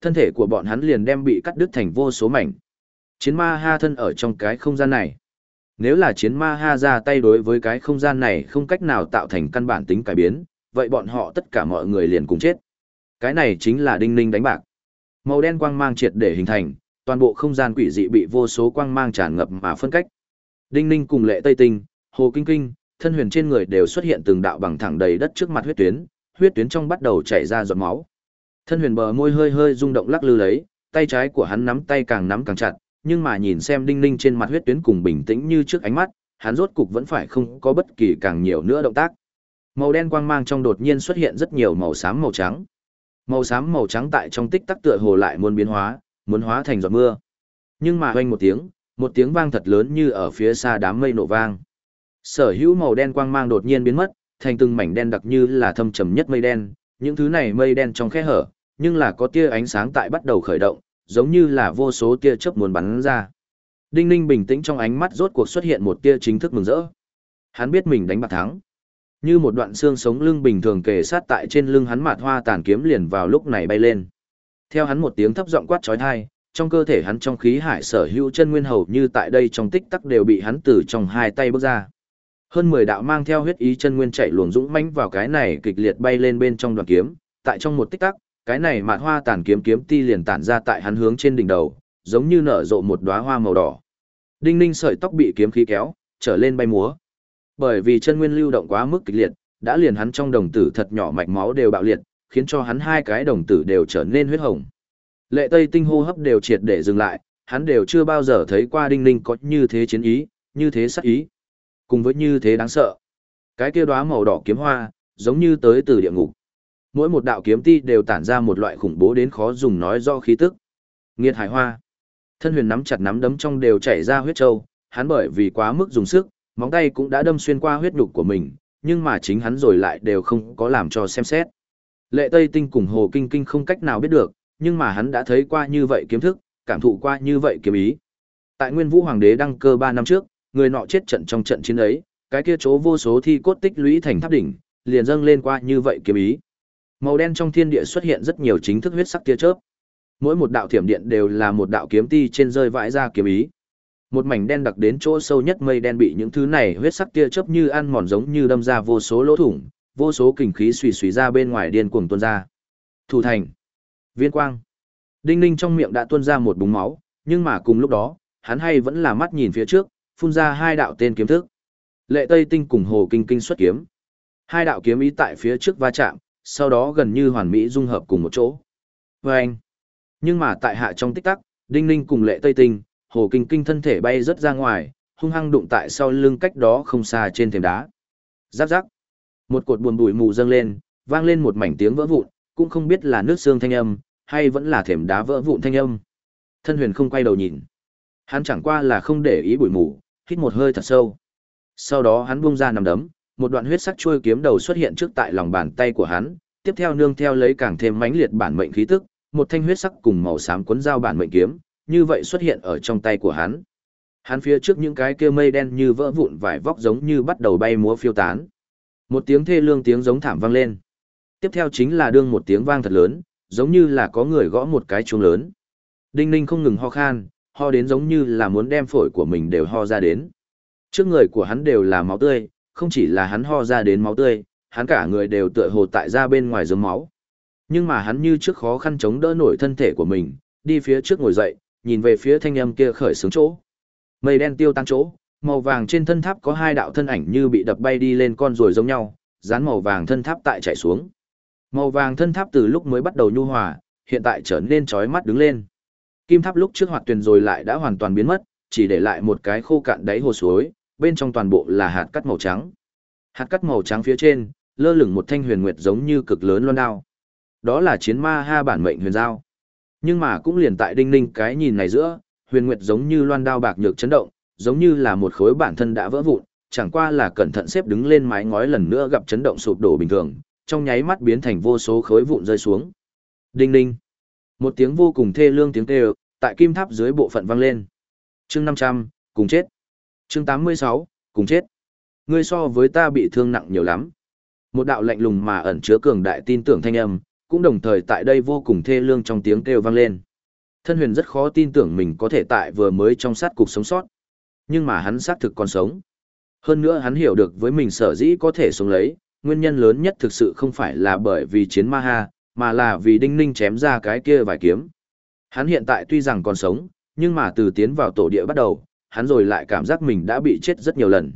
Thân thể của bọn hắn liền đem bị cắt đứt thành vô số mảnh. Chiến ma ha thân ở trong cái không gian này. Nếu là chiến ma ha ra tay đối với cái không gian này không cách nào tạo thành căn bản tính cải biến, vậy bọn họ tất cả mọi người liền cùng chết. Cái này chính là đinh ninh đánh bạc. Màu đen quang mang triệt để hình thành, toàn bộ không gian quỷ dị bị vô số quang mang tràn ngập mà phân cách. Đinh ninh cùng lệ Tây Tinh, Hồ Kinh Kinh, thân huyền trên người đều xuất hiện từng đạo bằng thẳng đầy đất trước mặt huyết tuyến, huyết tuyến trong bắt đầu chảy ra giọt máu. Thân huyền bờ môi hơi hơi rung động lắc lư lấy, tay trái của hắn nắm tay càng nắm càng chặt, nhưng mà nhìn xem đinh ninh trên mặt huyết tuyến cùng bình tĩnh như trước ánh mắt, hắn rốt cục vẫn phải không có bất kỳ càng nhiều nữa động tác. Màu đen quang mang trong đột nhiên xuất hiện rất nhiều màu xám màu trắng. Màu xám màu trắng tại trong tích tắc tựa hồ lại muốn biến hóa, muốn hóa thành giọt mưa. Nhưng mà hoanh một tiếng, một tiếng vang thật lớn như ở phía xa đám mây nổ vang. Sở hữu màu đen quang mang đột nhiên biến mất, thành từng mảnh đen đặc như là thâm trầm nhất mây đen, những thứ này mây đen trong khe hở, nhưng là có tia ánh sáng tại bắt đầu khởi động, giống như là vô số tia chớp muốn bắn ra. Đinh Ninh bình tĩnh trong ánh mắt rốt cuộc xuất hiện một tia chính thức mừng rỡ. Hắn biết mình đánh bạc thắng. Như một đoạn xương sống lưng bình thường kề sát tại trên lưng hắn mạt hoa tàn kiếm liền vào lúc này bay lên. Theo hắn một tiếng thấp giọng quát chói tai, trong cơ thể hắn trong khí hải sở hữu chân nguyên hầu như tại đây trong tích tắc đều bị hắn từ trong hai tay bước ra. Hơn 10 đạo mang theo huyết ý chân nguyên chạy luồng dũng mãnh vào cái này kịch liệt bay lên bên trong đoàn kiếm, tại trong một tích tắc, cái này mạt hoa tàn kiếm kiếm ti liền tản ra tại hắn hướng trên đỉnh đầu, giống như nở rộ một đóa hoa màu đỏ. Đinh ninh sợi tóc bị kiếm khí kéo, trở lên bay múa. Bởi vì chân nguyên lưu động quá mức kịch liệt, đã liền hắn trong đồng tử thật nhỏ mạch máu đều bạo liệt, khiến cho hắn hai cái đồng tử đều trở nên huyết hồng. Lệ Tây tinh hô hấp đều triệt để dừng lại, hắn đều chưa bao giờ thấy qua Đinh Ninh có như thế chiến ý, như thế sắc ý, cùng với như thế đáng sợ. Cái kia đóa màu đỏ kiếm hoa, giống như tới từ địa ngục. Mỗi một đạo kiếm ti đều tản ra một loại khủng bố đến khó dùng nói do khí tức. Nghiệt hải hoa. Thân huyền nắm chặt nắm đấm trong đều chảy ra huyết châu, hắn bởi vì quá mức dùng sức, móng tay cũng đã đâm xuyên qua huyết nhục của mình, nhưng mà chính hắn rồi lại đều không có làm cho xem xét. Lệ Tây Tinh cùng Hồ Kinh Kinh không cách nào biết được, nhưng mà hắn đã thấy qua như vậy kiếm thức, cảm thụ qua như vậy kiếm ý. Tại Nguyên Vũ Hoàng đế đăng cơ 3 năm trước, người nọ chết trận trong trận chiến ấy, cái kia chỗ vô số thi cốt tích lũy thành tháp đỉnh, liền dâng lên qua như vậy kiếm ý. Màu đen trong thiên địa xuất hiện rất nhiều chính thức huyết sắc tia chớp. Mỗi một đạo thiểm điện đều là một đạo kiếm ti trên rơi vãi ra kiếm ý. Một mảnh đen đặc đến chỗ sâu nhất mây đen bị những thứ này huyết sắc tia chớp như ăn mòn giống như đâm ra vô số lỗ thủng, vô số kình khí xùy xùy ra bên ngoài điên cuồng tuôn ra. Thủ thành. Viên quang. Đinh ninh trong miệng đã tuôn ra một búng máu, nhưng mà cùng lúc đó, hắn hay vẫn là mắt nhìn phía trước, phun ra hai đạo tên kiếm thức. Lệ Tây Tinh cùng Hồ Kinh Kinh xuất kiếm. Hai đạo kiếm ý tại phía trước va chạm, sau đó gần như hoàn mỹ dung hợp cùng một chỗ. Và anh. Nhưng mà tại hạ trong tích tắc, Đinh Ninh cùng Lệ Tây Tinh, Hồ Kinh Kinh thân thể bay rất ra ngoài, hung hăng đụng tại sau lưng cách đó không xa trên thềm đá. Giáp giáp. Một cột buồn bụi mù dâng lên, vang lên một mảnh tiếng vỡ vụn, cũng không biết là nước xương thanh âm, hay vẫn là thềm đá vỡ vụn thanh âm. Thân huyền không quay đầu nhìn. Hắn chẳng qua là không để ý bụi mù, hít một hơi thật sâu. Sau đó hắn buông ra nằm đấm, một đoạn huyết sắc trôi kiếm đầu xuất hiện trước tại lòng bàn tay của hắn, tiếp theo nương theo lấy càng thêm mãnh liệt bản mệnh khí tức, một thanh huyết sắc cùng màu xám cuốn dao bản mệnh kiếm, như vậy xuất hiện ở trong tay của hắn. Hắn phía trước những cái kia mây đen như vỡ vụn vải vóc giống như bắt đầu bay múa phiêu tán. Một tiếng thê lương tiếng giống thảm vang lên. Tiếp theo chính là đương một tiếng vang thật lớn, giống như là có người gõ một cái chuông lớn. Đinh Ninh không ngừng ho khan, ho đến giống như là muốn đem phổi của mình đều ho ra đến. Trước người của hắn đều là máu tươi, không chỉ là hắn ho ra đến máu tươi, hắn cả người đều tựa hồ tại ra bên ngoài giống máu. Nhưng mà hắn như trước khó khăn chống đỡ nổi thân thể của mình, đi phía trước ngồi dậy, nhìn về phía thanh âm kia khởi sướng chỗ. Mây đen tiêu tan chỗ, màu vàng trên thân tháp có hai đạo thân ảnh như bị đập bay đi lên con rồi giống nhau, dán màu vàng thân tháp tại chạy xuống. Màu vàng thân tháp từ lúc mới bắt đầu nhu hòa, hiện tại trở nên chói mắt đứng lên. Kim tháp lúc trước hoạt tuyền rồi lại đã hoàn toàn biến mất, chỉ để lại một cái khô cạn đáy hồ suối, bên trong toàn bộ là hạt cắt màu trắng. Hạt cắt màu trắng phía trên, lơ lửng một thanh huyền nguyệt giống như cực lớn loan đao. Đó là chiến ma ha bản mệnh huyền dao nhưng mà cũng liền tại đinh ninh cái nhìn này giữa, huyền nguyệt giống như loan đao bạc nhược chấn động, giống như là một khối bản thân đã vỡ vụn, chẳng qua là cẩn thận xếp đứng lên mái ngói lần nữa gặp chấn động sụp đổ bình thường, trong nháy mắt biến thành vô số khối vụn rơi xuống. Đinh ninh. Một tiếng vô cùng thê lương tiếng kêu, tại kim tháp dưới bộ phận vang lên. Chương 500, cùng chết. Chương 86, cùng chết. Ngươi so với ta bị thương nặng nhiều lắm. Một đạo lạnh lùng mà ẩn chứa cường đại tin tưởng thanh âm, cũng đồng thời tại đây vô cùng thê lương trong tiếng kêu vang lên. Thân huyền rất khó tin tưởng mình có thể tại vừa mới trong sát cục sống sót. Nhưng mà hắn xác thực còn sống. Hơn nữa hắn hiểu được với mình sở dĩ có thể sống lấy, nguyên nhân lớn nhất thực sự không phải là bởi vì chiến ma ha, mà là vì đinh ninh chém ra cái kia vài kiếm. Hắn hiện tại tuy rằng còn sống, nhưng mà từ tiến vào tổ địa bắt đầu, hắn rồi lại cảm giác mình đã bị chết rất nhiều lần.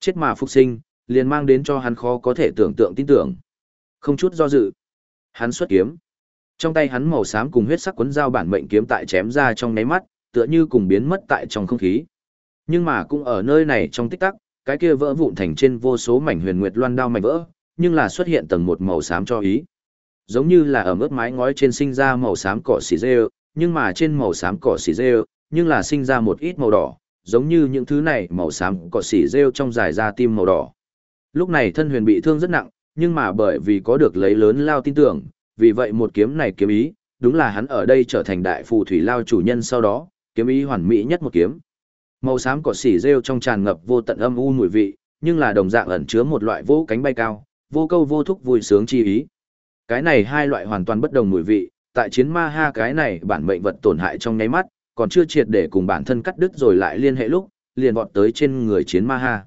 Chết mà phục sinh, liền mang đến cho hắn khó có thể tưởng tượng tin tưởng. Không chút do dự. Hắn xuất kiếm. Trong tay hắn màu xám cùng huyết sắc cuốn dao bản mệnh kiếm tại chém ra trong nháy mắt, tựa như cùng biến mất tại trong không khí. Nhưng mà cũng ở nơi này trong tích tắc, cái kia vỡ vụn thành trên vô số mảnh huyền nguyệt loan đao mảnh vỡ, nhưng là xuất hiện tầng một màu xám cho ý. Giống như là ở mức mái ngói trên sinh ra màu xám cỏ xỉ rêu, nhưng mà trên màu xám cỏ xỉ rêu, nhưng là sinh ra một ít màu đỏ, giống như những thứ này màu xám cỏ xỉ rêu trong dài ra tim màu đỏ. Lúc này thân huyền bị thương rất nặng, nhưng mà bởi vì có được lấy lớn lao tin tưởng, vì vậy một kiếm này kiếm ý, đúng là hắn ở đây trở thành đại phù thủy lao chủ nhân sau đó, kiếm ý hoàn mỹ nhất một kiếm. Màu xám cỏ xỉ rêu trong tràn ngập vô tận âm u mùi vị, nhưng là đồng dạng ẩn chứa một loại vô cánh bay cao, vô câu vô thúc vui sướng chi ý. Cái này hai loại hoàn toàn bất đồng mùi vị, tại chiến ma ha cái này bản mệnh vật tổn hại trong nháy mắt, còn chưa triệt để cùng bản thân cắt đứt rồi lại liên hệ lúc, liền vọt tới trên người chiến ma ha.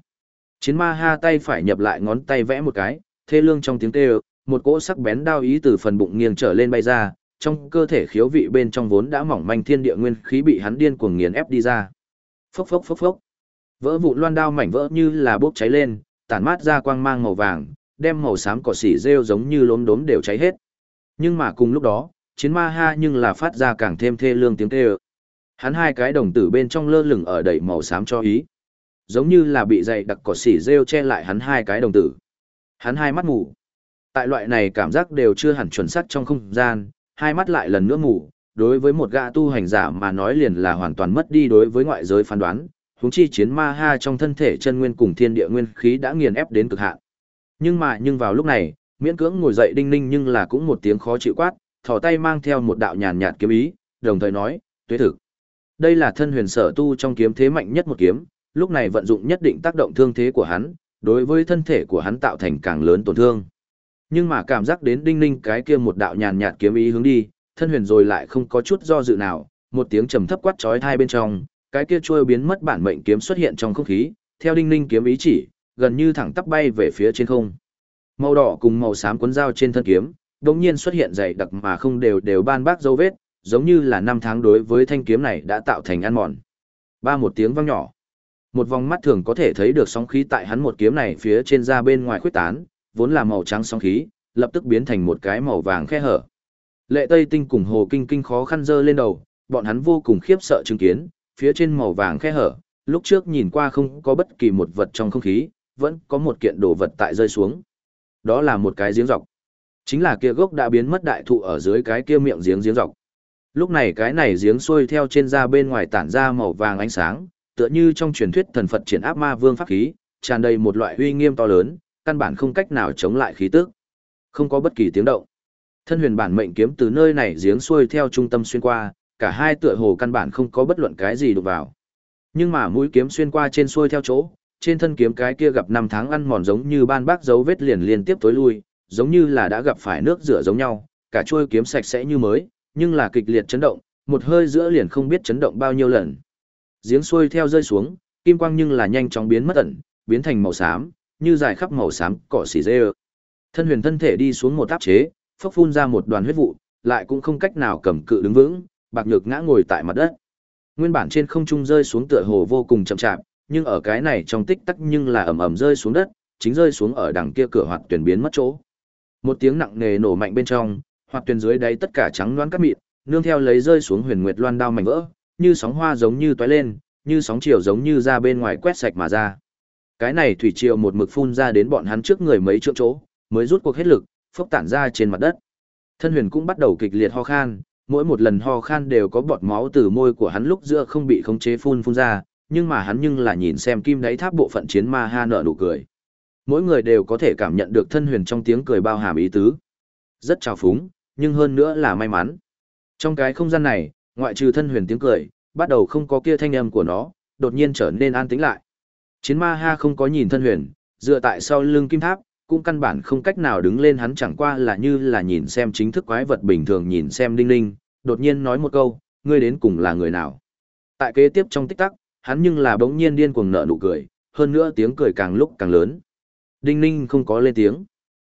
Chiến ma ha tay phải nhập lại ngón tay vẽ một cái, thê lương trong tiếng kêu, một cỗ sắc bén đao ý từ phần bụng nghiêng trở lên bay ra, trong cơ thể khiếu vị bên trong vốn đã mỏng manh thiên địa nguyên khí bị hắn điên cuồng nghiền ép đi ra. Phốc phốc phốc phốc. Vỡ vụn loan đao mảnh vỡ như là bốc cháy lên, tản mát ra quang mang màu vàng, đem màu xám cỏ xỉ rêu giống như lốm đốm đều cháy hết. Nhưng mà cùng lúc đó, chiến ma ha nhưng là phát ra càng thêm thê lương tiếng kêu. Hắn hai cái đồng tử bên trong lơ lửng ở đầy màu xám cho ý. Giống như là bị dày đặc cỏ xỉ rêu che lại hắn hai cái đồng tử. Hắn hai mắt mù. Tại loại này cảm giác đều chưa hẳn chuẩn xác trong không gian, hai mắt lại lần nữa mù, đối với một gã tu hành giả mà nói liền là hoàn toàn mất đi đối với ngoại giới phán đoán, huống chi chiến ma ha trong thân thể chân nguyên cùng thiên địa nguyên khí đã nghiền ép đến cực hạn. Nhưng mà nhưng vào lúc này, miễn cưỡng ngồi dậy đinh ninh nhưng là cũng một tiếng khó chịu quát, thò tay mang theo một đạo nhàn nhạt kiếm ý, đồng thời nói, tuế thực. Đây là thân huyền sở tu trong kiếm thế mạnh nhất một kiếm, lúc này vận dụng nhất định tác động thương thế của hắn, đối với thân thể của hắn tạo thành càng lớn tổn thương. Nhưng mà cảm giác đến đinh ninh cái kia một đạo nhàn nhạt kiếm ý hướng đi, thân huyền rồi lại không có chút do dự nào, một tiếng trầm thấp quát chói tai bên trong, cái kia trôi biến mất bản mệnh kiếm xuất hiện trong không khí, theo đinh ninh kiếm ý chỉ, gần như thẳng tắp bay về phía trên không. Màu đỏ cùng màu xám cuốn dao trên thân kiếm, đột nhiên xuất hiện dày đặc mà không đều đều ban bác dấu vết, giống như là năm tháng đối với thanh kiếm này đã tạo thành ăn mòn. Ba một tiếng vang nhỏ. Một vòng mắt thường có thể thấy được sóng khí tại hắn một kiếm này phía trên ra bên ngoài khuyết tán, vốn là màu trắng sóng khí, lập tức biến thành một cái màu vàng khe hở. Lệ Tây Tinh cùng Hồ Kinh Kinh khó khăn dơ lên đầu, bọn hắn vô cùng khiếp sợ chứng kiến, phía trên màu vàng khe hở, lúc trước nhìn qua không có bất kỳ một vật trong không khí, vẫn có một kiện đồ vật tại rơi xuống. Đó là một cái giếng dọc. Chính là kia gốc đã biến mất đại thụ ở dưới cái kia miệng giếng giếng dọc. Lúc này cái này giếng xuôi theo trên da bên ngoài tản ra màu vàng ánh sáng, tựa như trong truyền thuyết thần Phật triển áp ma vương pháp khí, tràn đầy một loại uy nghiêm to lớn, căn bản không cách nào chống lại khí tức. Không có bất kỳ tiếng động. Thân huyền bản mệnh kiếm từ nơi này giếng xuôi theo trung tâm xuyên qua, cả hai tựa hồ căn bản không có bất luận cái gì đụng vào. Nhưng mà mũi kiếm xuyên qua trên xuôi theo chỗ, trên thân kiếm cái kia gặp năm tháng ăn mòn giống như ban bác dấu vết liền liên tiếp tối lui, giống như là đã gặp phải nước rửa giống nhau, cả chuôi kiếm sạch sẽ như mới, nhưng là kịch liệt chấn động, một hơi giữa liền không biết chấn động bao nhiêu lần. Giếng xuôi theo rơi xuống, kim quang nhưng là nhanh chóng biến mất ẩn, biến thành màu xám, như dài khắp màu xám cỏ xỉ dê. Thân huyền thân thể đi xuống một áp chế, phốc phun ra một đoàn huyết vụ, lại cũng không cách nào cầm cự đứng vững, bạc nhược ngã ngồi tại mặt đất. Nguyên bản trên không trung rơi xuống tựa hồ vô cùng chậm chạp, nhưng ở cái này trong tích tắc nhưng là ầm ầm rơi xuống đất, chính rơi xuống ở đằng kia cửa hoạt tuyển biến mất chỗ. Một tiếng nặng nề nổ mạnh bên trong, hoạt tuyển dưới đáy tất cả trắng loáng cát mịn, nương theo lấy rơi xuống huyền nguyệt loan đao mảnh vỡ, như sóng hoa giống như tóe lên, như sóng chiều giống như ra bên ngoài quét sạch mà ra. Cái này thủy triều một mực phun ra đến bọn hắn trước người mấy trượng chỗ, mới rút cuộc hết lực, phốc tản ra trên mặt đất. Thân huyền cũng bắt đầu kịch liệt ho khan, mỗi một lần ho khan đều có bọt máu từ môi của hắn lúc giữa không bị khống chế phun phun ra, nhưng mà hắn nhưng là nhìn xem kim đáy tháp bộ phận chiến ma ha nở nụ cười. Mỗi người đều có thể cảm nhận được thân huyền trong tiếng cười bao hàm ý tứ. Rất trào phúng, nhưng hơn nữa là may mắn. Trong cái không gian này, ngoại trừ thân huyền tiếng cười, bắt đầu không có kia thanh âm của nó, đột nhiên trở nên an tĩnh lại. Chiến ma ha không có nhìn thân huyền, dựa tại sau lưng kim tháp, cũng căn bản không cách nào đứng lên hắn chẳng qua là như là nhìn xem chính thức quái vật bình thường nhìn xem đinh ninh, đột nhiên nói một câu, ngươi đến cùng là người nào. Tại kế tiếp trong tích tắc, hắn nhưng là bỗng nhiên điên cuồng nở nụ cười, hơn nữa tiếng cười càng lúc càng lớn. Đinh ninh không có lên tiếng.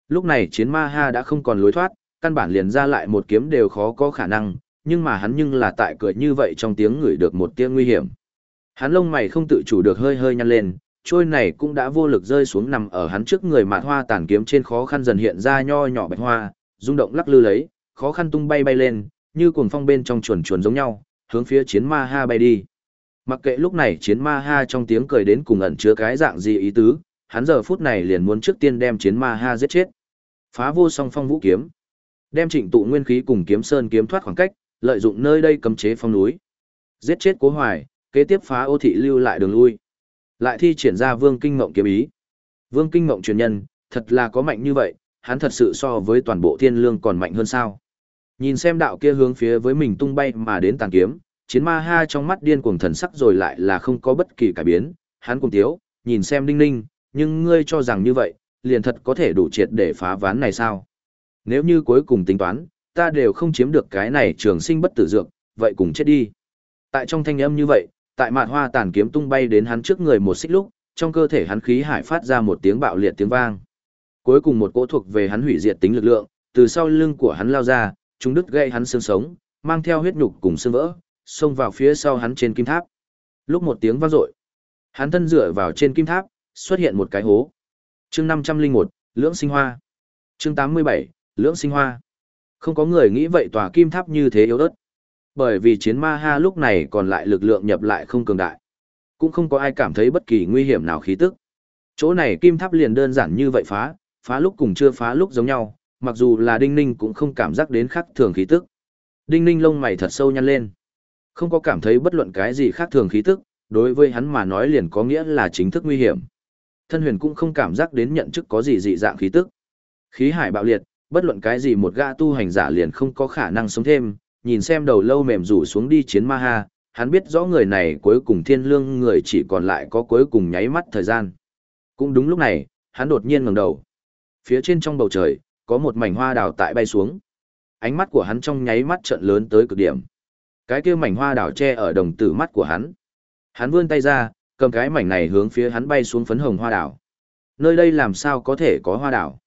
Lúc này chiến ma ha đã không còn lối thoát, căn bản liền ra lại một kiếm đều khó có khả năng, nhưng mà hắn nhưng là tại cười như vậy trong tiếng ngửi được một tiếng nguy hiểm. Hắn lông mày không tự chủ được hơi hơi nhăn lên, trôi này cũng đã vô lực rơi xuống nằm ở hắn trước người mạt hoa tàn kiếm trên khó khăn dần hiện ra nho nhỏ bạch hoa, rung động lắc lư lấy, khó khăn tung bay bay lên, như cuồng phong bên trong chuồn chuồn giống nhau, hướng phía chiến ma ha bay đi. Mặc kệ lúc này chiến ma ha trong tiếng cười đến cùng ẩn chứa cái dạng gì ý tứ, hắn giờ phút này liền muốn trước tiên đem chiến ma ha giết chết. Phá vô song phong vũ kiếm, đem trịnh tụ nguyên khí cùng kiếm sơn kiếm thoát khoảng cách, lợi dụng nơi đây cấm chế phong núi. Giết chết Cố Hoài, kế tiếp phá ô thị lưu lại đường lui. Lại thi triển ra Vương Kinh Ngộng kiếm ý. Vương Kinh Ngộng truyền nhân, thật là có mạnh như vậy, hắn thật sự so với toàn bộ thiên lương còn mạnh hơn sao. Nhìn xem đạo kia hướng phía với mình tung bay mà đến tàn kiếm, chiến ma ha trong mắt điên cuồng thần sắc rồi lại là không có bất kỳ cải biến, hắn cùng tiếu, nhìn xem đinh ninh, nhưng ngươi cho rằng như vậy, liền thật có thể đủ triệt để phá ván này sao? Nếu như cuối cùng tính toán, ta đều không chiếm được cái này trường sinh bất tử dược, vậy cùng chết đi. Tại trong thanh âm như vậy, tại mạn hoa tàn kiếm tung bay đến hắn trước người một xích lúc, trong cơ thể hắn khí hải phát ra một tiếng bạo liệt tiếng vang. Cuối cùng một cỗ thuộc về hắn hủy diệt tính lực lượng, từ sau lưng của hắn lao ra, chúng đứt gây hắn xương sống, mang theo huyết nhục cùng xương vỡ, xông vào phía sau hắn trên kim tháp. Lúc một tiếng vang dội, hắn thân dựa vào trên kim tháp, xuất hiện một cái hố. Chương 501, Lưỡng Sinh Hoa. Chương 87, Lưỡng Sinh Hoa. Không có người nghĩ vậy tòa kim tháp như thế yếu ớt. Bởi vì chiến ma ha lúc này còn lại lực lượng nhập lại không cường đại. Cũng không có ai cảm thấy bất kỳ nguy hiểm nào khí tức. Chỗ này kim tháp liền đơn giản như vậy phá, phá lúc cùng chưa phá lúc giống nhau, mặc dù là đinh ninh cũng không cảm giác đến khác thường khí tức. Đinh ninh lông mày thật sâu nhăn lên. Không có cảm thấy bất luận cái gì khác thường khí tức, đối với hắn mà nói liền có nghĩa là chính thức nguy hiểm. Thân huyền cũng không cảm giác đến nhận chức có gì dị dạng khí tức. Khí hải bạo liệt, bất luận cái gì một gã tu hành giả liền không có khả năng sống thêm, nhìn xem đầu lâu mềm rủ xuống đi chiến ma ha, hắn biết rõ người này cuối cùng thiên lương người chỉ còn lại có cuối cùng nháy mắt thời gian. Cũng đúng lúc này, hắn đột nhiên ngẩng đầu. Phía trên trong bầu trời, có một mảnh hoa đào tại bay xuống. Ánh mắt của hắn trong nháy mắt trợn lớn tới cực điểm. Cái kia mảnh hoa đào che ở đồng tử mắt của hắn. Hắn vươn tay ra, cầm cái mảnh này hướng phía hắn bay xuống phấn hồng hoa đào. Nơi đây làm sao có thể có hoa đào?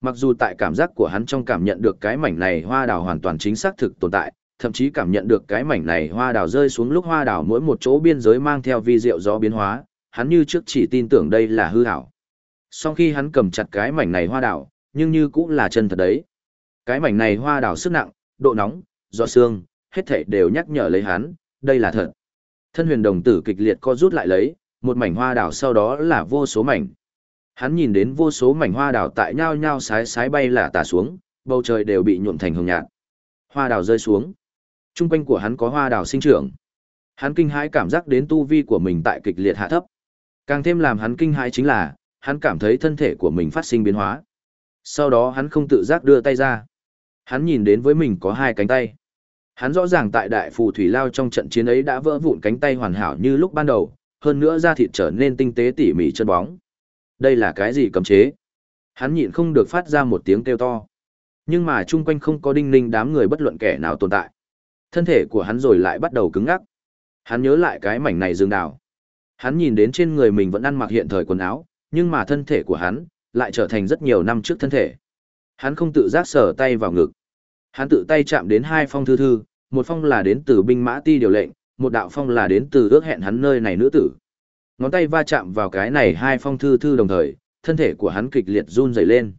Mặc dù tại cảm giác của hắn trong cảm nhận được cái mảnh này hoa đào hoàn toàn chính xác thực tồn tại, thậm chí cảm nhận được cái mảnh này hoa đào rơi xuống lúc hoa đào mỗi một chỗ biên giới mang theo vi diệu gió biến hóa, hắn như trước chỉ tin tưởng đây là hư ảo. Sau khi hắn cầm chặt cái mảnh này hoa đào, nhưng như cũng là chân thật đấy. Cái mảnh này hoa đào sức nặng, độ nóng, do xương, hết thảy đều nhắc nhở lấy hắn, đây là thật. Thân huyền đồng tử kịch liệt co rút lại lấy, một mảnh hoa đào sau đó là vô số mảnh. Hắn nhìn đến vô số mảnh hoa đào tại nhao nhao sái sái bay lả tả xuống, bầu trời đều bị nhuộm thành hồng nhạt. Hoa đào rơi xuống. Trung quanh của hắn có hoa đào sinh trưởng. Hắn kinh hãi cảm giác đến tu vi của mình tại kịch liệt hạ thấp. Càng thêm làm hắn kinh hãi chính là, hắn cảm thấy thân thể của mình phát sinh biến hóa. Sau đó hắn không tự giác đưa tay ra. Hắn nhìn đến với mình có hai cánh tay. Hắn rõ ràng tại đại phù thủy lao trong trận chiến ấy đã vỡ vụn cánh tay hoàn hảo như lúc ban đầu, hơn nữa da thịt trở nên tinh tế tỉ mỉ chân bóng. Đây là cái gì cấm chế? Hắn nhịn không được phát ra một tiếng kêu to. Nhưng mà chung quanh không có đinh ninh đám người bất luận kẻ nào tồn tại. Thân thể của hắn rồi lại bắt đầu cứng ngắc. Hắn nhớ lại cái mảnh này dương đào. Hắn nhìn đến trên người mình vẫn ăn mặc hiện thời quần áo, nhưng mà thân thể của hắn lại trở thành rất nhiều năm trước thân thể. Hắn không tự giác sờ tay vào ngực. Hắn tự tay chạm đến hai phong thư thư, một phong là đến từ binh mã ti điều lệnh, một đạo phong là đến từ ước hẹn hắn nơi này nữ tử. Ngón tay va chạm vào cái này hai phong thư thư đồng thời, thân thể của hắn kịch liệt run rẩy lên.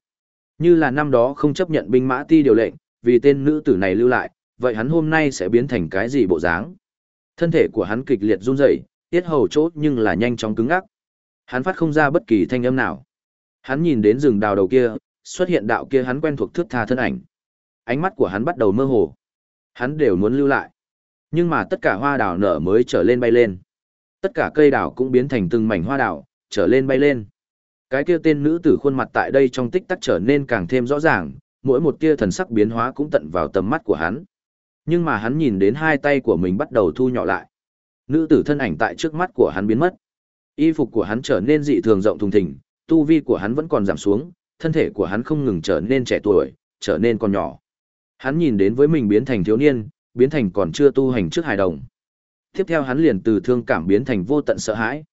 Như là năm đó không chấp nhận binh mã ti điều lệnh, vì tên nữ tử này lưu lại, vậy hắn hôm nay sẽ biến thành cái gì bộ dáng? Thân thể của hắn kịch liệt run rẩy, tiết hầu chốt nhưng là nhanh chóng cứng ngắc. Hắn phát không ra bất kỳ thanh âm nào. Hắn nhìn đến rừng đào đầu kia, xuất hiện đạo kia hắn quen thuộc thước tha thân ảnh. Ánh mắt của hắn bắt đầu mơ hồ. Hắn đều muốn lưu lại. Nhưng mà tất cả hoa đào nở mới trở lên bay lên. Tất cả cây đào cũng biến thành từng mảnh hoa đào, trở lên bay lên. Cái kia tên nữ tử khuôn mặt tại đây trong tích tắc trở nên càng thêm rõ ràng, mỗi một tia thần sắc biến hóa cũng tận vào tầm mắt của hắn. Nhưng mà hắn nhìn đến hai tay của mình bắt đầu thu nhỏ lại. Nữ tử thân ảnh tại trước mắt của hắn biến mất. Y phục của hắn trở nên dị thường rộng thùng thình, tu vi của hắn vẫn còn giảm xuống, thân thể của hắn không ngừng trở nên trẻ tuổi, trở nên còn nhỏ. Hắn nhìn đến với mình biến thành thiếu niên, biến thành còn chưa tu hành trước hài đồng. Tiếp theo hắn liền từ thương cảm biến thành vô tận sợ hãi.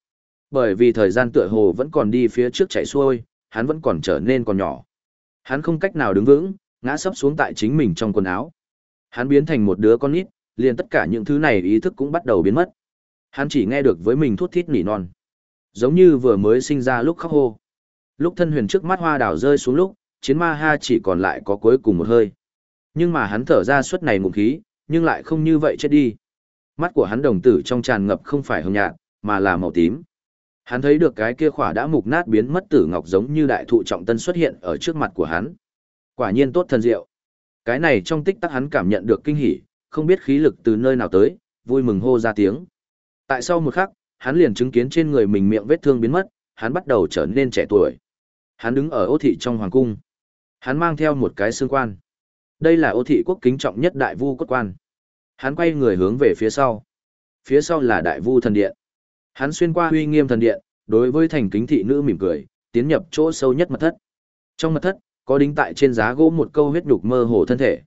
Bởi vì thời gian tựa hồ vẫn còn đi phía trước chạy xuôi, hắn vẫn còn trở nên còn nhỏ. Hắn không cách nào đứng vững, ngã sấp xuống tại chính mình trong quần áo. Hắn biến thành một đứa con nít, liền tất cả những thứ này ý thức cũng bắt đầu biến mất. Hắn chỉ nghe được với mình thút thít nỉ non. Giống như vừa mới sinh ra lúc khóc hô. Lúc thân huyền trước mắt hoa đào rơi xuống lúc, chiến ma ha chỉ còn lại có cuối cùng một hơi. Nhưng mà hắn thở ra suốt này ngụm khí, nhưng lại không như vậy chết đi. Mắt của hắn đồng tử trong tràn ngập không phải hồng nhạt, mà là màu tím. Hắn thấy được cái kia khỏa đã mục nát biến mất tử ngọc giống như đại thụ trọng tân xuất hiện ở trước mặt của hắn. Quả nhiên tốt thần diệu. Cái này trong tích tắc hắn cảm nhận được kinh hỉ, không biết khí lực từ nơi nào tới, vui mừng hô ra tiếng. Tại sau một khắc, hắn liền chứng kiến trên người mình miệng vết thương biến mất, hắn bắt đầu trở nên trẻ tuổi. Hắn đứng ở ô thị trong hoàng cung. Hắn mang theo một cái xương quan. Đây là ô thị quốc kính trọng nhất đại vu cốt quan. Hắn quay người hướng về phía sau. Phía sau là đại vu thần điện. Hắn xuyên qua huy nghiêm thần điện, đối với thành kính thị nữ mỉm cười, tiến nhập chỗ sâu nhất mật thất. Trong mật thất, có đính tại trên giá gỗ một câu huyết nhục mơ hồ thân thể.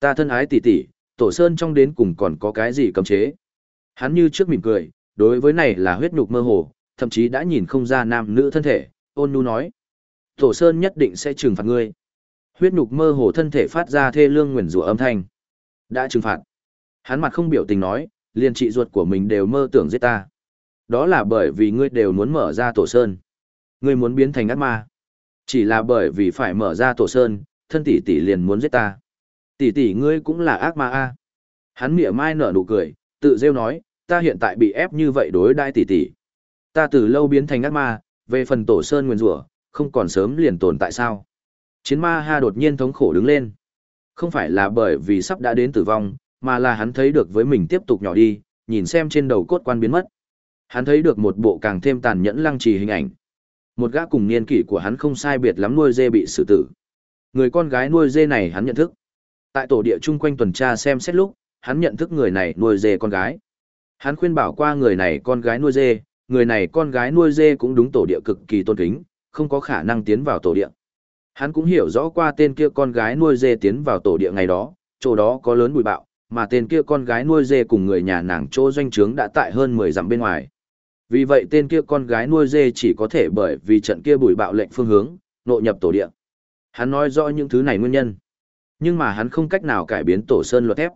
Ta thân ái tỷ tỷ, tổ sơn trong đến cùng còn có cái gì cấm chế. Hắn như trước mỉm cười, đối với này là huyết nhục mơ hồ, thậm chí đã nhìn không ra nam nữ thân thể, ôn nhu nói. Tổ sơn nhất định sẽ trừng phạt ngươi. Huyết nhục mơ hồ thân thể phát ra thê lương nguyền rủa âm thanh. Đã trừng phạt. Hắn mặt không biểu tình nói, liền trị ruột của mình đều mơ tưởng giết ta. Đó là bởi vì ngươi đều muốn mở ra tổ sơn. Ngươi muốn biến thành ác ma. Chỉ là bởi vì phải mở ra tổ sơn, thân tỷ tỷ liền muốn giết ta. Tỷ tỷ ngươi cũng là ác ma a. Hắn mỉa mai nở nụ cười, tự rêu nói, ta hiện tại bị ép như vậy đối đãi tỷ tỷ. Ta từ lâu biến thành ác ma, về phần tổ sơn nguyên rủa, không còn sớm liền tồn tại sao? Chiến ma ha đột nhiên thống khổ đứng lên. Không phải là bởi vì sắp đã đến tử vong, mà là hắn thấy được với mình tiếp tục nhỏ đi, nhìn xem trên đầu cốt quan biến mất. Hắn thấy được một bộ càng thêm tàn nhẫn lăng trì hình ảnh. Một gã cùng niên kỷ của hắn không sai biệt lắm nuôi dê bị xử tử. Người con gái nuôi dê này hắn nhận thức. Tại tổ địa chung quanh tuần tra xem xét lúc, hắn nhận thức người này nuôi dê con gái. Hắn khuyên bảo qua người này con gái nuôi dê, người này con gái nuôi dê cũng đúng tổ địa cực kỳ tôn kính, không có khả năng tiến vào tổ địa. Hắn cũng hiểu rõ qua tên kia con gái nuôi dê tiến vào tổ địa ngày đó, chỗ đó có lớn bụi bạo, mà tên kia con gái nuôi dê cùng người nhà nàng chỗ doanh trướng đã tại hơn 10 dặm bên ngoài. Vì vậy tên kia con gái nuôi dê chỉ có thể bởi vì trận kia bùi bạo lệnh phương hướng, nội nhập tổ địa. Hắn nói rõ những thứ này nguyên nhân. Nhưng mà hắn không cách nào cải biến tổ sơn luật thép.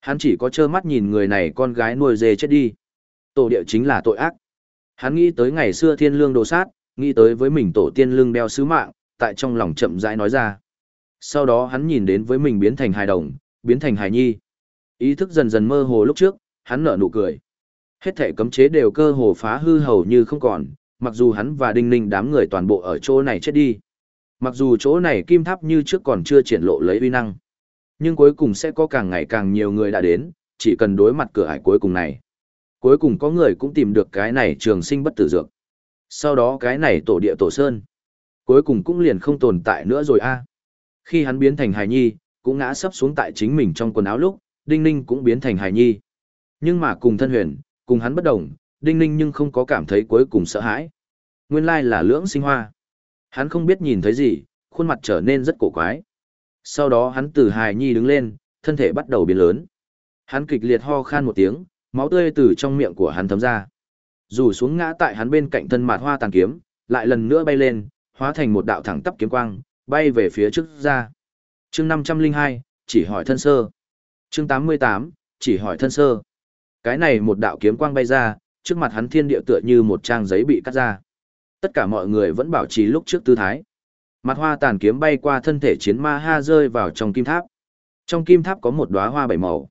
Hắn chỉ có trơ mắt nhìn người này con gái nuôi dê chết đi. Tổ địa chính là tội ác. Hắn nghĩ tới ngày xưa thiên lương đồ sát, nghĩ tới với mình tổ tiên lương đeo sứ mạng, tại trong lòng chậm rãi nói ra. Sau đó hắn nhìn đến với mình biến thành hài đồng, biến thành hài nhi. Ý thức dần dần mơ hồ lúc trước, hắn nở nụ cười. Hết thể cấm chế đều cơ hồ phá hư hầu như không còn, mặc dù hắn và đinh ninh đám người toàn bộ ở chỗ này chết đi. Mặc dù chỗ này kim tháp như trước còn chưa triển lộ lấy uy năng. Nhưng cuối cùng sẽ có càng ngày càng nhiều người đã đến, chỉ cần đối mặt cửa ải cuối cùng này. Cuối cùng có người cũng tìm được cái này trường sinh bất tử dược. Sau đó cái này tổ địa tổ sơn. Cuối cùng cũng liền không tồn tại nữa rồi a. Khi hắn biến thành hài nhi, cũng ngã sấp xuống tại chính mình trong quần áo lúc, Đinh Ninh cũng biến thành hài nhi. Nhưng mà cùng thân huyền, cùng hắn bất đồng, Đinh Ninh nhưng không có cảm thấy cuối cùng sợ hãi. Nguyên lai là lưỡng sinh hoa. Hắn không biết nhìn thấy gì, khuôn mặt trở nên rất cổ quái. Sau đó hắn từ hài nhi đứng lên, thân thể bắt đầu biến lớn. Hắn kịch liệt ho khan một tiếng, máu tươi từ trong miệng của hắn thấm ra. Rủ xuống ngã tại hắn bên cạnh thân mạt hoa tàn kiếm, lại lần nữa bay lên, hóa thành một đạo thẳng tắp kiếm quang, bay về phía trước ra. Chương 502, chỉ hỏi thân sơ. Chương 88, chỉ hỏi thân sơ. Cái này một đạo kiếm quang bay ra, trước mặt hắn thiên địa tựa như một trang giấy bị cắt ra. Tất cả mọi người vẫn bảo trì lúc trước tư thái. Mặt hoa tàn kiếm bay qua thân thể chiến ma ha rơi vào trong kim tháp. Trong kim tháp có một đóa hoa bảy màu.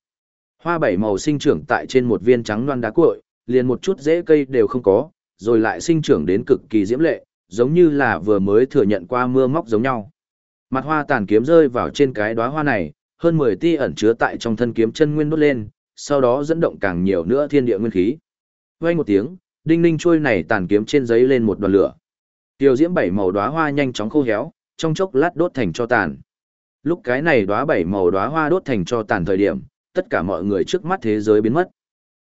Hoa bảy màu sinh trưởng tại trên một viên trắng loan đá cuội, liền một chút rễ cây đều không có, rồi lại sinh trưởng đến cực kỳ diễm lệ, giống như là vừa mới thừa nhận qua mưa móc giống nhau. Mặt hoa tàn kiếm rơi vào trên cái đóa hoa này, hơn 10 ti ẩn chứa tại trong thân kiếm chân nguyên đốt lên, sau đó dẫn động càng nhiều nữa thiên địa nguyên khí. Vang một tiếng, đinh ninh trôi này tàn kiếm trên giấy lên một đoàn lửa. Tiêu diễm bảy màu đóa hoa nhanh chóng khô héo, trong chốc lát đốt thành cho tàn. Lúc cái này đóa bảy màu đóa hoa đốt thành cho tàn thời điểm, tất cả mọi người trước mắt thế giới biến mất.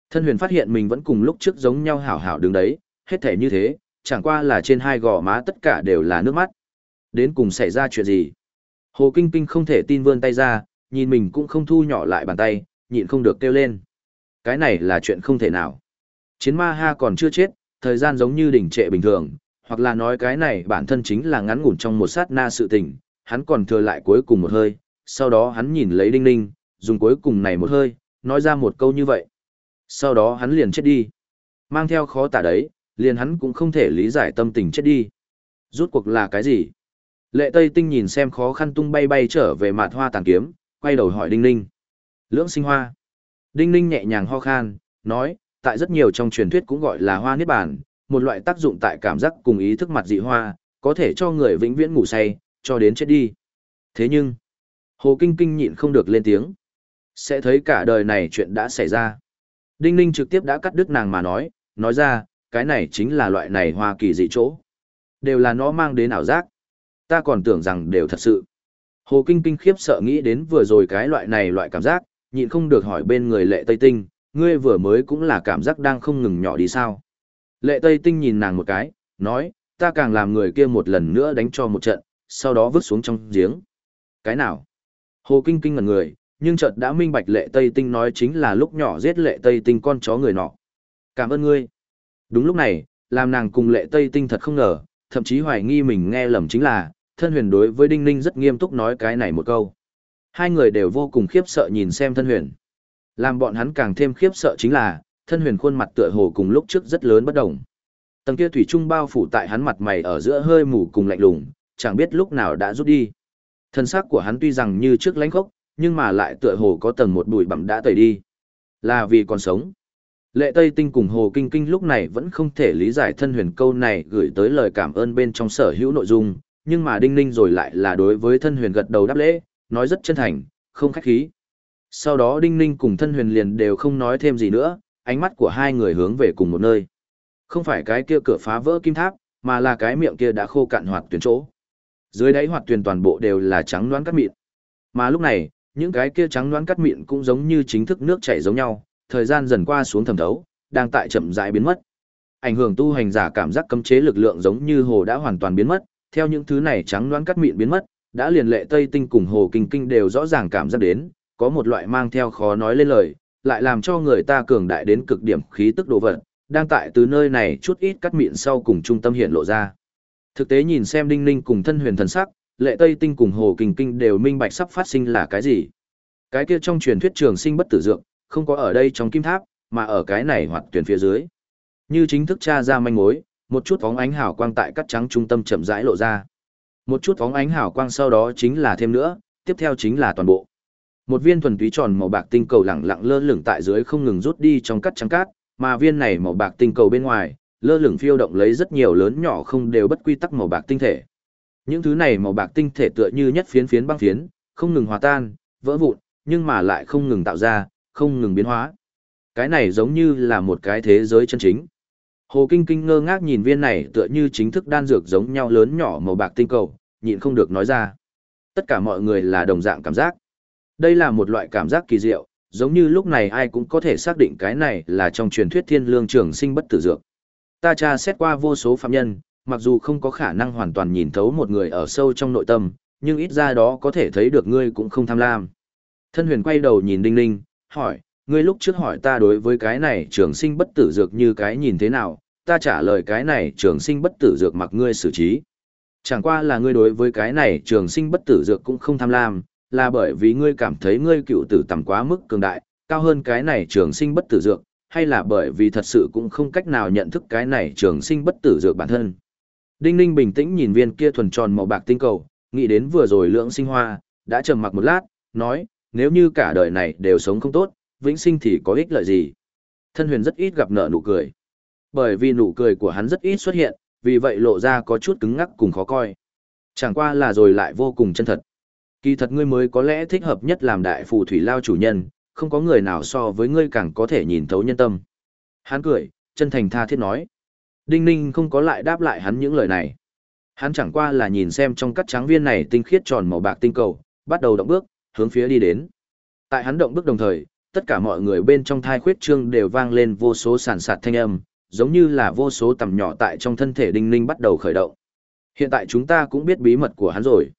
Thân huyền phát hiện mình vẫn cùng lúc trước giống nhau hảo hảo đứng đấy, hết thể như thế, chẳng qua là trên hai gò má tất cả đều là nước mắt. Đến cùng xảy ra chuyện gì? Hồ Kinh Kinh không thể tin vươn tay ra, nhìn mình cũng không thu nhỏ lại bàn tay, nhịn không được kêu lên. Cái này là chuyện không thể nào. Chiến ma ha còn chưa chết, thời gian giống như đỉnh trệ bình thường, hoặc là nói cái này bản thân chính là ngắn ngủn trong một sát na sự tình, hắn còn thừa lại cuối cùng một hơi, sau đó hắn nhìn lấy đinh ninh, dùng cuối cùng này một hơi, nói ra một câu như vậy. Sau đó hắn liền chết đi. Mang theo khó tả đấy, liền hắn cũng không thể lý giải tâm tình chết đi. Rút cuộc là cái gì? Lệ Tây Tinh nhìn xem khó khăn tung bay bay trở về mạt hoa tàn kiếm, quay đầu hỏi Đinh Ninh. Lưỡng sinh hoa. Đinh Ninh nhẹ nhàng ho khan, nói, tại rất nhiều trong truyền thuyết cũng gọi là hoa niết bàn, một loại tác dụng tại cảm giác cùng ý thức mặt dị hoa, có thể cho người vĩnh viễn ngủ say, cho đến chết đi. Thế nhưng, Hồ Kinh Kinh nhịn không được lên tiếng. Sẽ thấy cả đời này chuyện đã xảy ra. Đinh Ninh trực tiếp đã cắt đứt nàng mà nói, nói ra, cái này chính là loại này hoa kỳ dị chỗ. Đều là nó mang đến ảo giác. Ta còn tưởng rằng đều thật sự. Hồ Kinh Kinh khiếp sợ nghĩ đến vừa rồi cái loại này loại cảm giác, nhịn không được hỏi bên người lệ Tây Tinh, ngươi vừa mới cũng là cảm giác đang không ngừng nhỏ đi sao. Lệ Tây Tinh nhìn nàng một cái, nói, ta càng làm người kia một lần nữa đánh cho một trận, sau đó vứt xuống trong giếng. Cái nào? Hồ Kinh Kinh ngẩn người, nhưng chợt đã minh bạch lệ Tây Tinh nói chính là lúc nhỏ giết lệ Tây Tinh con chó người nọ. Cảm ơn ngươi. Đúng lúc này, làm nàng cùng lệ Tây Tinh thật không ngờ, thậm chí hoài nghi mình nghe lầm chính là, thân huyền đối với Đinh Ninh rất nghiêm túc nói cái này một câu. Hai người đều vô cùng khiếp sợ nhìn xem thân huyền. Làm bọn hắn càng thêm khiếp sợ chính là, thân huyền khuôn mặt tựa hồ cùng lúc trước rất lớn bất đồng. Tầng kia thủy trung bao phủ tại hắn mặt mày ở giữa hơi mù cùng lạnh lùng, chẳng biết lúc nào đã rút đi. Thân xác của hắn tuy rằng như trước lãnh khốc, nhưng mà lại tựa hồ có tầng một bụi bặm đã tẩy đi. Là vì còn sống. Lệ Tây Tinh cùng Hồ Kinh Kinh lúc này vẫn không thể lý giải thân huyền câu này gửi tới lời cảm ơn bên trong sở hữu nội dung, nhưng mà Đinh Ninh rồi lại là đối với thân huyền gật đầu đáp lễ, nói rất chân thành, không khách khí. Sau đó Đinh Ninh cùng thân huyền liền đều không nói thêm gì nữa, ánh mắt của hai người hướng về cùng một nơi. Không phải cái kia cửa phá vỡ kim tháp, mà là cái miệng kia đã khô cạn hoạt tuyển chỗ. Dưới đáy hoạt tuyển toàn bộ đều là trắng đoán cắt mịn. Mà lúc này, những cái kia trắng đoán cắt mịn cũng giống như chính thức nước chảy giống nhau, thời gian dần qua xuống thẩm thấu, đang tại chậm rãi biến mất. Ảnh hưởng tu hành giả cảm giác cấm chế lực lượng giống như hồ đã hoàn toàn biến mất, theo những thứ này trắng đoán cắt mịn biến mất, đã liền lệ Tây Tinh cùng hồ kinh kinh đều rõ ràng cảm giác đến, có một loại mang theo khó nói lên lời, lại làm cho người ta cường đại đến cực điểm khí tức đồ vật, đang tại từ nơi này chút ít cắt mịn sau cùng trung tâm hiện lộ ra. Thực tế nhìn xem Đinh Ninh cùng thân huyền thần sắc, lệ Tây Tinh cùng Hồ Kinh Kinh đều minh bạch sắp phát sinh là cái gì. Cái kia trong truyền thuyết trường sinh bất tử dược, không có ở đây trong kim tháp, mà ở cái này hoặc tuyển phía dưới. Như chính thức tra ra manh mối, một chút phóng ánh hào quang tại cắt trắng trung tâm chậm rãi lộ ra. Một chút phóng ánh hào quang sau đó chính là thêm nữa, tiếp theo chính là toàn bộ. Một viên thuần túy tròn màu bạc tinh cầu lẳng lặng lơ lửng tại dưới không ngừng rút đi trong cắt trắng cát, mà viên này màu bạc tinh cầu bên ngoài, lơ lửng phiêu động lấy rất nhiều lớn nhỏ không đều bất quy tắc màu bạc tinh thể. Những thứ này màu bạc tinh thể tựa như nhất phiến phiến băng phiến, không ngừng hòa tan, vỡ vụn, nhưng mà lại không ngừng tạo ra, không ngừng biến hóa. Cái này giống như là một cái thế giới chân chính. Hồ Kinh Kinh ngơ ngác nhìn viên này tựa như chính thức đan dược giống nhau lớn nhỏ màu bạc tinh cầu, nhịn không được nói ra. Tất cả mọi người là đồng dạng cảm giác. Đây là một loại cảm giác kỳ diệu, giống như lúc này ai cũng có thể xác định cái này là trong truyền thuyết thiên lương trường sinh bất tử dược. Ta tra xét qua vô số phạm nhân, mặc dù không có khả năng hoàn toàn nhìn thấu một người ở sâu trong nội tâm, nhưng ít ra đó có thể thấy được ngươi cũng không tham lam. Thân huyền quay đầu nhìn Đinh Ninh, hỏi, ngươi lúc trước hỏi ta đối với cái này trường sinh bất tử dược như cái nhìn thế nào, ta trả lời cái này trường sinh bất tử dược mặc ngươi xử trí. Chẳng qua là ngươi đối với cái này trường sinh bất tử dược cũng không tham lam, là bởi vì ngươi cảm thấy ngươi cựu tử tầm quá mức cường đại, cao hơn cái này trường sinh bất tử dược, hay là bởi vì thật sự cũng không cách nào nhận thức cái này trường sinh bất tử dược bản thân. Đinh Ninh bình tĩnh nhìn viên kia thuần tròn màu bạc tinh cầu, nghĩ đến vừa rồi lượng sinh hoa, đã trầm mặc một lát, nói, nếu như cả đời này đều sống không tốt, vĩnh sinh thì có ích lợi gì. Thân huyền rất ít gặp nợ nụ cười. Bởi vì nụ cười của hắn rất ít xuất hiện, vì vậy lộ ra có chút cứng ngắc cùng khó coi. Chẳng qua là rồi lại vô cùng chân thật. Kỳ thật ngươi mới có lẽ thích hợp nhất làm đại phù thủy lao chủ nhân, không có người nào so với ngươi càng có thể nhìn thấu nhân tâm. Hắn cười, chân thành tha thiết nói. Đinh ninh không có lại đáp lại hắn những lời này. Hắn chẳng qua là nhìn xem trong cắt trắng viên này tinh khiết tròn màu bạc tinh cầu, bắt đầu động bước, hướng phía đi đến. Tại hắn động bước đồng thời, tất cả mọi người bên trong thai khuyết trương đều vang lên vô số sản sạt thanh âm, giống như là vô số tầm nhỏ tại trong thân thể đinh ninh bắt đầu khởi động. Hiện tại chúng ta cũng biết bí mật của hắn rồi.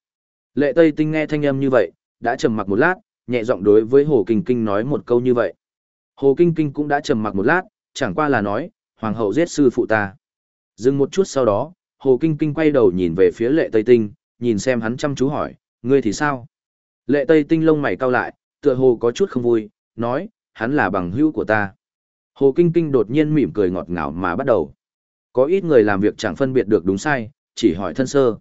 Lệ Tây Tinh nghe thanh âm như vậy, đã trầm mặc một lát, nhẹ giọng đối với Hồ Kinh Kinh nói một câu như vậy. Hồ Kinh Kinh cũng đã trầm mặc một lát, chẳng qua là nói, Hoàng hậu giết sư phụ ta. Dừng một chút sau đó, Hồ Kinh Kinh quay đầu nhìn về phía Lệ Tây Tinh, nhìn xem hắn chăm chú hỏi, ngươi thì sao? Lệ Tây Tinh lông mày cau lại, tựa hồ có chút không vui, nói, hắn là bằng hữu của ta. Hồ Kinh Kinh đột nhiên mỉm cười ngọt ngào mà bắt đầu. Có ít người làm việc chẳng phân biệt được đúng sai, chỉ hỏi thân sơ.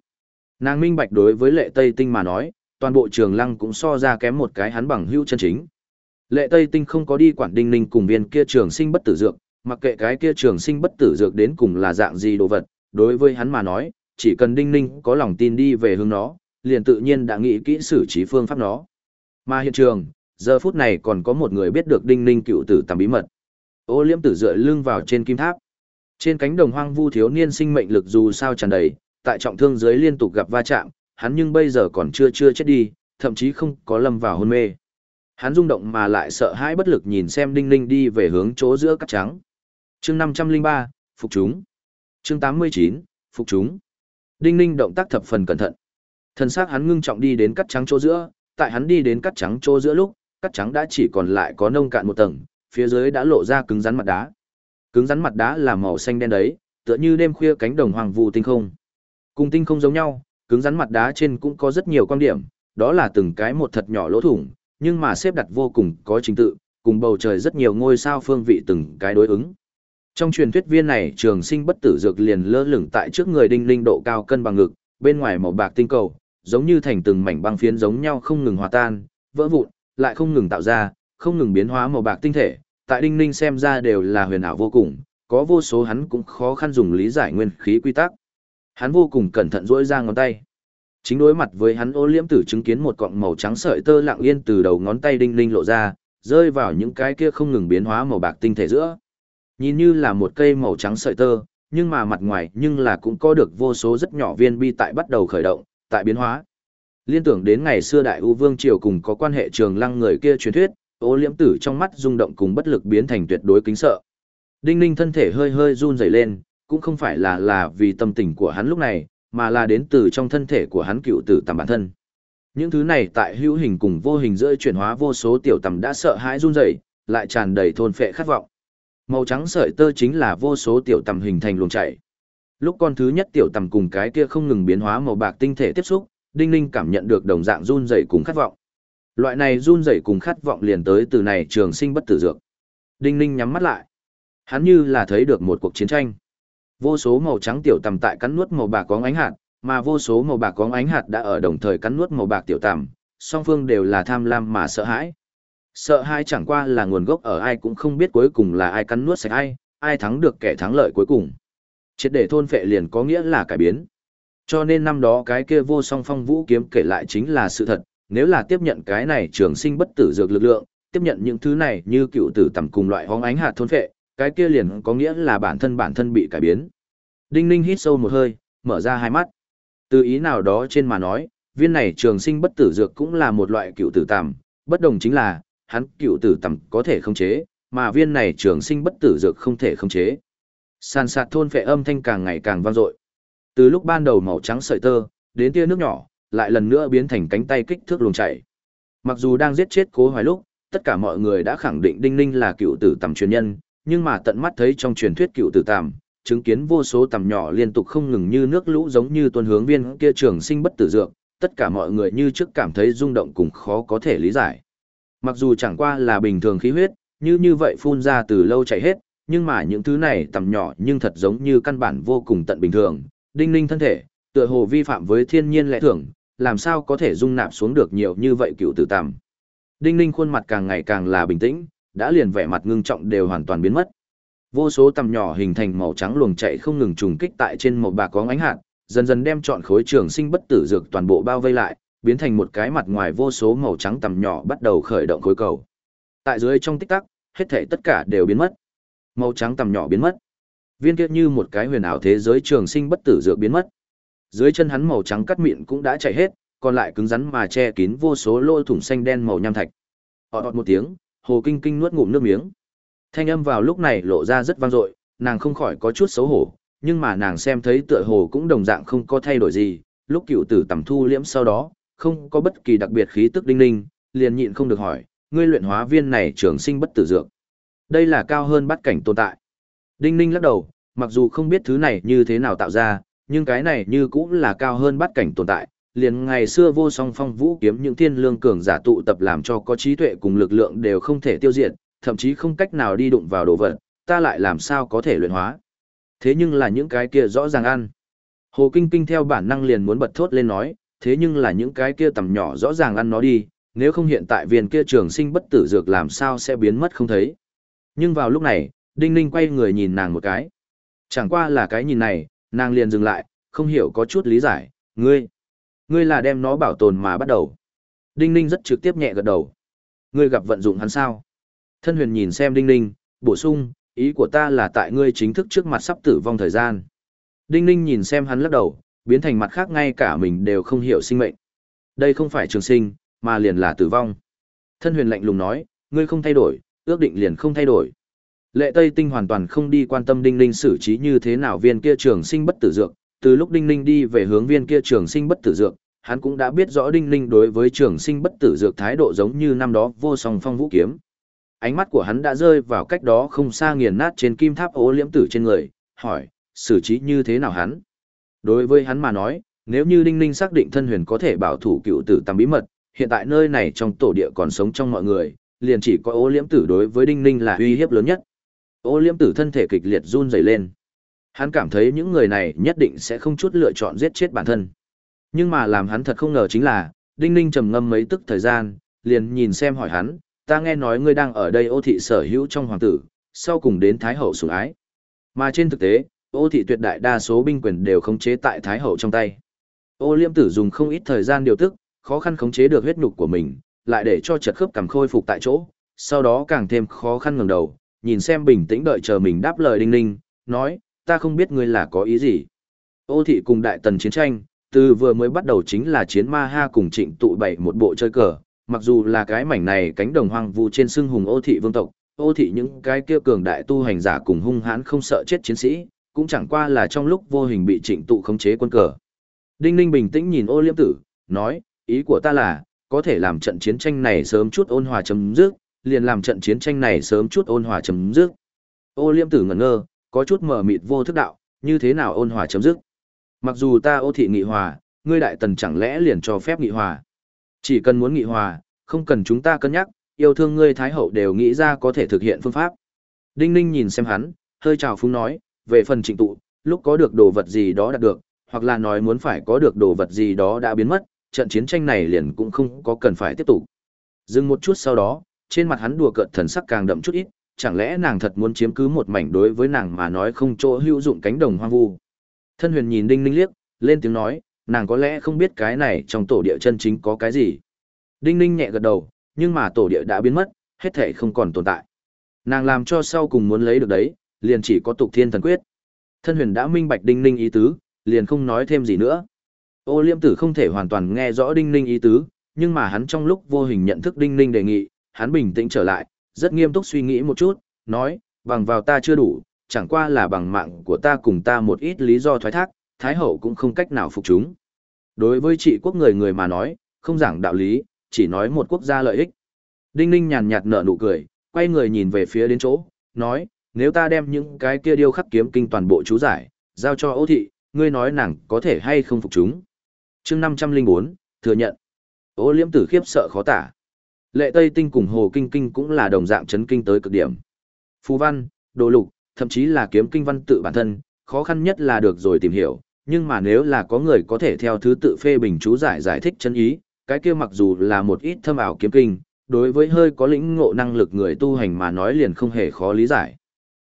Nàng minh bạch đối với lệ Tây Tinh mà nói, toàn bộ trường lăng cũng so ra kém một cái hắn bằng hữu chân chính. Lệ Tây Tinh không có đi quản đinh ninh cùng viên kia trường sinh bất tử dược, mặc kệ cái kia trường sinh bất tử dược đến cùng là dạng gì đồ vật, đối với hắn mà nói, chỉ cần đinh ninh có lòng tin đi về hướng nó, liền tự nhiên đã nghĩ kỹ xử trí phương pháp nó. Mà hiện trường, giờ phút này còn có một người biết được đinh ninh cựu tử tầm bí mật. Ô liễm tử dựa lưng vào trên kim tháp. Trên cánh đồng hoang vu thiếu niên sinh mệnh lực dù sao tràn đầy, tại trọng thương dưới liên tục gặp va chạm, hắn nhưng bây giờ còn chưa chưa chết đi, thậm chí không có lâm vào hôn mê. Hắn rung động mà lại sợ hãi bất lực nhìn xem Đinh Ninh đi về hướng chỗ giữa cắt trắng. Chương 503, phục chúng. Chương 89, phục chúng. Đinh Ninh động tác thập phần cẩn thận. Thân xác hắn ngưng trọng đi đến cắt trắng chỗ giữa, tại hắn đi đến cắt trắng chỗ giữa lúc, cắt trắng đã chỉ còn lại có nông cạn một tầng, phía dưới đã lộ ra cứng rắn mặt đá. Cứng rắn mặt đá là màu xanh đen đấy, tựa như đêm khuya cánh đồng hoàng vu tinh không. Cùng tinh không giống nhau, cứng rắn mặt đá trên cũng có rất nhiều quan điểm, đó là từng cái một thật nhỏ lỗ thủng, nhưng mà xếp đặt vô cùng có trình tự, cùng bầu trời rất nhiều ngôi sao phương vị từng cái đối ứng. Trong truyền thuyết viên này trường sinh bất tử dược liền lơ lửng tại trước người đinh linh độ cao cân bằng ngực, bên ngoài màu bạc tinh cầu, giống như thành từng mảnh băng phiến giống nhau không ngừng hòa tan, vỡ vụn, lại không ngừng tạo ra, không ngừng biến hóa màu bạc tinh thể, tại đinh ninh xem ra đều là huyền ảo vô cùng, có vô số hắn cũng khó khăn dùng lý giải nguyên khí quy tắc. Hắn vô cùng cẩn thận duỗi ra ngón tay. Chính đối mặt với hắn ô liễm tử chứng kiến một cọng màu trắng sợi tơ lặng yên từ đầu ngón tay đinh ninh lộ ra, rơi vào những cái kia không ngừng biến hóa màu bạc tinh thể giữa. Nhìn như là một cây màu trắng sợi tơ, nhưng mà mặt ngoài nhưng là cũng có được vô số rất nhỏ viên bi tại bắt đầu khởi động, tại biến hóa. Liên tưởng đến ngày xưa đại u vương triều cùng có quan hệ trường lăng người kia truyền thuyết, ô liễm tử trong mắt rung động cùng bất lực biến thành tuyệt đối kính sợ. Đinh ninh thân thể hơi hơi run rẩy lên, cũng không phải là là vì tâm tình của hắn lúc này, mà là đến từ trong thân thể của hắn cựu tử tầm bản thân. Những thứ này tại hữu hình cùng vô hình giữa chuyển hóa vô số tiểu tầm đã sợ hãi run rẩy, lại tràn đầy thôn phệ khát vọng. Màu trắng sợi tơ chính là vô số tiểu tầm hình thành luồng chảy. Lúc con thứ nhất tiểu tầm cùng cái kia không ngừng biến hóa màu bạc tinh thể tiếp xúc, Đinh Ninh cảm nhận được đồng dạng run rẩy cùng khát vọng. Loại này run rẩy cùng khát vọng liền tới từ này trường sinh bất tử dược. Đinh Ninh nhắm mắt lại. Hắn như là thấy được một cuộc chiến tranh. Vô số màu trắng tiểu tằm tại cắn nuốt màu bạc có ánh hạt, mà vô số màu bạc có ánh hạt đã ở đồng thời cắn nuốt màu bạc tiểu tằm, song phương đều là tham lam mà sợ hãi. Sợ hãi chẳng qua là nguồn gốc ở ai cũng không biết cuối cùng là ai cắn nuốt sạch ai, ai thắng được kẻ thắng lợi cuối cùng. Triệt để thôn phệ liền có nghĩa là cải biến. Cho nên năm đó cái kia vô song phong vũ kiếm kể lại chính là sự thật, nếu là tiếp nhận cái này trường sinh bất tử dược lực lượng, tiếp nhận những thứ này như cựu tử tầm cùng loại hóng ánh hạt thôn phệ, cái kia liền có nghĩa là bản thân bản thân bị cải biến. Đinh Ninh hít sâu một hơi, mở ra hai mắt. Từ ý nào đó trên mà nói, viên này trường sinh bất tử dược cũng là một loại cựu tử tầm, bất đồng chính là, hắn cựu tử tầm có thể khống chế, mà viên này trường sinh bất tử dược không thể khống chế. Sàn sạt thôn phệ âm thanh càng ngày càng vang dội. Từ lúc ban đầu màu trắng sợi tơ, đến tia nước nhỏ, lại lần nữa biến thành cánh tay kích thước luồng chảy. Mặc dù đang giết chết Cố Hoài lúc, tất cả mọi người đã khẳng định Đinh Ninh là cựu tử tầm truyền nhân, nhưng mà tận mắt thấy trong truyền thuyết cựu tử tầm, chứng kiến vô số tầm nhỏ liên tục không ngừng như nước lũ giống như tuân hướng viên kia trường sinh bất tử dược, tất cả mọi người như trước cảm thấy rung động cùng khó có thể lý giải. Mặc dù chẳng qua là bình thường khí huyết, như như vậy phun ra từ lâu chảy hết, nhưng mà những thứ này tầm nhỏ nhưng thật giống như căn bản vô cùng tận bình thường, đinh ninh thân thể, tựa hồ vi phạm với thiên nhiên lẽ thường, làm sao có thể dung nạp xuống được nhiều như vậy cựu tử tằm. Đinh ninh khuôn mặt càng ngày càng là bình tĩnh, đã liền vẻ mặt ngưng trọng đều hoàn toàn biến mất. Vô số tằm nhỏ hình thành màu trắng luồng chạy không ngừng trùng kích tại trên một bạc có ánh hạt, dần dần đem trọn khối trường sinh bất tử dược toàn bộ bao vây lại, biến thành một cái mặt ngoài vô số màu trắng tằm nhỏ bắt đầu khởi động khối cầu. Tại dưới trong tích tắc, hết thảy tất cả đều biến mất. Màu trắng tằm nhỏ biến mất. Viên kia như một cái huyền ảo thế giới trường sinh bất tử dược biến mất. Dưới chân hắn màu trắng cắt miệng cũng đã chảy hết, còn lại cứng rắn mà che kín vô số lỗ thủng xanh đen màu nham thạch. Ọt một tiếng, Hồ Kinh Kinh nuốt ngụm nước miếng. Thanh âm vào lúc này lộ ra rất vang dội, nàng không khỏi có chút xấu hổ, nhưng mà nàng xem thấy tựa hồ cũng đồng dạng không có thay đổi gì, lúc cựu tử tầm thu liễm sau đó, không có bất kỳ đặc biệt khí tức đinh ninh, liền nhịn không được hỏi, ngươi luyện hóa viên này trường sinh bất tử dược. Đây là cao hơn bắt cảnh tồn tại. Đinh ninh lắc đầu, mặc dù không biết thứ này như thế nào tạo ra, nhưng cái này như cũng là cao hơn bắt cảnh tồn tại. Liền ngày xưa vô song phong vũ kiếm những thiên lương cường giả tụ tập làm cho có trí tuệ cùng lực lượng đều không thể tiêu diệt, thậm chí không cách nào đi đụng vào đồ vật, ta lại làm sao có thể luyện hóa. Thế nhưng là những cái kia rõ ràng ăn. Hồ Kinh Kinh theo bản năng liền muốn bật thốt lên nói, thế nhưng là những cái kia tầm nhỏ rõ ràng ăn nó đi, nếu không hiện tại viên kia trường sinh bất tử dược làm sao sẽ biến mất không thấy. Nhưng vào lúc này, Đinh Ninh quay người nhìn nàng một cái. Chẳng qua là cái nhìn này, nàng liền dừng lại, không hiểu có chút lý giải, ngươi, ngươi là đem nó bảo tồn mà bắt đầu. Đinh Ninh rất trực tiếp nhẹ gật đầu. Ngươi gặp vận dụng hắn sao? Thân huyền nhìn xem Đinh Ninh, bổ sung, ý của ta là tại ngươi chính thức trước mặt sắp tử vong thời gian. Đinh Ninh nhìn xem hắn lắc đầu, biến thành mặt khác ngay cả mình đều không hiểu sinh mệnh. Đây không phải trường sinh, mà liền là tử vong. Thân huyền lạnh lùng nói, ngươi không thay đổi, ước định liền không thay đổi. Lệ Tây Tinh hoàn toàn không đi quan tâm Đinh Ninh xử trí như thế nào viên kia trường sinh bất tử dược, từ lúc Đinh Ninh đi về hướng viên kia trường sinh bất tử dược, hắn cũng đã biết rõ Đinh Ninh đối với trường sinh bất tử dược thái độ giống như năm đó vô song phong vũ kiếm. Ánh mắt của hắn đã rơi vào cách đó không xa nghiền nát trên kim tháp ố liễm tử trên người, hỏi, xử trí như thế nào hắn? Đối với hắn mà nói, nếu như Đinh Ninh xác định thân huyền có thể bảo thủ cựu tử tam bí mật, hiện tại nơi này trong tổ địa còn sống trong mọi người, liền chỉ có ô liễm tử đối với Đinh Ninh là uy hiếp lớn nhất. Ô liễm tử thân thể kịch liệt run rẩy lên. Hắn cảm thấy những người này nhất định sẽ không chút lựa chọn giết chết bản thân. Nhưng mà làm hắn thật không ngờ chính là, Đinh Ninh trầm ngâm mấy tức thời gian, liền nhìn xem hỏi hắn, ta nghe nói ngươi đang ở đây ô thị sở hữu trong hoàng tử, sau cùng đến Thái Hậu sủng ái. Mà trên thực tế, ô thị tuyệt đại đa số binh quyền đều khống chế tại Thái Hậu trong tay. Ô liêm tử dùng không ít thời gian điều tức, khó khăn khống chế được huyết nhục của mình, lại để cho chật khớp cảm khôi phục tại chỗ, sau đó càng thêm khó khăn ngẩng đầu, nhìn xem bình tĩnh đợi chờ mình đáp lời đinh ninh, nói, ta không biết ngươi là có ý gì. Ô thị cùng đại tần chiến tranh, từ vừa mới bắt đầu chính là chiến ma ha cùng trịnh tụ bảy một bộ chơi cờ, mặc dù là cái mảnh này cánh đồng hoang vu trên xương hùng ô thị vương tộc, ô thị những cái kia cường đại tu hành giả cùng hung hãn không sợ chết chiến sĩ, cũng chẳng qua là trong lúc vô hình bị trịnh tụ khống chế quân cờ. Đinh Ninh bình tĩnh nhìn ô liêm tử, nói, ý của ta là, có thể làm trận chiến tranh này sớm chút ôn hòa chấm dứt, liền làm trận chiến tranh này sớm chút ôn hòa chấm dứt. Ô liêm tử ngẩn ngơ, có chút mờ mịt vô thức đạo, như thế nào ôn hòa chấm dứt. Mặc dù ta ô thị nghị hòa, ngươi đại tần chẳng lẽ liền cho phép nghị hòa. Chỉ cần muốn nghị hòa, không cần chúng ta cân nhắc, yêu thương ngươi Thái Hậu đều nghĩ ra có thể thực hiện phương pháp. Đinh Ninh nhìn xem hắn, hơi chào phúng nói, về phần trịnh tụ, lúc có được đồ vật gì đó đạt được, hoặc là nói muốn phải có được đồ vật gì đó đã biến mất, trận chiến tranh này liền cũng không có cần phải tiếp tục. Dừng một chút sau đó, trên mặt hắn đùa cợt thần sắc càng đậm chút ít, chẳng lẽ nàng thật muốn chiếm cứ một mảnh đối với nàng mà nói không chỗ hữu dụng cánh đồng hoang vu. Thân huyền nhìn Đinh Ninh liếc, lên tiếng nói, nàng có lẽ không biết cái này trong tổ địa chân chính có cái gì. Đinh ninh nhẹ gật đầu, nhưng mà tổ địa đã biến mất, hết thể không còn tồn tại. Nàng làm cho sau cùng muốn lấy được đấy, liền chỉ có tục thiên thần quyết. Thân huyền đã minh bạch đinh ninh ý tứ, liền không nói thêm gì nữa. Ô liêm tử không thể hoàn toàn nghe rõ đinh ninh ý tứ, nhưng mà hắn trong lúc vô hình nhận thức đinh ninh đề nghị, hắn bình tĩnh trở lại, rất nghiêm túc suy nghĩ một chút, nói, bằng vào ta chưa đủ, chẳng qua là bằng mạng của ta cùng ta một ít lý do thoái thác, Thái Hậu cũng không cách nào phục chúng. Đối với trị quốc người người mà nói, không giảng đạo lý, chỉ nói một quốc gia lợi ích. Đinh Ninh nhàn nhạt nở nụ cười, quay người nhìn về phía đến chỗ, nói, nếu ta đem những cái kia điêu khắc kiếm kinh toàn bộ chú giải, giao cho Ô thị, ngươi nói nàng có thể hay không phục chúng. chương 504, thừa nhận. Ô liễm tử khiếp sợ khó tả. Lệ Tây Tinh cùng Hồ Kinh Kinh cũng là đồng dạng chấn kinh tới cực điểm. Phú văn, đồ lục, thậm chí là kiếm kinh văn tự bản thân, khó khăn nhất là được rồi tìm hiểu, nhưng mà nếu là có người có thể theo thứ tự phê bình chú giải giải thích chân ý, cái kia mặc dù là một ít thâm ảo kiếm kinh, đối với hơi có lĩnh ngộ năng lực người tu hành mà nói liền không hề khó lý giải.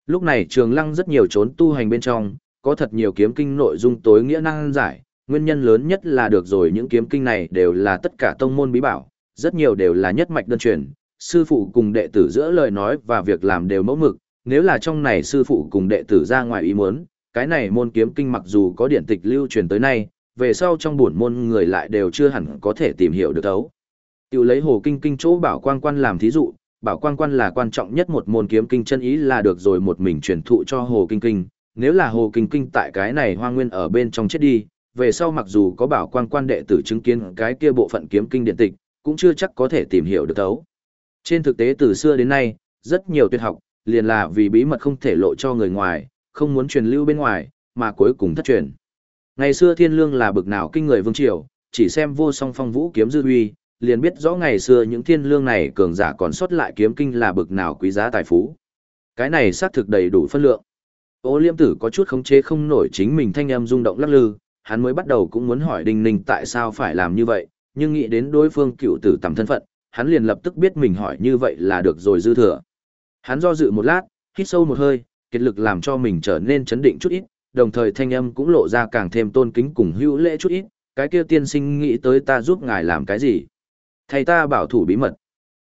Lúc này trường lăng rất nhiều trốn tu hành bên trong, có thật nhiều kiếm kinh nội dung tối nghĩa năng giải, nguyên nhân lớn nhất là được rồi những kiếm kinh này đều là tất cả tông môn bí bảo, rất nhiều đều là nhất mạch đơn truyền, sư phụ cùng đệ tử giữa lời nói và việc làm đều mẫu mực, nếu là trong này sư phụ cùng đệ tử ra ngoài ý muốn, cái này môn kiếm kinh mặc dù có điển tịch lưu truyền tới nay, về sau trong buồn môn người lại đều chưa hẳn có thể tìm hiểu được thấu. Tiểu lấy hồ kinh kinh chỗ bảo quang quan làm thí dụ, bảo quang quan là quan trọng nhất một môn kiếm kinh chân ý là được rồi một mình truyền thụ cho hồ kinh kinh, nếu là hồ kinh kinh tại cái này hoa nguyên ở bên trong chết đi, về sau mặc dù có bảo quang quan đệ tử chứng kiến cái kia bộ phận kiếm kinh điện tịch, cũng chưa chắc có thể tìm hiểu được thấu. Trên thực tế từ xưa đến nay, rất nhiều tuyệt học, liền là vì bí mật không thể lộ cho người ngoài, không muốn truyền lưu bên ngoài, mà cuối cùng thất truyền. Ngày xưa thiên lương là bực nào kinh người vương triều, chỉ xem vô song phong vũ kiếm dư uy, liền biết rõ ngày xưa những thiên lương này cường giả còn sót lại kiếm kinh là bực nào quý giá tài phú. Cái này xác thực đầy đủ phân lượng. Ô liêm tử có chút khống chế không nổi chính mình thanh âm rung động lắc lư, hắn mới bắt đầu cũng muốn hỏi đinh ninh tại sao phải làm như vậy, nhưng nghĩ đến đối phương cựu tử tầm thân phận, hắn liền lập tức biết mình hỏi như vậy là được rồi dư thừa. Hắn do dự một lát, hít sâu một hơi, kết lực làm cho mình trở nên chấn định chút ít, đồng thời thanh âm cũng lộ ra càng thêm tôn kính cùng hữu lễ chút ít, cái kia tiên sinh nghĩ tới ta giúp ngài làm cái gì? Thầy ta bảo thủ bí mật.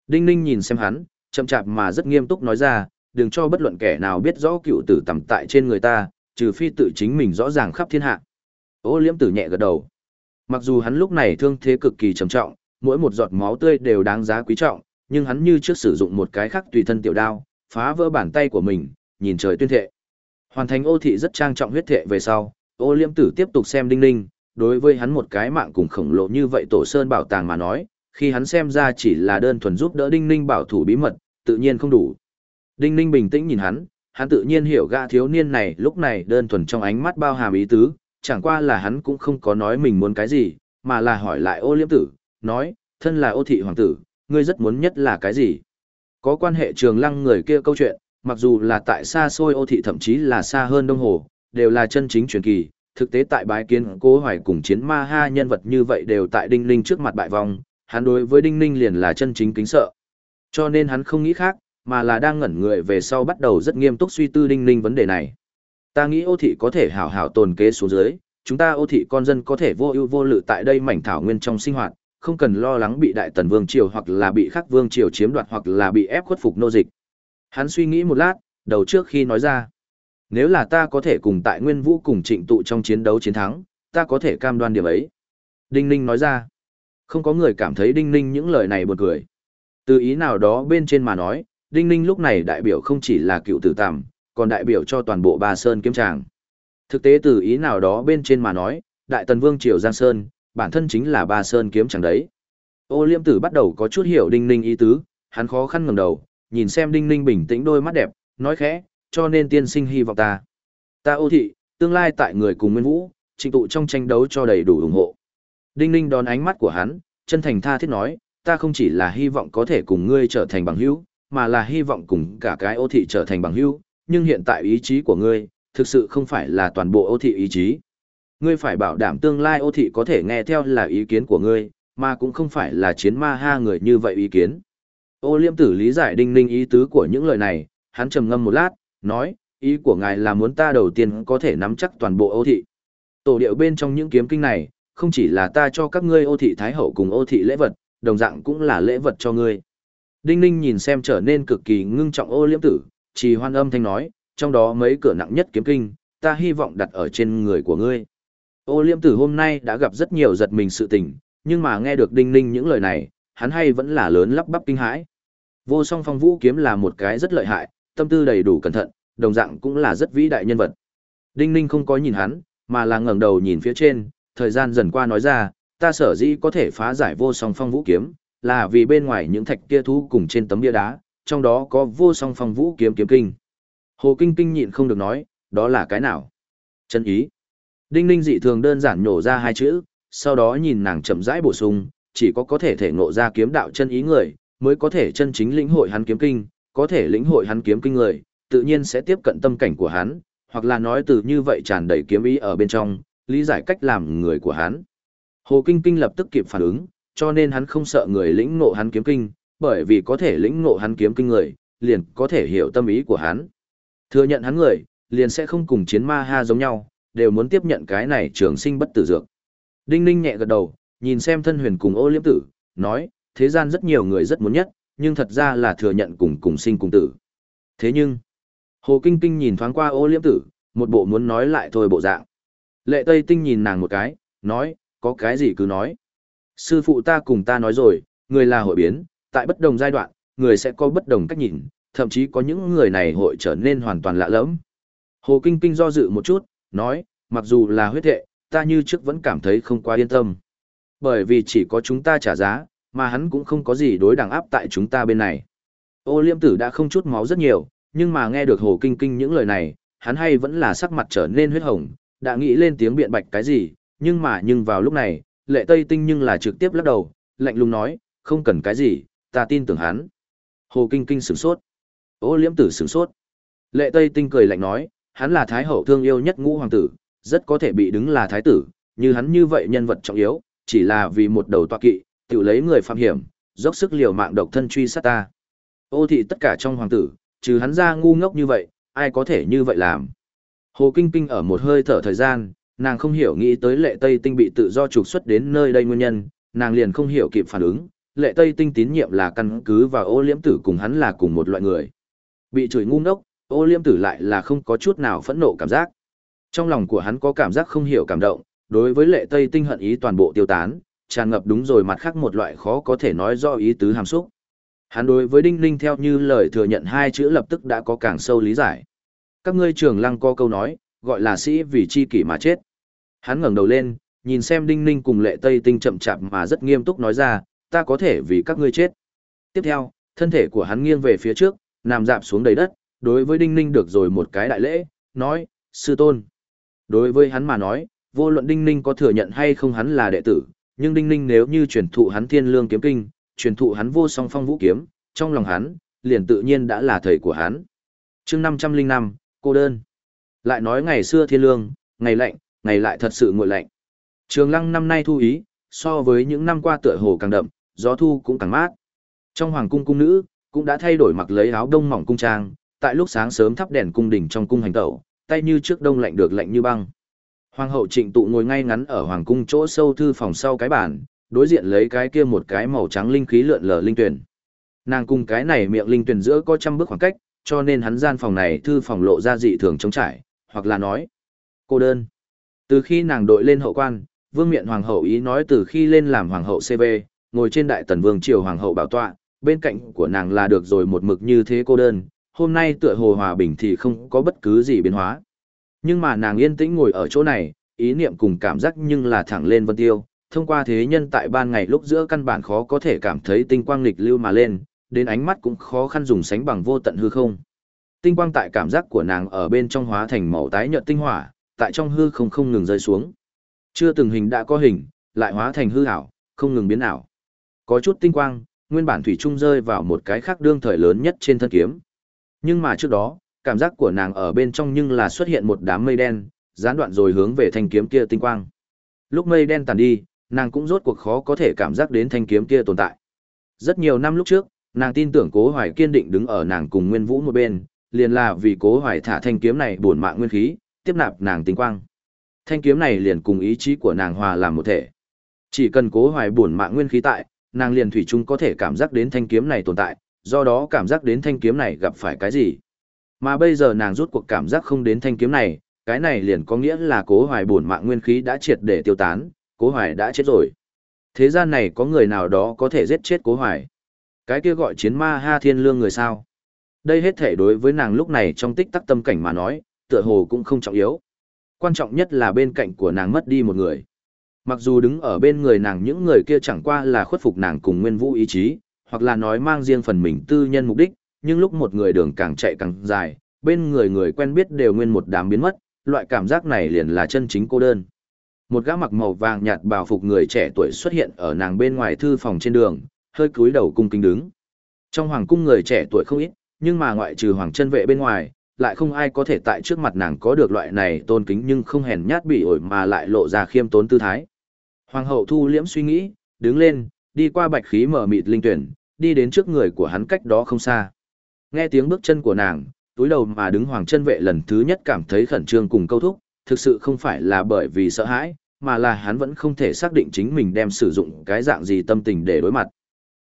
Đinh Ninh nhìn xem hắn, chậm chạp mà rất nghiêm túc nói ra, đừng cho bất luận kẻ nào biết rõ cựu tử tầm tại trên người ta, trừ phi tự chính mình rõ ràng khắp thiên hạ. Ô liễm tử nhẹ gật đầu. Mặc dù hắn lúc này thương thế cực kỳ trầm trọng, mỗi một giọt máu tươi đều đáng giá quý trọng, nhưng hắn như trước sử dụng một cái khác tùy thân tiểu đao, phá vỡ bàn tay của mình, nhìn trời tuyên thệ. Hoàn thành ô thị rất trang trọng huyết thệ về sau, ô liêm tử tiếp tục xem đinh ninh, đối với hắn một cái mạng cùng khổng lồ như vậy tổ sơn bảo tàng mà nói, khi hắn xem ra chỉ là đơn thuần giúp đỡ đinh ninh bảo thủ bí mật, tự nhiên không đủ. Đinh ninh bình tĩnh nhìn hắn, hắn tự nhiên hiểu gã thiếu niên này lúc này đơn thuần trong ánh mắt bao hàm ý tứ, chẳng qua là hắn cũng không có nói mình muốn cái gì, mà là hỏi lại ô liễm tử, nói, thân là ô thị hoàng tử, ngươi rất muốn nhất là cái gì? Có quan hệ trường lăng người kia câu chuyện, mặc dù là tại xa xôi ô thị thậm chí là xa hơn đông hồ, đều là chân chính truyền kỳ, thực tế tại bái kiến cố hoài cùng chiến ma ha nhân vật như vậy đều tại đinh ninh trước mặt bại vong, hắn đối với đinh ninh liền là chân chính kính sợ. Cho nên hắn không nghĩ khác, mà là đang ngẩn người về sau bắt đầu rất nghiêm túc suy tư đinh ninh vấn đề này. Ta nghĩ ô thị có thể hảo hảo tồn kế xuống dưới, chúng ta ô thị con dân có thể vô ưu vô lự tại đây mảnh thảo nguyên trong sinh hoạt, không cần lo lắng bị đại tần vương triều hoặc là bị khắc vương triều chiếm đoạt hoặc là bị ép khuất phục nô dịch. Hắn suy nghĩ một lát, đầu trước khi nói ra. Nếu là ta có thể cùng tại Nguyên Vũ cùng trịnh tụ trong chiến đấu chiến thắng, ta có thể cam đoan điểm ấy. Đinh Ninh nói ra. Không có người cảm thấy Đinh Ninh những lời này buồn cười. Từ ý nào đó bên trên mà nói, Đinh Ninh lúc này đại biểu không chỉ là cựu tử tàm, còn đại biểu cho toàn bộ Ba Sơn kiếm tràng. Thực tế từ ý nào đó bên trên mà nói, Đại Tần Vương Triều Giang Sơn, bản thân chính là Ba Sơn kiếm tràng đấy. Ô Liêm Tử bắt đầu có chút hiểu Đinh Ninh ý tứ, hắn khó khăn ngẩng đầu, nhìn xem Đinh Ninh bình tĩnh đôi mắt đẹp, nói khẽ, cho nên tiên sinh hy vọng ta. Ta ô thị, tương lai tại người cùng Nguyên Vũ, trình tụ trong tranh đấu cho đầy đủ ủng hộ. Đinh Ninh đón ánh mắt của hắn, chân thành tha thiết nói, ta không chỉ là hy vọng có thể cùng ngươi trở thành bằng hữu, mà là hy vọng cùng cả cái ô thị trở thành bằng hữu, nhưng hiện tại ý chí của ngươi, thực sự không phải là toàn bộ ô thị ý chí. Ngươi phải bảo đảm tương lai ô thị có thể nghe theo là ý kiến của ngươi, mà cũng không phải là chiến ma ha người như vậy ý kiến. Ô liêm tử lý giải đinh ninh ý tứ của những lời này, hắn trầm ngâm một lát, nói, ý của ngài là muốn ta đầu tiên có thể nắm chắc toàn bộ ô thị. Tổ điệu bên trong những kiếm kinh này, không chỉ là ta cho các ngươi ô thị thái hậu cùng ô thị lễ vật, đồng dạng cũng là lễ vật cho ngươi. Đinh Ninh nhìn xem trở nên cực kỳ ngưng trọng ô Liêm tử, chỉ hoan âm thanh nói, trong đó mấy cửa nặng nhất kiếm kinh, ta hy vọng đặt ở trên người của ngươi. Ô liêm tử hôm nay đã gặp rất nhiều giật mình sự tình, nhưng mà nghe được Đinh Ninh những lời này, hắn hay vẫn là lớn lắp bắp kinh hãi. Vô song phong vũ kiếm là một cái rất lợi hại, tâm tư đầy đủ cẩn thận, đồng dạng cũng là rất vĩ đại nhân vật. Đinh Ninh không có nhìn hắn, mà là ngẩng đầu nhìn phía trên, thời gian dần qua nói ra, ta sở dĩ có thể phá giải vô song phong vũ kiếm, là vì bên ngoài những thạch kia thú cùng trên tấm bia đá, trong đó có vô song phong vũ kiếm kiếm kinh. Hồ Kinh Kinh nhịn không được nói, đó là cái nào? Chân ý. Đinh Ninh dị thường đơn giản nhổ ra hai chữ, sau đó nhìn nàng chậm rãi bổ sung, chỉ có có thể thể ngộ ra kiếm đạo chân ý người, mới có thể chân chính lĩnh hội hắn kiếm kinh, có thể lĩnh hội hắn kiếm kinh người, tự nhiên sẽ tiếp cận tâm cảnh của hắn, hoặc là nói từ như vậy tràn đầy kiếm ý ở bên trong, lý giải cách làm người của hắn. Hồ Kinh Kinh lập tức kịp phản ứng, cho nên hắn không sợ người lĩnh ngộ hắn kiếm kinh, bởi vì có thể lĩnh ngộ hắn kiếm kinh người, liền có thể hiểu tâm ý của hắn. Thừa nhận hắn người, liền sẽ không cùng chiến ma ha giống nhau, đều muốn tiếp nhận cái này trường sinh bất tử dược. Đinh Ninh nhẹ gật đầu, nhìn xem thân huyền cùng ô liễm tử, nói, thế gian rất nhiều người rất muốn nhất, nhưng thật ra là thừa nhận cùng cùng sinh cùng tử. Thế nhưng, Hồ Kinh Kinh nhìn thoáng qua ô liễm tử, một bộ muốn nói lại thôi bộ dạng. Lệ Tây Tinh nhìn nàng một cái, nói, có cái gì cứ nói. Sư phụ ta cùng ta nói rồi, người là hội biến, tại bất đồng giai đoạn, người sẽ có bất đồng cách nhìn, thậm chí có những người này hội trở nên hoàn toàn lạ lẫm. Hồ Kinh Kinh do dự một chút, nói, mặc dù là huyết hệ, ta như trước vẫn cảm thấy không quá yên tâm. Bởi vì chỉ có chúng ta trả giá, mà hắn cũng không có gì đối đẳng áp tại chúng ta bên này. Ô liêm tử đã không chút máu rất nhiều, nhưng mà nghe được Hồ Kinh Kinh những lời này, hắn hay vẫn là sắc mặt trở nên huyết hồng, đã nghĩ lên tiếng biện bạch cái gì, nhưng mà nhưng vào lúc này, lệ tây tinh nhưng là trực tiếp lắc đầu, lạnh lùng nói, không cần cái gì, ta tin tưởng hắn. Hồ Kinh Kinh sửng sốt. Ô liễm tử sửng sốt. Lệ tây tinh cười lạnh nói, hắn là thái hậu thương yêu nhất ngũ hoàng tử, rất có thể bị đứng là thái tử, như hắn như vậy nhân vật trọng yếu, chỉ là vì một đầu tọa kỵ, tự lấy người phạm hiểm, dốc sức liều mạng độc thân truy sát ta. Ô thị tất cả trong hoàng tử, trừ hắn ra ngu ngốc như vậy, ai có thể như vậy làm. Hồ Kinh Kinh ở một hơi thở thời gian, nàng không hiểu nghĩ tới lệ Tây Tinh bị tự do trục xuất đến nơi đây nguyên nhân, nàng liền không hiểu kịp phản ứng, lệ Tây Tinh tín nhiệm là căn cứ và ô liễm tử cùng hắn là cùng một loại người. Bị chửi ngu ngốc, ô liễm tử lại là không có chút nào phẫn nộ cảm giác. Trong lòng của hắn có cảm giác không hiểu cảm động, đối với lệ Tây Tinh hận ý toàn bộ tiêu tán, tràn ngập đúng rồi mặt khác một loại khó có thể nói do ý tứ hàm xúc. Hắn đối với Đinh Ninh theo như lời thừa nhận hai chữ lập tức đã có càng sâu lý giải. Các ngươi trường lăng có câu nói, gọi là sĩ vì chi kỷ mà chết. Hắn ngẩng đầu lên, nhìn xem Đinh Ninh cùng lệ Tây Tinh chậm chạp mà rất nghiêm túc nói ra, ta có thể vì các ngươi chết. Tiếp theo, thân thể của hắn nghiêng về phía trước, nằm dạp xuống đầy đất, đối với Đinh Ninh được rồi một cái đại lễ, nói, sư tôn. Đối với hắn mà nói, vô luận Đinh Ninh có thừa nhận hay không hắn là đệ tử, nhưng Đinh Ninh nếu như truyền thụ hắn thiên lương kiếm kinh, truyền thụ hắn vô song phong vũ kiếm, trong lòng hắn, liền tự nhiên đã là thầy của hắn. chương 505, cô đơn. Lại nói ngày xưa thiên lương, ngày lạnh, ngày lại thật sự nguội lạnh. Trường lăng năm nay thu ý, so với những năm qua tựa hồ càng đậm, gió thu cũng càng mát. Trong hoàng cung cung nữ, cũng đã thay đổi mặc lấy áo đông mỏng cung trang, tại lúc sáng sớm thắp đèn cung đình trong cung hành tẩu, tay như trước đông lạnh được lạnh như băng. Hoàng hậu trịnh tụ ngồi ngay ngắn ở hoàng cung chỗ sâu thư phòng sau cái bàn, đối diện lấy cái kia một cái màu trắng linh khí lượn lờ linh tuyển. Nàng cùng cái này miệng linh tuyển giữa có trăm bước khoảng cách, cho nên hắn gian phòng này thư phòng lộ ra dị thường trống trải, hoặc là nói cô đơn. Từ khi nàng đội lên hậu quan, vương miện hoàng hậu ý nói từ khi lên làm hoàng hậu CV, ngồi trên đại tần vương triều hoàng hậu bảo tọa, bên cạnh của nàng là được rồi một mực như thế cô đơn, hôm nay tựa hồ hòa bình thì không có bất cứ gì biến hóa. Nhưng mà nàng yên tĩnh ngồi ở chỗ này, ý niệm cùng cảm giác nhưng là thẳng lên vân tiêu, thông qua thế nhân tại ban ngày lúc giữa căn bản khó có thể cảm thấy tinh quang lịch lưu mà lên, đến ánh mắt cũng khó khăn dùng sánh bằng vô tận hư không. Tinh quang tại cảm giác của nàng ở bên trong hóa thành màu tái nhợt tinh hỏa, tại trong hư không không ngừng rơi xuống. Chưa từng hình đã có hình, lại hóa thành hư ảo, không ngừng biến ảo. Có chút tinh quang, nguyên bản thủy trung rơi vào một cái khác đương thời lớn nhất trên thân kiếm. Nhưng mà trước đó, cảm giác của nàng ở bên trong nhưng là xuất hiện một đám mây đen, gián đoạn rồi hướng về thanh kiếm kia tinh quang. Lúc mây đen tàn đi, nàng cũng rốt cuộc khó có thể cảm giác đến thanh kiếm kia tồn tại. Rất nhiều năm lúc trước, nàng tin tưởng Cố Hoài kiên định đứng ở nàng cùng Nguyên Vũ một bên, liền là vì Cố Hoài thả thanh kiếm này bổn mạng nguyên khí, tiếp nạp nàng tinh quang. Thanh kiếm này liền cùng ý chí của nàng hòa làm một thể. Chỉ cần Cố Hoài bổn mạng nguyên khí tại, nàng liền thủy chung có thể cảm giác đến thanh kiếm này tồn tại, do đó cảm giác đến thanh kiếm này gặp phải cái gì. Mà bây giờ nàng rút cuộc cảm giác không đến thanh kiếm này, cái này liền có nghĩa là cố hoài bổn mạng nguyên khí đã triệt để tiêu tán, cố hoài đã chết rồi. Thế gian này có người nào đó có thể giết chết cố hoài. Cái kia gọi chiến ma ha thiên lương người sao. Đây hết thể đối với nàng lúc này trong tích tắc tâm cảnh mà nói, tựa hồ cũng không trọng yếu. Quan trọng nhất là bên cạnh của nàng mất đi một người. Mặc dù đứng ở bên người nàng những người kia chẳng qua là khuất phục nàng cùng nguyên vũ ý chí, hoặc là nói mang riêng phần mình tư nhân mục đích, nhưng lúc một người đường càng chạy càng dài, bên người người quen biết đều nguyên một đám biến mất, loại cảm giác này liền là chân chính cô đơn. Một gã mặc màu vàng nhạt bào phục người trẻ tuổi xuất hiện ở nàng bên ngoài thư phòng trên đường, hơi cúi đầu cung kính đứng. Trong hoàng cung người trẻ tuổi không ít, nhưng mà ngoại trừ hoàng chân vệ bên ngoài, lại không ai có thể tại trước mặt nàng có được loại này tôn kính nhưng không hèn nhát bị ổi mà lại lộ ra khiêm tốn tư thái. Hoàng hậu thu liễm suy nghĩ, đứng lên, đi qua bạch khí mở mịt linh tuyển, đi đến trước người của hắn cách đó không xa. Nghe tiếng bước chân của nàng, túi đầu mà đứng hoàng chân vệ lần thứ nhất cảm thấy khẩn trương cùng câu thúc, thực sự không phải là bởi vì sợ hãi, mà là hắn vẫn không thể xác định chính mình đem sử dụng cái dạng gì tâm tình để đối mặt.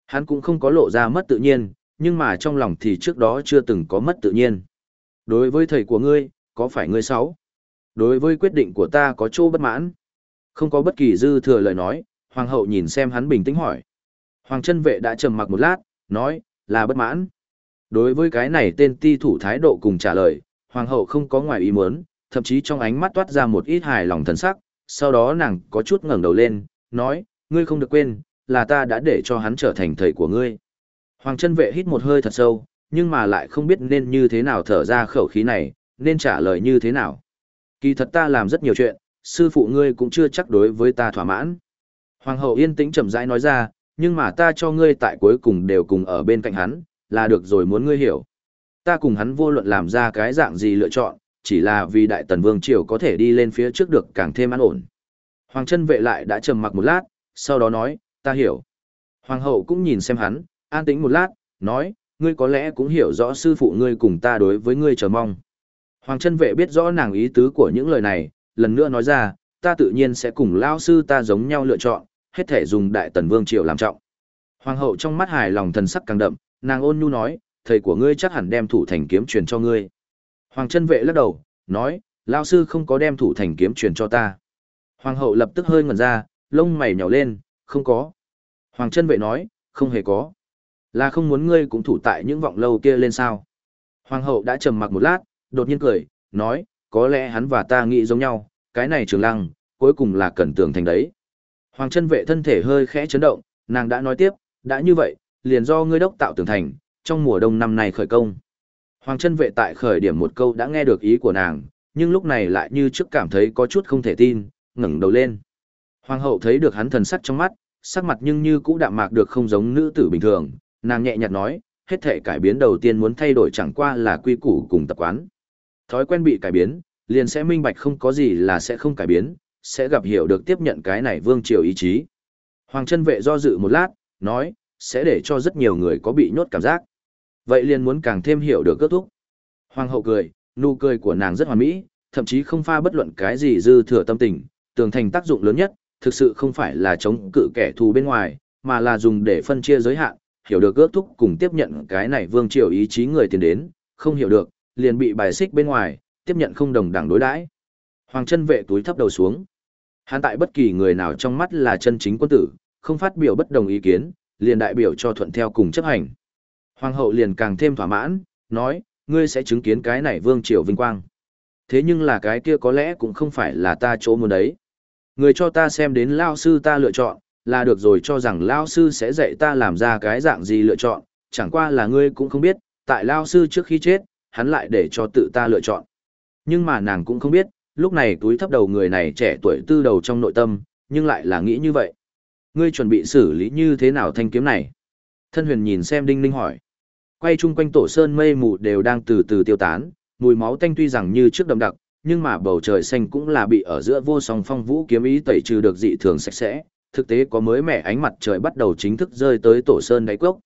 Hắn cũng không có lộ ra mất tự nhiên, nhưng mà trong lòng thì trước đó chưa từng có mất tự nhiên. Đối với thầy của ngươi, có phải ngươi xấu? Đối với quyết định của ta có chỗ bất mãn? Không có bất kỳ dư thừa lời nói, hoàng hậu nhìn xem hắn bình tĩnh hỏi. Hoàng chân vệ đã trầm mặc một lát, nói, là bất mãn. Đối với cái này tên ti thủ thái độ cùng trả lời, hoàng hậu không có ngoài ý muốn, thậm chí trong ánh mắt toát ra một ít hài lòng thần sắc, sau đó nàng có chút ngẩng đầu lên, nói, ngươi không được quên, là ta đã để cho hắn trở thành thầy của ngươi. Hoàng chân vệ hít một hơi thật sâu, nhưng mà lại không biết nên như thế nào thở ra khẩu khí này, nên trả lời như thế nào. Kỳ thật ta làm rất nhiều chuyện, sư phụ ngươi cũng chưa chắc đối với ta thỏa mãn. Hoàng hậu yên tĩnh chậm rãi nói ra, nhưng mà ta cho ngươi tại cuối cùng đều cùng ở bên cạnh hắn, là được rồi muốn ngươi hiểu. Ta cùng hắn vô luận làm ra cái dạng gì lựa chọn, chỉ là vì đại tần vương triều có thể đi lên phía trước được càng thêm an ổn. Hoàng chân vệ lại đã trầm mặc một lát, sau đó nói, ta hiểu. Hoàng hậu cũng nhìn xem hắn, an tĩnh một lát, nói, ngươi có lẽ cũng hiểu rõ sư phụ ngươi cùng ta đối với ngươi chờ mong. Hoàng chân vệ biết rõ nàng ý tứ của những lời này, lần nữa nói ra, ta tự nhiên sẽ cùng lao sư ta giống nhau lựa chọn, hết thể dùng đại tần vương triều làm trọng. Hoàng hậu trong mắt hài lòng thần sắc càng đậm, nàng ôn nhu nói, thầy của ngươi chắc hẳn đem thủ thành kiếm truyền cho ngươi. Hoàng chân vệ lắc đầu, nói, lao sư không có đem thủ thành kiếm truyền cho ta. Hoàng hậu lập tức hơi ngẩn ra, lông mày nhỏ lên, không có. Hoàng chân vệ nói, không hề có. Là không muốn ngươi cũng thủ tại những vọng lâu kia lên sao. Hoàng hậu đã trầm mặc một lát, đột nhiên cười, nói, có lẽ hắn và ta nghĩ giống nhau, cái này trường lăng, cuối cùng là cần tường thành đấy. Hoàng chân vệ thân thể hơi khẽ chấn động, nàng đã nói tiếp, đã như vậy, liền do ngươi đốc tạo tường thành, trong mùa đông năm này khởi công. Hoàng chân vệ tại khởi điểm một câu đã nghe được ý của nàng, nhưng lúc này lại như trước cảm thấy có chút không thể tin, ngẩng đầu lên. Hoàng hậu thấy được hắn thần sắc trong mắt, sắc mặt nhưng như cũ đạm mạc được không giống nữ tử bình thường, nàng nhẹ nhạt nói, hết thể cải biến đầu tiên muốn thay đổi chẳng qua là quy củ cùng tập quán. Thói quen bị cải biến, liền sẽ minh bạch không có gì là sẽ không cải biến, sẽ gặp hiểu được tiếp nhận cái này vương triều ý chí. Hoàng chân vệ do dự một lát, nói, sẽ để cho rất nhiều người có bị nhốt cảm giác. Vậy liền muốn càng thêm hiểu được kết thúc. Hoàng hậu cười, nụ cười của nàng rất hoàn mỹ, thậm chí không pha bất luận cái gì dư thừa tâm tình, tường thành tác dụng lớn nhất, thực sự không phải là chống cự kẻ thù bên ngoài, mà là dùng để phân chia giới hạn, hiểu được ước thúc cùng tiếp nhận cái này vương triều ý chí người tiền đến, không hiểu được, liền bị bài xích bên ngoài, tiếp nhận không đồng đẳng đối đãi. Hoàng chân vệ túi thấp đầu xuống. Hắn tại bất kỳ người nào trong mắt là chân chính quân tử, không phát biểu bất đồng ý kiến, liền đại biểu cho thuận theo cùng chấp hành. Hoàng hậu liền càng thêm thỏa mãn, nói, ngươi sẽ chứng kiến cái này vương triều vinh quang. Thế nhưng là cái kia có lẽ cũng không phải là ta chỗ muốn đấy. Người cho ta xem đến lao sư ta lựa chọn, là được rồi cho rằng lao sư sẽ dạy ta làm ra cái dạng gì lựa chọn, chẳng qua là ngươi cũng không biết, tại lao sư trước khi chết, hắn lại để cho tự ta lựa chọn. Nhưng mà nàng cũng không biết, lúc này túi thấp đầu người này trẻ tuổi tư đầu trong nội tâm, nhưng lại là nghĩ như vậy. Ngươi chuẩn bị xử lý như thế nào thanh kiếm này? Thân huyền nhìn xem đinh ninh hỏi. Quay chung quanh tổ sơn mây mù đều đang từ từ tiêu tán, mùi máu tanh tuy rằng như trước đậm đặc, nhưng mà bầu trời xanh cũng là bị ở giữa vô song phong vũ kiếm ý tẩy trừ được dị thường sạch sẽ, thực tế có mới mẻ ánh mặt trời bắt đầu chính thức rơi tới tổ sơn đáy cốc.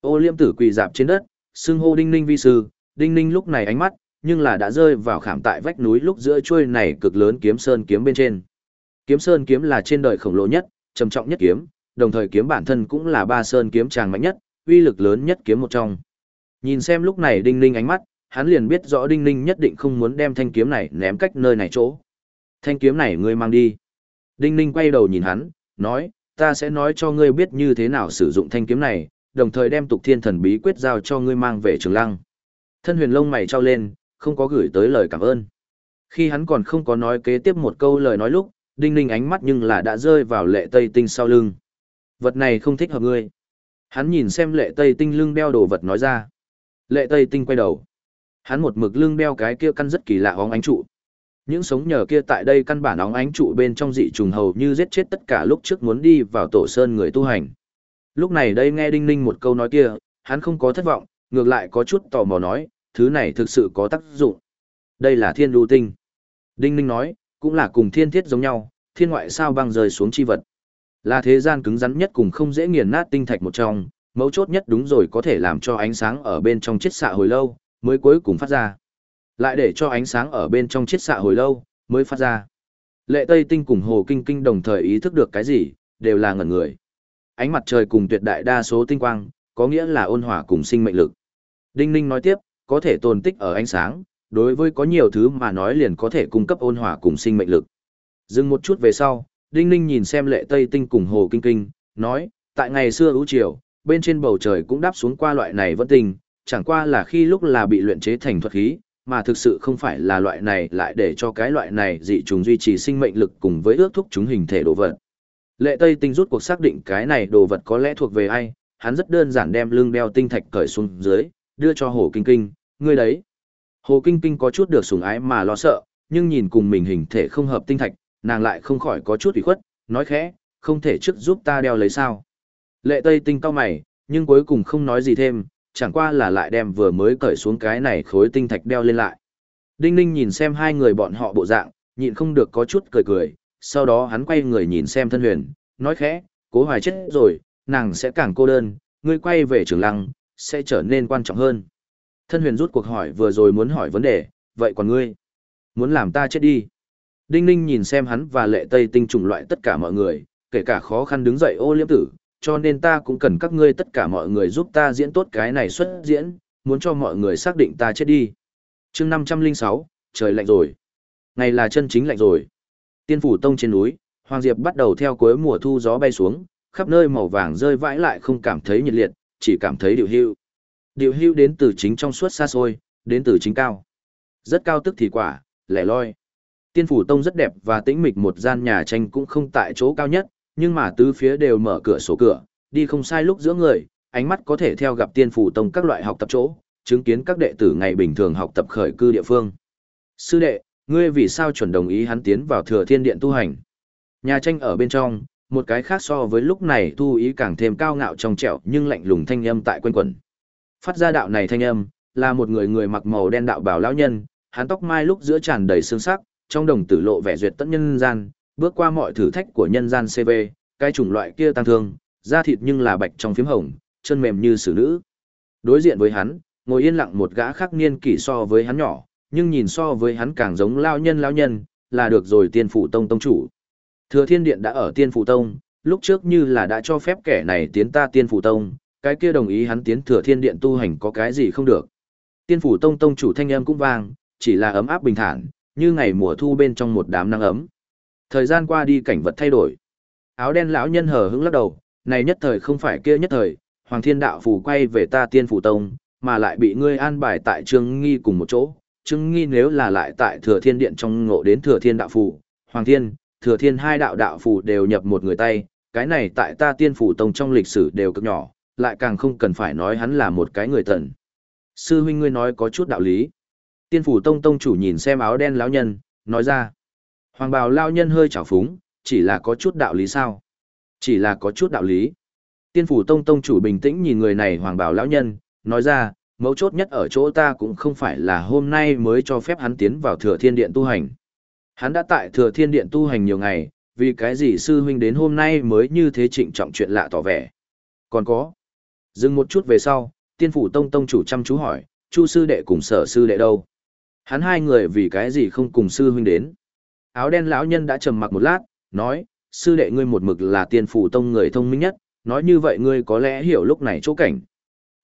Ô liêm tử quỳ dạp trên đất, xưng hô đinh ninh vi sư, đinh ninh lúc này ánh mắt, nhưng là đã rơi vào khảm tại vách núi lúc giữa chuôi này cực lớn kiếm sơn kiếm bên trên. Kiếm sơn kiếm là trên đời khổng lồ nhất, trầm trọng nhất kiếm, đồng thời kiếm bản thân cũng là ba sơn kiếm tràng mạnh nhất, uy lực lớn nhất kiếm một trong. Nhìn xem lúc này Đinh Ninh ánh mắt, hắn liền biết rõ Đinh Ninh nhất định không muốn đem thanh kiếm này ném cách nơi này chỗ. Thanh kiếm này ngươi mang đi. Đinh Ninh quay đầu nhìn hắn, nói, ta sẽ nói cho ngươi biết như thế nào sử dụng thanh kiếm này, đồng thời đem tục thiên thần bí quyết giao cho ngươi mang về trường lăng. Thân huyền lông mày trao lên, không có gửi tới lời cảm ơn. Khi hắn còn không có nói kế tiếp một câu lời nói lúc, đinh ninh ánh mắt nhưng là đã rơi vào lệ tây tinh sau lưng. Vật này không thích hợp ngươi. Hắn nhìn xem lệ tây tinh lưng đeo đồ vật nói ra. Lệ tây tinh quay đầu. Hắn một mực lưng đeo cái kia căn rất kỳ lạ óng ánh trụ. Những sống nhờ kia tại đây căn bản óng ánh trụ bên trong dị trùng hầu như giết chết tất cả lúc trước muốn đi vào tổ sơn người tu hành. Lúc này đây nghe Đinh Ninh một câu nói kia, hắn không có thất vọng, ngược lại có chút tò mò nói, thứ này thực sự có tác dụng. Đây là thiên lưu tinh. Đinh Ninh nói, cũng là cùng thiên thiết giống nhau, thiên ngoại sao băng rơi xuống chi vật. Là thế gian cứng rắn nhất cùng không dễ nghiền nát tinh thạch một trong, mấu chốt nhất đúng rồi có thể làm cho ánh sáng ở bên trong chiết xạ hồi lâu, mới cuối cùng phát ra. Lại để cho ánh sáng ở bên trong chiết xạ hồi lâu, mới phát ra. Lệ Tây Tinh cùng Hồ Kinh Kinh đồng thời ý thức được cái gì, đều là ngẩn người. Ánh mặt trời cùng tuyệt đại đa số tinh quang, có nghĩa là ôn hòa cùng sinh mệnh lực. Đinh Ninh nói tiếp, có thể tồn tích ở ánh sáng, đối với có nhiều thứ mà nói liền có thể cung cấp ôn hòa cùng sinh mệnh lực. Dừng một chút về sau, Đinh Ninh nhìn xem lệ Tây Tinh cùng Hồ Kinh Kinh, nói, tại ngày xưa ưu triều, bên trên bầu trời cũng đáp xuống qua loại này vẫn tình, chẳng qua là khi lúc là bị luyện chế thành thuật khí, mà thực sự không phải là loại này lại để cho cái loại này dị trùng duy trì sinh mệnh lực cùng với ước thúc chúng hình thể đồ vật. Lệ Tây Tinh rút cuộc xác định cái này đồ vật có lẽ thuộc về ai, hắn rất đơn giản đem lưng đeo tinh thạch cởi xuống dưới, đưa cho Hồ Kinh Kinh, ngươi đấy. Hồ Kinh Kinh có chút được sủng ái mà lo sợ, nhưng nhìn cùng mình hình thể không hợp tinh thạch, nàng lại không khỏi có chút ủy khuất, nói khẽ, không thể trước giúp ta đeo lấy sao. Lệ Tây Tinh cao mày, nhưng cuối cùng không nói gì thêm, chẳng qua là lại đem vừa mới cởi xuống cái này khối tinh thạch đeo lên lại. Đinh Ninh nhìn xem hai người bọn họ bộ dạng, nhịn không được có chút cười cười, sau đó hắn quay người nhìn xem thân huyền, nói khẽ, cố hoài chết rồi, nàng sẽ càng cô đơn, ngươi quay về trường lăng, sẽ trở nên quan trọng hơn. Thân huyền rút cuộc hỏi vừa rồi muốn hỏi vấn đề, vậy còn ngươi? Muốn làm ta chết đi? Đinh ninh nhìn xem hắn và lệ tây tinh trùng loại tất cả mọi người, kể cả khó khăn đứng dậy ô liếm tử, cho nên ta cũng cần các ngươi tất cả mọi người giúp ta diễn tốt cái này xuất diễn, muốn cho mọi người xác định ta chết đi. chương 506, trời lạnh rồi. Ngày là chân chính lạnh rồi. Tiên phủ tông trên núi, Hoàng Diệp bắt đầu theo cuối mùa thu gió bay xuống, khắp nơi màu vàng rơi vãi lại không cảm thấy nhiệt liệt, chỉ cảm thấy điều hưu. Điều hưu đến từ chính trong suốt xa xôi, đến từ chính cao. Rất cao tức thì quả, lẻ loi. Tiên phủ tông rất đẹp và tĩnh mịch một gian nhà tranh cũng không tại chỗ cao nhất, nhưng mà tứ phía đều mở cửa sổ cửa, đi không sai lúc giữa người, ánh mắt có thể theo gặp tiên phủ tông các loại học tập chỗ, chứng kiến các đệ tử ngày bình thường học tập khởi cư địa phương. Sư đệ, ngươi vì sao chuẩn đồng ý hắn tiến vào thừa thiên điện tu hành? Nhà tranh ở bên trong, một cái khác so với lúc này thu ý càng thêm cao ngạo trong trẻo nhưng lạnh lùng thanh âm tại quanh quẩn. Phát ra đạo này thanh âm, là một người người mặc màu đen đạo bào lão nhân, hắn tóc mai lúc giữa tràn đầy xương sắc, trong đồng tử lộ vẻ duyệt tận nhân gian, bước qua mọi thử thách của nhân gian CV, cái chủng loại kia tăng thương, da thịt nhưng là bạch trong phím hồng, chân mềm như xử nữ. Đối diện với hắn, ngồi yên lặng một gã khác niên kỷ so với hắn nhỏ, nhưng nhìn so với hắn càng giống lao nhân lao nhân, là được rồi tiên phụ tông tông chủ. Thừa thiên điện đã ở tiên phụ tông, lúc trước như là đã cho phép kẻ này tiến ta tiên phụ tông, cái kia đồng ý hắn tiến thừa thiên điện tu hành có cái gì không được. Tiên phủ tông tông chủ thanh âm cũng vang, chỉ là ấm áp bình thản, như ngày mùa thu bên trong một đám nắng ấm. Thời gian qua đi cảnh vật thay đổi. Áo đen lão nhân hờ hững lắc đầu, này nhất thời không phải kia nhất thời, Hoàng Thiên đạo phủ quay về ta tiên phủ tông, mà lại bị ngươi an bài tại Trương Nghi cùng một chỗ. Trương Nghi nếu là lại tại Thừa Thiên điện trong ngộ đến Thừa Thiên đạo phủ, Hoàng Thiên, Thừa Thiên hai đạo đạo phù đều nhập một người tay, cái này tại ta tiên phủ tông trong lịch sử đều cực nhỏ, lại càng không cần phải nói hắn là một cái người tần. Sư huynh ngươi nói có chút đạo lý. Tiên phủ tông tông chủ nhìn xem áo đen lão nhân, nói ra. Hoàng bào lão nhân hơi chảo phúng, chỉ là có chút đạo lý sao? Chỉ là có chút đạo lý. Tiên phủ tông tông chủ bình tĩnh nhìn người này hoàng bào lão nhân, nói ra, mấu chốt nhất ở chỗ ta cũng không phải là hôm nay mới cho phép hắn tiến vào thừa thiên điện tu hành. Hắn đã tại thừa thiên điện tu hành nhiều ngày, vì cái gì sư huynh đến hôm nay mới như thế trịnh trọng chuyện lạ tỏ vẻ. Còn có, Dừng một chút về sau, tiên phủ tông tông chủ chăm chú hỏi, chu sư đệ cùng sở sư đệ đâu? Hắn hai người vì cái gì không cùng sư huynh đến? Áo đen lão nhân đã trầm mặc một lát, nói, sư đệ ngươi một mực là tiên phủ tông người thông minh nhất, nói như vậy ngươi có lẽ hiểu lúc này chỗ cảnh.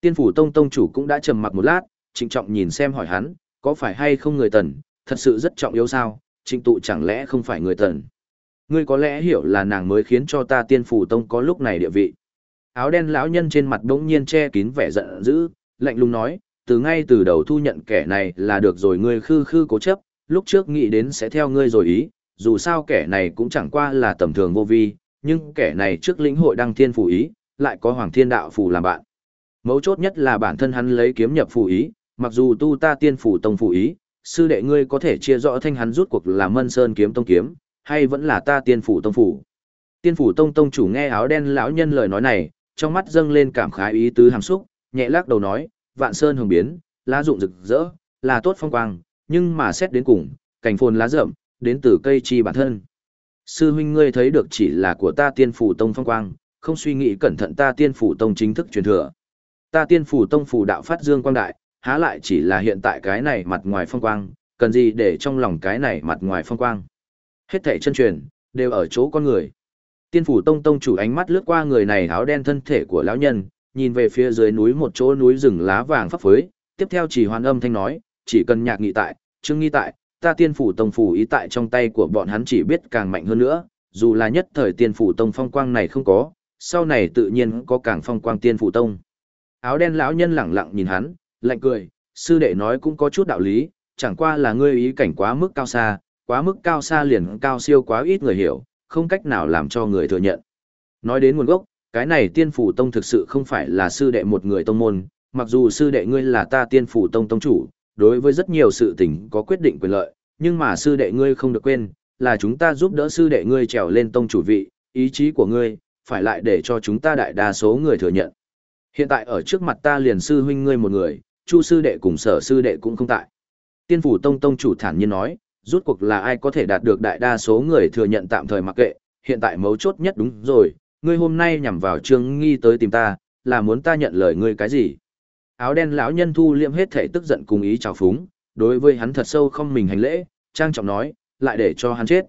Tiên phủ tông tông chủ cũng đã trầm mặc một lát, trịnh trọng nhìn xem hỏi hắn, có phải hay không người tần, thật sự rất trọng yếu sao, trịnh tụ chẳng lẽ không phải người tần. Ngươi có lẽ hiểu là nàng mới khiến cho ta tiên phủ tông có lúc này địa vị. Áo đen lão nhân trên mặt đống nhiên che kín vẻ giận dữ, lạnh lùng nói, từ ngay từ đầu thu nhận kẻ này là được rồi ngươi khư khư cố chấp, lúc trước nghĩ đến sẽ theo ngươi rồi ý, dù sao kẻ này cũng chẳng qua là tầm thường vô vi, nhưng kẻ này trước lĩnh hội đăng thiên Phủ ý, lại có hoàng thiên đạo phù làm bạn. Mấu chốt nhất là bản thân hắn lấy kiếm nhập phù ý, mặc dù tu ta tiên Phủ tông phù ý, sư đệ ngươi có thể chia rõ thanh hắn rút cuộc là Mân Sơn kiếm tông kiếm, hay vẫn là ta tiên phủ tông phủ? Tiên phủ tông tông chủ nghe áo đen lão nhân lời nói này, trong mắt dâng lên cảm khái ý tứ hàm xúc, nhẹ lắc đầu nói, vạn sơn hồng biến, lá rụng rực rỡ, là tốt phong quang, nhưng mà xét đến cùng, cảnh phồn lá rậm, đến từ cây chi bản thân. Sư huynh ngươi thấy được chỉ là của ta tiên phủ tông phong quang, không suy nghĩ cẩn thận ta tiên phủ tông chính thức truyền thừa. Ta tiên phủ tông phủ đạo phát dương quang đại, há lại chỉ là hiện tại cái này mặt ngoài phong quang, cần gì để trong lòng cái này mặt ngoài phong quang. Hết thảy chân truyền, đều ở chỗ con người. Tiên phủ tông tông chủ ánh mắt lướt qua người này áo đen thân thể của lão nhân, nhìn về phía dưới núi một chỗ núi rừng lá vàng phấp phới, tiếp theo chỉ hoàn âm thanh nói, chỉ cần nhạc nghị tại, trương nghi tại, ta tiên phủ tông phủ ý tại trong tay của bọn hắn chỉ biết càng mạnh hơn nữa, dù là nhất thời tiên phủ tông phong quang này không có, sau này tự nhiên có càng phong quang tiên phủ tông. Áo đen lão nhân lẳng lặng nhìn hắn, lạnh cười, sư đệ nói cũng có chút đạo lý, chẳng qua là ngươi ý cảnh quá mức cao xa, quá mức cao xa liền cao siêu quá ít người hiểu, không cách nào làm cho người thừa nhận. Nói đến nguồn gốc, cái này tiên phủ tông thực sự không phải là sư đệ một người tông môn, mặc dù sư đệ ngươi là ta tiên phủ tông tông chủ, đối với rất nhiều sự tình có quyết định quyền lợi, nhưng mà sư đệ ngươi không được quên, là chúng ta giúp đỡ sư đệ ngươi trèo lên tông chủ vị, ý chí của ngươi, phải lại để cho chúng ta đại đa số người thừa nhận. Hiện tại ở trước mặt ta liền sư huynh ngươi một người, chu sư đệ cùng sở sư đệ cũng không tại. Tiên phủ tông tông chủ thản nhiên nói, rút cuộc là ai có thể đạt được đại đa số người thừa nhận tạm thời mặc kệ, hiện tại mấu chốt nhất đúng rồi, ngươi hôm nay nhằm vào trương nghi tới tìm ta, là muốn ta nhận lời ngươi cái gì? Áo đen lão nhân thu liệm hết thể tức giận cùng ý chào phúng, đối với hắn thật sâu không mình hành lễ, trang trọng nói, lại để cho hắn chết.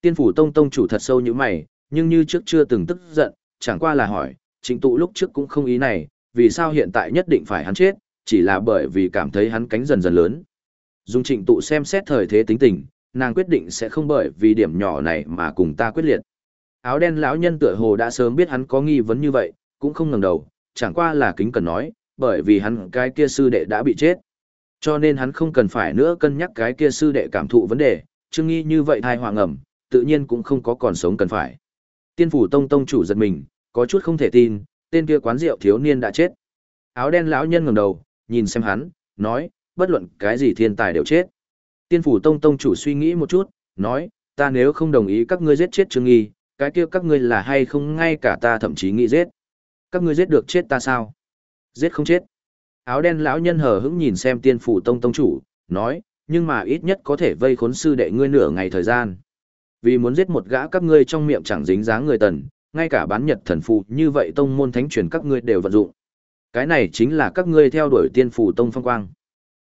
Tiên phủ tông tông chủ thật sâu như mày, nhưng như trước chưa từng tức giận, chẳng qua là hỏi, chính tụ lúc trước cũng không ý này, vì sao hiện tại nhất định phải hắn chết, chỉ là bởi vì cảm thấy hắn cánh dần dần lớn. Dung trịnh tụ xem xét thời thế tính tình, nàng quyết định sẽ không bởi vì điểm nhỏ này mà cùng ta quyết liệt. Áo đen lão nhân tựa hồ đã sớm biết hắn có nghi vấn như vậy, cũng không ngẩng đầu, chẳng qua là kính cần nói, bởi vì hắn cái kia sư đệ đã bị chết. Cho nên hắn không cần phải nữa cân nhắc cái kia sư đệ cảm thụ vấn đề, chương nghi như vậy thai hoàng ẩm, tự nhiên cũng không có còn sống cần phải. Tiên phủ tông tông chủ giật mình, có chút không thể tin, tên kia quán rượu thiếu niên đã chết. Áo đen lão nhân ngẩng đầu, nhìn xem hắn, nói, bất luận cái gì thiên tài đều chết. Tiên phủ tông tông chủ suy nghĩ một chút, nói, ta nếu không đồng ý các ngươi giết chết Trương Nghi, cái kia các ngươi là hay không ngay cả ta thậm chí nghĩ giết. Các ngươi giết được chết ta sao? Giết không chết. Áo đen lão nhân hờ hững nhìn xem tiên phủ tông tông chủ, nói, nhưng mà ít nhất có thể vây khốn sư đệ ngươi nửa ngày thời gian. Vì muốn giết một gã các ngươi trong miệng chẳng dính dáng người tần, ngay cả bán nhật thần phù như vậy tông môn thánh truyền các ngươi đều vận dụng. Cái này chính là các ngươi theo đuổi tiên phủ tông phong quang.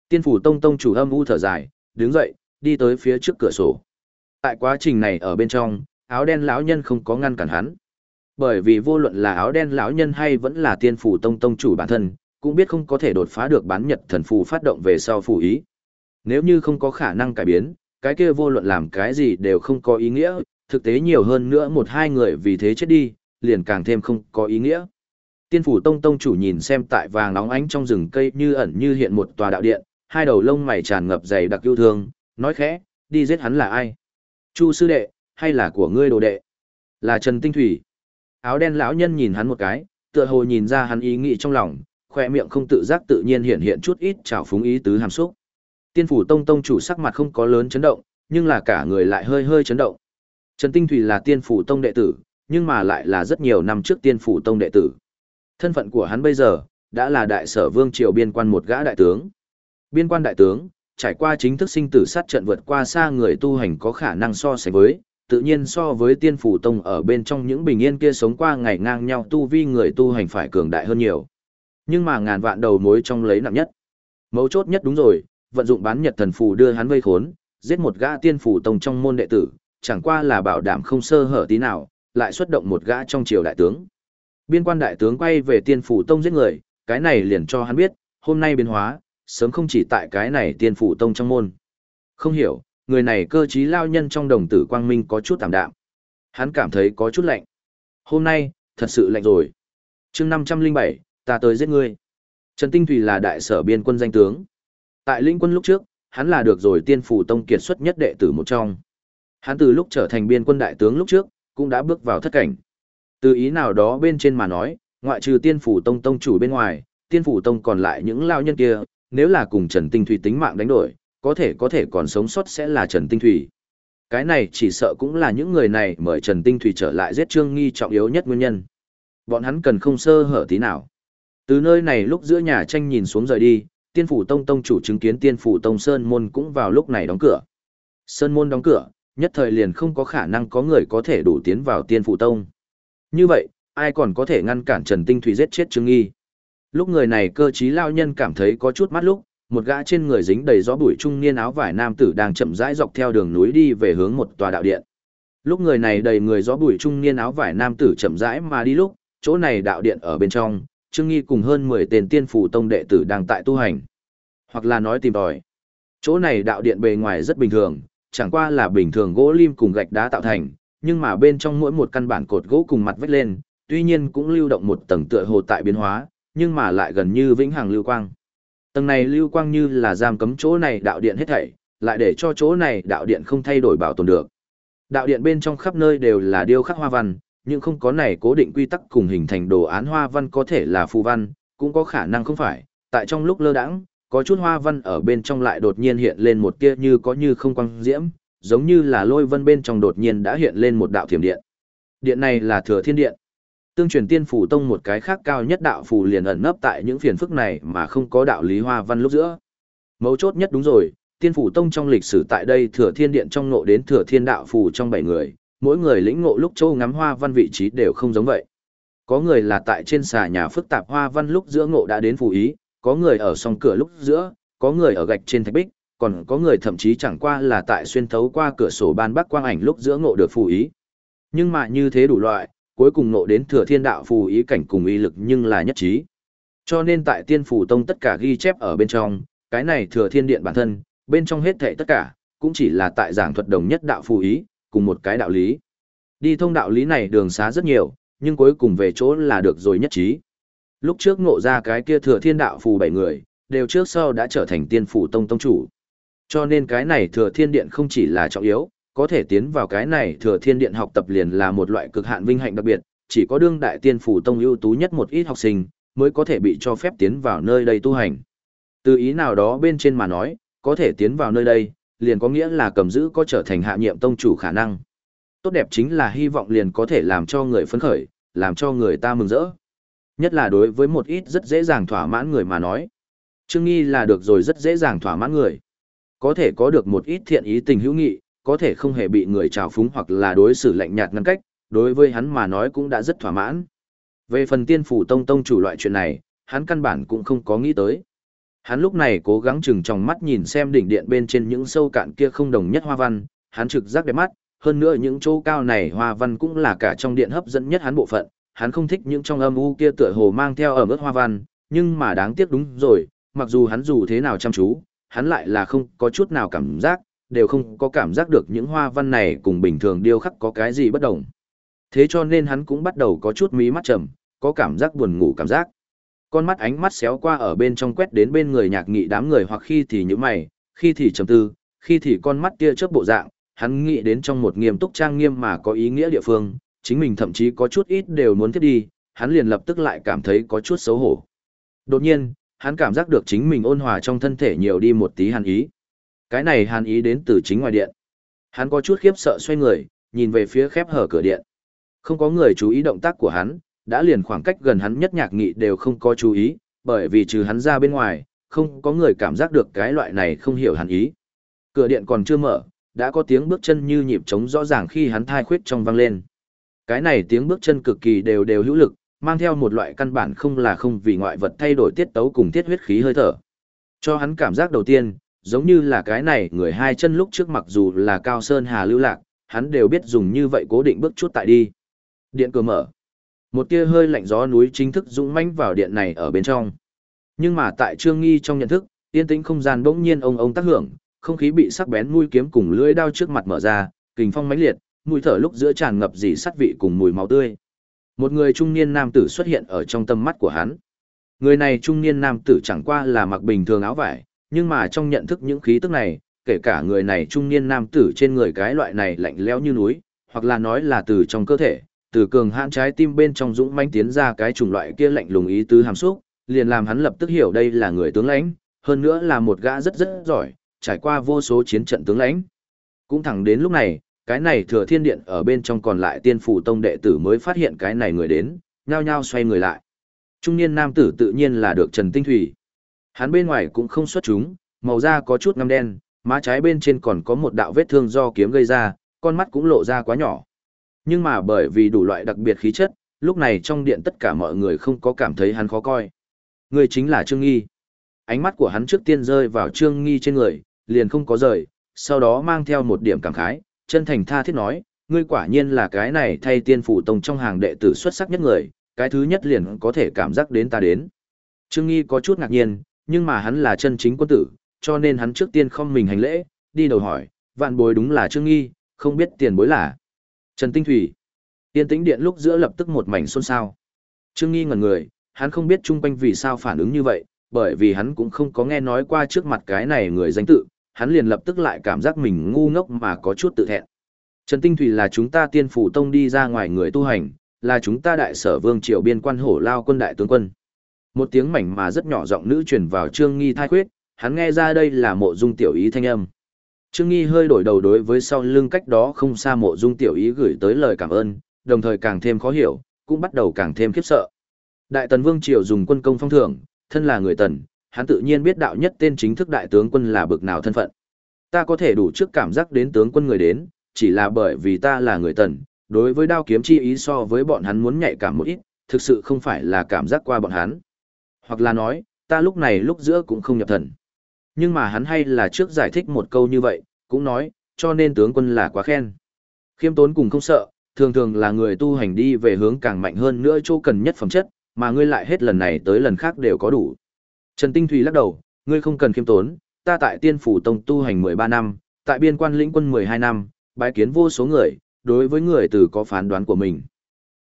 Tiên phủ tông tông chủ âm u thở dài, đứng dậy, đi tới phía trước cửa sổ. Tại quá trình này ở bên trong, áo đen lão nhân không có ngăn cản hắn. Bởi vì vô luận là áo đen lão nhân hay vẫn là tiên phủ tông tông chủ bản thân, cũng biết không có thể đột phá được bán nhật thần phù phát động về sau phù ý. Nếu như không có khả năng cải biến, cái kia vô luận làm cái gì đều không có ý nghĩa, thực tế nhiều hơn nữa một hai người vì thế chết đi, liền càng thêm không có ý nghĩa. Tiên phủ tông tông chủ nhìn xem tại vàng nóng ánh trong rừng cây như ẩn như hiện một tòa đạo điện, hai đầu lông mày tràn ngập dày đặc yêu thương, nói khẽ, đi giết hắn là ai? Chu sư đệ, hay là của ngươi đồ đệ? Là Trần Tinh Thủy. Áo đen lão nhân nhìn hắn một cái, tựa hồ nhìn ra hắn ý nghĩ trong lòng, khoe miệng không tự giác tự nhiên hiện hiện chút ít trào phúng ý tứ hàm xúc. Tiên phủ tông tông chủ sắc mặt không có lớn chấn động, nhưng là cả người lại hơi hơi chấn động. Trần Tinh Thủy là tiên phủ tông đệ tử, nhưng mà lại là rất nhiều năm trước tiên phủ tông đệ tử. Thân phận của hắn bây giờ, đã là đại sở vương triều biên quan một gã đại tướng. Biên quan đại tướng, trải qua chính thức sinh tử sát trận vượt qua xa người tu hành có khả năng so sánh với, tự nhiên so với tiên phủ tông ở bên trong những bình yên kia sống qua ngày ngang nhau tu vi người tu hành phải cường đại hơn nhiều. Nhưng mà ngàn vạn đầu mối trong lấy nặng nhất. Mấu chốt nhất đúng rồi, vận dụng bán nhật thần phù đưa hắn vây khốn, giết một gã tiên phủ tông trong môn đệ tử, chẳng qua là bảo đảm không sơ hở tí nào, lại xuất động một gã trong triều đại tướng. Biên quan đại tướng quay về tiên phủ tông giết người, cái này liền cho hắn biết, hôm nay biến hóa, sớm không chỉ tại cái này tiên phủ tông trong môn. Không hiểu, người này cơ trí lao nhân trong đồng tử quang minh có chút tạm đạm. Hắn cảm thấy có chút lạnh. Hôm nay, thật sự lạnh rồi. chương 507, ta tới giết ngươi. Trần Tinh Thủy là đại sở biên quân danh tướng. Tại lĩnh quân lúc trước, hắn là được rồi tiên phủ tông kiệt xuất nhất đệ tử một trong. Hắn từ lúc trở thành biên quân đại tướng lúc trước, cũng đã bước vào thất cảnh. Từ ý nào đó bên trên mà nói, ngoại trừ tiên phủ tông tông chủ bên ngoài, tiên phủ tông còn lại những lao nhân kia, nếu là cùng Trần Tinh Thủy tính mạng đánh đổi, có thể có thể còn sống sót sẽ là Trần Tinh Thủy. Cái này chỉ sợ cũng là những người này mời Trần Tinh Thủy trở lại giết Trương Nghi trọng yếu nhất nguyên nhân. Bọn hắn cần không sơ hở tí nào. Từ nơi này lúc giữa nhà tranh nhìn xuống rời đi, tiên phủ tông tông chủ chứng kiến tiên phủ tông Sơn Môn cũng vào lúc này đóng cửa. Sơn Môn đóng cửa, nhất thời liền không có khả năng có người có thể đủ tiến vào tiên phủ tông. Như vậy, ai còn có thể ngăn cản Trần Tinh Thủy giết chết Trương Nghi? Lúc người này cơ trí lao nhân cảm thấy có chút mắt lúc, một gã trên người dính đầy gió bụi trung niên áo vải nam tử đang chậm rãi dọc theo đường núi đi về hướng một tòa đạo điện. Lúc người này đầy người gió bụi trung niên áo vải nam tử chậm rãi mà đi lúc, chỗ này đạo điện ở bên trong, Trương Nghi cùng hơn 10 tên tiên phủ tông đệ tử đang tại tu hành. Hoặc là nói tìm tòi. Chỗ này đạo điện bề ngoài rất bình thường, chẳng qua là bình thường gỗ lim cùng gạch đá tạo thành, nhưng mà bên trong mỗi một căn bản cột gỗ cùng mặt vách lên, tuy nhiên cũng lưu động một tầng tựa hồ tại biến hóa, nhưng mà lại gần như vĩnh hằng lưu quang. Tầng này lưu quang như là giam cấm chỗ này đạo điện hết thảy, lại để cho chỗ này đạo điện không thay đổi bảo tồn được. Đạo điện bên trong khắp nơi đều là điêu khắc hoa văn, nhưng không có này cố định quy tắc cùng hình thành đồ án hoa văn có thể là phù văn, cũng có khả năng không phải. Tại trong lúc lơ đãng, có chút hoa văn ở bên trong lại đột nhiên hiện lên một tia như có như không quang diễm, giống như là lôi vân bên trong đột nhiên đã hiện lên một đạo thiểm điện. Điện này là Thừa Thiên Điện. Tương truyền tiên phủ tông một cái khác cao nhất đạo phù liền ẩn nấp tại những phiền phức này mà không có đạo lý hoa văn lúc giữa. Mấu chốt nhất đúng rồi, tiên phủ tông trong lịch sử tại đây thừa thiên điện trong ngộ đến thừa thiên đạo phù trong bảy người, mỗi người lĩnh ngộ lúc châu ngắm hoa văn vị trí đều không giống vậy. Có người là tại trên xà nhà phức tạp hoa văn lúc giữa ngộ đã đến phù ý, có người ở song cửa lúc giữa, có người ở gạch trên thạch bích, còn có người thậm chí chẳng qua là tại xuyên thấu qua cửa sổ ban bắc quang ảnh lúc giữa ngộ được phù ý. Nhưng mà như thế đủ loại, cuối cùng ngộ đến thừa thiên đạo phù ý cảnh cùng ý lực nhưng là nhất trí. Cho nên tại tiên phù tông tất cả ghi chép ở bên trong, cái này thừa thiên điện bản thân, bên trong hết thảy tất cả, cũng chỉ là tại giảng thuật đồng nhất đạo phù ý, cùng một cái đạo lý. Đi thông đạo lý này đường xá rất nhiều, nhưng cuối cùng về chỗ là được rồi nhất trí. Lúc trước ngộ ra cái kia thừa thiên đạo phù bảy người, đều trước sau đã trở thành tiên phù tông tông chủ. Cho nên cái này thừa thiên điện không chỉ là trọng yếu, có thể tiến vào cái này thừa thiên điện học tập liền là một loại cực hạn vinh hạnh đặc biệt, chỉ có đương đại tiên phủ tông ưu tú nhất một ít học sinh, mới có thể bị cho phép tiến vào nơi đây tu hành. Từ ý nào đó bên trên mà nói, có thể tiến vào nơi đây, liền có nghĩa là cầm giữ có trở thành hạ nhiệm tông chủ khả năng. Tốt đẹp chính là hy vọng liền có thể làm cho người phấn khởi, làm cho người ta mừng rỡ. Nhất là đối với một ít rất dễ dàng thỏa mãn người mà nói. Trương Nghi là được rồi rất dễ dàng thỏa mãn người. Có thể có được một ít thiện ý tình hữu nghị, có thể không hề bị người trào phúng hoặc là đối xử lạnh nhạt ngăn cách, đối với hắn mà nói cũng đã rất thỏa mãn. Về phần tiên phủ tông tông chủ loại chuyện này, hắn căn bản cũng không có nghĩ tới. Hắn lúc này cố gắng chừng trong mắt nhìn xem đỉnh điện bên trên những sâu cạn kia không đồng nhất hoa văn, hắn trực giác đẹp mắt, hơn nữa những chỗ cao này hoa văn cũng là cả trong điện hấp dẫn nhất hắn bộ phận, hắn không thích những trong âm u kia tựa hồ mang theo ở mức hoa văn, nhưng mà đáng tiếc đúng rồi, mặc dù hắn dù thế nào chăm chú, hắn lại là không có chút nào cảm giác, đều không có cảm giác được những hoa văn này cùng bình thường điêu khắc có cái gì bất đồng. Thế cho nên hắn cũng bắt đầu có chút mí mắt trầm, có cảm giác buồn ngủ cảm giác. Con mắt ánh mắt xéo qua ở bên trong quét đến bên người nhạc nghị đám người hoặc khi thì như mày, khi thì trầm tư, khi thì con mắt kia chớp bộ dạng, hắn nghĩ đến trong một nghiêm túc trang nghiêm mà có ý nghĩa địa phương, chính mình thậm chí có chút ít đều muốn thiết đi, hắn liền lập tức lại cảm thấy có chút xấu hổ. Đột nhiên, hắn cảm giác được chính mình ôn hòa trong thân thể nhiều đi một tí hàn ý. Cái này hàn ý đến từ chính ngoài điện. Hắn có chút khiếp sợ xoay người, nhìn về phía khép hở cửa điện. Không có người chú ý động tác của hắn, đã liền khoảng cách gần hắn nhất nhạc nghị đều không có chú ý, bởi vì trừ hắn ra bên ngoài, không có người cảm giác được cái loại này không hiểu hàn ý. Cửa điện còn chưa mở, đã có tiếng bước chân như nhịp trống rõ ràng khi hắn thai khuyết trong vang lên. Cái này tiếng bước chân cực kỳ đều đều hữu lực, mang theo một loại căn bản không là không vì ngoại vật thay đổi tiết tấu cùng tiết huyết khí hơi thở. Cho hắn cảm giác đầu tiên, giống như là cái này người hai chân lúc trước mặc dù là cao sơn hà lưu lạc, hắn đều biết dùng như vậy cố định bước chút tại đi. Điện cửa mở. Một tia hơi lạnh gió núi chính thức dũng mãnh vào điện này ở bên trong. Nhưng mà tại Trương Nghi trong nhận thức, yên tĩnh không gian bỗng nhiên ông ông tác hưởng, không khí bị sắc bén mũi kiếm cùng lưỡi đao trước mặt mở ra, kình phong mãnh liệt, mùi thở lúc giữa tràn ngập dì sắt vị cùng mùi máu tươi. Một người trung niên nam tử xuất hiện ở trong tâm mắt của hắn. Người này trung niên nam tử chẳng qua là mặc bình thường áo vải, nhưng mà trong nhận thức những khí tức này, kể cả người này trung niên nam tử trên người cái loại này lạnh lẽo như núi, hoặc là nói là từ trong cơ thể, từ cường hãn trái tim bên trong dũng mãnh tiến ra cái chủng loại kia lạnh lùng ý tứ hàm xúc, liền làm hắn lập tức hiểu đây là người tướng lãnh, hơn nữa là một gã rất rất giỏi, trải qua vô số chiến trận tướng lãnh. Cũng thẳng đến lúc này, cái này thừa thiên điện ở bên trong còn lại tiên phủ tông đệ tử mới phát hiện cái này người đến, nhao nhao xoay người lại. Trung niên nam tử tự nhiên là được Trần Tinh Thủy. Hắn bên ngoài cũng không xuất chúng, màu da có chút ngăm đen, má trái bên trên còn có một đạo vết thương do kiếm gây ra, con mắt cũng lộ ra quá nhỏ. Nhưng mà bởi vì đủ loại đặc biệt khí chất, lúc này trong điện tất cả mọi người không có cảm thấy hắn khó coi. Người chính là Trương Nghi. Ánh mắt của hắn trước tiên rơi vào Trương Nghi trên người, liền không có rời, sau đó mang theo một điểm cảm khái, chân thành tha thiết nói, ngươi quả nhiên là cái này thay tiên phủ tông trong hàng đệ tử xuất sắc nhất người, cái thứ nhất liền có thể cảm giác đến ta đến. Trương Nghi có chút ngạc nhiên, nhưng mà hắn là chân chính quân tử, cho nên hắn trước tiên không mình hành lễ, đi đầu hỏi, vạn bối đúng là Trương Nghi, không biết tiền bối là. Trần Tinh Thủy. Tiên tĩnh điện lúc giữa lập tức một mảnh xôn xao. Trương Nghi ngẩn người, hắn không biết chung quanh vì sao phản ứng như vậy, bởi vì hắn cũng không có nghe nói qua trước mặt cái này người danh tự, hắn liền lập tức lại cảm giác mình ngu ngốc mà có chút tự thẹn. Trần Tinh Thủy là chúng ta tiên phủ tông đi ra ngoài người tu hành, là chúng ta đại sở vương triều biên quan hổ lao quân đại tướng quân. Một tiếng mảnh mà rất nhỏ giọng nữ truyền vào Trương Nghi thai khuyết, hắn nghe ra đây là mộ dung tiểu ý thanh âm. Trương Nghi hơi đổi đầu đối với sau lưng cách đó không xa mộ dung tiểu ý gửi tới lời cảm ơn, đồng thời càng thêm khó hiểu, cũng bắt đầu càng thêm khiếp sợ. Đại tần vương triều dùng quân công phong thưởng, thân là người tần, hắn tự nhiên biết đạo nhất tên chính thức đại tướng quân là bực nào thân phận. Ta có thể đủ trước cảm giác đến tướng quân người đến, chỉ là bởi vì ta là người tần, đối với đao kiếm chi ý so với bọn hắn muốn nhạy cảm một ít, thực sự không phải là cảm giác qua bọn hắn. Hoặc là nói, ta lúc này lúc giữa cũng không nhập thần. Nhưng mà hắn hay là trước giải thích một câu như vậy, cũng nói, cho nên tướng quân là quá khen. Khiêm tốn cùng không sợ, thường thường là người tu hành đi về hướng càng mạnh hơn nữa chỗ cần nhất phẩm chất, mà ngươi lại hết lần này tới lần khác đều có đủ. Trần Tinh Thủy lắc đầu, ngươi không cần khiêm tốn, ta tại tiên phủ tông tu hành 13 năm, tại biên quan lĩnh quân 12 năm, bái kiến vô số người, đối với người từ có phán đoán của mình.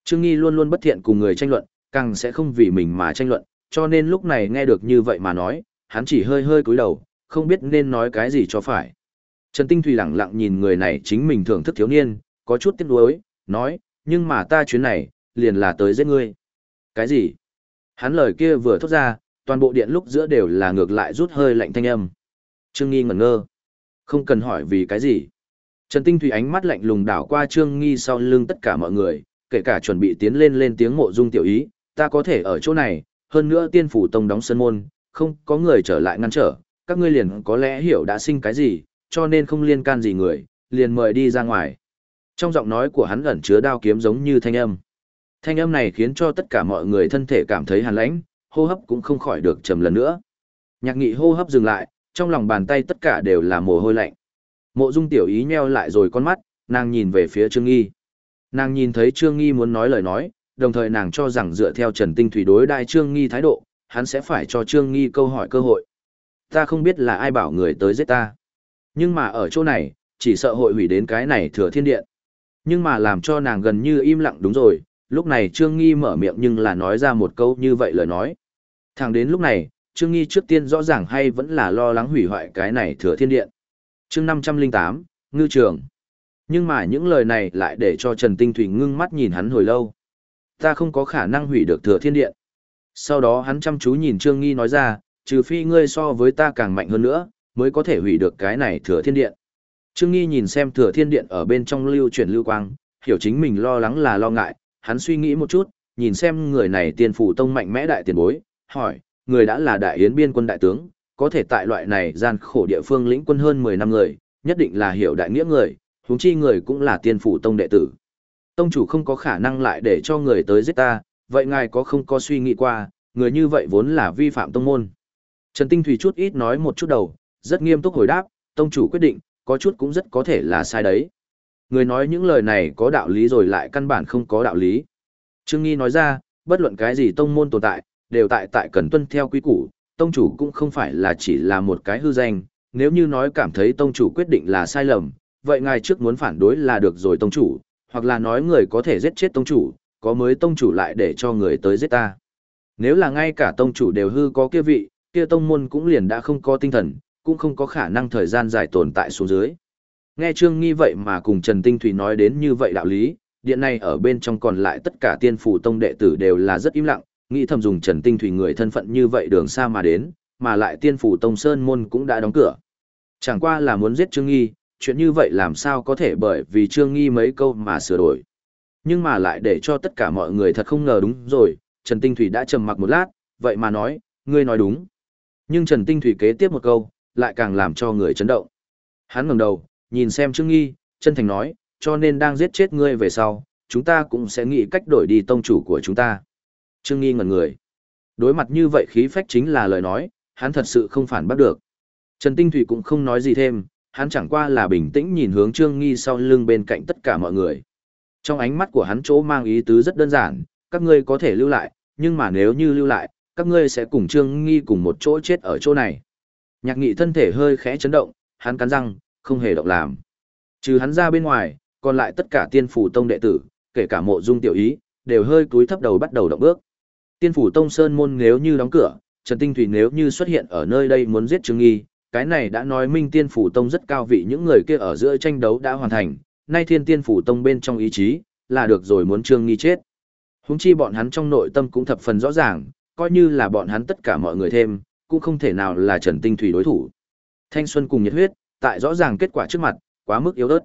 Trương Nghi luôn luôn bất thiện cùng người tranh luận, càng sẽ không vì mình mà tranh luận, cho nên lúc này nghe được như vậy mà nói, hắn chỉ hơi hơi cúi đầu, không biết nên nói cái gì cho phải. Trần Tinh Thủy lặng lặng nhìn người này chính mình thưởng thức thiếu niên, có chút tiếc nuối, nói, nhưng mà ta chuyến này, liền là tới giết ngươi. Cái gì? Hắn lời kia vừa thốt ra, toàn bộ điện lúc giữa đều là ngược lại rút hơi lạnh thanh âm. Trương Nghi ngẩn ngơ. Không cần hỏi vì cái gì. Trần Tinh Thủy ánh mắt lạnh lùng đảo qua Trương Nghi sau lưng tất cả mọi người, kể cả chuẩn bị tiến lên lên tiếng mộ dung tiểu ý, ta có thể ở chỗ này, hơn nữa tiên phủ tông đóng sân môn, không có người trở lại ngăn trở, các ngươi liền có lẽ hiểu đã sinh cái gì, cho nên không liên can gì người, liền mời đi ra ngoài. Trong giọng nói của hắn ẩn chứa đao kiếm giống như thanh âm. Thanh âm này khiến cho tất cả mọi người thân thể cảm thấy hàn lãnh, hô hấp cũng không khỏi được trầm lần nữa. Nhạc nghị hô hấp dừng lại, trong lòng bàn tay tất cả đều là mồ hôi lạnh. Mộ dung tiểu ý nheo lại rồi con mắt, nàng nhìn về phía Trương Nghi. Nàng nhìn thấy Trương Nghi muốn nói lời nói, đồng thời nàng cho rằng dựa theo Trần Tinh Thủy đối đại Trương Nghi thái độ, hắn sẽ phải cho Trương Nghi câu hỏi cơ hội. Ta không biết là ai bảo người tới giết ta. Nhưng mà ở chỗ này, chỉ sợ hội hủy đến cái này thừa thiên điện. Nhưng mà làm cho nàng gần như im lặng đúng rồi, lúc này Trương Nghi mở miệng nhưng là nói ra một câu như vậy lời nói. Thẳng đến lúc này, Trương Nghi trước tiên rõ ràng hay vẫn là lo lắng hủy hoại cái này thừa thiên điện. chương 508, Ngư Trường. Nhưng mà những lời này lại để cho Trần Tinh Thủy ngưng mắt nhìn hắn hồi lâu. Ta không có khả năng hủy được thừa thiên điện. Sau đó hắn chăm chú nhìn Trương Nghi nói ra, trừ phi ngươi so với ta càng mạnh hơn nữa, mới có thể hủy được cái này thừa thiên điện. Trương Nghi nhìn xem thừa thiên điện ở bên trong lưu chuyển lưu quang, hiểu chính mình lo lắng là lo ngại, hắn suy nghĩ một chút, nhìn xem người này tiền phủ tông mạnh mẽ đại tiền bối, hỏi, người đã là đại yến biên quân đại tướng, có thể tại loại này gian khổ địa phương lĩnh quân hơn 10 năm người, nhất định là hiểu đại nghĩa người, huống chi người cũng là tiên phủ tông đệ tử. Tông chủ không có khả năng lại để cho người tới giết ta, vậy ngài có không có suy nghĩ qua, người như vậy vốn là vi phạm tông môn. Trần Tinh Thủy chút ít nói một chút đầu, rất nghiêm túc hồi đáp, tông chủ quyết định, có chút cũng rất có thể là sai đấy. Người nói những lời này có đạo lý rồi lại căn bản không có đạo lý. Trương Nghi nói ra, bất luận cái gì tông môn tồn tại, đều tại tại cần tuân theo quy củ, tông chủ cũng không phải là chỉ là một cái hư danh, nếu như nói cảm thấy tông chủ quyết định là sai lầm, vậy ngài trước muốn phản đối là được rồi tông chủ, hoặc là nói người có thể giết chết tông chủ, có mới tông chủ lại để cho người tới giết ta. Nếu là ngay cả tông chủ đều hư có kia vị, kia tông môn cũng liền đã không có tinh thần, cũng không có khả năng thời gian dài tồn tại xuống dưới. Nghe Trương Nghi vậy mà cùng Trần Tinh Thủy nói đến như vậy đạo lý, điện này ở bên trong còn lại tất cả tiên phủ tông đệ tử đều là rất im lặng, nghĩ thầm dùng Trần Tinh Thủy người thân phận như vậy đường xa mà đến, mà lại tiên phủ tông sơn môn cũng đã đóng cửa. Chẳng qua là muốn giết Trương Nghi, chuyện như vậy làm sao có thể bởi vì Trương Nghi mấy câu mà sửa đổi. Nhưng mà lại để cho tất cả mọi người thật không ngờ đúng rồi, Trần Tinh Thủy đã trầm mặc một lát, vậy mà nói, ngươi nói đúng. Nhưng Trần Tinh Thủy kế tiếp một câu, lại càng làm cho người chấn động. Hắn ngẩng đầu, nhìn xem Trương Nghi, chân thành nói, cho nên đang giết chết ngươi về sau, chúng ta cũng sẽ nghĩ cách đổi đi tông chủ của chúng ta. Trương Nghi ngẩn người. Đối mặt như vậy khí phách chính là lời nói, hắn thật sự không phản bắt được. Trần Tinh Thủy cũng không nói gì thêm, hắn chẳng qua là bình tĩnh nhìn hướng Trương Nghi sau lưng bên cạnh tất cả mọi người. Trong ánh mắt của hắn chỗ mang ý tứ rất đơn giản, các ngươi có thể lưu lại, nhưng mà nếu như lưu lại, các ngươi sẽ cùng Trương Nghi cùng một chỗ chết ở chỗ này. Nhạc nghị thân thể hơi khẽ chấn động, hắn cắn răng, không hề động làm. Trừ hắn ra bên ngoài, còn lại tất cả tiên phủ tông đệ tử, kể cả mộ dung tiểu ý, đều hơi cúi thấp đầu bắt đầu động bước. Tiên phủ tông sơn môn nếu như đóng cửa, Trần Tinh Thủy nếu như xuất hiện ở nơi đây muốn giết Trương Nghi, cái này đã nói minh tiên phủ tông rất cao vị những người kia ở giữa tranh đấu đã hoàn thành, nay thiên tiên phủ tông bên trong ý chí, là được rồi muốn Trương Nghi chết. Húng chi bọn hắn trong nội tâm cũng thập phần rõ ràng, coi như là bọn hắn tất cả mọi người thêm, cũng không thể nào là Trần Tinh Thủy đối thủ. Thanh xuân cùng nhiệt huyết, tại rõ ràng kết quả trước mặt, quá mức yếu ớt.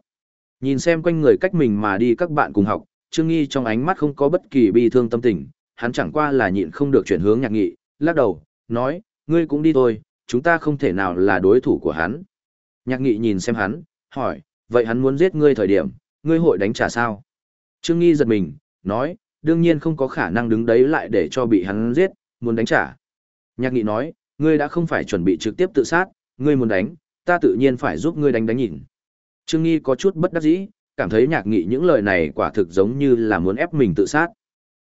Nhìn xem quanh người cách mình mà đi các bạn cùng học, Trương Nghi trong ánh mắt không có bất kỳ bi thương tâm tình, hắn chẳng qua là nhịn không được chuyển hướng nhạc nghị, lắc đầu, nói, ngươi cũng đi thôi, chúng ta không thể nào là đối thủ của hắn. Nhạc nghị nhìn xem hắn, hỏi, vậy hắn muốn giết ngươi thời điểm, ngươi hội đánh trả sao? Trương Nghi giật mình, nói, đương nhiên không có khả năng đứng đấy lại để cho bị hắn giết, muốn đánh trả. Nhạc nghị nói, ngươi đã không phải chuẩn bị trực tiếp tự sát, ngươi muốn đánh, ta tự nhiên phải giúp ngươi đánh đánh nhìn. Trương Nghi có chút bất đắc dĩ, cảm thấy nhạc nghị những lời này quả thực giống như là muốn ép mình tự sát.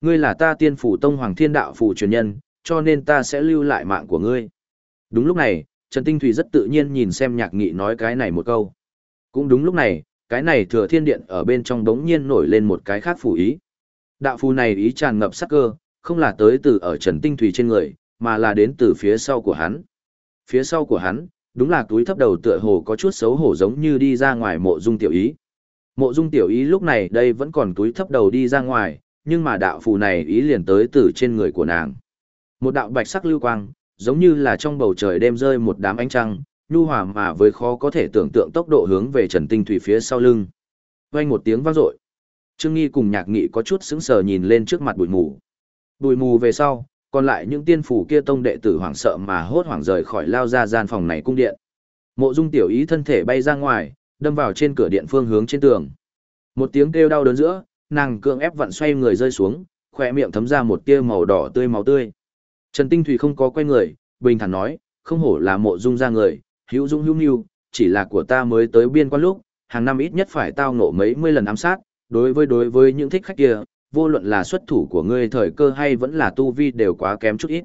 Ngươi là ta tiên phủ tông hoàng thiên đạo phủ truyền nhân, cho nên ta sẽ lưu lại mạng của ngươi. Đúng lúc này, Trần Tinh Thủy rất tự nhiên nhìn xem nhạc nghị nói cái này một câu. Cũng đúng lúc này, cái này thừa thiên điện ở bên trong đống nhiên nổi lên một cái khác phủ ý. Đạo phù này ý tràn ngập sắc cơ, không là tới từ ở Trần Tinh Thủy trên người, mà là đến từ phía sau của hắn. Phía sau của hắn, đúng là túi thấp đầu tựa hồ có chút xấu hổ giống như đi ra ngoài mộ dung tiểu ý. Mộ dung tiểu ý lúc này đây vẫn còn túi thấp đầu đi ra ngoài, nhưng mà đạo phù này ý liền tới từ trên người của nàng. Một đạo bạch sắc lưu quang, giống như là trong bầu trời đêm rơi một đám ánh trăng, nhu hòa mà với khó có thể tưởng tượng tốc độ hướng về Trần Tinh Thủy phía sau lưng. Vang một tiếng vang dội. Trương Nghi cùng Nhạc Nghị có chút sững sờ nhìn lên trước mặt bụi mù. Bụi mù về sau, còn lại những tiên phủ kia tông đệ tử hoảng sợ mà hốt hoảng rời khỏi lao ra gian phòng này cung điện. Mộ Dung tiểu ý thân thể bay ra ngoài, đâm vào trên cửa điện phương hướng trên tường. Một tiếng kêu đau đớn giữa, nàng cưỡng ép vặn xoay người rơi xuống, khỏe miệng thấm ra một tia màu đỏ tươi máu tươi. Trần Tinh Thủy không có quay người, bình thản nói, không hổ là mộ dung ra người, hữu dung hữu nhu, chỉ là của ta mới tới biên quan lúc, hàng năm ít nhất phải tao ngộ mấy mươi lần ám sát, đối với đối với những thích khách kia, vô luận là xuất thủ của ngươi thời cơ hay vẫn là tu vi đều quá kém chút ít.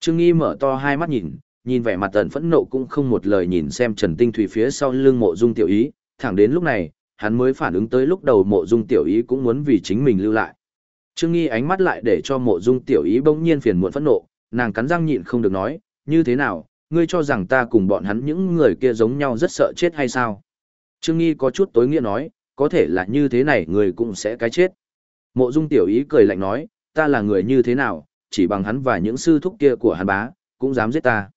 Trương Nghi mở to hai mắt nhìn, nhìn vẻ mặt tần phẫn nộ cũng không một lời nhìn xem Trần Tinh Thủy phía sau lưng mộ dung tiểu ý, thẳng đến lúc này, hắn mới phản ứng tới lúc đầu mộ dung tiểu ý cũng muốn vì chính mình lưu lại. Trương Nghi ánh mắt lại để cho mộ dung tiểu ý bỗng nhiên phiền muộn phẫn nộ, nàng cắn răng nhịn không được nói, như thế nào, ngươi cho rằng ta cùng bọn hắn những người kia giống nhau rất sợ chết hay sao? Trương Nghi có chút tối nghĩa nói, có thể là như thế này người cũng sẽ cái chết. Mộ dung tiểu ý cười lạnh nói, ta là người như thế nào, chỉ bằng hắn và những sư thúc kia của hắn bá, cũng dám giết ta.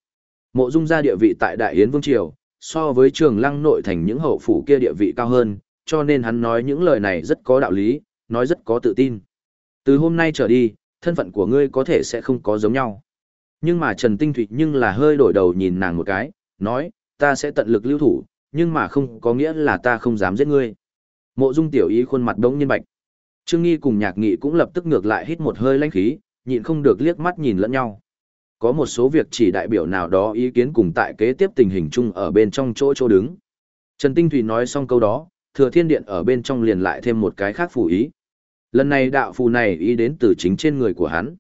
Mộ dung ra địa vị tại Đại Yến Vương Triều, so với trường lăng nội thành những hậu phủ kia địa vị cao hơn, cho nên hắn nói những lời này rất có đạo lý, nói rất có tự tin. Từ hôm nay trở đi, thân phận của ngươi có thể sẽ không có giống nhau. Nhưng mà Trần Tinh Thụy nhưng là hơi đổi đầu nhìn nàng một cái, nói, ta sẽ tận lực lưu thủ, nhưng mà không có nghĩa là ta không dám giết ngươi. Mộ dung tiểu ý khuôn mặt đống nhiên bạch. Trương Nghi cùng nhạc nghị cũng lập tức ngược lại hít một hơi lãnh khí, nhịn không được liếc mắt nhìn lẫn nhau. Có một số việc chỉ đại biểu nào đó ý kiến cùng tại kế tiếp tình hình chung ở bên trong chỗ chỗ đứng. Trần Tinh Thủy nói xong câu đó, thừa thiên điện ở bên trong liền lại thêm một cái khác phù ý. Lần này đạo phù này ý đến từ chính trên người của hắn.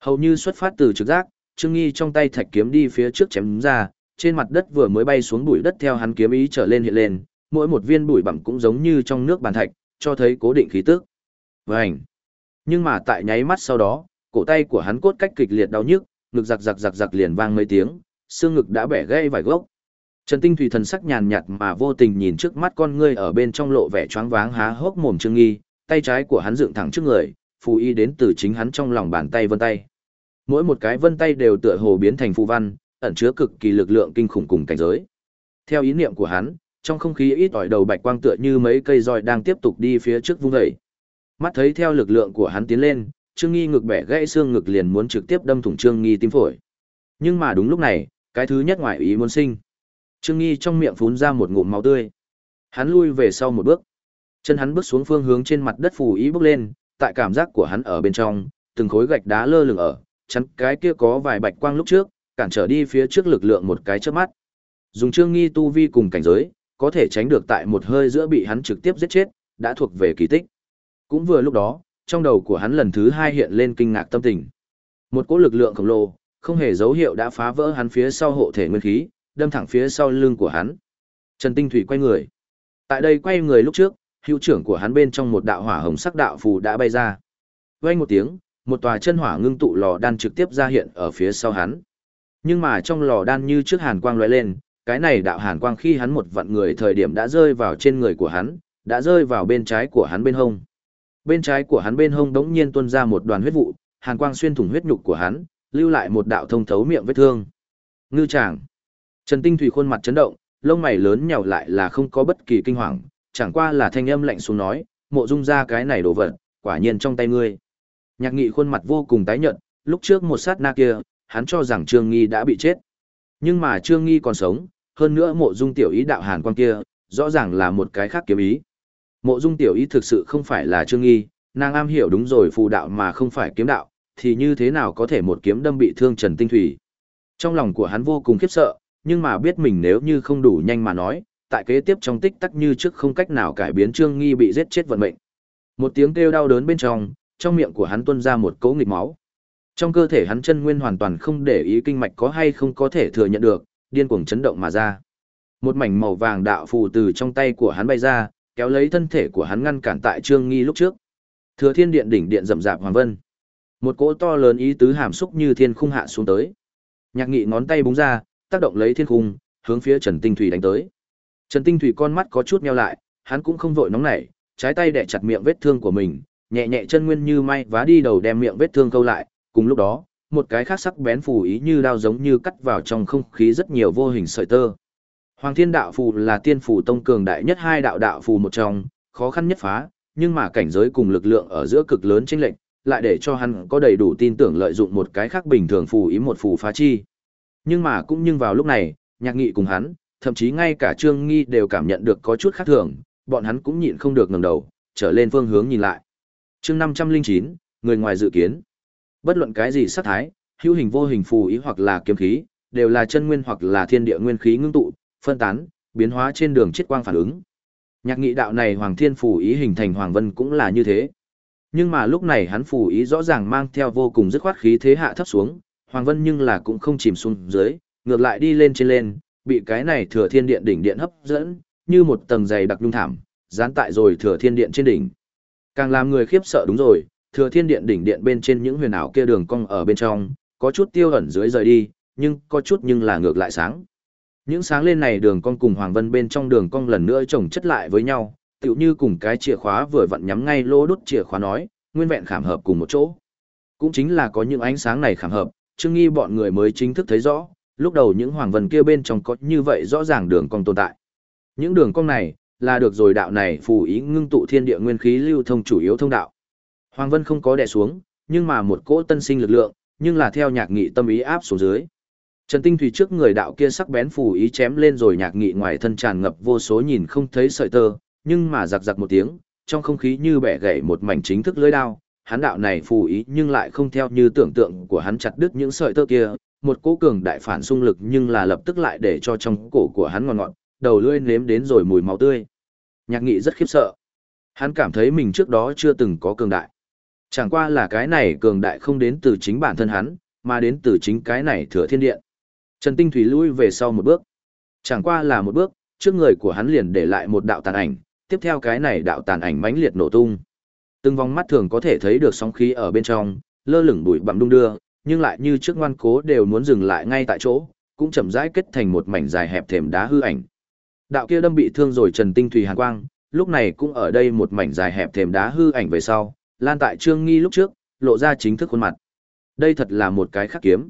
Hầu như xuất phát từ trực giác, Trương Nghi trong tay thạch kiếm đi phía trước chém ra, trên mặt đất vừa mới bay xuống bụi đất theo hắn kiếm ý trở lên hiện lên, mỗi một viên bụi bặm cũng giống như trong nước bàn thạch, cho thấy cố định khí tức. Vành. Nhưng mà tại nháy mắt sau đó, cổ tay của hắn cốt cách kịch liệt đau nhức, ngực giặc giặc giặc giặc liền vang mấy tiếng, xương ngực đã bẻ gãy vài gốc. Trần Tinh Thủy thần sắc nhàn nhạt mà vô tình nhìn trước mắt con ngươi ở bên trong lộ vẻ choáng váng há hốc mồm Trương Nghi, tay trái của hắn dựng thẳng trước người, phù y đến từ chính hắn trong lòng bàn tay vân tay. Mỗi một cái vân tay đều tựa hồ biến thành phù văn, ẩn chứa cực kỳ lực lượng kinh khủng cùng cảnh giới. Theo ý niệm của hắn, trong không khí ít ỏi đầu bạch quang tựa như mấy cây roi đang tiếp tục đi phía trước vung dậy. Mắt thấy theo lực lượng của hắn tiến lên, Trương Nghi ngực bẻ gãy xương ngực liền muốn trực tiếp đâm thủng Trương Nghi tim phổi. Nhưng mà đúng lúc này, cái thứ nhất ngoại ý muốn sinh. Trương Nghi trong miệng phun ra một ngụm máu tươi. Hắn lui về sau một bước. Chân hắn bước xuống phương hướng trên mặt đất phù ý bước lên, tại cảm giác của hắn ở bên trong, từng khối gạch đá lơ lửng ở, chắn cái kia có vài bạch quang lúc trước, cản trở đi phía trước lực lượng một cái chớp mắt. Dùng Trương Nghi tu vi cùng cảnh giới, có thể tránh được tại một hơi giữa bị hắn trực tiếp giết chết, đã thuộc về kỳ tích. Cũng vừa lúc đó, trong đầu của hắn lần thứ hai hiện lên kinh ngạc tâm tình. Một cỗ lực lượng khổng lồ, không hề dấu hiệu đã phá vỡ hắn phía sau hộ thể nguyên khí, đâm thẳng phía sau lưng của hắn. Trần Tinh Thủy quay người. Tại đây quay người lúc trước, hữu trưởng của hắn bên trong một đạo hỏa hồng sắc đạo phù đã bay ra. Vang một tiếng, một tòa chân hỏa ngưng tụ lò đan trực tiếp ra hiện ở phía sau hắn. Nhưng mà trong lò đan như trước hàn quang lóe lên, cái này đạo hàn quang khi hắn một vạn người thời điểm đã rơi vào trên người của hắn, đã rơi vào bên trái của hắn bên hông. Bên trái của hắn bên hông đống nhiên tuôn ra một đoàn huyết vụ, hàn quang xuyên thủng huyết nhục của hắn, lưu lại một đạo thông thấu miệng vết thương. Ngư chàng. Trần Tinh Thủy khuôn mặt chấn động, lông mày lớn nhào lại là không có bất kỳ kinh hoàng, chẳng qua là thanh âm lạnh xuống nói, mộ dung ra cái này đồ vật, quả nhiên trong tay ngươi. Nhạc nghị khuôn mặt vô cùng tái nhợt, lúc trước một sát na kia, hắn cho rằng Trương Nghi đã bị chết. Nhưng mà Trương Nghi còn sống, hơn nữa mộ dung tiểu ý đạo hàn quan kia, rõ ràng là một cái khác kiếm ý. Mộ dung tiểu ý thực sự không phải là Trương Nghi, nàng am hiểu đúng rồi phù đạo mà không phải kiếm đạo, thì như thế nào có thể một kiếm đâm bị thương Trần Tinh Thủy. Trong lòng của hắn vô cùng khiếp sợ, nhưng mà biết mình nếu như không đủ nhanh mà nói, tại kế tiếp trong tích tắc như trước không cách nào cải biến Trương Nghi bị giết chết vận mệnh. Một tiếng kêu đau đớn bên trong, trong miệng của hắn tuôn ra một cỗ nghịch máu. Trong cơ thể hắn chân nguyên hoàn toàn không để ý kinh mạch có hay không có thể thừa nhận được, điên cuồng chấn động mà ra. Một mảnh màu vàng đạo phù từ trong tay của hắn bay ra, kéo lấy thân thể của hắn ngăn cản tại Trương Nghi lúc trước. Thừa Thiên Điện đỉnh điện rậm rạp hoàng vân. Một cỗ to lớn ý tứ hàm xúc như thiên khung hạ xuống tới. Nhạc Nghị ngón tay búng ra, tác động lấy thiên khung, hướng phía Trần Tinh Thủy đánh tới. Trần Tinh Thủy con mắt có chút nheo lại, hắn cũng không vội nóng nảy, trái tay đè chặt miệng vết thương của mình, nhẹ nhẹ chân nguyên như may vá đi đầu đem miệng vết thương câu lại, cùng lúc đó, một cái khác sắc bén phù ý như đao giống như cắt vào trong không khí rất nhiều vô hình sợi tơ. Hoàng Thiên Đạo phù là tiên phù tông cường đại nhất hai đạo đạo phù một trong, khó khăn nhất phá, nhưng mà cảnh giới cùng lực lượng ở giữa cực lớn chênh lệch, lại để cho hắn có đầy đủ tin tưởng lợi dụng một cái khác bình thường phù ý một phù phá chi. Nhưng mà cũng nhưng vào lúc này, Nhạc Nghị cùng hắn, thậm chí ngay cả Trương Nghi đều cảm nhận được có chút khác thường, bọn hắn cũng nhịn không được ngẩng đầu, trở lên phương hướng nhìn lại. Chương 509, người ngoài dự kiến. Bất luận cái gì sát thái, hữu hình vô hình phù ý hoặc là kiếm khí, đều là chân nguyên hoặc là thiên địa nguyên khí ngưng tụ, phân tán, biến hóa trên đường chết quang phản ứng. Nhạc nghị đạo này Hoàng Thiên phù ý hình thành Hoàng Vân cũng là như thế. Nhưng mà lúc này hắn phù ý rõ ràng mang theo vô cùng dứt khoát khí thế hạ thấp xuống, Hoàng Vân nhưng là cũng không chìm xuống dưới, ngược lại đi lên trên lên, bị cái này thừa thiên điện đỉnh điện hấp dẫn, như một tầng dày đặc nhung thảm, dán tại rồi thừa thiên điện trên đỉnh. Càng làm người khiếp sợ đúng rồi, thừa thiên điện đỉnh điện bên trên những huyền ảo kia đường cong ở bên trong, có chút tiêu ẩn dưới rời đi, nhưng có chút nhưng là ngược lại sáng. Những sáng lên này đường cong cùng Hoàng Vân bên trong đường cong lần nữa chồng chất lại với nhau, tựu như cùng cái chìa khóa vừa vặn nhắm ngay lỗ đút chìa khóa nói, nguyên vẹn khảm hợp cùng một chỗ. Cũng chính là có những ánh sáng này khảm hợp, Trương Nghi bọn người mới chính thức thấy rõ, lúc đầu những hoàng vân kia bên trong có như vậy rõ ràng đường cong tồn tại. Những đường cong này, là được rồi đạo này phù ý ngưng tụ thiên địa nguyên khí lưu thông chủ yếu thông đạo. Hoàng vân không có đè xuống, nhưng mà một cỗ tân sinh lực lượng, nhưng là theo nhạc nghị tâm ý áp xuống dưới. Trần Tinh Thủy trước người đạo kia sắc bén phù ý chém lên rồi nhạc nghị ngoài thân tràn ngập vô số nhìn không thấy sợi tơ, nhưng mà giặc giặc một tiếng, trong không khí như bẻ gãy một mảnh chính thức lưỡi đao, hắn đạo này phù ý nhưng lại không theo như tưởng tượng của hắn chặt đứt những sợi tơ kia, một cỗ cường đại phản xung lực nhưng là lập tức lại để cho trong cổ của hắn ngọt ngọt, đầu lưỡi nếm đến rồi mùi máu tươi. nhạc nghị rất khiếp sợ. Hắn cảm thấy mình trước đó chưa từng có cường đại. Chẳng qua là cái này cường đại không đến từ chính bản thân hắn, mà đến từ chính cái này thừa thiên điện. Trần Tinh Thủy lui về sau một bước. Chẳng qua là một bước, trước người của hắn liền để lại một đạo tàn ảnh, tiếp theo cái này đạo tàn ảnh mãnh liệt nổ tung. Từng vòng mắt thường có thể thấy được sóng khí ở bên trong, lơ lửng bụi bặm đung đưa, nhưng lại như trước ngoan cố đều muốn dừng lại ngay tại chỗ, cũng chậm rãi kết thành một mảnh dài hẹp thềm đá hư ảnh. Đạo kia đâm bị thương rồi Trần Tinh Thủy hàn quang, lúc này cũng ở đây một mảnh dài hẹp thềm đá hư ảnh về sau, lan tại Trương Nghi lúc trước, lộ ra chính thức khuôn mặt. Đây thật là một cái khắc kiếm.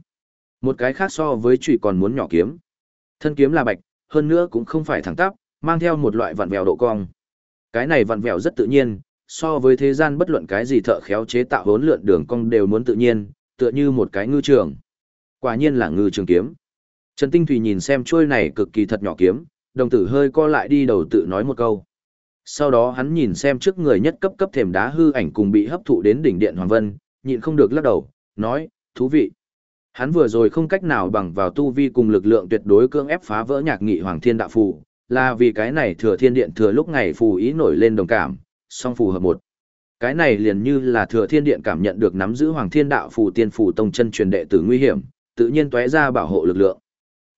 Một cái khác so với chủy còn muốn nhỏ kiếm. Thân kiếm là bạch, hơn nữa cũng không phải thẳng tắp, mang theo một loại vặn vẹo độ cong. Cái này vặn vẹo rất tự nhiên, so với thế gian bất luận cái gì thợ khéo chế tạo hỗn lượn đường cong đều muốn tự nhiên, tựa như một cái ngư trường. Quả nhiên là ngư trường kiếm. Trần Tinh Thủy nhìn xem chuôi này cực kỳ thật nhỏ kiếm, đồng tử hơi co lại đi đầu tự nói một câu. Sau đó hắn nhìn xem trước người nhất cấp cấp thềm đá hư ảnh cùng bị hấp thụ đến đỉnh điện Hoàng Vân, nhịn không được lắc đầu, nói, thú vị. Hắn vừa rồi không cách nào bằng vào tu vi cùng lực lượng tuyệt đối cưỡng ép phá vỡ nhạc nghị Hoàng Thiên Đạo Phù, là vì cái này thừa thiên điện thừa lúc ngày phù ý nổi lên đồng cảm, song phù hợp một. Cái này liền như là thừa thiên điện cảm nhận được nắm giữ Hoàng Thiên Đạo Phù tiên phù tông chân truyền đệ tử nguy hiểm, tự nhiên tóe ra bảo hộ lực lượng.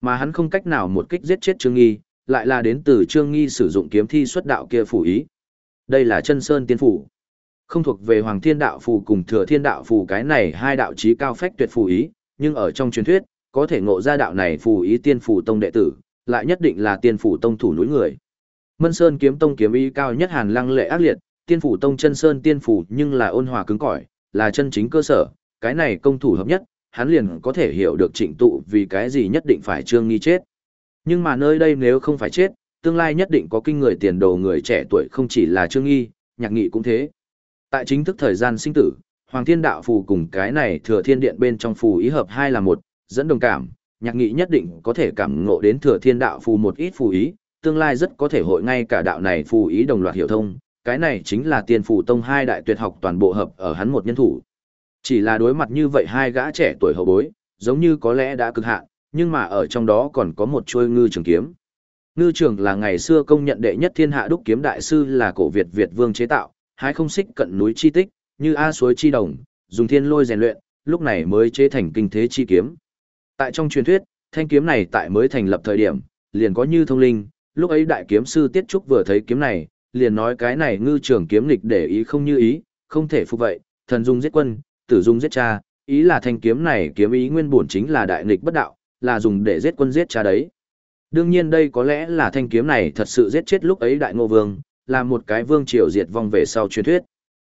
Mà hắn không cách nào một kích giết chết Trương Nghi, lại là đến từ Trương Nghi sử dụng kiếm thi xuất đạo kia phù ý. Đây là chân sơn tiên phù. Không thuộc về Hoàng Thiên Đạo phù cùng Thừa Thiên Đạo phù cái này hai đạo chí cao phách tuyệt phù ý, nhưng ở trong truyền thuyết, có thể ngộ ra đạo này phù ý tiên phù tông đệ tử, lại nhất định là tiên phủ tông thủ núi người. Mân Sơn kiếm tông kiếm ý cao nhất hàn lăng lệ ác liệt, tiên phủ tông chân sơn tiên phủ nhưng là ôn hòa cứng cỏi, là chân chính cơ sở, cái này công thủ hợp nhất, hắn liền có thể hiểu được trịnh tụ vì cái gì nhất định phải trương nghi chết. Nhưng mà nơi đây nếu không phải chết, tương lai nhất định có kinh người tiền đồ người trẻ tuổi không chỉ là trương nghi, nhạc nghị cũng thế. Tại chính thức thời gian sinh tử, Hoàng Thiên Đạo Phù cùng cái này thừa thiên điện bên trong phù ý hợp hai là một, dẫn đồng cảm, nhạc nghị nhất định có thể cảm ngộ đến thừa thiên đạo phù một ít phù ý, tương lai rất có thể hội ngay cả đạo này phù ý đồng loạt hiểu thông, cái này chính là tiên phù tông hai đại tuyệt học toàn bộ hợp ở hắn một nhân thủ. Chỉ là đối mặt như vậy hai gã trẻ tuổi hậu bối, giống như có lẽ đã cực hạn, nhưng mà ở trong đó còn có một chuôi ngư trường kiếm. Ngư trường là ngày xưa công nhận đệ nhất thiên hạ đúc kiếm đại sư là cổ Việt Việt vương chế tạo, hai không xích cận núi chi tích, như A suối chi đồng, dùng thiên lôi rèn luyện, lúc này mới chế thành kinh thế chi kiếm. Tại trong truyền thuyết, thanh kiếm này tại mới thành lập thời điểm, liền có như thông linh, lúc ấy đại kiếm sư Tiết Trúc vừa thấy kiếm này, liền nói cái này ngư trưởng kiếm nghịch để ý không như ý, không thể phục vậy, thần dung giết quân, tử dung giết cha, ý là thanh kiếm này kiếm ý nguyên bổn chính là đại nghịch bất đạo, là dùng để giết quân giết cha đấy. Đương nhiên đây có lẽ là thanh kiếm này thật sự giết chết lúc ấy đại ngô vương, là một cái vương triều diệt vong về sau truyền thuyết.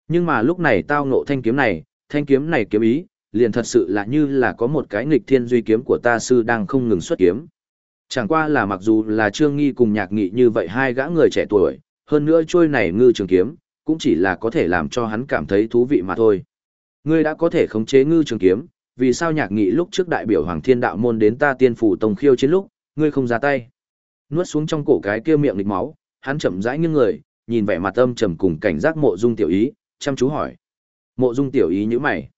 Nhưng mà lúc này tao ngộ thanh kiếm này, thanh kiếm này kiếm ý, liền thật sự là như là có một cái nghịch thiên duy kiếm của ta sư đang không ngừng xuất kiếm. Chẳng qua là mặc dù là trương nghi cùng nhạc nghị như vậy hai gã người trẻ tuổi, hơn nữa trôi này ngư trường kiếm, cũng chỉ là có thể làm cho hắn cảm thấy thú vị mà thôi. Ngươi đã có thể khống chế ngư trường kiếm, vì sao nhạc nghị lúc trước đại biểu Hoàng Thiên Đạo môn đến ta tiên phủ tông khiêu chiến lúc, ngươi không ra tay. Nuốt xuống trong cổ cái kia miệng lịch máu, hắn chậm rãi nghiêng người, nhìn vẻ mặt âm trầm cùng cảnh giác mộ dung tiểu ý, chăm chú hỏi. Mộ dung tiểu ý như mày.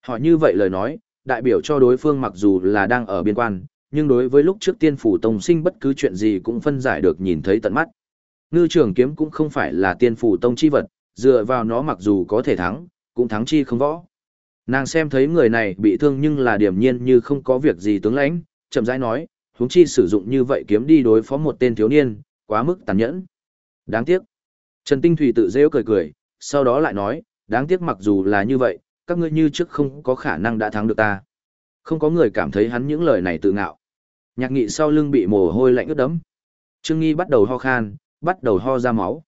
Hỏi như vậy lời nói, đại biểu cho đối phương mặc dù là đang ở biên quan, nhưng đối với lúc trước tiên phủ tông sinh bất cứ chuyện gì cũng phân giải được nhìn thấy tận mắt. Ngư trường kiếm cũng không phải là tiên phủ tông chi vật, dựa vào nó mặc dù có thể thắng, cũng thắng chi không võ. Nàng xem thấy người này bị thương nhưng là điểm nhiên như không có việc gì tướng lãnh, chậm rãi nói, huống chi sử dụng như vậy kiếm đi đối phó một tên thiếu niên, quá mức tàn nhẫn. Đáng tiếc. Trần Tinh Thủy tự rêu cười cười, sau đó lại nói, đáng tiếc mặc dù là như vậy, các ngươi như trước không có khả năng đã thắng được ta. Không có người cảm thấy hắn những lời này tự ngạo. Nhạc nghị sau lưng bị mồ hôi lạnh ướt đẫm. Trương Nghi bắt đầu ho khan, bắt đầu ho ra máu.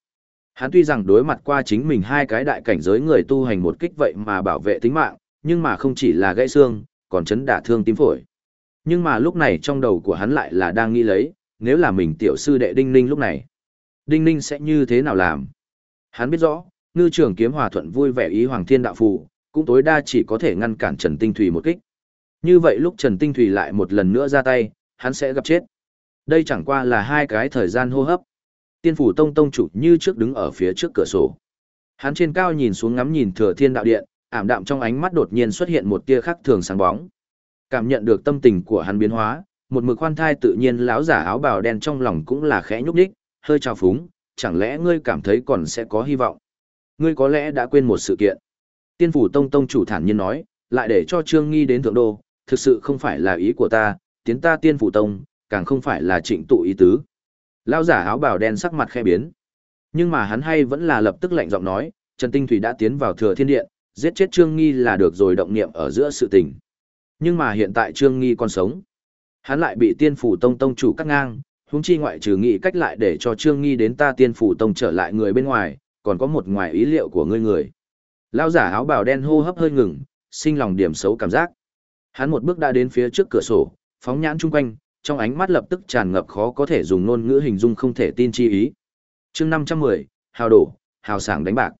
Hắn tuy rằng đối mặt qua chính mình hai cái đại cảnh giới người tu hành một kích vậy mà bảo vệ tính mạng, nhưng mà không chỉ là gãy xương, còn chấn đả thương tim phổi. Nhưng mà lúc này trong đầu của hắn lại là đang nghĩ lấy, nếu là mình tiểu sư đệ Đinh Ninh lúc này, Đinh Ninh sẽ như thế nào làm? Hắn biết rõ, ngư trưởng kiếm hòa thuận vui vẻ ý Hoàng Thiên Đạo Phù, cũng tối đa chỉ có thể ngăn cản Trần Tinh Thủy một kích. Như vậy lúc Trần Tinh Thủy lại một lần nữa ra tay, hắn sẽ gặp chết. Đây chẳng qua là hai cái thời gian hô hấp. Tiên phủ tông tông chủ như trước đứng ở phía trước cửa sổ. Hắn trên cao nhìn xuống ngắm nhìn thừa thiên đạo điện, ảm đạm trong ánh mắt đột nhiên xuất hiện một tia khắc thường sáng bóng. Cảm nhận được tâm tình của hắn biến hóa, một mực khoan thai tự nhiên lão giả áo bào đen trong lòng cũng là khẽ nhúc nhích, hơi trào phúng, chẳng lẽ ngươi cảm thấy còn sẽ có hy vọng? Ngươi có lẽ đã quên một sự kiện. Tiên phủ tông tông chủ thản nhiên nói, lại để cho Trương Nghi đến thượng đô, thực sự không phải là ý của ta, tiến ta tiên phủ tông, càng không phải là trịnh tụ ý tứ. Lao giả áo bào đen sắc mặt khe biến. Nhưng mà hắn hay vẫn là lập tức lạnh giọng nói, Trần Tinh Thủy đã tiến vào thừa thiên điện, giết chết Trương Nghi là được rồi động niệm ở giữa sự tình. Nhưng mà hiện tại Trương Nghi còn sống. Hắn lại bị tiên phủ tông tông chủ cắt ngang, huống chi ngoại trừ nghị cách lại để cho Trương Nghi đến ta tiên phủ tông trở lại người bên ngoài, còn có một ngoài ý liệu của ngươi người. Lao giả áo bào đen hô hấp hơi ngừng, sinh lòng điểm xấu cảm giác. Hắn một bước đã đến phía trước cửa sổ, phóng nhãn chung quanh, trong ánh mắt lập tức tràn ngập khó có thể dùng ngôn ngữ hình dung không thể tin chi ý. Chương 510, hào đổ, hào sảng đánh bạc.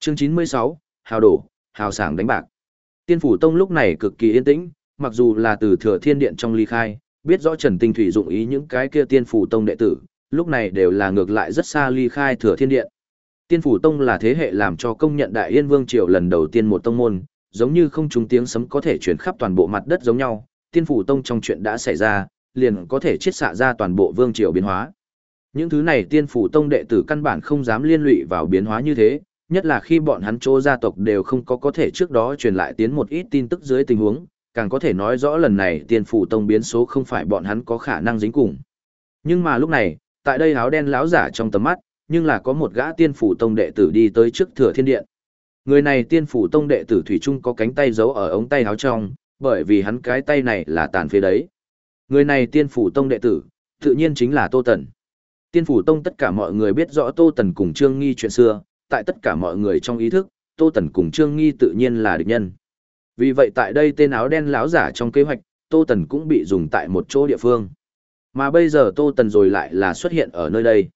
Chương 96, hào đổ, hào sảng đánh bạc. Tiên phủ tông lúc này cực kỳ yên tĩnh, mặc dù là từ thừa thiên điện trong ly khai, biết rõ Trần Tinh Thủy dụng ý những cái kia tiên phủ tông đệ tử, lúc này đều là ngược lại rất xa ly khai thừa thiên điện. Tiên phủ tông là thế hệ làm cho công nhận đại yên vương triều lần đầu tiên một tông môn, giống như không trúng tiếng sấm có thể truyền khắp toàn bộ mặt đất giống nhau, tiên phủ tông trong chuyện đã xảy ra, liền có thể chiết xạ ra toàn bộ vương triều biến hóa. Những thứ này tiên phủ tông đệ tử căn bản không dám liên lụy vào biến hóa như thế, nhất là khi bọn hắn chỗ gia tộc đều không có có thể trước đó truyền lại tiến một ít tin tức dưới tình huống, càng có thể nói rõ lần này tiên phủ tông biến số không phải bọn hắn có khả năng dính cùng. Nhưng mà lúc này, tại đây áo đen lão giả trong tầm mắt, nhưng là có một gã tiên phủ tông đệ tử đi tới trước thừa thiên điện. Người này tiên phủ tông đệ tử Thủy Trung có cánh tay giấu ở ống tay áo trong, bởi vì hắn cái tay này là tàn phế đấy. Người này tiên phủ tông đệ tử, tự nhiên chính là Tô Tần. Tiên phủ tông tất cả mọi người biết rõ Tô Tần cùng Trương Nghi chuyện xưa, tại tất cả mọi người trong ý thức, Tô Tần cùng Trương Nghi tự nhiên là địch nhân. Vì vậy tại đây tên áo đen láo giả trong kế hoạch, Tô Tần cũng bị dùng tại một chỗ địa phương. Mà bây giờ Tô Tần rồi lại là xuất hiện ở nơi đây.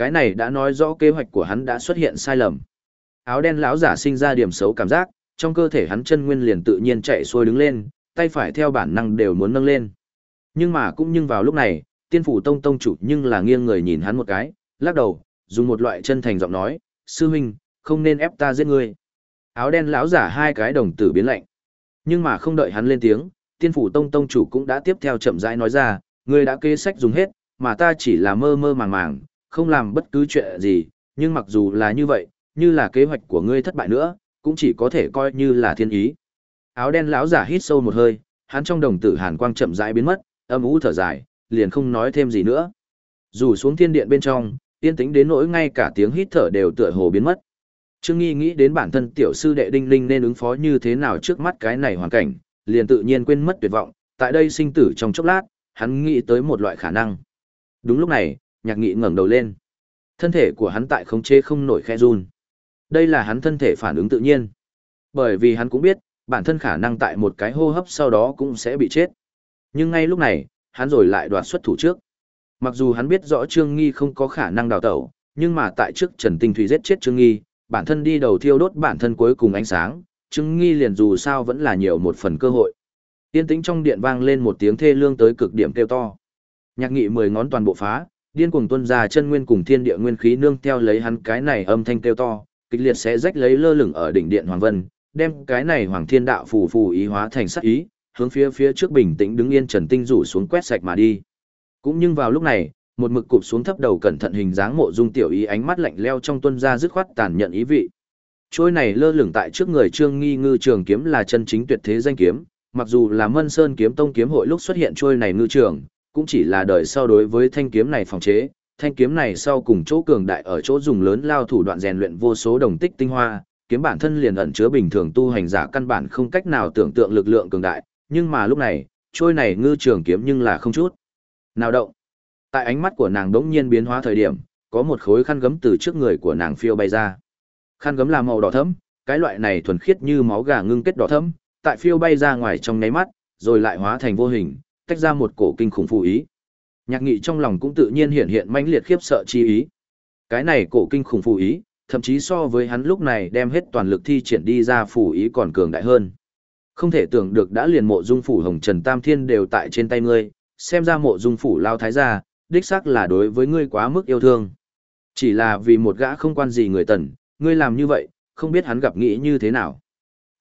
Cái này đã nói rõ kế hoạch của hắn đã xuất hiện sai lầm. Áo đen lão giả sinh ra điểm xấu cảm giác, trong cơ thể hắn chân nguyên liền tự nhiên chạy xuôi đứng lên, tay phải theo bản năng đều muốn nâng lên. Nhưng mà cũng nhưng vào lúc này, tiên phủ tông tông chủ nhưng là nghiêng người nhìn hắn một cái, lắc đầu, dùng một loại chân thành giọng nói, sư huynh, không nên ép ta giết ngươi. Áo đen lão giả hai cái đồng tử biến lạnh. Nhưng mà không đợi hắn lên tiếng, tiên phủ tông tông chủ cũng đã tiếp theo chậm rãi nói ra, ngươi đã kế sách dùng hết, mà ta chỉ là mơ mơ màng màng, không làm bất cứ chuyện gì, nhưng mặc dù là như vậy, như là kế hoạch của ngươi thất bại nữa, cũng chỉ có thể coi như là thiên ý. Áo đen lão giả hít sâu một hơi, hắn trong đồng tử hàn quang chậm rãi biến mất, âm u thở dài, liền không nói thêm gì nữa. Dù xuống thiên điện bên trong, yên tĩnh đến nỗi ngay cả tiếng hít thở đều tựa hồ biến mất. Trương Nghi nghĩ đến bản thân tiểu sư đệ Đinh Linh nên ứng phó như thế nào trước mắt cái này hoàn cảnh, liền tự nhiên quên mất tuyệt vọng, tại đây sinh tử trong chốc lát, hắn nghĩ tới một loại khả năng. Đúng lúc này, Nhạc Nghị ngẩng đầu lên. Thân thể của hắn tại khống chế không nổi khe run. Đây là hắn thân thể phản ứng tự nhiên. Bởi vì hắn cũng biết, bản thân khả năng tại một cái hô hấp sau đó cũng sẽ bị chết. Nhưng ngay lúc này, hắn rồi lại đoạt xuất thủ trước. Mặc dù hắn biết rõ Trương Nghi không có khả năng đào tẩu, nhưng mà tại trước Trần Tinh Thủy giết chết Trương Nghi, bản thân đi đầu thiêu đốt bản thân cuối cùng ánh sáng, Trương Nghi liền dù sao vẫn là nhiều một phần cơ hội. Tiên tĩnh trong điện vang lên một tiếng thê lương tới cực điểm kêu to. Nhạc nghị mười ngón toàn bộ phá, điên cuồng tuôn ra chân nguyên cùng thiên địa nguyên khí nương theo lấy hắn cái này âm thanh kêu to, kịch liệt sẽ rách lấy lơ lửng ở đỉnh điện Hoàng Vân, đem cái này Hoàng Thiên Đạo phù phù ý hóa thành sát ý, hướng phía phía trước bình tĩnh đứng yên Trần Tinh rủ xuống quét sạch mà đi. Cũng nhưng vào lúc này, một mực cụp xuống thấp đầu cẩn thận hình dáng mộ dung tiểu ý ánh mắt lạnh leo trong tuân ra dứt khoát tàn nhận ý vị. Trôi này lơ lửng tại trước người Trương Nghi ngư trường kiếm là chân chính tuyệt thế danh kiếm, mặc dù là Mân Sơn kiếm tông kiếm hội lúc xuất hiện trôi này ngư trường, cũng chỉ là đời sau đối với thanh kiếm này phòng chế, thanh kiếm này sau cùng chỗ cường đại ở chỗ dùng lớn lao thủ đoạn rèn luyện vô số đồng tích tinh hoa, kiếm bản thân liền ẩn chứa bình thường tu hành giả căn bản không cách nào tưởng tượng lực lượng cường đại, nhưng mà lúc này, trôi này ngư trường kiếm nhưng là không chút. Nào động. Tại ánh mắt của nàng đống nhiên biến hóa thời điểm, có một khối khăn gấm từ trước người của nàng phiêu bay ra. Khăn gấm là màu đỏ thẫm, cái loại này thuần khiết như máu gà ngưng kết đỏ thẫm, tại phiêu bay ra ngoài trong nháy mắt, rồi lại hóa thành vô hình, tách ra một cổ kinh khủng phù ý. Nhạc nghị trong lòng cũng tự nhiên hiện hiện mãnh liệt khiếp sợ chi ý. Cái này cổ kinh khủng phù ý, thậm chí so với hắn lúc này đem hết toàn lực thi triển đi ra phù ý còn cường đại hơn. Không thể tưởng được đã liền mộ dung phủ hồng trần tam thiên đều tại trên tay ngươi, xem ra mộ dung phủ lao thái gia, đích xác là đối với ngươi quá mức yêu thương. Chỉ là vì một gã không quan gì người tần, ngươi làm như vậy, không biết hắn gặp nghĩ như thế nào.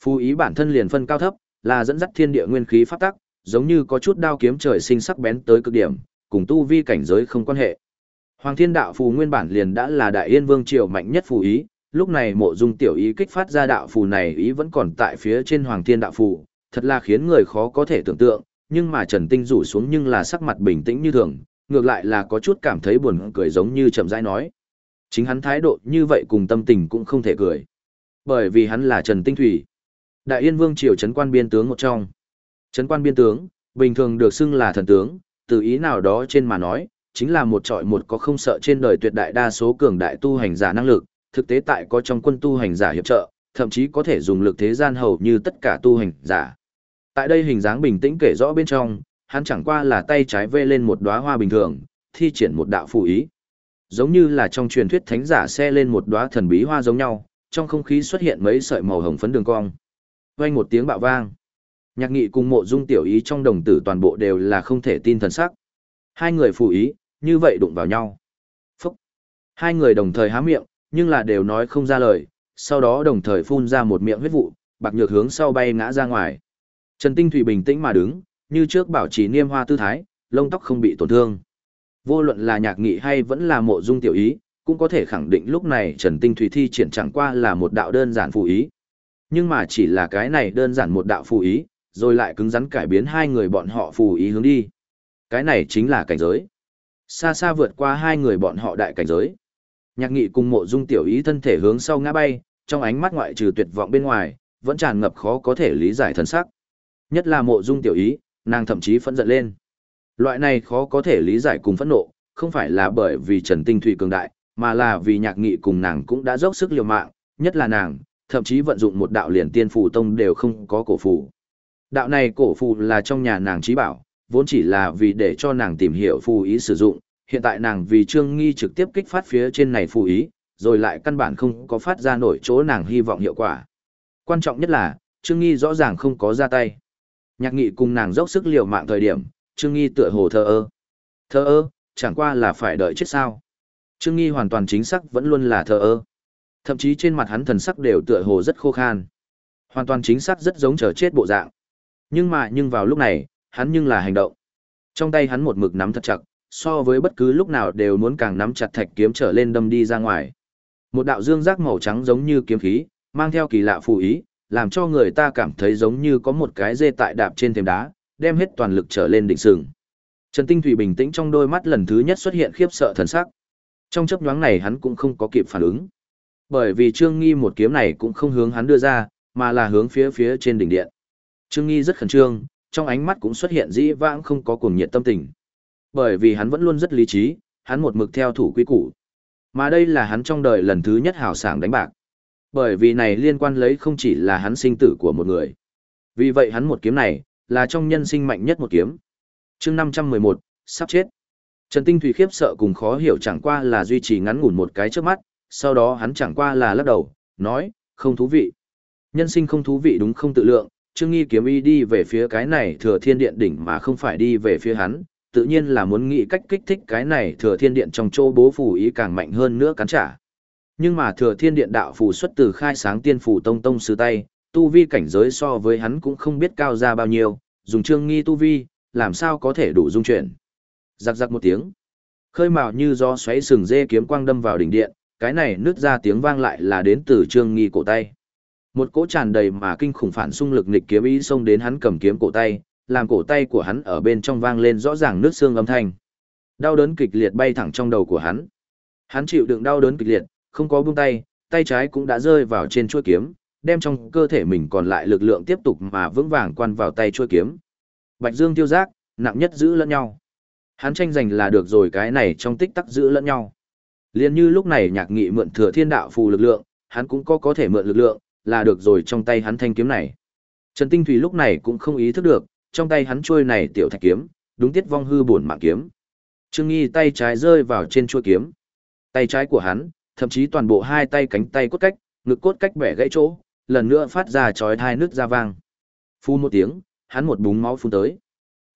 Phù ý bản thân liền phân cao thấp, là dẫn dắt thiên địa nguyên khí pháp tắc, giống như có chút đao kiếm trời sinh sắc bén tới cực điểm, cùng tu vi cảnh giới không quan hệ. Hoàng Thiên Đạo Phù nguyên bản liền đã là Đại Yên Vương triều mạnh nhất phù ý, lúc này Mộ Dung tiểu ý kích phát ra đạo phù này ý vẫn còn tại phía trên Hoàng Thiên Đạo Phù, thật là khiến người khó có thể tưởng tượng, nhưng mà Trần Tinh rủ xuống nhưng là sắc mặt bình tĩnh như thường, ngược lại là có chút cảm thấy buồn cười giống như chậm rãi nói. Chính hắn thái độ như vậy cùng tâm tình cũng không thể cười. Bởi vì hắn là Trần Tinh Thủy. Đại Yên Vương triều trấn quan biên tướng một trong. Trấn quan biên tướng, bình thường được xưng là thần tướng, từ ý nào đó trên mà nói, chính là một trọi một có không sợ trên đời tuyệt đại đa số cường đại tu hành giả năng lực, thực tế tại có trong quân tu hành giả hiệp trợ, thậm chí có thể dùng lực thế gian hầu như tất cả tu hành giả. Tại đây hình dáng bình tĩnh kể rõ bên trong, hắn chẳng qua là tay trái vê lên một đóa hoa bình thường, thi triển một đạo phù ý. Giống như là trong truyền thuyết thánh giả xe lên một đóa thần bí hoa giống nhau, trong không khí xuất hiện mấy sợi màu hồng phấn đường cong. Vang một tiếng bạo vang. Nhạc nghị cùng mộ dung tiểu ý trong đồng tử toàn bộ đều là không thể tin thần sắc. Hai người phù ý, như vậy đụng vào nhau. Phúc! Hai người đồng thời há miệng, nhưng là đều nói không ra lời, sau đó đồng thời phun ra một miệng huyết vụ, bạc nhược hướng sau bay ngã ra ngoài. Trần Tinh Thủy bình tĩnh mà đứng, như trước bảo trì niêm hoa tư thái, lông tóc không bị tổn thương. Vô luận là nhạc nghị hay vẫn là mộ dung tiểu ý, cũng có thể khẳng định lúc này Trần Tinh Thủy thi triển chẳng qua là một đạo đơn giản phù ý. Nhưng mà chỉ là cái này đơn giản một đạo phù ý, rồi lại cứng rắn cải biến hai người bọn họ phù ý hướng đi. Cái này chính là cảnh giới. Xa xa vượt qua hai người bọn họ đại cảnh giới. Nhạc nghị cùng mộ dung tiểu ý thân thể hướng sau ngã bay, trong ánh mắt ngoại trừ tuyệt vọng bên ngoài, vẫn tràn ngập khó có thể lý giải thần sắc. Nhất là mộ dung tiểu ý, nàng thậm chí phẫn giận lên. Loại này khó có thể lý giải cùng phẫn nộ, không phải là bởi vì Trần Tinh Thủy cường đại, mà là vì nhạc nghị cùng nàng cũng đã dốc sức liều mạng, nhất là nàng, thậm chí vận dụng một đạo liền tiên phù tông đều không có cổ phù. Đạo này cổ phù là trong nhà nàng trí bảo, vốn chỉ là vì để cho nàng tìm hiểu phù ý sử dụng, hiện tại nàng vì Trương Nghi trực tiếp kích phát phía trên này phù ý, rồi lại căn bản không có phát ra nổi chỗ nàng hy vọng hiệu quả. Quan trọng nhất là, Trương Nghi rõ ràng không có ra tay. Nhạc nghị cùng nàng dốc sức liều mạng thời điểm, Trương Nghi tựa hồ thờ ơ. Thờ ơ, chẳng qua là phải đợi chết sao. Trương Nghi hoàn toàn chính xác vẫn luôn là thờ ơ. Thậm chí trên mặt hắn thần sắc đều tựa hồ rất khô khan. Hoàn toàn chính xác rất giống chờ chết bộ dạng. Nhưng mà nhưng vào lúc này, hắn nhưng là hành động. Trong tay hắn một mực nắm thật chặt, so với bất cứ lúc nào đều muốn càng nắm chặt thạch kiếm trở lên đâm đi ra ngoài. Một đạo dương giác màu trắng giống như kiếm khí, mang theo kỳ lạ phù ý, làm cho người ta cảm thấy giống như có một cái dê tại đạp trên thềm đá, đem hết toàn lực trở lên đỉnh sừng. Trần Tinh Thủy bình tĩnh trong đôi mắt lần thứ nhất xuất hiện khiếp sợ thần sắc. Trong chớp nhoáng này hắn cũng không có kịp phản ứng. Bởi vì Trương Nghi một kiếm này cũng không hướng hắn đưa ra, mà là hướng phía phía trên đỉnh điện. Trương Nghi rất khẩn trương, trong ánh mắt cũng xuất hiện dĩ vãng không có cuồng nhiệt tâm tình. Bởi vì hắn vẫn luôn rất lý trí, hắn một mực theo thủ quy củ. Mà đây là hắn trong đời lần thứ nhất hào sảng đánh bạc. Bởi vì này liên quan lấy không chỉ là hắn sinh tử của một người. Vì vậy hắn một kiếm này, là trong nhân sinh mạnh nhất một kiếm. chương 511, sắp chết. Trần Tinh Thủy khiếp sợ cùng khó hiểu chẳng qua là duy trì ngắn ngủn một cái trước mắt, sau đó hắn chẳng qua là lắc đầu, nói, không thú vị. Nhân sinh không thú vị đúng không tự lượng, Trương Nghi kiếm y đi về phía cái này thừa thiên điện đỉnh mà không phải đi về phía hắn, tự nhiên là muốn nghĩ cách kích thích cái này thừa thiên điện trong chỗ bố phù ý càng mạnh hơn nữa cắn trả. Nhưng mà thừa thiên điện đạo phù xuất từ khai sáng tiên phù tông tông sư tay, tu vi cảnh giới so với hắn cũng không biết cao ra bao nhiêu, dùng trương nghi tu vi, làm sao có thể đủ dung chuyển. Giặc giặc một tiếng. Khơi mào như do xoáy sừng dê kiếm quang đâm vào đỉnh điện, cái này nứt ra tiếng vang lại là đến từ trương nghi cổ tay. Một cỗ tràn đầy mà kinh khủng phản xung lực nghịch kiếm ý xông đến hắn cầm kiếm cổ tay, làm cổ tay của hắn ở bên trong vang lên rõ ràng nước xương âm thanh. Đau đớn kịch liệt bay thẳng trong đầu của hắn. Hắn chịu đựng đau đớn kịch liệt, không có buông tay, tay trái cũng đã rơi vào trên chuôi kiếm, đem trong cơ thể mình còn lại lực lượng tiếp tục mà vững vàng quan vào tay chuôi kiếm. Bạch Dương tiêu giác, nặng nhất giữ lẫn nhau. Hắn tranh giành là được rồi cái này trong tích tắc giữ lẫn nhau. Liên như lúc này nhạc nghị mượn thừa thiên đạo phù lực lượng, hắn cũng có có thể mượn lực lượng, là được rồi trong tay hắn thanh kiếm này. Trần Tinh Thủy lúc này cũng không ý thức được, trong tay hắn chuôi này tiểu thạch kiếm, đúng tiết vong hư buồn mạng kiếm. Trương Nghi tay trái rơi vào trên chuôi kiếm. Tay trái của hắn, thậm chí toàn bộ hai tay cánh tay cốt cách, ngực cốt cách bẻ gãy chỗ, lần nữa phát ra chói thai nước ra vang. Phun một tiếng, hắn một búng máu phun tới.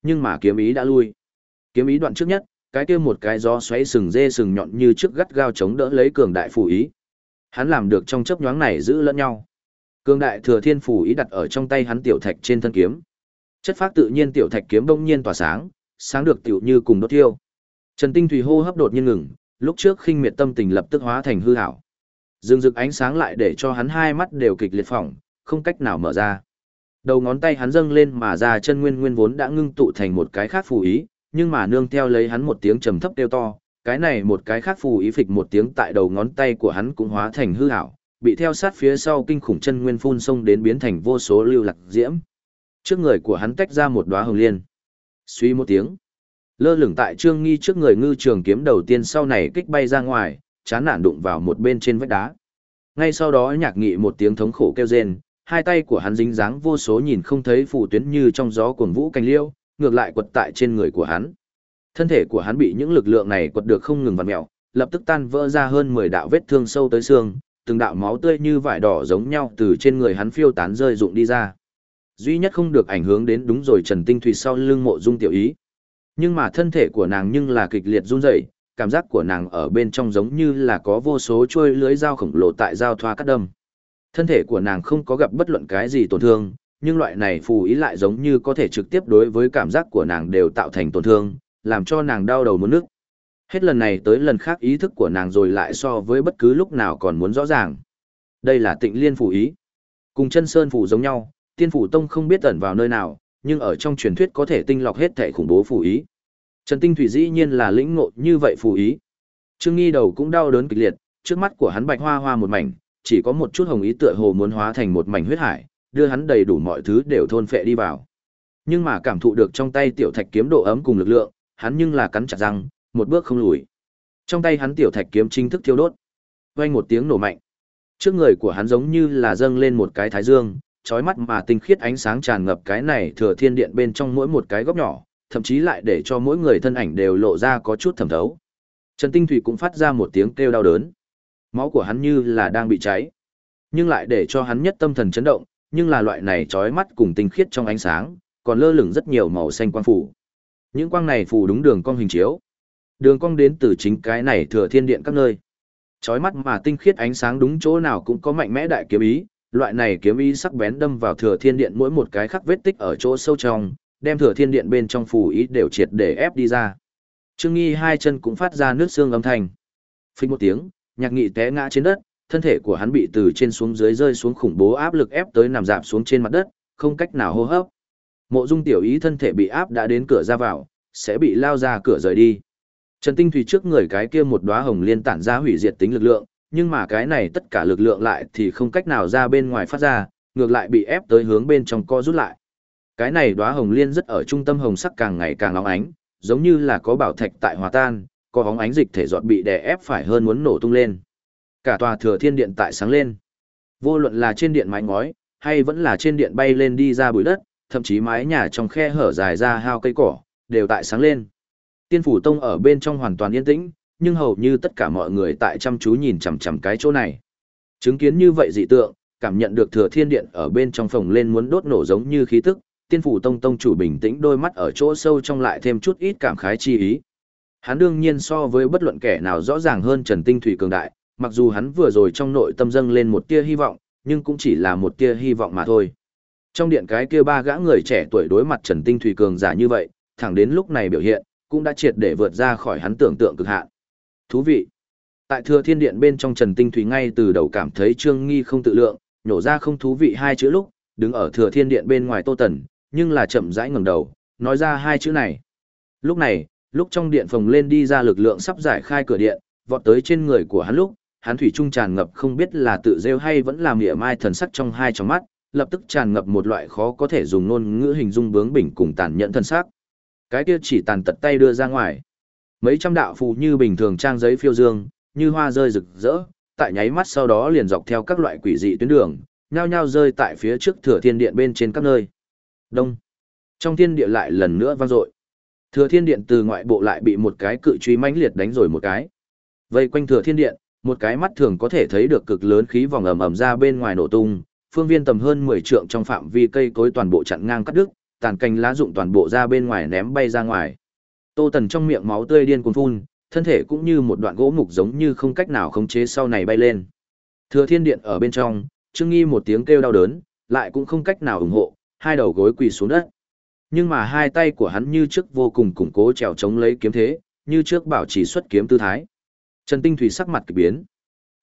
Nhưng mà kiếm ý đã lui. Kiếm ý đoạn trước nhất, cái kia một cái gió xoáy sừng dê sừng nhọn như trước gắt gao chống đỡ lấy cường đại phù ý. Hắn làm được trong chớp nhoáng này giữ lẫn nhau. Cương đại thừa thiên phù ý đặt ở trong tay hắn tiểu thạch trên thân kiếm. Chất phát tự nhiên tiểu thạch kiếm bỗng nhiên tỏa sáng, sáng được tiểu như cùng đốt thiêu. Trần Tinh Thủy hô hấp đột nhiên ngừng, lúc trước khinh miệt tâm tình lập tức hóa thành hư ảo. Dương rực ánh sáng lại để cho hắn hai mắt đều kịch liệt phỏng, không cách nào mở ra. Đầu ngón tay hắn dâng lên mà ra chân nguyên nguyên vốn đã ngưng tụ thành một cái khác phù ý, nhưng mà nương theo lấy hắn một tiếng trầm thấp kêu to, cái này một cái khác phù ý phịch một tiếng tại đầu ngón tay của hắn cũng hóa thành hư ảo, bị theo sát phía sau kinh khủng chân nguyên phun sông đến biến thành vô số lưu lạc diễm. Trước người của hắn tách ra một đóa hồng liên. Suy một tiếng, lơ lửng tại Trương Nghi trước người ngư trường kiếm đầu tiên sau này kích bay ra ngoài, chán nản đụng vào một bên trên vách đá. Ngay sau đó nhạc nghị một tiếng thống khổ kêu rên, hai tay của hắn dính dáng vô số nhìn không thấy phù tuyến như trong gió cuồng vũ cành liêu, ngược lại quật tại trên người của hắn. Thân thể của hắn bị những lực lượng này quật được không ngừng vặn mèo, lập tức tan vỡ ra hơn 10 đạo vết thương sâu tới xương, từng đạo máu tươi như vải đỏ giống nhau từ trên người hắn phiêu tán rơi rụng đi ra. Duy nhất không được ảnh hưởng đến đúng rồi Trần Tinh Thủy sau lưng mộ dung tiểu ý. Nhưng mà thân thể của nàng nhưng là kịch liệt run rẩy, cảm giác của nàng ở bên trong giống như là có vô số chuôi lưới dao khổng lồ tại dao thoa cắt đâm. Thân thể của nàng không có gặp bất luận cái gì tổn thương, nhưng loại này phù ý lại giống như có thể trực tiếp đối với cảm giác của nàng đều tạo thành tổn thương, làm cho nàng đau đầu muốn nước. Hết lần này tới lần khác ý thức của nàng rồi lại so với bất cứ lúc nào còn muốn rõ ràng. Đây là tịnh liên phù ý. Cùng chân sơn phù giống nhau, tiên phủ tông không biết ẩn vào nơi nào, nhưng ở trong truyền thuyết có thể tinh lọc hết thể khủng bố phù ý. Trần Tinh Thủy dĩ nhiên là lĩnh ngộ như vậy phù ý. Trương Nghi đầu cũng đau đớn kịch liệt, trước mắt của hắn bạch hoa hoa một mảnh, chỉ có một chút hồng ý tựa hồ muốn hóa thành một mảnh huyết hải, đưa hắn đầy đủ mọi thứ đều thôn phệ đi vào. Nhưng mà cảm thụ được trong tay tiểu thạch kiếm độ ấm cùng lực lượng, hắn nhưng là cắn chặt răng, một bước không lùi. Trong tay hắn tiểu thạch kiếm chính thức thiêu đốt. Vang một tiếng nổ mạnh. Trước người của hắn giống như là dâng lên một cái thái dương, chói mắt mà tinh khiết ánh sáng tràn ngập cái này thừa thiên điện bên trong mỗi một cái góc nhỏ, thậm chí lại để cho mỗi người thân ảnh đều lộ ra có chút thẩm thấu. Trần Tinh Thủy cũng phát ra một tiếng kêu đau đớn. Máu của hắn như là đang bị cháy, nhưng lại để cho hắn nhất tâm thần chấn động, nhưng là loại này chói mắt cùng tinh khiết trong ánh sáng, còn lơ lửng rất nhiều màu xanh quang phủ. Những quang này phủ đúng đường cong hình chiếu. Đường cong đến từ chính cái này thừa thiên điện các nơi. Chói mắt mà tinh khiết ánh sáng đúng chỗ nào cũng có mạnh mẽ đại kiếm ý, loại này kiếm ý sắc bén đâm vào thừa thiên điện mỗi một cái khắc vết tích ở chỗ sâu trong, đem thừa thiên điện bên trong phù ý đều triệt để ép đi ra. Trương Nghi hai chân cũng phát ra nước xương âm thanh. Phình một tiếng, nhạc nghị té ngã trên đất, thân thể của hắn bị từ trên xuống dưới rơi xuống khủng bố áp lực ép tới nằm dạp xuống trên mặt đất, không cách nào hô hấp. Mộ Dung tiểu ý thân thể bị áp đã đến cửa ra vào, sẽ bị lao ra cửa rời đi. Trần Tinh Thủy trước người cái kia một đóa hồng liên tản ra hủy diệt tính lực lượng, nhưng mà cái này tất cả lực lượng lại thì không cách nào ra bên ngoài phát ra, ngược lại bị ép tới hướng bên trong co rút lại. Cái này đóa hồng liên rất ở trung tâm hồng sắc càng ngày càng nóng ánh, giống như là có bảo thạch tại hòa tan, có hóng ánh dịch thể giọt bị đè ép phải hơn muốn nổ tung lên. Cả tòa thừa thiên điện tại sáng lên. Vô luận là trên điện mái ngói, hay vẫn là trên điện bay lên đi ra bụi đất, thậm chí mái nhà trong khe hở dài ra hao cây cỏ, đều tại sáng lên. Tiên phủ tông ở bên trong hoàn toàn yên tĩnh, nhưng hầu như tất cả mọi người tại chăm chú nhìn chằm chằm cái chỗ này. Chứng kiến như vậy dị tượng, cảm nhận được thừa thiên điện ở bên trong phòng lên muốn đốt nổ giống như khí tức, tiên phủ tông tông chủ bình tĩnh đôi mắt ở chỗ sâu trong lại thêm chút ít cảm khái chi ý. Hắn đương nhiên so với bất luận kẻ nào rõ ràng hơn Trần Tinh Thủy cường đại, mặc dù hắn vừa rồi trong nội tâm dâng lên một tia hy vọng, nhưng cũng chỉ là một tia hy vọng mà thôi. Trong điện cái kia ba gã người trẻ tuổi đối mặt Trần Tinh Thủy cường giả như vậy, thẳng đến lúc này biểu hiện, cũng đã triệt để vượt ra khỏi hắn tưởng tượng cực hạn. Thú vị. Tại Thừa Thiên Điện bên trong Trần Tinh Thủy ngay từ đầu cảm thấy Trương Nghi không tự lượng, nhổ ra không thú vị hai chữ lúc, đứng ở Thừa Thiên Điện bên ngoài Tô Tần, nhưng là chậm rãi ngẩng đầu, nói ra hai chữ này. Lúc này, lúc trong điện phòng lên đi ra lực lượng sắp giải khai cửa điện, vọt tới trên người của hắn lúc, hắn thủy trung tràn ngập không biết là tự rêu hay vẫn là mỉa mai thần sắc trong hai tròng mắt, lập tức tràn ngập một loại khó có thể dùng ngôn ngữ hình dung bướng bỉnh cùng tàn nhẫn thần sắc. Cái kia chỉ tàn tật tay đưa ra ngoài. Mấy trăm đạo phù như bình thường trang giấy phiêu dương, như hoa rơi rực rỡ, tại nháy mắt sau đó liền dọc theo các loại quỷ dị tuyến đường, nhao nhao rơi tại phía trước thừa thiên điện bên trên các nơi. Đông. Trong thiên địa lại lần nữa vang dội. Thừa thiên điện từ ngoại bộ lại bị một cái cự truy mãnh liệt đánh rồi một cái. Vây quanh thừa thiên điện, một cái mắt thường có thể thấy được cực lớn khí vòng ầm ầm ra bên ngoài nổ tung, phương viên tầm hơn 10 trượng trong phạm vi cây cối toàn bộ chặn ngang cắt đứt, tàn cành lá rụng toàn bộ ra bên ngoài ném bay ra ngoài. Tô Tần trong miệng máu tươi điên cuồng phun, thân thể cũng như một đoạn gỗ mục giống như không cách nào khống chế sau này bay lên. Thừa Thiên Điện ở bên trong, Trương Nghi một tiếng kêu đau đớn, lại cũng không cách nào ủng hộ, hai đầu gối quỳ xuống đất. Nhưng mà hai tay của hắn như trước vô cùng củng cố trèo chống lấy kiếm thế, như trước bảo trì xuất kiếm tư thái. Trần Tinh Thủy sắc mặt kỳ biến.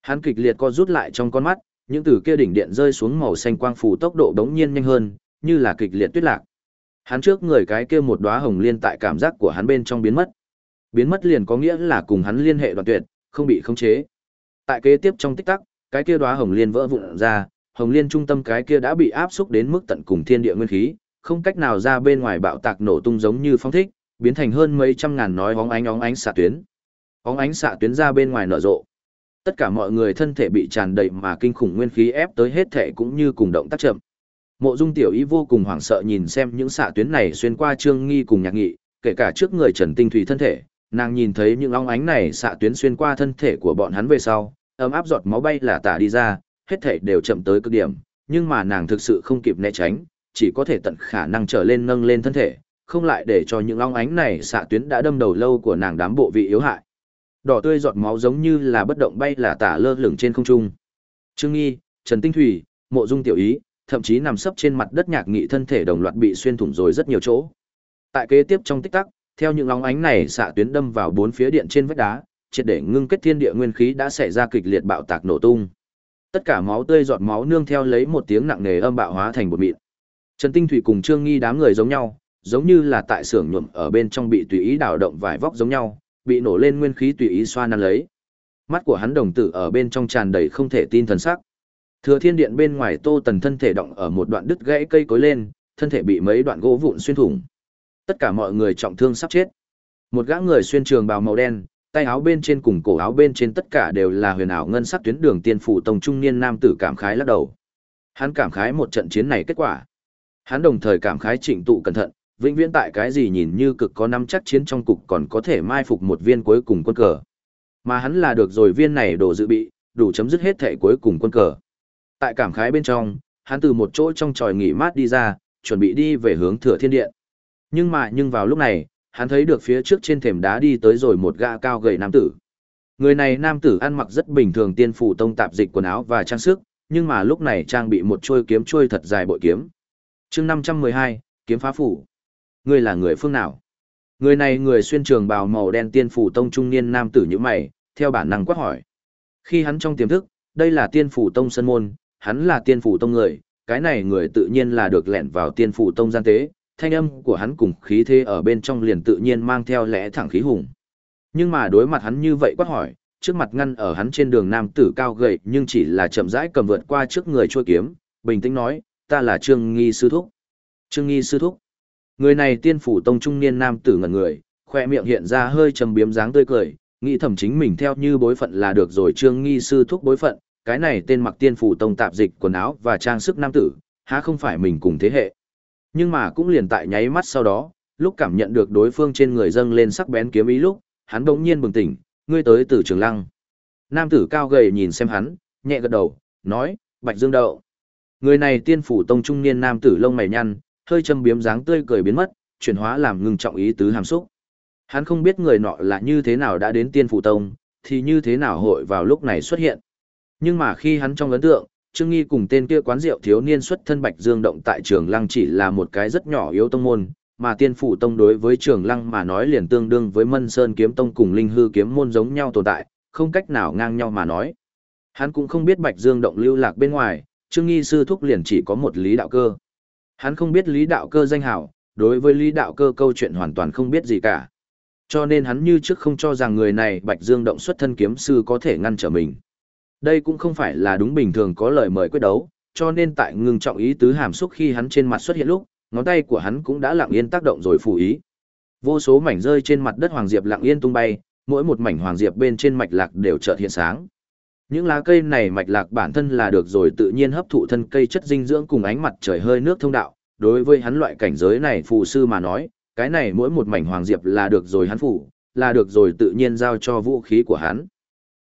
Hắn kịch liệt co rút lại trong con mắt, những từ kia đỉnh điện rơi xuống màu xanh quang phủ tốc độ đống nhiên nhanh hơn, như là kịch liệt tuyết lạc. Hắn trước người cái kia một đóa hồng liên tại cảm giác của hắn bên trong biến mất. Biến mất liền có nghĩa là cùng hắn liên hệ đoạn tuyệt, không bị khống chế. Tại kế tiếp trong tích tắc, cái kia đóa hồng liên vỡ vụn ra, hồng liên trung tâm cái kia đã bị áp xúc đến mức tận cùng thiên địa nguyên khí, không cách nào ra bên ngoài bạo tạc nổ tung giống như phong thích, biến thành hơn mấy trăm ngàn nói bóng ánh óng ánh xạ tuyến. Óng ánh xạ tuyến ra bên ngoài nở rộ. Tất cả mọi người thân thể bị tràn đầy mà kinh khủng nguyên khí ép tới hết thể cũng như cùng động tác chậm. Mộ Dung tiểu Y vô cùng hoảng sợ nhìn xem những xạ tuyến này xuyên qua Trương Nghi cùng Nhạc Nghị, kể cả trước người Trần Tinh Thủy thân thể, nàng nhìn thấy những óng ánh này xạ tuyến xuyên qua thân thể của bọn hắn về sau, ấm áp giọt máu bay là tả đi ra, hết thể đều chậm tới cực điểm, nhưng mà nàng thực sự không kịp né tránh, chỉ có thể tận khả năng trở lên nâng lên thân thể, không lại để cho những óng ánh này xạ tuyến đã đâm đầu lâu của nàng đám bộ vị yếu hại. Đỏ tươi giọt máu giống như là bất động bay là tả lơ lửng trên không trung. Trương Nghi, Trần Tinh Thủy, Mộ Dung Tiểu Ý, thậm chí nằm sấp trên mặt đất nhạc nghị thân thể đồng loạt bị xuyên thủng rồi rất nhiều chỗ. Tại kế tiếp trong tích tắc, theo những óng ánh này xạ tuyến đâm vào bốn phía điện trên vách đá, triệt để ngưng kết thiên địa nguyên khí đã xảy ra kịch liệt bạo tạc nổ tung. Tất cả máu tươi giọt máu nương theo lấy một tiếng nặng nề âm bạo hóa thành bột mịn. Trần Tinh Thủy cùng Trương Nghi đám người giống nhau, giống như là tại xưởng nhuộm ở bên trong bị tùy ý đảo động vải vóc giống nhau, bị nổ lên nguyên khí tùy ý xoa năn lấy. Mắt của hắn đồng tử ở bên trong tràn đầy không thể tin thần sắc. Thừa Thiên Điện bên ngoài Tô Tần thân thể động ở một đoạn đứt gãy cây cối lên, thân thể bị mấy đoạn gỗ vụn xuyên thủng. Tất cả mọi người trọng thương sắp chết. Một gã người xuyên trường bào màu đen, tay áo bên trên cùng cổ áo bên trên tất cả đều là huyền ảo ngân sắc tuyến đường tiên phủ tông trung niên nam tử cảm khái lắc đầu. Hắn cảm khái một trận chiến này kết quả. Hắn đồng thời cảm khái chỉnh tụ cẩn thận, vĩnh viễn tại cái gì nhìn như cực có năm chắc chiến trong cục còn có thể mai phục một viên cuối cùng quân cờ. Mà hắn là được rồi viên này đồ dự bị, đủ chấm dứt hết thể cuối cùng quân cờ. Tại cảm khái bên trong, hắn từ một chỗ trong tròi nghỉ mát đi ra, chuẩn bị đi về hướng thừa thiên điện. Nhưng mà nhưng vào lúc này, hắn thấy được phía trước trên thềm đá đi tới rồi một gã cao gầy nam tử. Người này nam tử ăn mặc rất bình thường tiên phủ tông tạp dịch quần áo và trang sức, nhưng mà lúc này trang bị một chuôi kiếm chuôi thật dài bội kiếm. chương 512, kiếm phá phủ. Ngươi là người phương nào? Người này người xuyên trường bào màu đen tiên phủ tông trung niên nam tử như mày, theo bản năng quát hỏi. Khi hắn trong tiềm thức, đây là tiên phủ tông sân môn, hắn là tiên phủ tông người, cái này người tự nhiên là được lẻn vào tiên phủ tông gian tế, thanh âm của hắn cùng khí thế ở bên trong liền tự nhiên mang theo lẽ thẳng khí hùng. Nhưng mà đối mặt hắn như vậy quát hỏi, trước mặt ngăn ở hắn trên đường nam tử cao gầy nhưng chỉ là chậm rãi cầm vượt qua trước người chua kiếm, bình tĩnh nói, ta là Trương Nghi Sư Thúc. Trương Nghi Sư Thúc. Người này tiên phủ tông trung niên nam tử ngẩn người, khoe miệng hiện ra hơi trầm biếm dáng tươi cười, nghĩ thầm chính mình theo như bối phận là được rồi Trương Nghi Sư Thúc bối phận, cái này tên mặc tiên phủ tông tạp dịch quần áo và trang sức nam tử, há không phải mình cùng thế hệ. Nhưng mà cũng liền tại nháy mắt sau đó, lúc cảm nhận được đối phương trên người dâng lên sắc bén kiếm ý lúc, hắn bỗng nhiên bừng tỉnh, ngươi tới từ trường lăng. Nam tử cao gầy nhìn xem hắn, nhẹ gật đầu, nói, Bạch Dương Đậu. Người này tiên phủ tông trung niên nam tử lông mày nhăn, hơi châm biếm dáng tươi cười biến mất, chuyển hóa làm ngừng trọng ý tứ hàm xúc. Hắn không biết người nọ là như thế nào đã đến tiên phủ tông, thì như thế nào hội vào lúc này xuất hiện. Nhưng mà khi hắn trong ấn tượng, Trương Nghi cùng tên kia quán rượu thiếu niên xuất thân Bạch Dương động tại Trường Lăng chỉ là một cái rất nhỏ yếu tông môn, mà Tiên phủ tông đối với Trường Lăng mà nói liền tương đương với Mân Sơn kiếm tông cùng Linh Hư kiếm môn giống nhau tồn tại, không cách nào ngang nhau mà nói. Hắn cũng không biết Bạch Dương động lưu lạc bên ngoài, Trương Nghi sư thúc liền chỉ có một Lý Đạo Cơ. Hắn không biết Lý Đạo Cơ danh hảo, đối với Lý Đạo Cơ câu chuyện hoàn toàn không biết gì cả. Cho nên hắn như trước không cho rằng người này Bạch Dương động xuất thân kiếm sư có thể ngăn trở mình. Đây cũng không phải là đúng bình thường có lời mời quyết đấu, cho nên tại ngừng trọng ý tứ hàm xúc khi hắn trên mặt xuất hiện lúc, ngón tay của hắn cũng đã lặng yên tác động rồi phủ ý. Vô số mảnh rơi trên mặt đất hoàng diệp lặng yên tung bay, mỗi một mảnh hoàng diệp bên trên mạch lạc đều chợt hiện sáng. Những lá cây này mạch lạc bản thân là được rồi tự nhiên hấp thụ thân cây chất dinh dưỡng cùng ánh mặt trời hơi nước thông đạo, đối với hắn loại cảnh giới này phù sư mà nói, cái này mỗi một mảnh hoàng diệp là được rồi hắn phủ, là được rồi tự nhiên giao cho vũ khí của hắn.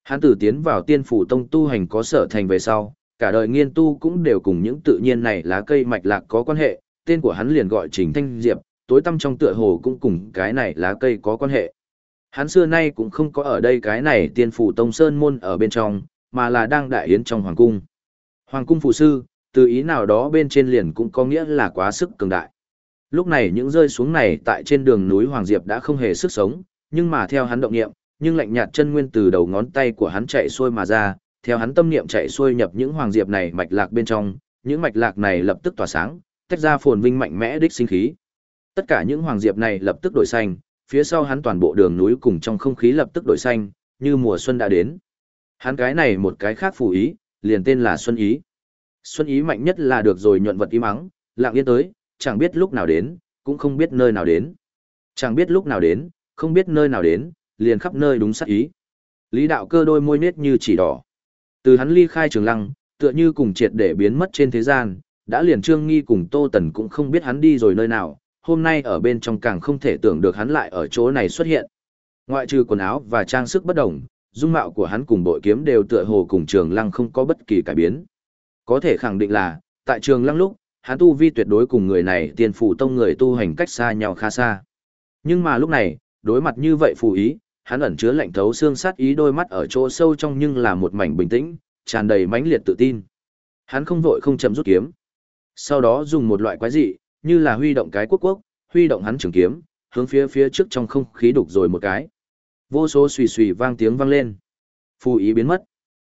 Hắn từ tiến vào tiên phủ tông tu hành có sở thành về sau, cả đời nghiên tu cũng đều cùng những tự nhiên này lá cây mạch lạc có quan hệ, tên của hắn liền gọi Trình Thanh Diệp, tối tâm trong tựa hồ cũng cùng cái này lá cây có quan hệ. Hắn xưa nay cũng không có ở đây cái này tiên phủ tông sơn môn ở bên trong, mà là đang đại yến trong hoàng cung. Hoàng cung phụ sư, từ ý nào đó bên trên liền cũng có nghĩa là quá sức cường đại. Lúc này những rơi xuống này tại trên đường núi Hoàng Diệp đã không hề sức sống, nhưng mà theo hắn động nghiệm, nhưng lạnh nhạt chân nguyên từ đầu ngón tay của hắn chạy xuôi mà ra, theo hắn tâm niệm chạy xuôi nhập những hoàng diệp này mạch lạc bên trong, những mạch lạc này lập tức tỏa sáng, tách ra phồn vinh mạnh mẽ đích sinh khí. Tất cả những hoàng diệp này lập tức đổi xanh, phía sau hắn toàn bộ đường núi cùng trong không khí lập tức đổi xanh, như mùa xuân đã đến. Hắn cái này một cái khác phù ý, liền tên là Xuân Ý. Xuân Ý mạnh nhất là được rồi nhuận vật im mắng, lặng yên tới, chẳng biết lúc nào đến, cũng không biết nơi nào đến. Chẳng biết lúc nào đến, không biết nơi nào đến, liền khắp nơi đúng sát ý. Lý đạo cơ đôi môi nết như chỉ đỏ. Từ hắn ly khai trường lăng, tựa như cùng triệt để biến mất trên thế gian, đã liền trương nghi cùng Tô Tần cũng không biết hắn đi rồi nơi nào, hôm nay ở bên trong càng không thể tưởng được hắn lại ở chỗ này xuất hiện. Ngoại trừ quần áo và trang sức bất đồng, dung mạo của hắn cùng bội kiếm đều tựa hồ cùng trường lăng không có bất kỳ cải biến. Có thể khẳng định là, tại trường lăng lúc, hắn tu vi tuyệt đối cùng người này tiền phủ tông người tu hành cách xa nhau khá xa. Nhưng mà lúc này, đối mặt như vậy phù ý, hắn ẩn chứa lạnh thấu xương sát ý đôi mắt ở chỗ sâu trong nhưng là một mảnh bình tĩnh, tràn đầy mãnh liệt tự tin. Hắn không vội không chậm rút kiếm. Sau đó dùng một loại quái dị, như là huy động cái quốc quốc, huy động hắn trường kiếm, hướng phía phía trước trong không khí đục rồi một cái. Vô số xùy xùy vang tiếng vang lên. Phù ý biến mất.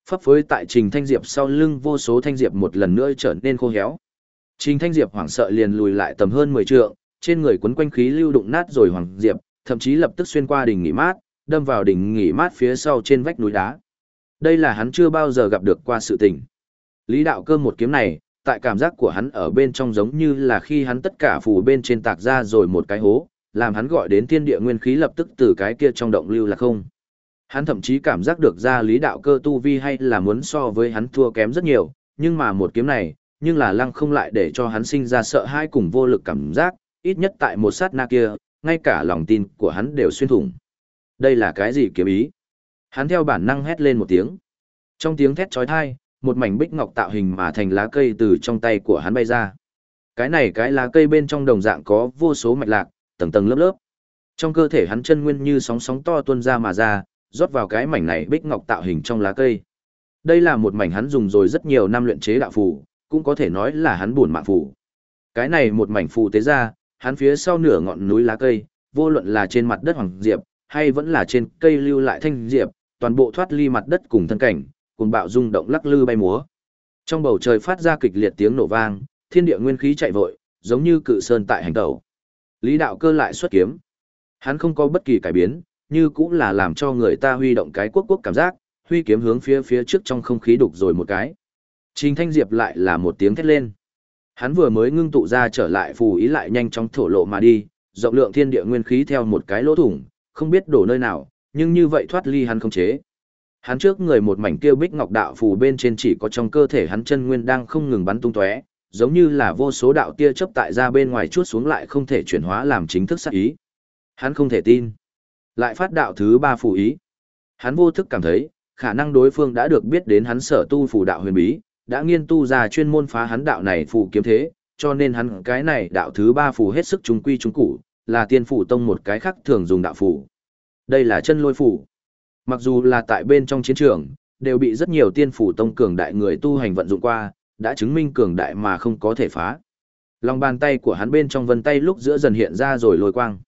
Pháp phối tại Trình Thanh Diệp sau lưng vô số thanh diệp một lần nữa trở nên khô héo. Trình Thanh Diệp hoảng sợ liền lùi lại tầm hơn 10 trượng, trên người quấn quanh khí lưu đụng nát rồi hoàng diệp, thậm chí lập tức xuyên qua đỉnh nghỉ mát, đâm vào đỉnh nghỉ mát phía sau trên vách núi đá. Đây là hắn chưa bao giờ gặp được qua sự tình. Lý đạo cơ một kiếm này, tại cảm giác của hắn ở bên trong giống như là khi hắn tất cả phủ bên trên tạc ra rồi một cái hố, làm hắn gọi đến thiên địa nguyên khí lập tức từ cái kia trong động lưu là không. Hắn thậm chí cảm giác được ra lý đạo cơ tu vi hay là muốn so với hắn thua kém rất nhiều, nhưng mà một kiếm này, nhưng là lăng không lại để cho hắn sinh ra sợ hãi cùng vô lực cảm giác, ít nhất tại một sát na kia, ngay cả lòng tin của hắn đều xuyên thủng. Đây là cái gì kiếm ý? Hắn theo bản năng hét lên một tiếng. Trong tiếng thét chói tai, một mảnh bích ngọc tạo hình mà thành lá cây từ trong tay của hắn bay ra. Cái này cái lá cây bên trong đồng dạng có vô số mạch lạc, tầng tầng lớp lớp. Trong cơ thể hắn chân nguyên như sóng sóng to tuôn ra mà ra, rót vào cái mảnh này bích ngọc tạo hình trong lá cây. Đây là một mảnh hắn dùng rồi rất nhiều năm luyện chế đạo phù, cũng có thể nói là hắn buồn mạng phù. Cái này một mảnh phù tế ra, hắn phía sau nửa ngọn núi lá cây, vô luận là trên mặt đất hoàng diệp, hay vẫn là trên cây lưu lại thanh diệp, toàn bộ thoát ly mặt đất cùng thân cảnh, cùng bạo rung động lắc lư bay múa. Trong bầu trời phát ra kịch liệt tiếng nổ vang, thiên địa nguyên khí chạy vội, giống như cự sơn tại hành tẩu. Lý đạo cơ lại xuất kiếm. Hắn không có bất kỳ cải biến, như cũng là làm cho người ta huy động cái quốc quốc cảm giác, huy kiếm hướng phía phía trước trong không khí đục rồi một cái. Trình Thanh Diệp lại là một tiếng thét lên. Hắn vừa mới ngưng tụ ra trở lại phù ý lại nhanh chóng thổ lộ mà đi, rộng lượng thiên địa nguyên khí theo một cái lỗ thủng, không biết đổ nơi nào, nhưng như vậy thoát ly hắn không chế. Hắn trước người một mảnh kêu bích ngọc đạo phù bên trên chỉ có trong cơ thể hắn chân nguyên đang không ngừng bắn tung tóe, giống như là vô số đạo tia chớp tại ra bên ngoài chuốt xuống lại không thể chuyển hóa làm chính thức sát ý. Hắn không thể tin. Lại phát đạo thứ ba phù ý. Hắn vô thức cảm thấy, khả năng đối phương đã được biết đến hắn sở tu phù đạo huyền bí, đã nghiên tu ra chuyên môn phá hắn đạo này phù kiếm thế, cho nên hắn cái này đạo thứ ba phù hết sức trung quy trung củ, là tiên phủ tông một cái khác thường dùng đạo phủ. Đây là chân lôi phủ. Mặc dù là tại bên trong chiến trường, đều bị rất nhiều tiên phủ tông cường đại người tu hành vận dụng qua, đã chứng minh cường đại mà không có thể phá. Lòng bàn tay của hắn bên trong vân tay lúc giữa dần hiện ra rồi lôi quang.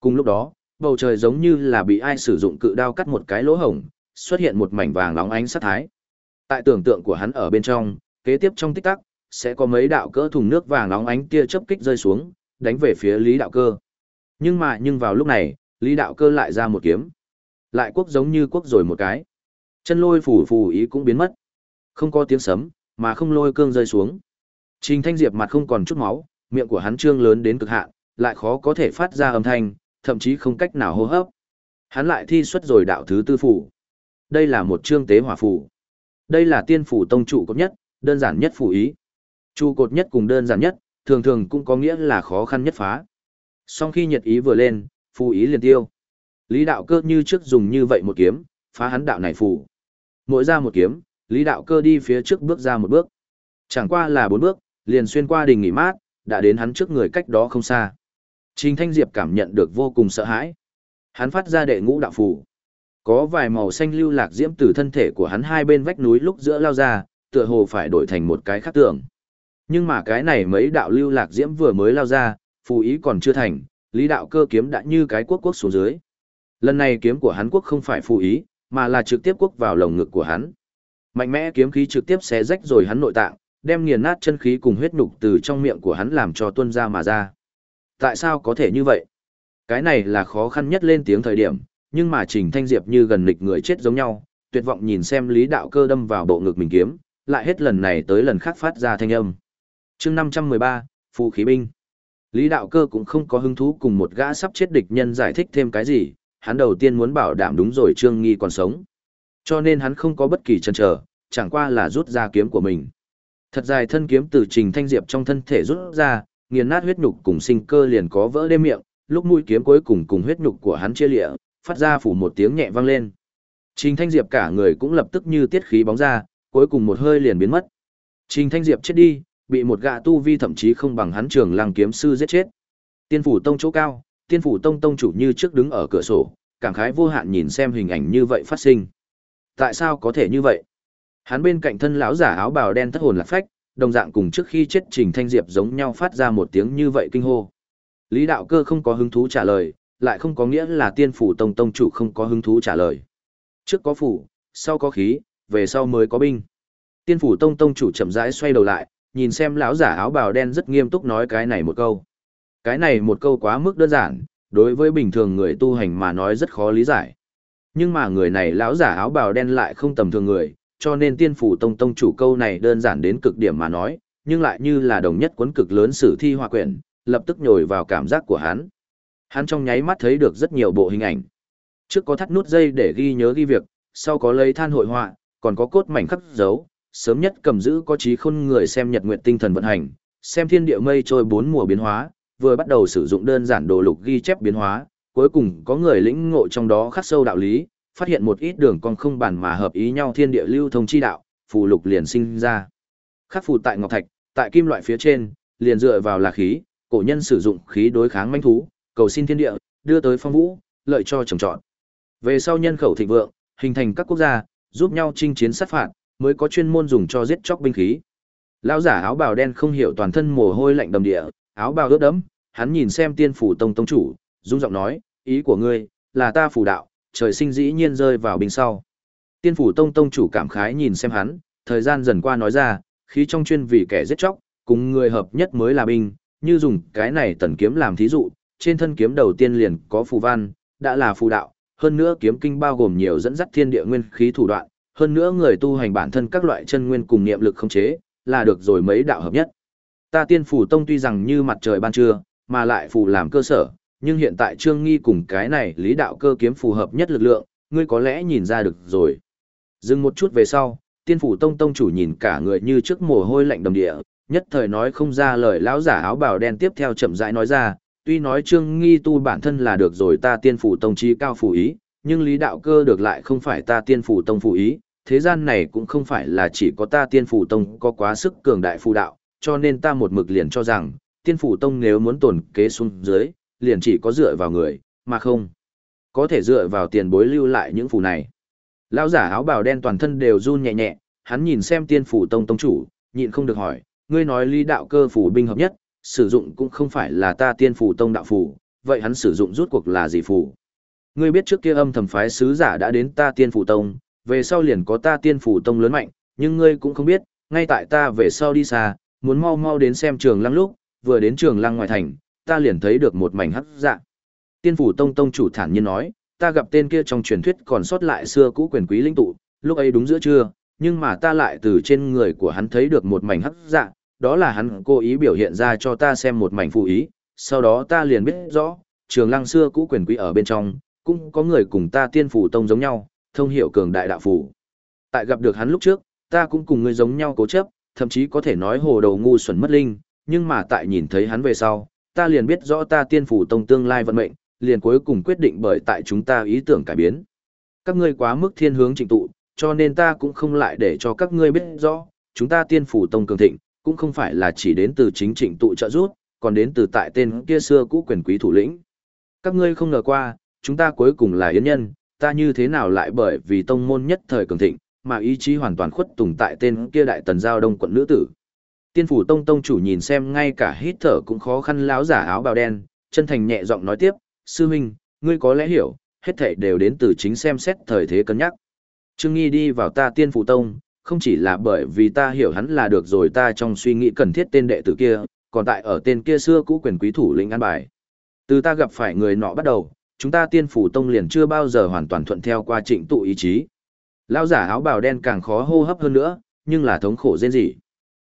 Cùng lúc đó, bầu trời giống như là bị ai sử dụng cự đao cắt một cái lỗ hổng, xuất hiện một mảnh vàng nóng ánh sát thái. Tại tưởng tượng của hắn ở bên trong, kế tiếp trong tích tắc, sẽ có mấy đạo cỡ thùng nước vàng nóng ánh tia chớp kích rơi xuống, đánh về phía Lý Đạo Cơ. Nhưng mà nhưng vào lúc này, Lý Đạo Cơ lại ra một kiếm. Lại quốc giống như quốc rồi một cái. Chân lôi phủ phù ý cũng biến mất. Không có tiếng sấm, mà không lôi cương rơi xuống. Trình Thanh Diệp mặt không còn chút máu, miệng của hắn trương lớn đến cực hạn, lại khó có thể phát ra âm thanh, thậm chí không cách nào hô hấp. Hắn lại thi xuất rồi đạo thứ tư phủ. Đây là một trương tế hỏa phủ. Đây là tiên phủ tông trụ cột nhất, đơn giản nhất phủ ý. Trụ cột nhất cùng đơn giản nhất, thường thường cũng có nghĩa là khó khăn nhất phá. Song khi nhiệt ý vừa lên, phù ý liền tiêu. Lý đạo cơ như trước dùng như vậy một kiếm, phá hắn đạo này phù. Mỗi ra một kiếm, Lý đạo cơ đi phía trước bước ra một bước. Chẳng qua là bốn bước, liền xuyên qua đình nghỉ mát, đã đến hắn trước người cách đó không xa. Trình Thanh Diệp cảm nhận được vô cùng sợ hãi. Hắn phát ra đệ ngũ đạo phù. Có vài màu xanh lưu lạc diễm từ thân thể của hắn hai bên vách núi lúc giữa lao ra, tựa hồ phải đổi thành một cái khác tưởng. Nhưng mà cái này mấy đạo lưu lạc diễm vừa mới lao ra, phù ý còn chưa thành, lý đạo cơ kiếm đã như cái quốc quốc xuống dưới. Lần này kiếm của hắn quốc không phải phù ý, mà là trực tiếp quốc vào lồng ngực của hắn. Mạnh mẽ kiếm khí trực tiếp xé rách rồi hắn nội tạng, đem nghiền nát chân khí cùng huyết nhục từ trong miệng của hắn làm cho tuôn ra mà ra. Tại sao có thể như vậy? Cái này là khó khăn nhất lên tiếng thời điểm, nhưng mà Trình Thanh Diệp như gần nghịch người chết giống nhau, tuyệt vọng nhìn xem Lý Đạo Cơ đâm vào bộ ngực mình kiếm, lại hết lần này tới lần khác phát ra thanh âm. Chương 513, Phù khí binh. Lý Đạo Cơ cũng không có hứng thú cùng một gã sắp chết địch nhân giải thích thêm cái gì, hắn đầu tiên muốn bảo đảm đúng rồi Trương Nghi còn sống. Cho nên hắn không có bất kỳ chần chờ, chẳng qua là rút ra kiếm của mình. Thật dài thân kiếm từ Trình Thanh Diệp trong thân thể rút ra, nghiền nát huyết nhục cùng sinh cơ liền có vỡ đêm miệng, lúc mũi kiếm cuối cùng cùng huyết nhục của hắn chia lịa, phát ra phủ một tiếng nhẹ vang lên. Trình Thanh Diệp cả người cũng lập tức như tiết khí bóng ra, cuối cùng một hơi liền biến mất. Trình Thanh Diệp chết đi, bị một gã tu vi thậm chí không bằng hắn trường lăng kiếm sư giết chết. Tiên phủ tông chỗ cao, tiên phủ tông tông chủ như trước đứng ở cửa sổ, cảm khái vô hạn nhìn xem hình ảnh như vậy phát sinh. Tại sao có thể như vậy? Hắn bên cạnh thân lão giả áo bào đen thất hồn lạc phách, đồng dạng cùng trước khi chết Trình Thanh Diệp giống nhau phát ra một tiếng như vậy kinh hô. Lý đạo cơ không có hứng thú trả lời, lại không có nghĩa là tiên phủ tông tông chủ không có hứng thú trả lời. Trước có phủ, sau có khí, về sau mới có binh. Tiên phủ tông tông chủ chậm rãi xoay đầu lại, nhìn xem lão giả áo bào đen rất nghiêm túc nói cái này một câu. Cái này một câu quá mức đơn giản, đối với bình thường người tu hành mà nói rất khó lý giải. Nhưng mà người này lão giả áo bào đen lại không tầm thường người, cho nên tiên phủ tông tông chủ câu này đơn giản đến cực điểm mà nói, nhưng lại như là đồng nhất cuốn cực lớn sử thi hòa quyển, lập tức nhồi vào cảm giác của hắn. Hắn trong nháy mắt thấy được rất nhiều bộ hình ảnh. Trước có thắt nút dây để ghi nhớ ghi việc, sau có lấy than hội họa, còn có cốt mảnh khắc dấu, sớm nhất cầm giữ có trí khôn người xem nhật nguyện tinh thần vận hành, xem thiên địa mây trôi bốn mùa biến hóa, vừa bắt đầu sử dụng đơn giản đồ lục ghi chép biến hóa, cuối cùng có người lĩnh ngộ trong đó khắc sâu đạo lý, phát hiện một ít đường con không bản mà hợp ý nhau thiên địa lưu thông chi đạo, phù lục liền sinh ra. Khắc phù tại ngọc thạch, tại kim loại phía trên, liền dựa vào là khí, cổ nhân sử dụng khí đối kháng manh thú, cầu xin thiên địa, đưa tới phong vũ, lợi cho trồng trọt. Về sau nhân khẩu thịnh vượng, hình thành các quốc gia, giúp nhau chinh chiến sát phạt, mới có chuyên môn dùng cho giết chóc binh khí. Lão giả áo bào đen không hiểu toàn thân mồ hôi lạnh đầm địa, áo bào ướt đẫm, hắn nhìn xem tiên phủ tông tông chủ, rung giọng nói, ý của ngươi, là ta phủ đạo, trời sinh dĩ nhiên rơi vào bình sau. Tiên phủ tông tông chủ cảm khái nhìn xem hắn, thời gian dần qua nói ra, khí trong chuyên vì kẻ giết chóc, cùng người hợp nhất mới là binh, như dùng cái này tần kiếm làm thí dụ, trên thân kiếm đầu tiên liền có phù văn, đã là phù đạo, hơn nữa kiếm kinh bao gồm nhiều dẫn dắt thiên địa nguyên khí thủ đoạn, hơn nữa người tu hành bản thân các loại chân nguyên cùng niệm lực không chế, là được rồi mấy đạo hợp nhất. Ta tiên phủ tông tuy rằng như mặt trời ban trưa, mà lại phù làm cơ sở, nhưng hiện tại trương nghi cùng cái này lý đạo cơ kiếm phù hợp nhất lực lượng, ngươi có lẽ nhìn ra được rồi. Dừng một chút về sau, tiên phủ tông tông chủ nhìn cả người như trước mồ hôi lạnh đầm địa, nhất thời nói không ra lời lão giả áo bào đen tiếp theo chậm rãi nói ra, tuy nói trương nghi tu bản thân là được rồi ta tiên phủ tông chi cao phủ ý, nhưng lý đạo cơ được lại không phải ta tiên phủ tông phủ ý, thế gian này cũng không phải là chỉ có ta tiên phủ tông có quá sức cường đại phù đạo, cho nên ta một mực liền cho rằng, tiên phủ tông nếu muốn tồn kế xuống dưới, liền chỉ có dựa vào người, mà không có thể dựa vào tiền bối lưu lại những phù này. Lão giả áo bào đen toàn thân đều run nhẹ nhẹ, hắn nhìn xem tiên phủ tông tông chủ, nhịn không được hỏi, ngươi nói lý đạo cơ phủ binh hợp nhất, sử dụng cũng không phải là ta tiên phủ tông đạo phủ, vậy hắn sử dụng rút cuộc là gì phủ? Ngươi biết trước kia âm thầm phái sứ giả đã đến ta tiên phủ tông, về sau liền có ta tiên phủ tông lớn mạnh, nhưng ngươi cũng không biết, ngay tại ta về sau đi xa, muốn mau mau đến xem trường lăng lúc, vừa đến trường lăng ngoài thành, ta liền thấy được một mảnh hắc dạ. Tiên phủ tông tông chủ thản nhiên nói, ta gặp tên kia trong truyền thuyết còn sót lại xưa cũ quyền quý linh tụ, lúc ấy đúng giữa trưa, nhưng mà ta lại từ trên người của hắn thấy được một mảnh hắc dạ, đó là hắn cố ý biểu hiện ra cho ta xem một mảnh phù ý, sau đó ta liền biết rõ, trường lăng xưa cũ quyền quý ở bên trong, cũng có người cùng ta tiên phủ tông giống nhau, thông hiểu cường đại đạo phủ. Tại gặp được hắn lúc trước, ta cũng cùng ngươi giống nhau cố chấp, thậm chí có thể nói hồ đầu ngu xuẩn mất linh, nhưng mà tại nhìn thấy hắn về sau, ta liền biết rõ ta tiên phủ tông tương lai vận mệnh, liền cuối cùng quyết định bởi tại chúng ta ý tưởng cải biến. Các ngươi quá mức thiên hướng trình tụ, cho nên ta cũng không lại để cho các ngươi biết rõ, chúng ta tiên phủ tông cường thịnh, cũng không phải là chỉ đến từ chính trình tụ trợ giúp, còn đến từ tại tên kia xưa cũ quyền quý thủ lĩnh. Các ngươi không ngờ qua, chúng ta cuối cùng là yến nhân, ta như thế nào lại bởi vì tông môn nhất thời cường thịnh, mà ý chí hoàn toàn khuất tùng tại tên kia đại tần giao đông quận nữ tử. Tiên phủ tông tông chủ nhìn xem ngay cả hít thở cũng khó khăn láo giả áo bào đen, chân thành nhẹ giọng nói tiếp, sư huynh, ngươi có lẽ hiểu, hết thảy đều đến từ chính xem xét thời thế cân nhắc. Trương Nghi đi vào ta tiên phụ tông, không chỉ là bởi vì ta hiểu hắn là được rồi ta trong suy nghĩ cần thiết tên đệ tử kia, còn tại ở tên kia xưa cũ quyền quý thủ lĩnh an bài. Từ ta gặp phải người nọ bắt đầu, chúng ta tiên phủ tông liền chưa bao giờ hoàn toàn thuận theo qua trịnh tụ ý chí. Lao giả áo bào đen càng khó hô hấp hơn nữa, nhưng là thống khổ rên rỉ.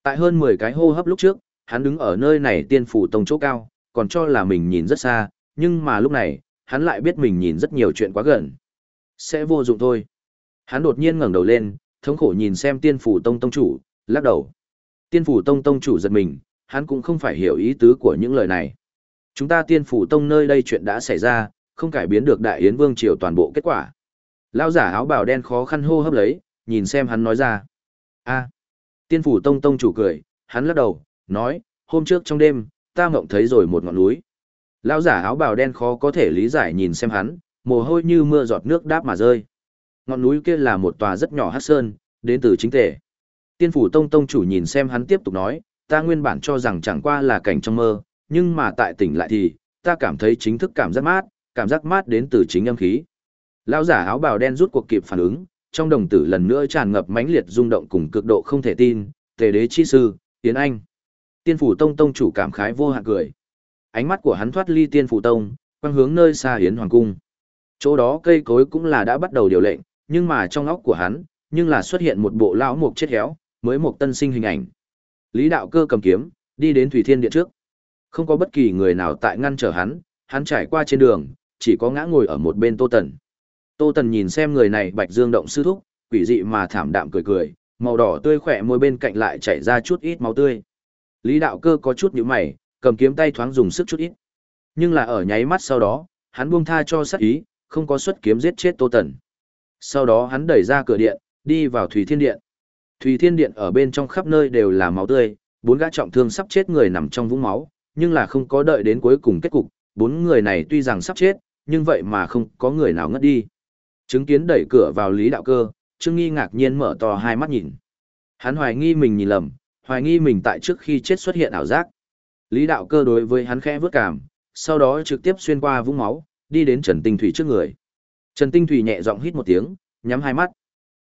Tại hơn 10 cái hô hấp lúc trước, hắn đứng ở nơi này tiên phủ tông chỗ cao, còn cho là mình nhìn rất xa, nhưng mà lúc này, hắn lại biết mình nhìn rất nhiều chuyện quá gần. Sẽ vô dụng thôi. Hắn đột nhiên ngẩng đầu lên, thống khổ nhìn xem tiên phủ tông tông chủ, lắc đầu. Tiên phủ tông tông chủ giật mình, hắn cũng không phải hiểu ý tứ của những lời này. Chúng ta tiên phủ tông nơi đây chuyện đã xảy ra, không cải biến được đại yến vương triều toàn bộ kết quả. Lao giả áo bào đen khó khăn hô hấp lấy, nhìn xem hắn nói ra. a tiên phủ tông tông chủ cười, hắn lắc đầu, nói, hôm trước trong đêm, ta mộng thấy rồi một ngọn núi. Lao giả áo bào đen khó có thể lý giải nhìn xem hắn, mồ hôi như mưa giọt nước đáp mà rơi. Ngọn núi kia là một tòa rất nhỏ hát sơn, đến từ chính tể. Tiên phủ tông tông chủ nhìn xem hắn tiếp tục nói, ta nguyên bản cho rằng chẳng qua là cảnh trong mơ, nhưng mà tại tỉnh lại thì, ta cảm thấy chính thức cảm giác mát, cảm giác mát đến từ chính âm khí. Lão giả áo bào đen rút cuộc kịp phản ứng, trong đồng tử lần nữa tràn ngập mãnh liệt rung động cùng cực độ không thể tin, tề đế chi sư, tiến anh. Tiên phủ tông tông chủ cảm khái vô hạn cười. Ánh mắt của hắn thoát ly tiên phủ tông, quang hướng nơi xa hiến hoàng cung. Chỗ đó cây cối cũng là đã bắt đầu điều lệnh, nhưng mà trong óc của hắn, nhưng là xuất hiện một bộ lão mục chết héo, mới một tân sinh hình ảnh. Lý đạo cơ cầm kiếm, đi đến Thủy Thiên Điện trước. Không có bất kỳ người nào tại ngăn trở hắn, hắn trải qua trên đường, chỉ có ngã ngồi ở một bên Tô Tần. Tô Tần nhìn xem người này bạch dương động sư thúc, quỷ dị mà thảm đạm cười cười, màu đỏ tươi khỏe môi bên cạnh lại chảy ra chút ít máu tươi. Lý đạo cơ có chút nhíu mày, cầm kiếm tay thoáng dùng sức chút ít. Nhưng là ở nháy mắt sau đó, hắn buông tha cho sát ý, không có xuất kiếm giết chết Tô Tần. Sau đó hắn đẩy ra cửa điện, đi vào Thủy Thiên Điện. Thủy Thiên Điện ở bên trong khắp nơi đều là máu tươi, bốn gã trọng thương sắp chết người nằm trong vũng máu, nhưng là không có đợi đến cuối cùng kết cục, bốn người này tuy rằng sắp chết, nhưng vậy mà không có người nào ngất đi. Chứng kiến đẩy cửa vào Lý Đạo Cơ, Trương Nghi ngạc nhiên mở to hai mắt nhìn. Hắn hoài nghi mình nhìn lầm, hoài nghi mình tại trước khi chết xuất hiện ảo giác. Lý Đạo Cơ đối với hắn khẽ vước cảm, sau đó trực tiếp xuyên qua vũng máu, đi đến Trần Tinh Thủy trước người. Trần Tinh Thủy nhẹ giọng hít một tiếng, nhắm hai mắt.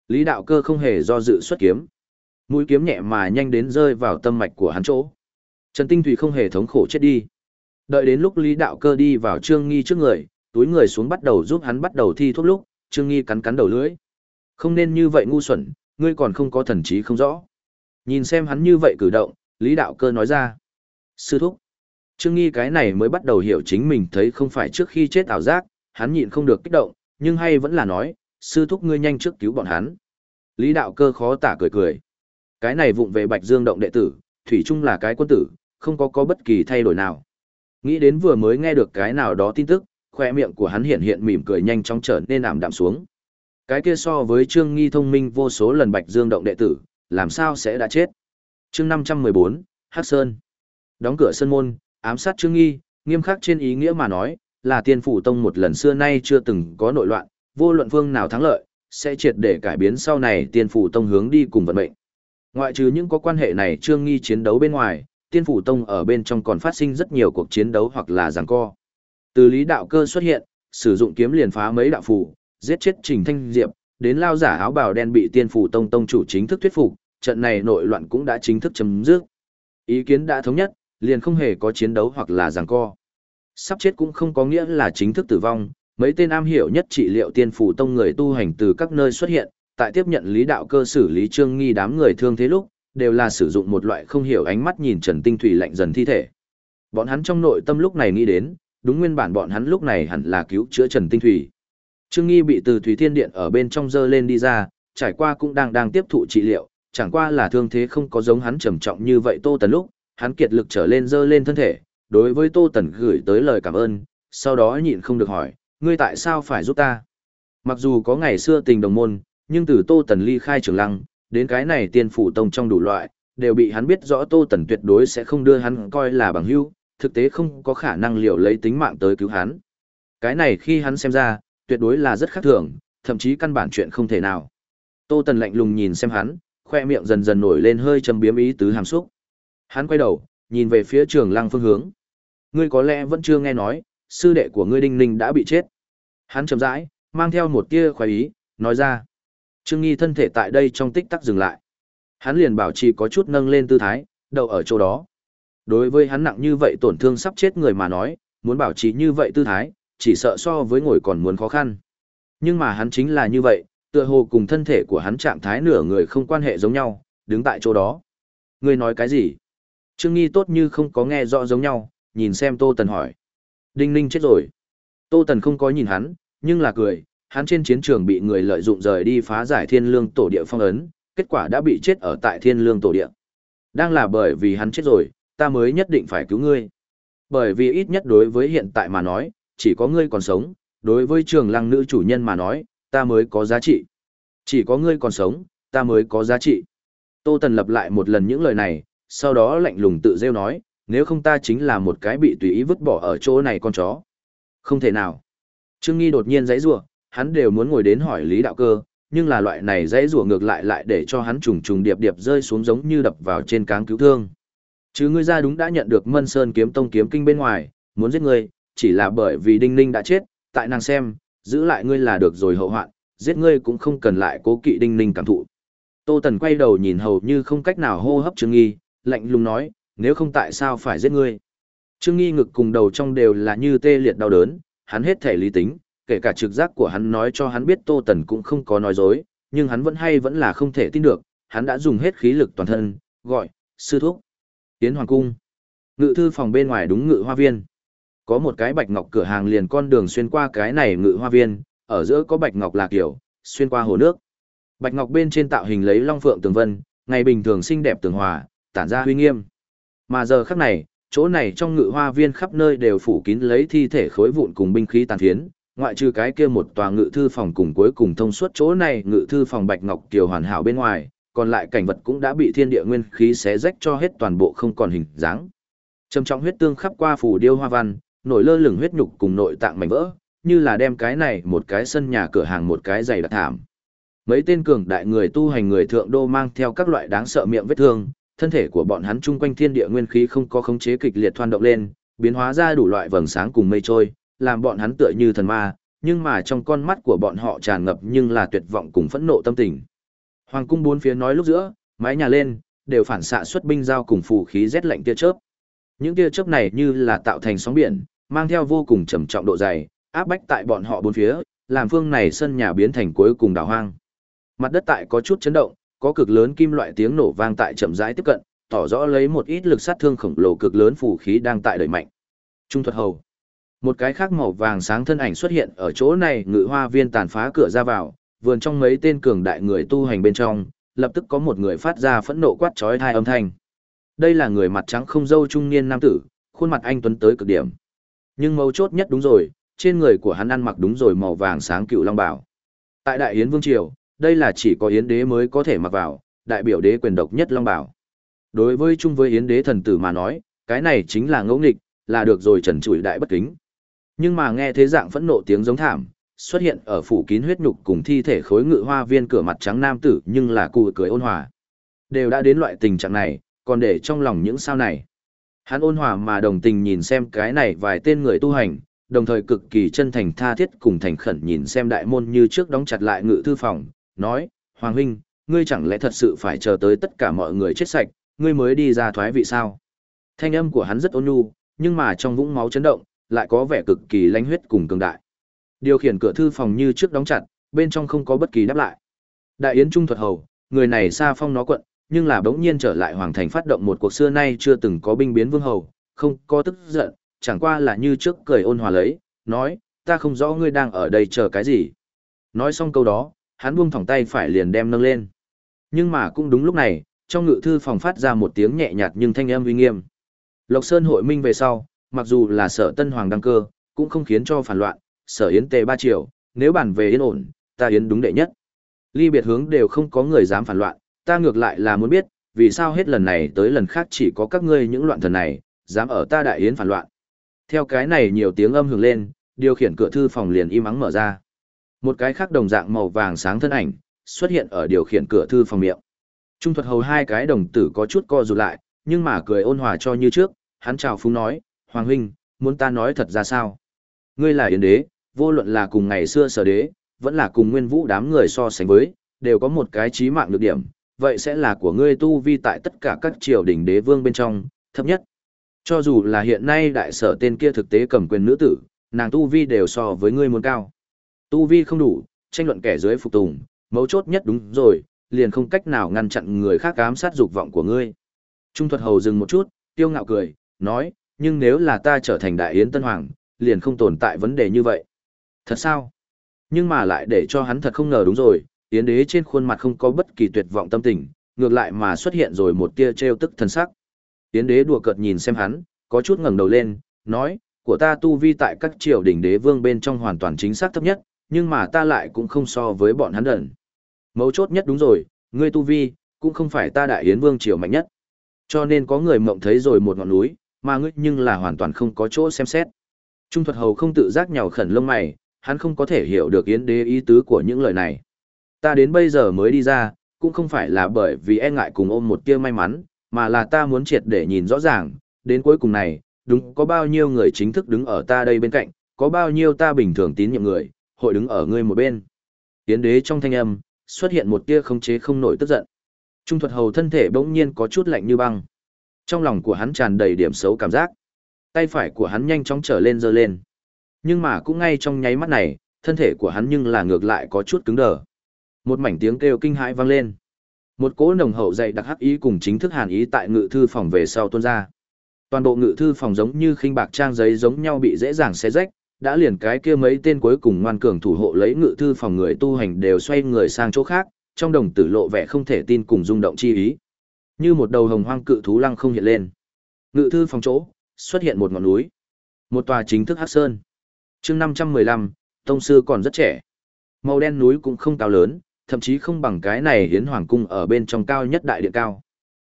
Lý Đạo Cơ không hề do dự xuất kiếm. Mũi kiếm nhẹ mà nhanh đến rơi vào tâm mạch của hắn chỗ. Trần Tinh Thủy không hề thống khổ chết đi. Đợi đến lúc Lý Đạo Cơ đi vào Trương Nghi trước người, túi người xuống bắt đầu giúp hắn bắt đầu thi thuốc lúc, Trương Nghi cắn cắn đầu lưỡi. Không nên như vậy ngu xuẩn, ngươi còn không có thần trí không rõ. Nhìn xem hắn như vậy cử động, Lý Đạo Cơ nói ra. Sư thúc. Trương Nghi cái này mới bắt đầu hiểu chính mình thấy không phải trước khi chết ảo giác, hắn nhịn không được kích động, nhưng hay vẫn là nói, sư thúc ngươi nhanh trước cứu bọn hắn. Lý Đạo Cơ khó tả cười cười. Cái này vụng về Bạch Dương động đệ tử, thủy chung là cái quân tử, không có có bất kỳ thay đổi nào. Nghĩ đến vừa mới nghe được cái nào đó tin tức, khoe miệng của hắn hiện hiện mỉm cười nhanh chóng trở nên ảm đạm xuống. Cái kia so với Trương Nghi thông minh vô số lần Bạch Dương động đệ tử, làm sao sẽ đã chết. Chương 514, Hắc Sơn. Đóng cửa sân môn, ám sát Trương Nghi, nghiêm khắc trên ý nghĩa mà nói, là tiên phủ tông một lần xưa nay chưa từng có nội loạn, vô luận phương nào thắng lợi, sẽ triệt để cải biến sau này tiên phủ tông hướng đi cùng vận mệnh. Ngoại trừ những có quan hệ này Trương Nghi chiến đấu bên ngoài, tiên phủ tông ở bên trong còn phát sinh rất nhiều cuộc chiến đấu hoặc là giằng co. Từ lý đạo cơ xuất hiện, sử dụng kiếm liền phá mấy đạo phủ, giết chết Trình Thanh Diệp, đến lao giả áo bào đen bị tiên phủ tông tông chủ chính thức thuyết phục, trận này nội loạn cũng đã chính thức chấm dứt. Ý kiến đã thống nhất, liền không hề có chiến đấu hoặc là giằng co. Sắp chết cũng không có nghĩa là chính thức tử vong, mấy tên am hiểu nhất trị liệu tiên phủ tông người tu hành từ các nơi xuất hiện, tại tiếp nhận lý đạo cơ xử lý trương nghi đám người thương thế lúc, đều là sử dụng một loại không hiểu ánh mắt nhìn Trần Tinh Thủy lạnh dần thi thể. Bọn hắn trong nội tâm lúc này nghĩ đến, đúng nguyên bản bọn hắn lúc này hẳn là cứu chữa Trần Tinh Thủy. Trương Nghi bị từ Thủy Thiên Điện ở bên trong dơ lên đi ra, trải qua cũng đang đang tiếp thụ trị liệu, chẳng qua là thương thế không có giống hắn trầm trọng như vậy Tô Tần lúc, hắn kiệt lực trở lên dơ lên thân thể, đối với Tô Tần gửi tới lời cảm ơn, sau đó nhịn không được hỏi, ngươi tại sao phải giúp ta? Mặc dù có ngày xưa tình đồng môn, nhưng từ Tô Tần ly khai trường lăng, đến cái này tiên phủ tông trong đủ loại, đều bị hắn biết rõ Tô Tần tuyệt đối sẽ không đưa hắn coi là bằng hữu, thực tế không có khả năng liều lấy tính mạng tới cứu hắn. Cái này khi hắn xem ra, tuyệt đối là rất khác thường, thậm chí căn bản chuyện không thể nào. Tô Tần lạnh lùng nhìn xem hắn, khoe miệng dần dần nổi lên hơi trầm biếm ý tứ hàm xúc. Hắn quay đầu, nhìn về phía trường lăng phương hướng. Ngươi có lẽ vẫn chưa nghe nói, sư đệ của ngươi Đinh Ninh đã bị chết. Hắn chậm rãi, mang theo một tia khoái ý, nói ra. Trương Nghi thân thể tại đây trong tích tắc dừng lại. Hắn liền bảo trì có chút nâng lên tư thái, đầu ở chỗ đó. Đối với hắn nặng như vậy tổn thương sắp chết người mà nói, muốn bảo trì như vậy tư thái, chỉ sợ so với ngồi còn muốn khó khăn. Nhưng mà hắn chính là như vậy, tựa hồ cùng thân thể của hắn trạng thái nửa người không quan hệ giống nhau, đứng tại chỗ đó. Ngươi nói cái gì? Trương Nghi tốt như không có nghe rõ giống nhau, nhìn xem Tô Tần hỏi. Đinh Ninh chết rồi. Tô Tần không có nhìn hắn, nhưng là cười, hắn trên chiến trường bị người lợi dụng rời đi phá giải thiên lương tổ địa phong ấn, kết quả đã bị chết ở tại thiên lương tổ địa. Đang là bởi vì hắn chết rồi, ta mới nhất định phải cứu ngươi. Bởi vì ít nhất đối với hiện tại mà nói, chỉ có ngươi còn sống, đối với trường lăng nữ chủ nhân mà nói, ta mới có giá trị. Chỉ có ngươi còn sống, ta mới có giá trị. Tô Tần lập lại một lần những lời này, sau đó lạnh lùng tự rêu nói, nếu không ta chính là một cái bị tùy ý vứt bỏ ở chỗ này con chó. Không thể nào. Trương Nghi đột nhiên giãy rủa, hắn đều muốn ngồi đến hỏi Lý Đạo Cơ, nhưng là loại này dãy rủa ngược lại lại để cho hắn trùng trùng điệp điệp rơi xuống giống như đập vào trên cáng cứu thương. Chứ ngươi ra đúng đã nhận được Mân Sơn kiếm tông kiếm kinh bên ngoài, muốn giết ngươi, chỉ là bởi vì Đinh Ninh đã chết, tại nàng xem, giữ lại ngươi là được rồi hậu hoạn, giết ngươi cũng không cần lại cố kỵ Đinh Ninh cảm thụ. Tô Tần quay đầu nhìn hầu như không cách nào hô hấp Trương Nghi, lạnh lùng nói, nếu không tại sao phải giết ngươi. Trương Nghi ngực cùng đầu trong đều là như tê liệt đau đớn, hắn hết thể lý tính, kể cả trực giác của hắn nói cho hắn biết Tô Tần cũng không có nói dối, nhưng hắn vẫn hay vẫn là không thể tin được, hắn đã dùng hết khí lực toàn thân, gọi, sư thúc. Tiến Hoàng Cung. Ngự thư phòng bên ngoài đúng ngự hoa viên. Có một cái bạch ngọc cửa hàng liền con đường xuyên qua cái này ngự hoa viên, ở giữa có bạch ngọc lạc kiểu, xuyên qua hồ nước. Bạch ngọc bên trên tạo hình lấy long phượng tường vân, ngày bình thường xinh đẹp tường hòa, tản ra huy nghiêm. Mà giờ khắc này, chỗ này trong ngự hoa viên khắp nơi đều phủ kín lấy thi thể khối vụn cùng binh khí tàn phiến, ngoại trừ cái kia một tòa ngự thư phòng cùng cuối cùng thông suốt chỗ này ngự thư phòng bạch ngọc kiều hoàn hảo bên ngoài, còn lại cảnh vật cũng đã bị thiên địa nguyên khí xé rách cho hết toàn bộ không còn hình dáng. Trầm trọng huyết tương khắp qua phủ điêu hoa văn, nổi lơ lửng huyết nhục cùng nội tạng mảnh vỡ, như là đem cái này một cái sân nhà cửa hàng một cái giày đặc thảm. Mấy tên cường đại người tu hành người thượng đô mang theo các loại đáng sợ miệng vết thương, thân thể của bọn hắn chung quanh thiên địa nguyên khí không có khống chế kịch liệt thoan động lên, biến hóa ra đủ loại vầng sáng cùng mây trôi, làm bọn hắn tựa như thần ma, nhưng mà trong con mắt của bọn họ tràn ngập nhưng là tuyệt vọng cùng phẫn nộ tâm tình. Hoàng cung bốn phía nói lúc giữa, mái nhà lên, đều phản xạ xuất binh giao cùng phù khí rét lạnh tia chớp. Những tia chớp này như là tạo thành sóng biển, mang theo vô cùng trầm trọng độ dày, áp bách tại bọn họ bốn phía, làm phương này sân nhà biến thành cuối cùng đảo hoang. Mặt đất tại có chút chấn động, có cực lớn kim loại tiếng nổ vang tại chậm rãi tiếp cận, tỏ rõ lấy một ít lực sát thương khổng lồ cực lớn phù khí đang tại đẩy mạnh. Trung thuật hầu. Một cái khác màu vàng sáng thân ảnh xuất hiện ở chỗ này, ngự hoa viên tàn phá cửa ra vào, vườn trong mấy tên cường đại người tu hành bên trong, lập tức có một người phát ra phẫn nộ quát chói thai âm thanh. Đây là người mặt trắng không dâu trung niên nam tử, khuôn mặt anh tuấn tới cực điểm. Nhưng mấu chốt nhất đúng rồi, trên người của hắn ăn mặc đúng rồi màu vàng sáng cựu long bảo. Tại Đại Yến Vương Triều, đây là chỉ có Yến Đế mới có thể mặc vào, đại biểu đế quyền độc nhất long bảo. Đối với chung với Yến Đế thần tử mà nói, cái này chính là ngẫu nghịch, là được rồi trần trụi đại bất kính. Nhưng mà nghe thế dạng phẫn nộ tiếng giống thảm, xuất hiện ở phủ kín huyết nhục cùng thi thể khối ngự hoa viên cửa mặt trắng nam tử nhưng là cụ cười ôn hòa. Đều đã đến loại tình trạng này, còn để trong lòng những sao này. Hắn ôn hòa mà đồng tình nhìn xem cái này vài tên người tu hành, đồng thời cực kỳ chân thành tha thiết cùng thành khẩn nhìn xem đại môn như trước đóng chặt lại ngự thư phòng, nói, Hoàng huynh, ngươi chẳng lẽ thật sự phải chờ tới tất cả mọi người chết sạch, ngươi mới đi ra thoái vị sao? Thanh âm của hắn rất ôn nhu, nhưng mà trong vũng máu chấn động, lại có vẻ cực kỳ lánh huyết cùng cường đại. Điều khiển cửa thư phòng như trước đóng chặt, bên trong không có bất kỳ đáp lại. Đại yến trung thuật hầu, người này xa phong nó quận, nhưng là bỗng nhiên trở lại hoàng thành phát động một cuộc xưa nay chưa từng có binh biến vương hầu, không có tức giận, chẳng qua là như trước cười ôn hòa lấy, nói, ta không rõ ngươi đang ở đây chờ cái gì. Nói xong câu đó, hắn buông thỏng tay phải liền đem nâng lên. Nhưng mà cũng đúng lúc này, trong ngự thư phòng phát ra một tiếng nhẹ nhạt nhưng thanh âm uy nghiêm. Lộc Sơn hội minh về sau, mặc dù là sở tân hoàng đăng cơ, cũng không khiến cho phản loạn, sở yến tề ba triệu, nếu bàn về yên ổn, ta yến đúng đệ nhất. Ly biệt hướng đều không có người dám phản loạn, ta ngược lại là muốn biết, vì sao hết lần này tới lần khác chỉ có các ngươi những loạn thần này, dám ở ta đại yến phản loạn. Theo cái này nhiều tiếng âm hưởng lên, điều khiển cửa thư phòng liền im ắng mở ra. Một cái khác đồng dạng màu vàng sáng thân ảnh, xuất hiện ở điều khiển cửa thư phòng miệng. Trung thuật hầu hai cái đồng tử có chút co rụt lại, nhưng mà cười ôn hòa cho như trước, hắn chào phúng nói, Hoàng huynh, muốn ta nói thật ra sao? Ngươi là yến đế, vô luận là cùng ngày xưa sở đế, vẫn là cùng nguyên vũ đám người so sánh với, đều có một cái trí mạng nhược điểm, vậy sẽ là của ngươi tu vi tại tất cả các triều đình đế vương bên trong, thấp nhất. Cho dù là hiện nay đại sở tên kia thực tế cầm quyền nữ tử, nàng tu vi đều so với ngươi muốn cao. Tu vi không đủ, tranh luận kẻ dưới phục tùng, mấu chốt nhất đúng rồi, liền không cách nào ngăn chặn người khác ám sát dục vọng của ngươi. Trung thuật hầu dừng một chút, tiêu ngạo cười, nói, nhưng nếu là ta trở thành đại yến tân hoàng, liền không tồn tại vấn đề như vậy. Thật sao? Nhưng mà lại để cho hắn thật không ngờ đúng rồi, yến đế trên khuôn mặt không có bất kỳ tuyệt vọng tâm tình, ngược lại mà xuất hiện rồi một tia trêu tức thần sắc. Yến đế đùa cợt nhìn xem hắn, có chút ngẩng đầu lên, nói, của ta tu vi tại các triều đình đế vương bên trong hoàn toàn chính xác thấp nhất, nhưng mà ta lại cũng không so với bọn hắn đần. Mấu chốt nhất đúng rồi, ngươi tu vi, cũng không phải ta đại yến vương triều mạnh nhất. Cho nên có người mộng thấy rồi một ngọn núi, mà ngươi nhưng là hoàn toàn không có chỗ xem xét. Trung thuật hầu không tự giác nhào khẩn lông mày, hắn không có thể hiểu được yến đế ý tứ của những lời này. Ta đến bây giờ mới đi ra, cũng không phải là bởi vì e ngại cùng ôm một tia may mắn, mà là ta muốn triệt để nhìn rõ ràng, đến cuối cùng này, đúng có bao nhiêu người chính thức đứng ở ta đây bên cạnh, có bao nhiêu ta bình thường tín nhiệm người, hội đứng ở ngươi một bên. Yến đế trong thanh âm, xuất hiện một tia không chế không nổi tức giận. Trung thuật hầu thân thể bỗng nhiên có chút lạnh như băng. Trong lòng của hắn tràn đầy điểm xấu cảm giác. Tay phải của hắn nhanh chóng trở lên giơ lên. Nhưng mà cũng ngay trong nháy mắt này, thân thể của hắn nhưng là ngược lại có chút cứng đờ. Một mảnh tiếng kêu kinh hãi vang lên. Một cỗ nồng hậu dày đặc hắc ý cùng chính thức hàn ý tại ngự thư phòng về sau tuôn ra. Toàn bộ ngự thư phòng giống như khinh bạc trang giấy giống nhau bị dễ dàng xé rách, đã liền cái kia mấy tên cuối cùng ngoan cường thủ hộ lấy ngự thư phòng người tu hành đều xoay người sang chỗ khác, trong đồng tử lộ vẻ không thể tin cùng rung động chi ý. Như một đầu hồng hoang cự thú lăng không hiện lên. Ngự thư phòng chỗ, xuất hiện một ngọn núi. Một tòa chính thức hắc sơn chương 515, tông sư còn rất trẻ. Màu đen núi cũng không cao lớn, thậm chí không bằng cái này hiến hoàng cung ở bên trong cao nhất đại địa cao.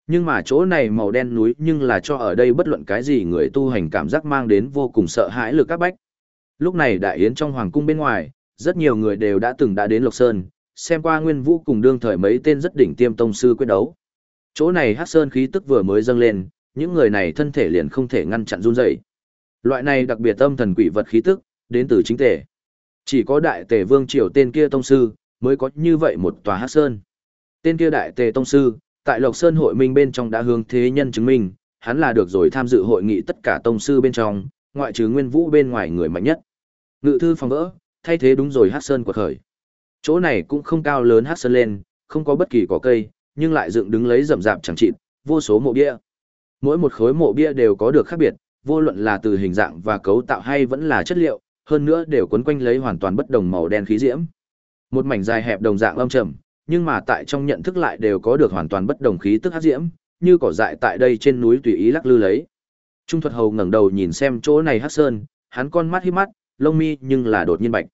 Nhưng mà chỗ này màu đen núi nhưng là cho ở đây bất luận cái gì người tu hành cảm giác mang đến vô cùng sợ hãi lực các bách. Lúc này đại yến trong hoàng cung bên ngoài, rất nhiều người đều đã từng đã đến Lộc Sơn, xem qua Nguyên Vũ cùng đương thời mấy tên rất đỉnh tiêm tông sư quyết đấu. Chỗ này Hắc Sơn khí tức vừa mới dâng lên, những người này thân thể liền không thể ngăn chặn run rẩy. Loại này đặc biệt âm thần quỷ vật khí tức, đến từ chính tể. Chỉ có đại tề vương triều tên kia tông sư, mới có như vậy một tòa hát Sơn. Tên kia đại tề tông sư, tại Lộc Sơn hội minh bên trong đã hướng thế nhân chứng minh, hắn là được rồi tham dự hội nghị tất cả tông sư bên trong, ngoại trừ Nguyên Vũ bên ngoài người mạnh nhất. Ngự thư phòng vỡ, thay thế đúng rồi hát Sơn của khởi. Chỗ này cũng không cao lớn hát Sơn lên, không có bất kỳ cỏ cây, nhưng lại dựng đứng lấy rậm rạp chẳng chịt, vô số mộ bia. Mỗi một khối mộ bia đều có được khác biệt, vô luận là từ hình dạng và cấu tạo hay vẫn là chất liệu, hơn nữa đều quấn quanh lấy hoàn toàn bất đồng màu đen khí diễm. Một mảnh dài hẹp đồng dạng âm trầm, nhưng mà tại trong nhận thức lại đều có được hoàn toàn bất đồng khí tức hắc diễm, như cỏ dại tại đây trên núi tùy ý lắc lư lấy. Trung thuật hầu ngẩng đầu nhìn xem chỗ này hắc sơn, hắn con mắt híp mắt, lông mi nhưng là đột nhiên bạch.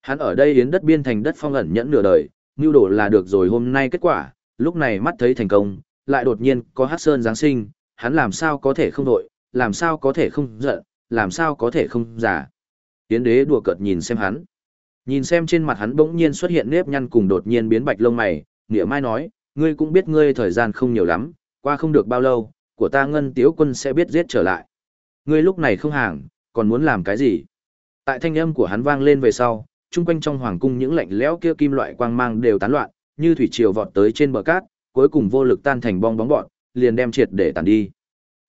Hắn ở đây yến đất biên thành đất phong ẩn nhẫn nửa đời, nưu đồ là được rồi hôm nay kết quả, lúc này mắt thấy thành công, lại đột nhiên có hắc sơn giáng sinh, hắn làm sao có thể không đội, làm sao có thể không giận, làm sao có thể không giả. Yến đế đùa cợt nhìn xem hắn. Nhìn xem trên mặt hắn bỗng nhiên xuất hiện nếp nhăn cùng đột nhiên biến bạch lông mày, nghĩa mai nói, ngươi cũng biết ngươi thời gian không nhiều lắm, qua không được bao lâu, của ta ngân tiếu quân sẽ biết giết trở lại. Ngươi lúc này không hàng, còn muốn làm cái gì? Tại thanh âm của hắn vang lên về sau, chung quanh trong hoàng cung những lạnh lẽo kia kim loại quang mang đều tán loạn, như thủy triều vọt tới trên bờ cát, cuối cùng vô lực tan thành bong bóng bọn, liền đem triệt để tàn đi.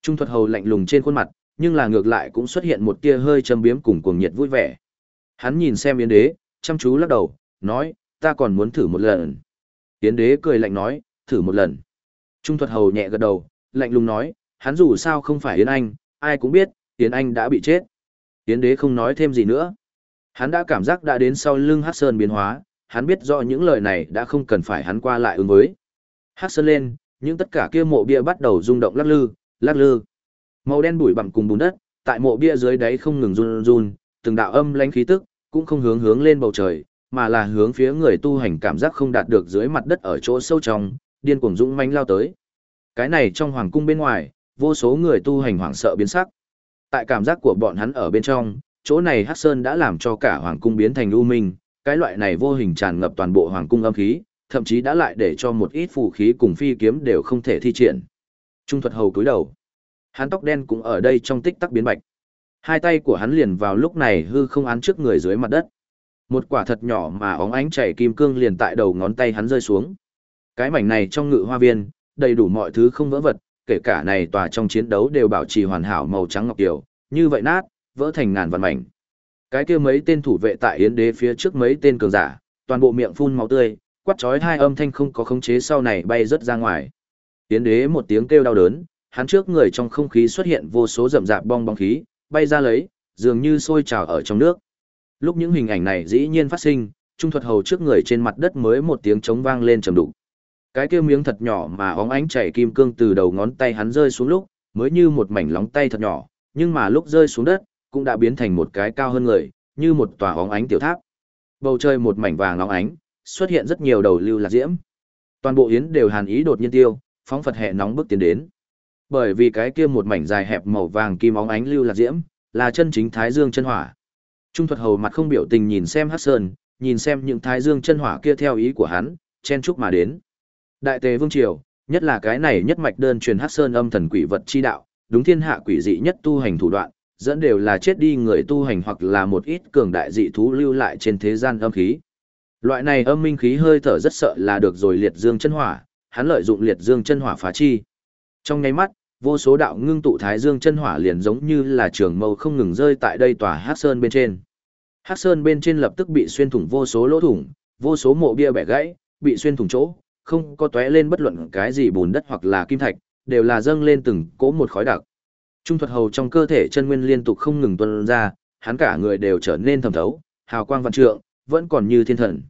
Trung thuật hầu lạnh lùng trên khuôn mặt, nhưng là ngược lại cũng xuất hiện một tia hơi châm biếm cùng cuồng nhiệt vui vẻ. Hắn nhìn xem Yến Đế, chăm chú lắc đầu, nói, ta còn muốn thử một lần. Yến Đế cười lạnh nói, thử một lần. Trung thuật hầu nhẹ gật đầu, lạnh lùng nói, hắn dù sao không phải Yến Anh, ai cũng biết, Yến Anh đã bị chết. Yến Đế không nói thêm gì nữa. Hắn đã cảm giác đã đến sau lưng Hắc Sơn biến hóa, hắn biết rõ những lời này đã không cần phải hắn qua lại ứng với. Hắc Sơn lên, những tất cả kia mộ bia bắt đầu rung động lắc lư, lắc lư. Màu đen bụi bặm cùng bùn đất, tại mộ bia dưới đáy không ngừng run run, từng đạo âm lãnh khí tức, cũng không hướng hướng lên bầu trời, mà là hướng phía người tu hành cảm giác không đạt được dưới mặt đất ở chỗ sâu trong, điên cuồng dũng mãnh lao tới. Cái này trong hoàng cung bên ngoài, vô số người tu hành hoảng sợ biến sắc. Tại cảm giác của bọn hắn ở bên trong, chỗ này Hắc Sơn đã làm cho cả hoàng cung biến thành u minh, cái loại này vô hình tràn ngập toàn bộ hoàng cung âm khí, thậm chí đã lại để cho một ít phù khí cùng phi kiếm đều không thể thi triển. Trung thuật hầu cúi đầu. Hắn tóc đen cũng ở đây trong tích tắc biến bạch. Hai tay của hắn liền vào lúc này hư không án trước người dưới mặt đất. Một quả thật nhỏ mà óng ánh chảy kim cương liền tại đầu ngón tay hắn rơi xuống. Cái mảnh này trong ngự hoa viên, đầy đủ mọi thứ không vỡ vật, kể cả này tòa trong chiến đấu đều bảo trì hoàn hảo màu trắng ngọc tiểu, như vậy nát, vỡ thành ngàn vạn mảnh. Cái kia mấy tên thủ vệ tại yến đế phía trước mấy tên cường giả, toàn bộ miệng phun máu tươi, quát chói hai âm thanh không có khống chế sau này bay rất ra ngoài. Yến đế một tiếng kêu đau đớn, hắn trước người trong không khí xuất hiện vô số rậm rạp bong bóng khí, bay ra lấy, dường như sôi trào ở trong nước. Lúc những hình ảnh này dĩ nhiên phát sinh, trung thuật hầu trước người trên mặt đất mới một tiếng trống vang lên trầm đục. Cái kia miếng thật nhỏ mà óng ánh chảy kim cương từ đầu ngón tay hắn rơi xuống lúc, mới như một mảnh lóng tay thật nhỏ, nhưng mà lúc rơi xuống đất, cũng đã biến thành một cái cao hơn người, như một tòa óng ánh tiểu tháp. Bầu trời một mảnh vàng óng ánh, xuất hiện rất nhiều đầu lưu lạc diễm. Toàn bộ yến đều hàn ý đột nhiên tiêu, phóng Phật hệ nóng bước tiến đến. Bởi vì cái kia một mảnh dài hẹp màu vàng kim óng ánh lưu lạc diễm, là chân chính thái dương chân hỏa. Trung thuật hầu mặt không biểu tình nhìn xem Hắc Sơn, nhìn xem những thái dương chân hỏa kia theo ý của hắn, chen chúc mà đến. Đại tề vương triều, nhất là cái này nhất mạch đơn truyền Hắc Sơn âm thần quỷ vật chi đạo, đúng thiên hạ quỷ dị nhất tu hành thủ đoạn, dẫn đều là chết đi người tu hành hoặc là một ít cường đại dị thú lưu lại trên thế gian âm khí. Loại này âm minh khí hơi thở rất sợ là được rồi liệt dương chân hỏa, hắn lợi dụng liệt dương chân hỏa phá chi. Trong nháy mắt, vô số đạo ngưng tụ thái dương chân hỏa liền giống như là trường mâu không ngừng rơi tại đây tòa hắc sơn bên trên. Hắc sơn bên trên lập tức bị xuyên thủng vô số lỗ thủng, vô số mộ bia bẻ gãy, bị xuyên thủng chỗ, không có tóe lên bất luận cái gì bùn đất hoặc là kim thạch, đều là dâng lên từng cỗ một khói đặc. Trung thuật hầu trong cơ thể chân nguyên liên tục không ngừng tuôn ra, hắn cả người đều trở nên thầm thấu, hào quang vạn trượng, vẫn còn như thiên thần.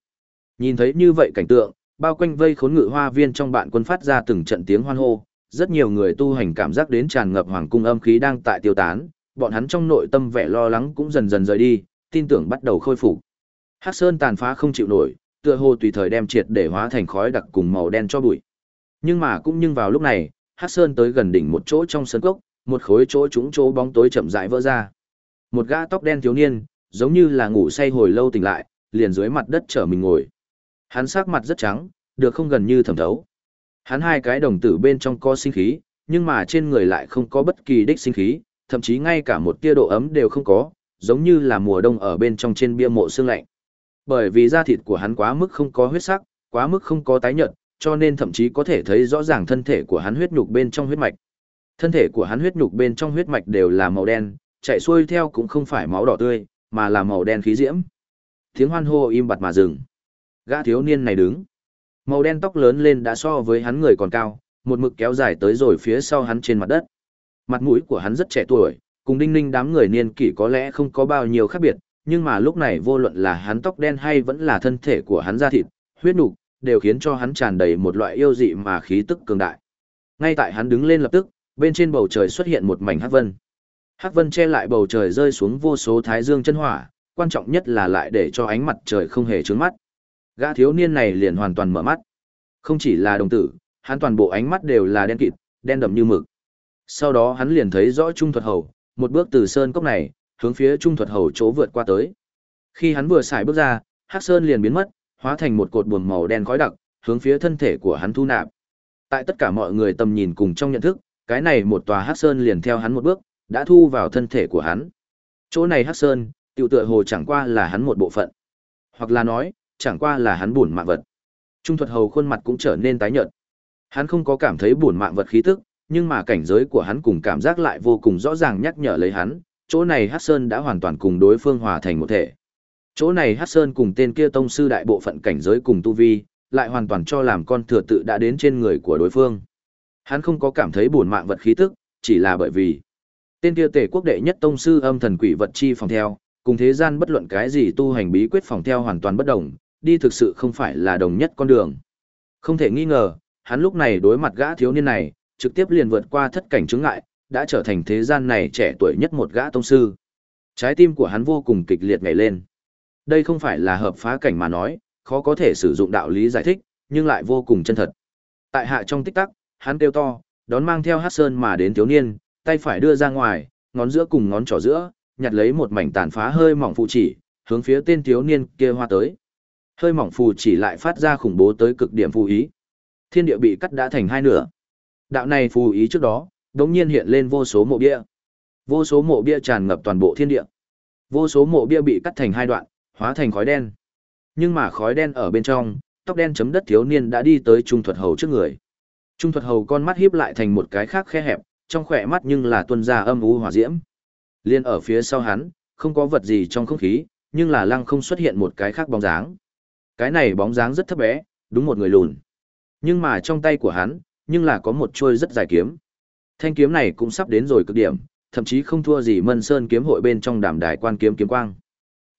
Nhìn thấy như vậy cảnh tượng, bao quanh vây khốn ngự hoa viên trong bạn quân phát ra từng trận tiếng hoan hô, rất nhiều người tu hành cảm giác đến tràn ngập hoàng cung âm khí đang tại tiêu tán, bọn hắn trong nội tâm vẻ lo lắng cũng dần dần rời đi, tin tưởng bắt đầu khôi phục. Hắc Sơn tàn phá không chịu nổi, tựa hồ tùy thời đem triệt để hóa thành khói đặc cùng màu đen cho bụi. Nhưng mà cũng nhưng vào lúc này, Hắc Sơn tới gần đỉnh một chỗ trong sân cốc, một khối chỗ trũng chỗ bóng tối chậm rãi vỡ ra. Một gã tóc đen thiếu niên, giống như là ngủ say hồi lâu tỉnh lại, liền dưới mặt đất trở mình ngồi. Hắn sắc mặt rất trắng, được không gần như thẩm thấu. Hắn hai cái đồng tử bên trong có sinh khí, nhưng mà trên người lại không có bất kỳ đích sinh khí, thậm chí ngay cả một tia độ ấm đều không có, giống như là mùa đông ở bên trong trên bia mộ xương lạnh. Bởi vì da thịt của hắn quá mức không có huyết sắc, quá mức không có tái nhợt, cho nên thậm chí có thể thấy rõ ràng thân thể của hắn huyết nhục bên trong huyết mạch. Thân thể của hắn huyết nhục bên trong huyết mạch đều là màu đen, chạy xuôi theo cũng không phải máu đỏ tươi, mà là màu đen khí diễm. Tiếng hoan hô im bặt mà dừng. Gã thiếu niên này đứng. Màu đen tóc lớn lên đã so với hắn người còn cao, một mực kéo dài tới rồi phía sau hắn trên mặt đất. Mặt mũi của hắn rất trẻ tuổi, cùng đinh ninh đám người niên kỷ có lẽ không có bao nhiêu khác biệt, nhưng mà lúc này vô luận là hắn tóc đen hay vẫn là thân thể của hắn da thịt, huyết nục, đều khiến cho hắn tràn đầy một loại yêu dị mà khí tức cường đại. Ngay tại hắn đứng lên lập tức, bên trên bầu trời xuất hiện một mảnh hắc vân. Hắc vân che lại bầu trời rơi xuống vô số thái dương chân hỏa, quan trọng nhất là lại để cho ánh mặt trời không hề trướng mắt. Gã thiếu niên này liền hoàn toàn mở mắt. Không chỉ là đồng tử, hắn toàn bộ ánh mắt đều là đen kịt, đen đậm như mực. Sau đó hắn liền thấy rõ Trung Thuật Hầu, một bước từ sơn cốc này, hướng phía Trung Thuật Hầu chỗ vượt qua tới. Khi hắn vừa xài bước ra, Hắc Sơn liền biến mất, hóa thành một cột buồm màu đen khói đặc, hướng phía thân thể của hắn thu nạp. Tại tất cả mọi người tầm nhìn cùng trong nhận thức, cái này một tòa Hắc Sơn liền theo hắn một bước, đã thu vào thân thể của hắn. Chỗ này Hắc Sơn, tiểu tựa hồ chẳng qua là hắn một bộ phận. Hoặc là nói, chẳng qua là hắn buồn mạng vật. Trung thuật hầu khuôn mặt cũng trở nên tái nhợt. Hắn không có cảm thấy buồn mạng vật khí tức, nhưng mà cảnh giới của hắn cùng cảm giác lại vô cùng rõ ràng nhắc nhở lấy hắn, chỗ này Hắc Sơn đã hoàn toàn cùng đối phương hòa thành một thể. Chỗ này Hắc Sơn cùng tên kia tông sư đại bộ phận cảnh giới cùng tu vi, lại hoàn toàn cho làm con thừa tự đã đến trên người của đối phương. Hắn không có cảm thấy buồn mạng vật khí tức, chỉ là bởi vì tên kia tể quốc đệ nhất tông sư âm thần quỷ vật chi phòng theo, cùng thế gian bất luận cái gì tu hành bí quyết phòng theo hoàn toàn bất đồng, đi thực sự không phải là đồng nhất con đường. Không thể nghi ngờ, hắn lúc này đối mặt gã thiếu niên này, trực tiếp liền vượt qua thất cảnh chứng ngại, đã trở thành thế gian này trẻ tuổi nhất một gã tông sư. Trái tim của hắn vô cùng kịch liệt nhảy lên. Đây không phải là hợp phá cảnh mà nói, khó có thể sử dụng đạo lý giải thích, nhưng lại vô cùng chân thật. Tại hạ trong tích tắc, hắn kêu to, đón mang theo hát sơn mà đến thiếu niên, tay phải đưa ra ngoài, ngón giữa cùng ngón trỏ giữa, nhặt lấy một mảnh tàn phá hơi mỏng phù chỉ, hướng phía tên thiếu niên kia hoa tới. Hơi mỏng phù chỉ lại phát ra khủng bố tới cực điểm phù ý. Thiên địa bị cắt đã thành hai nửa. Đạo này phù ý trước đó, đống nhiên hiện lên vô số mộ bia. Vô số mộ bia tràn ngập toàn bộ thiên địa. Vô số mộ bia bị cắt thành hai đoạn, hóa thành khói đen. Nhưng mà khói đen ở bên trong, tóc đen chấm đất thiếu niên đã đi tới Trung Thuật Hầu trước người. Trung Thuật Hầu con mắt híp lại thành một cái khác khe hẹp, trong khỏe mắt nhưng là tuân ra âm u hỏa diễm. Liên ở phía sau hắn, không có vật gì trong không khí, nhưng là lăng không xuất hiện một cái khác bóng dáng. Cái này bóng dáng rất thấp bé, đúng một người lùn. Nhưng mà trong tay của hắn, nhưng là có một chuôi rất dài kiếm. Thanh kiếm này cũng sắp đến rồi cực điểm, thậm chí không thua gì Mân Sơn kiếm hội bên trong đàm đài quan kiếm kiếm quang.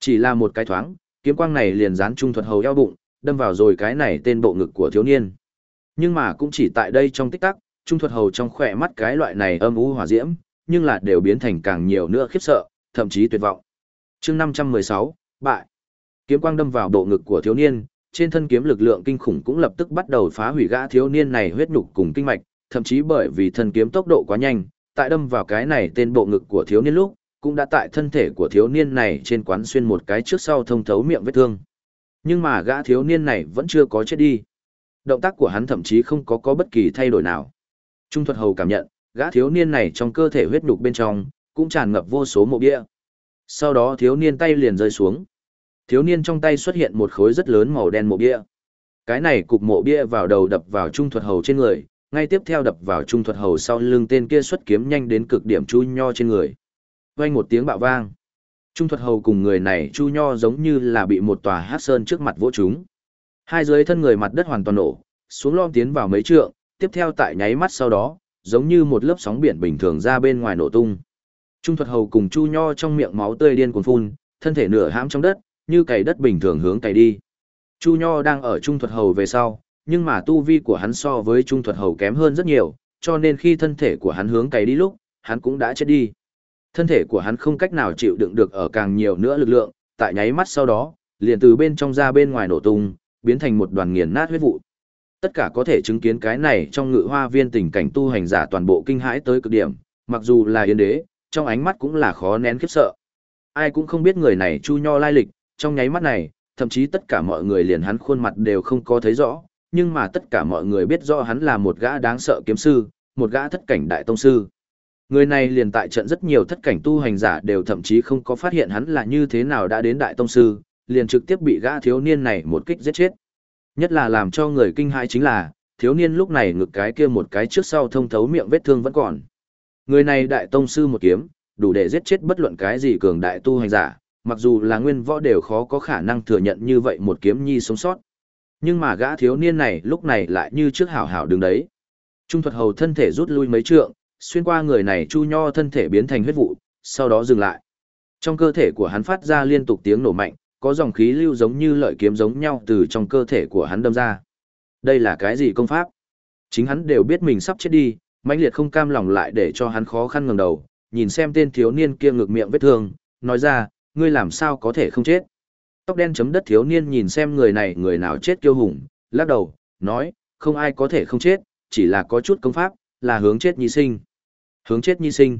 Chỉ là một cái thoáng, kiếm quang này liền dán trung thuật hầu eo bụng, đâm vào rồi cái này tên bộ ngực của thiếu niên. Nhưng mà cũng chỉ tại đây trong tích tắc, trung thuật hầu trong khỏe mắt cái loại này âm u hỏa diễm, nhưng là đều biến thành càng nhiều nữa khiếp sợ, thậm chí tuyệt vọng. Chương 516, bại. Kiếm quang đâm vào bộ ngực của thiếu niên, trên thân kiếm lực lượng kinh khủng cũng lập tức bắt đầu phá hủy gã thiếu niên này huyết nhục cùng kinh mạch, thậm chí bởi vì thân kiếm tốc độ quá nhanh, tại đâm vào cái này tên bộ ngực của thiếu niên lúc, cũng đã tại thân thể của thiếu niên này trên quán xuyên một cái trước sau thông thấu miệng vết thương. Nhưng mà gã thiếu niên này vẫn chưa có chết đi. Động tác của hắn thậm chí không có có bất kỳ thay đổi nào. Trung thuật hầu cảm nhận, gã thiếu niên này trong cơ thể huyết nhục bên trong, cũng tràn ngập vô số mộ bia. Sau đó thiếu niên tay liền rơi xuống. Thiếu niên trong tay xuất hiện một khối rất lớn màu đen mộ bia. Cái này cục mộ bia vào đầu đập vào trung thuật hầu trên người, ngay tiếp theo đập vào trung thuật hầu sau lưng tên kia xuất kiếm nhanh đến cực điểm chu nho trên người. Vang một tiếng bạo vang. Trung thuật hầu cùng người này chu nho giống như là bị một tòa hát sơn trước mặt vỗ chúng. Hai dưới thân người mặt đất hoàn toàn nổ, xuống lom tiến vào mấy trượng, tiếp theo tại nháy mắt sau đó, giống như một lớp sóng biển bình thường ra bên ngoài nổ tung. Trung thuật hầu cùng chu nho trong miệng máu tươi điên cuồng phun, thân thể nửa hãm trong đất, như cày đất bình thường hướng cày đi. Chu nho đang ở trung thuật hầu về sau, nhưng mà tu vi của hắn so với trung thuật hầu kém hơn rất nhiều, cho nên khi thân thể của hắn hướng cày đi lúc, hắn cũng đã chết đi. Thân thể của hắn không cách nào chịu đựng được ở càng nhiều nữa lực lượng, tại nháy mắt sau đó, liền từ bên trong ra bên ngoài nổ tung, biến thành một đoàn nghiền nát huyết vụ. Tất cả có thể chứng kiến cái này trong ngự hoa viên tình cảnh tu hành giả toàn bộ kinh hãi tới cực điểm, mặc dù là yên đế, trong ánh mắt cũng là khó nén khiếp sợ. Ai cũng không biết người này chu nho lai lịch, trong nháy mắt này, thậm chí tất cả mọi người liền hắn khuôn mặt đều không có thấy rõ, nhưng mà tất cả mọi người biết rõ hắn là một gã đáng sợ kiếm sư, một gã thất cảnh đại tông sư. Người này liền tại trận rất nhiều thất cảnh tu hành giả đều thậm chí không có phát hiện hắn là như thế nào đã đến đại tông sư, liền trực tiếp bị gã thiếu niên này một kích giết chết. Nhất là làm cho người kinh hãi chính là, thiếu niên lúc này ngực cái kia một cái trước sau thông thấu miệng vết thương vẫn còn. Người này đại tông sư một kiếm, đủ để giết chết bất luận cái gì cường đại tu hành giả, mặc dù là nguyên võ đều khó có khả năng thừa nhận như vậy một kiếm nhi sống sót. Nhưng mà gã thiếu niên này lúc này lại như trước hảo hảo đứng đấy. Trung thuật hầu thân thể rút lui mấy trượng, xuyên qua người này chu nho thân thể biến thành huyết vụ, sau đó dừng lại. Trong cơ thể của hắn phát ra liên tục tiếng nổ mạnh, có dòng khí lưu giống như lợi kiếm giống nhau từ trong cơ thể của hắn đâm ra. Đây là cái gì công pháp? Chính hắn đều biết mình sắp chết đi, mãnh liệt không cam lòng lại để cho hắn khó khăn ngẩng đầu, nhìn xem tên thiếu niên kia ngực miệng vết thương, nói ra, ngươi làm sao có thể không chết? Tóc đen chấm đất thiếu niên nhìn xem người này người nào chết kiêu hùng, lắc đầu, nói, không ai có thể không chết, chỉ là có chút công pháp, là hướng chết nhi sinh. Hướng chết nhi sinh.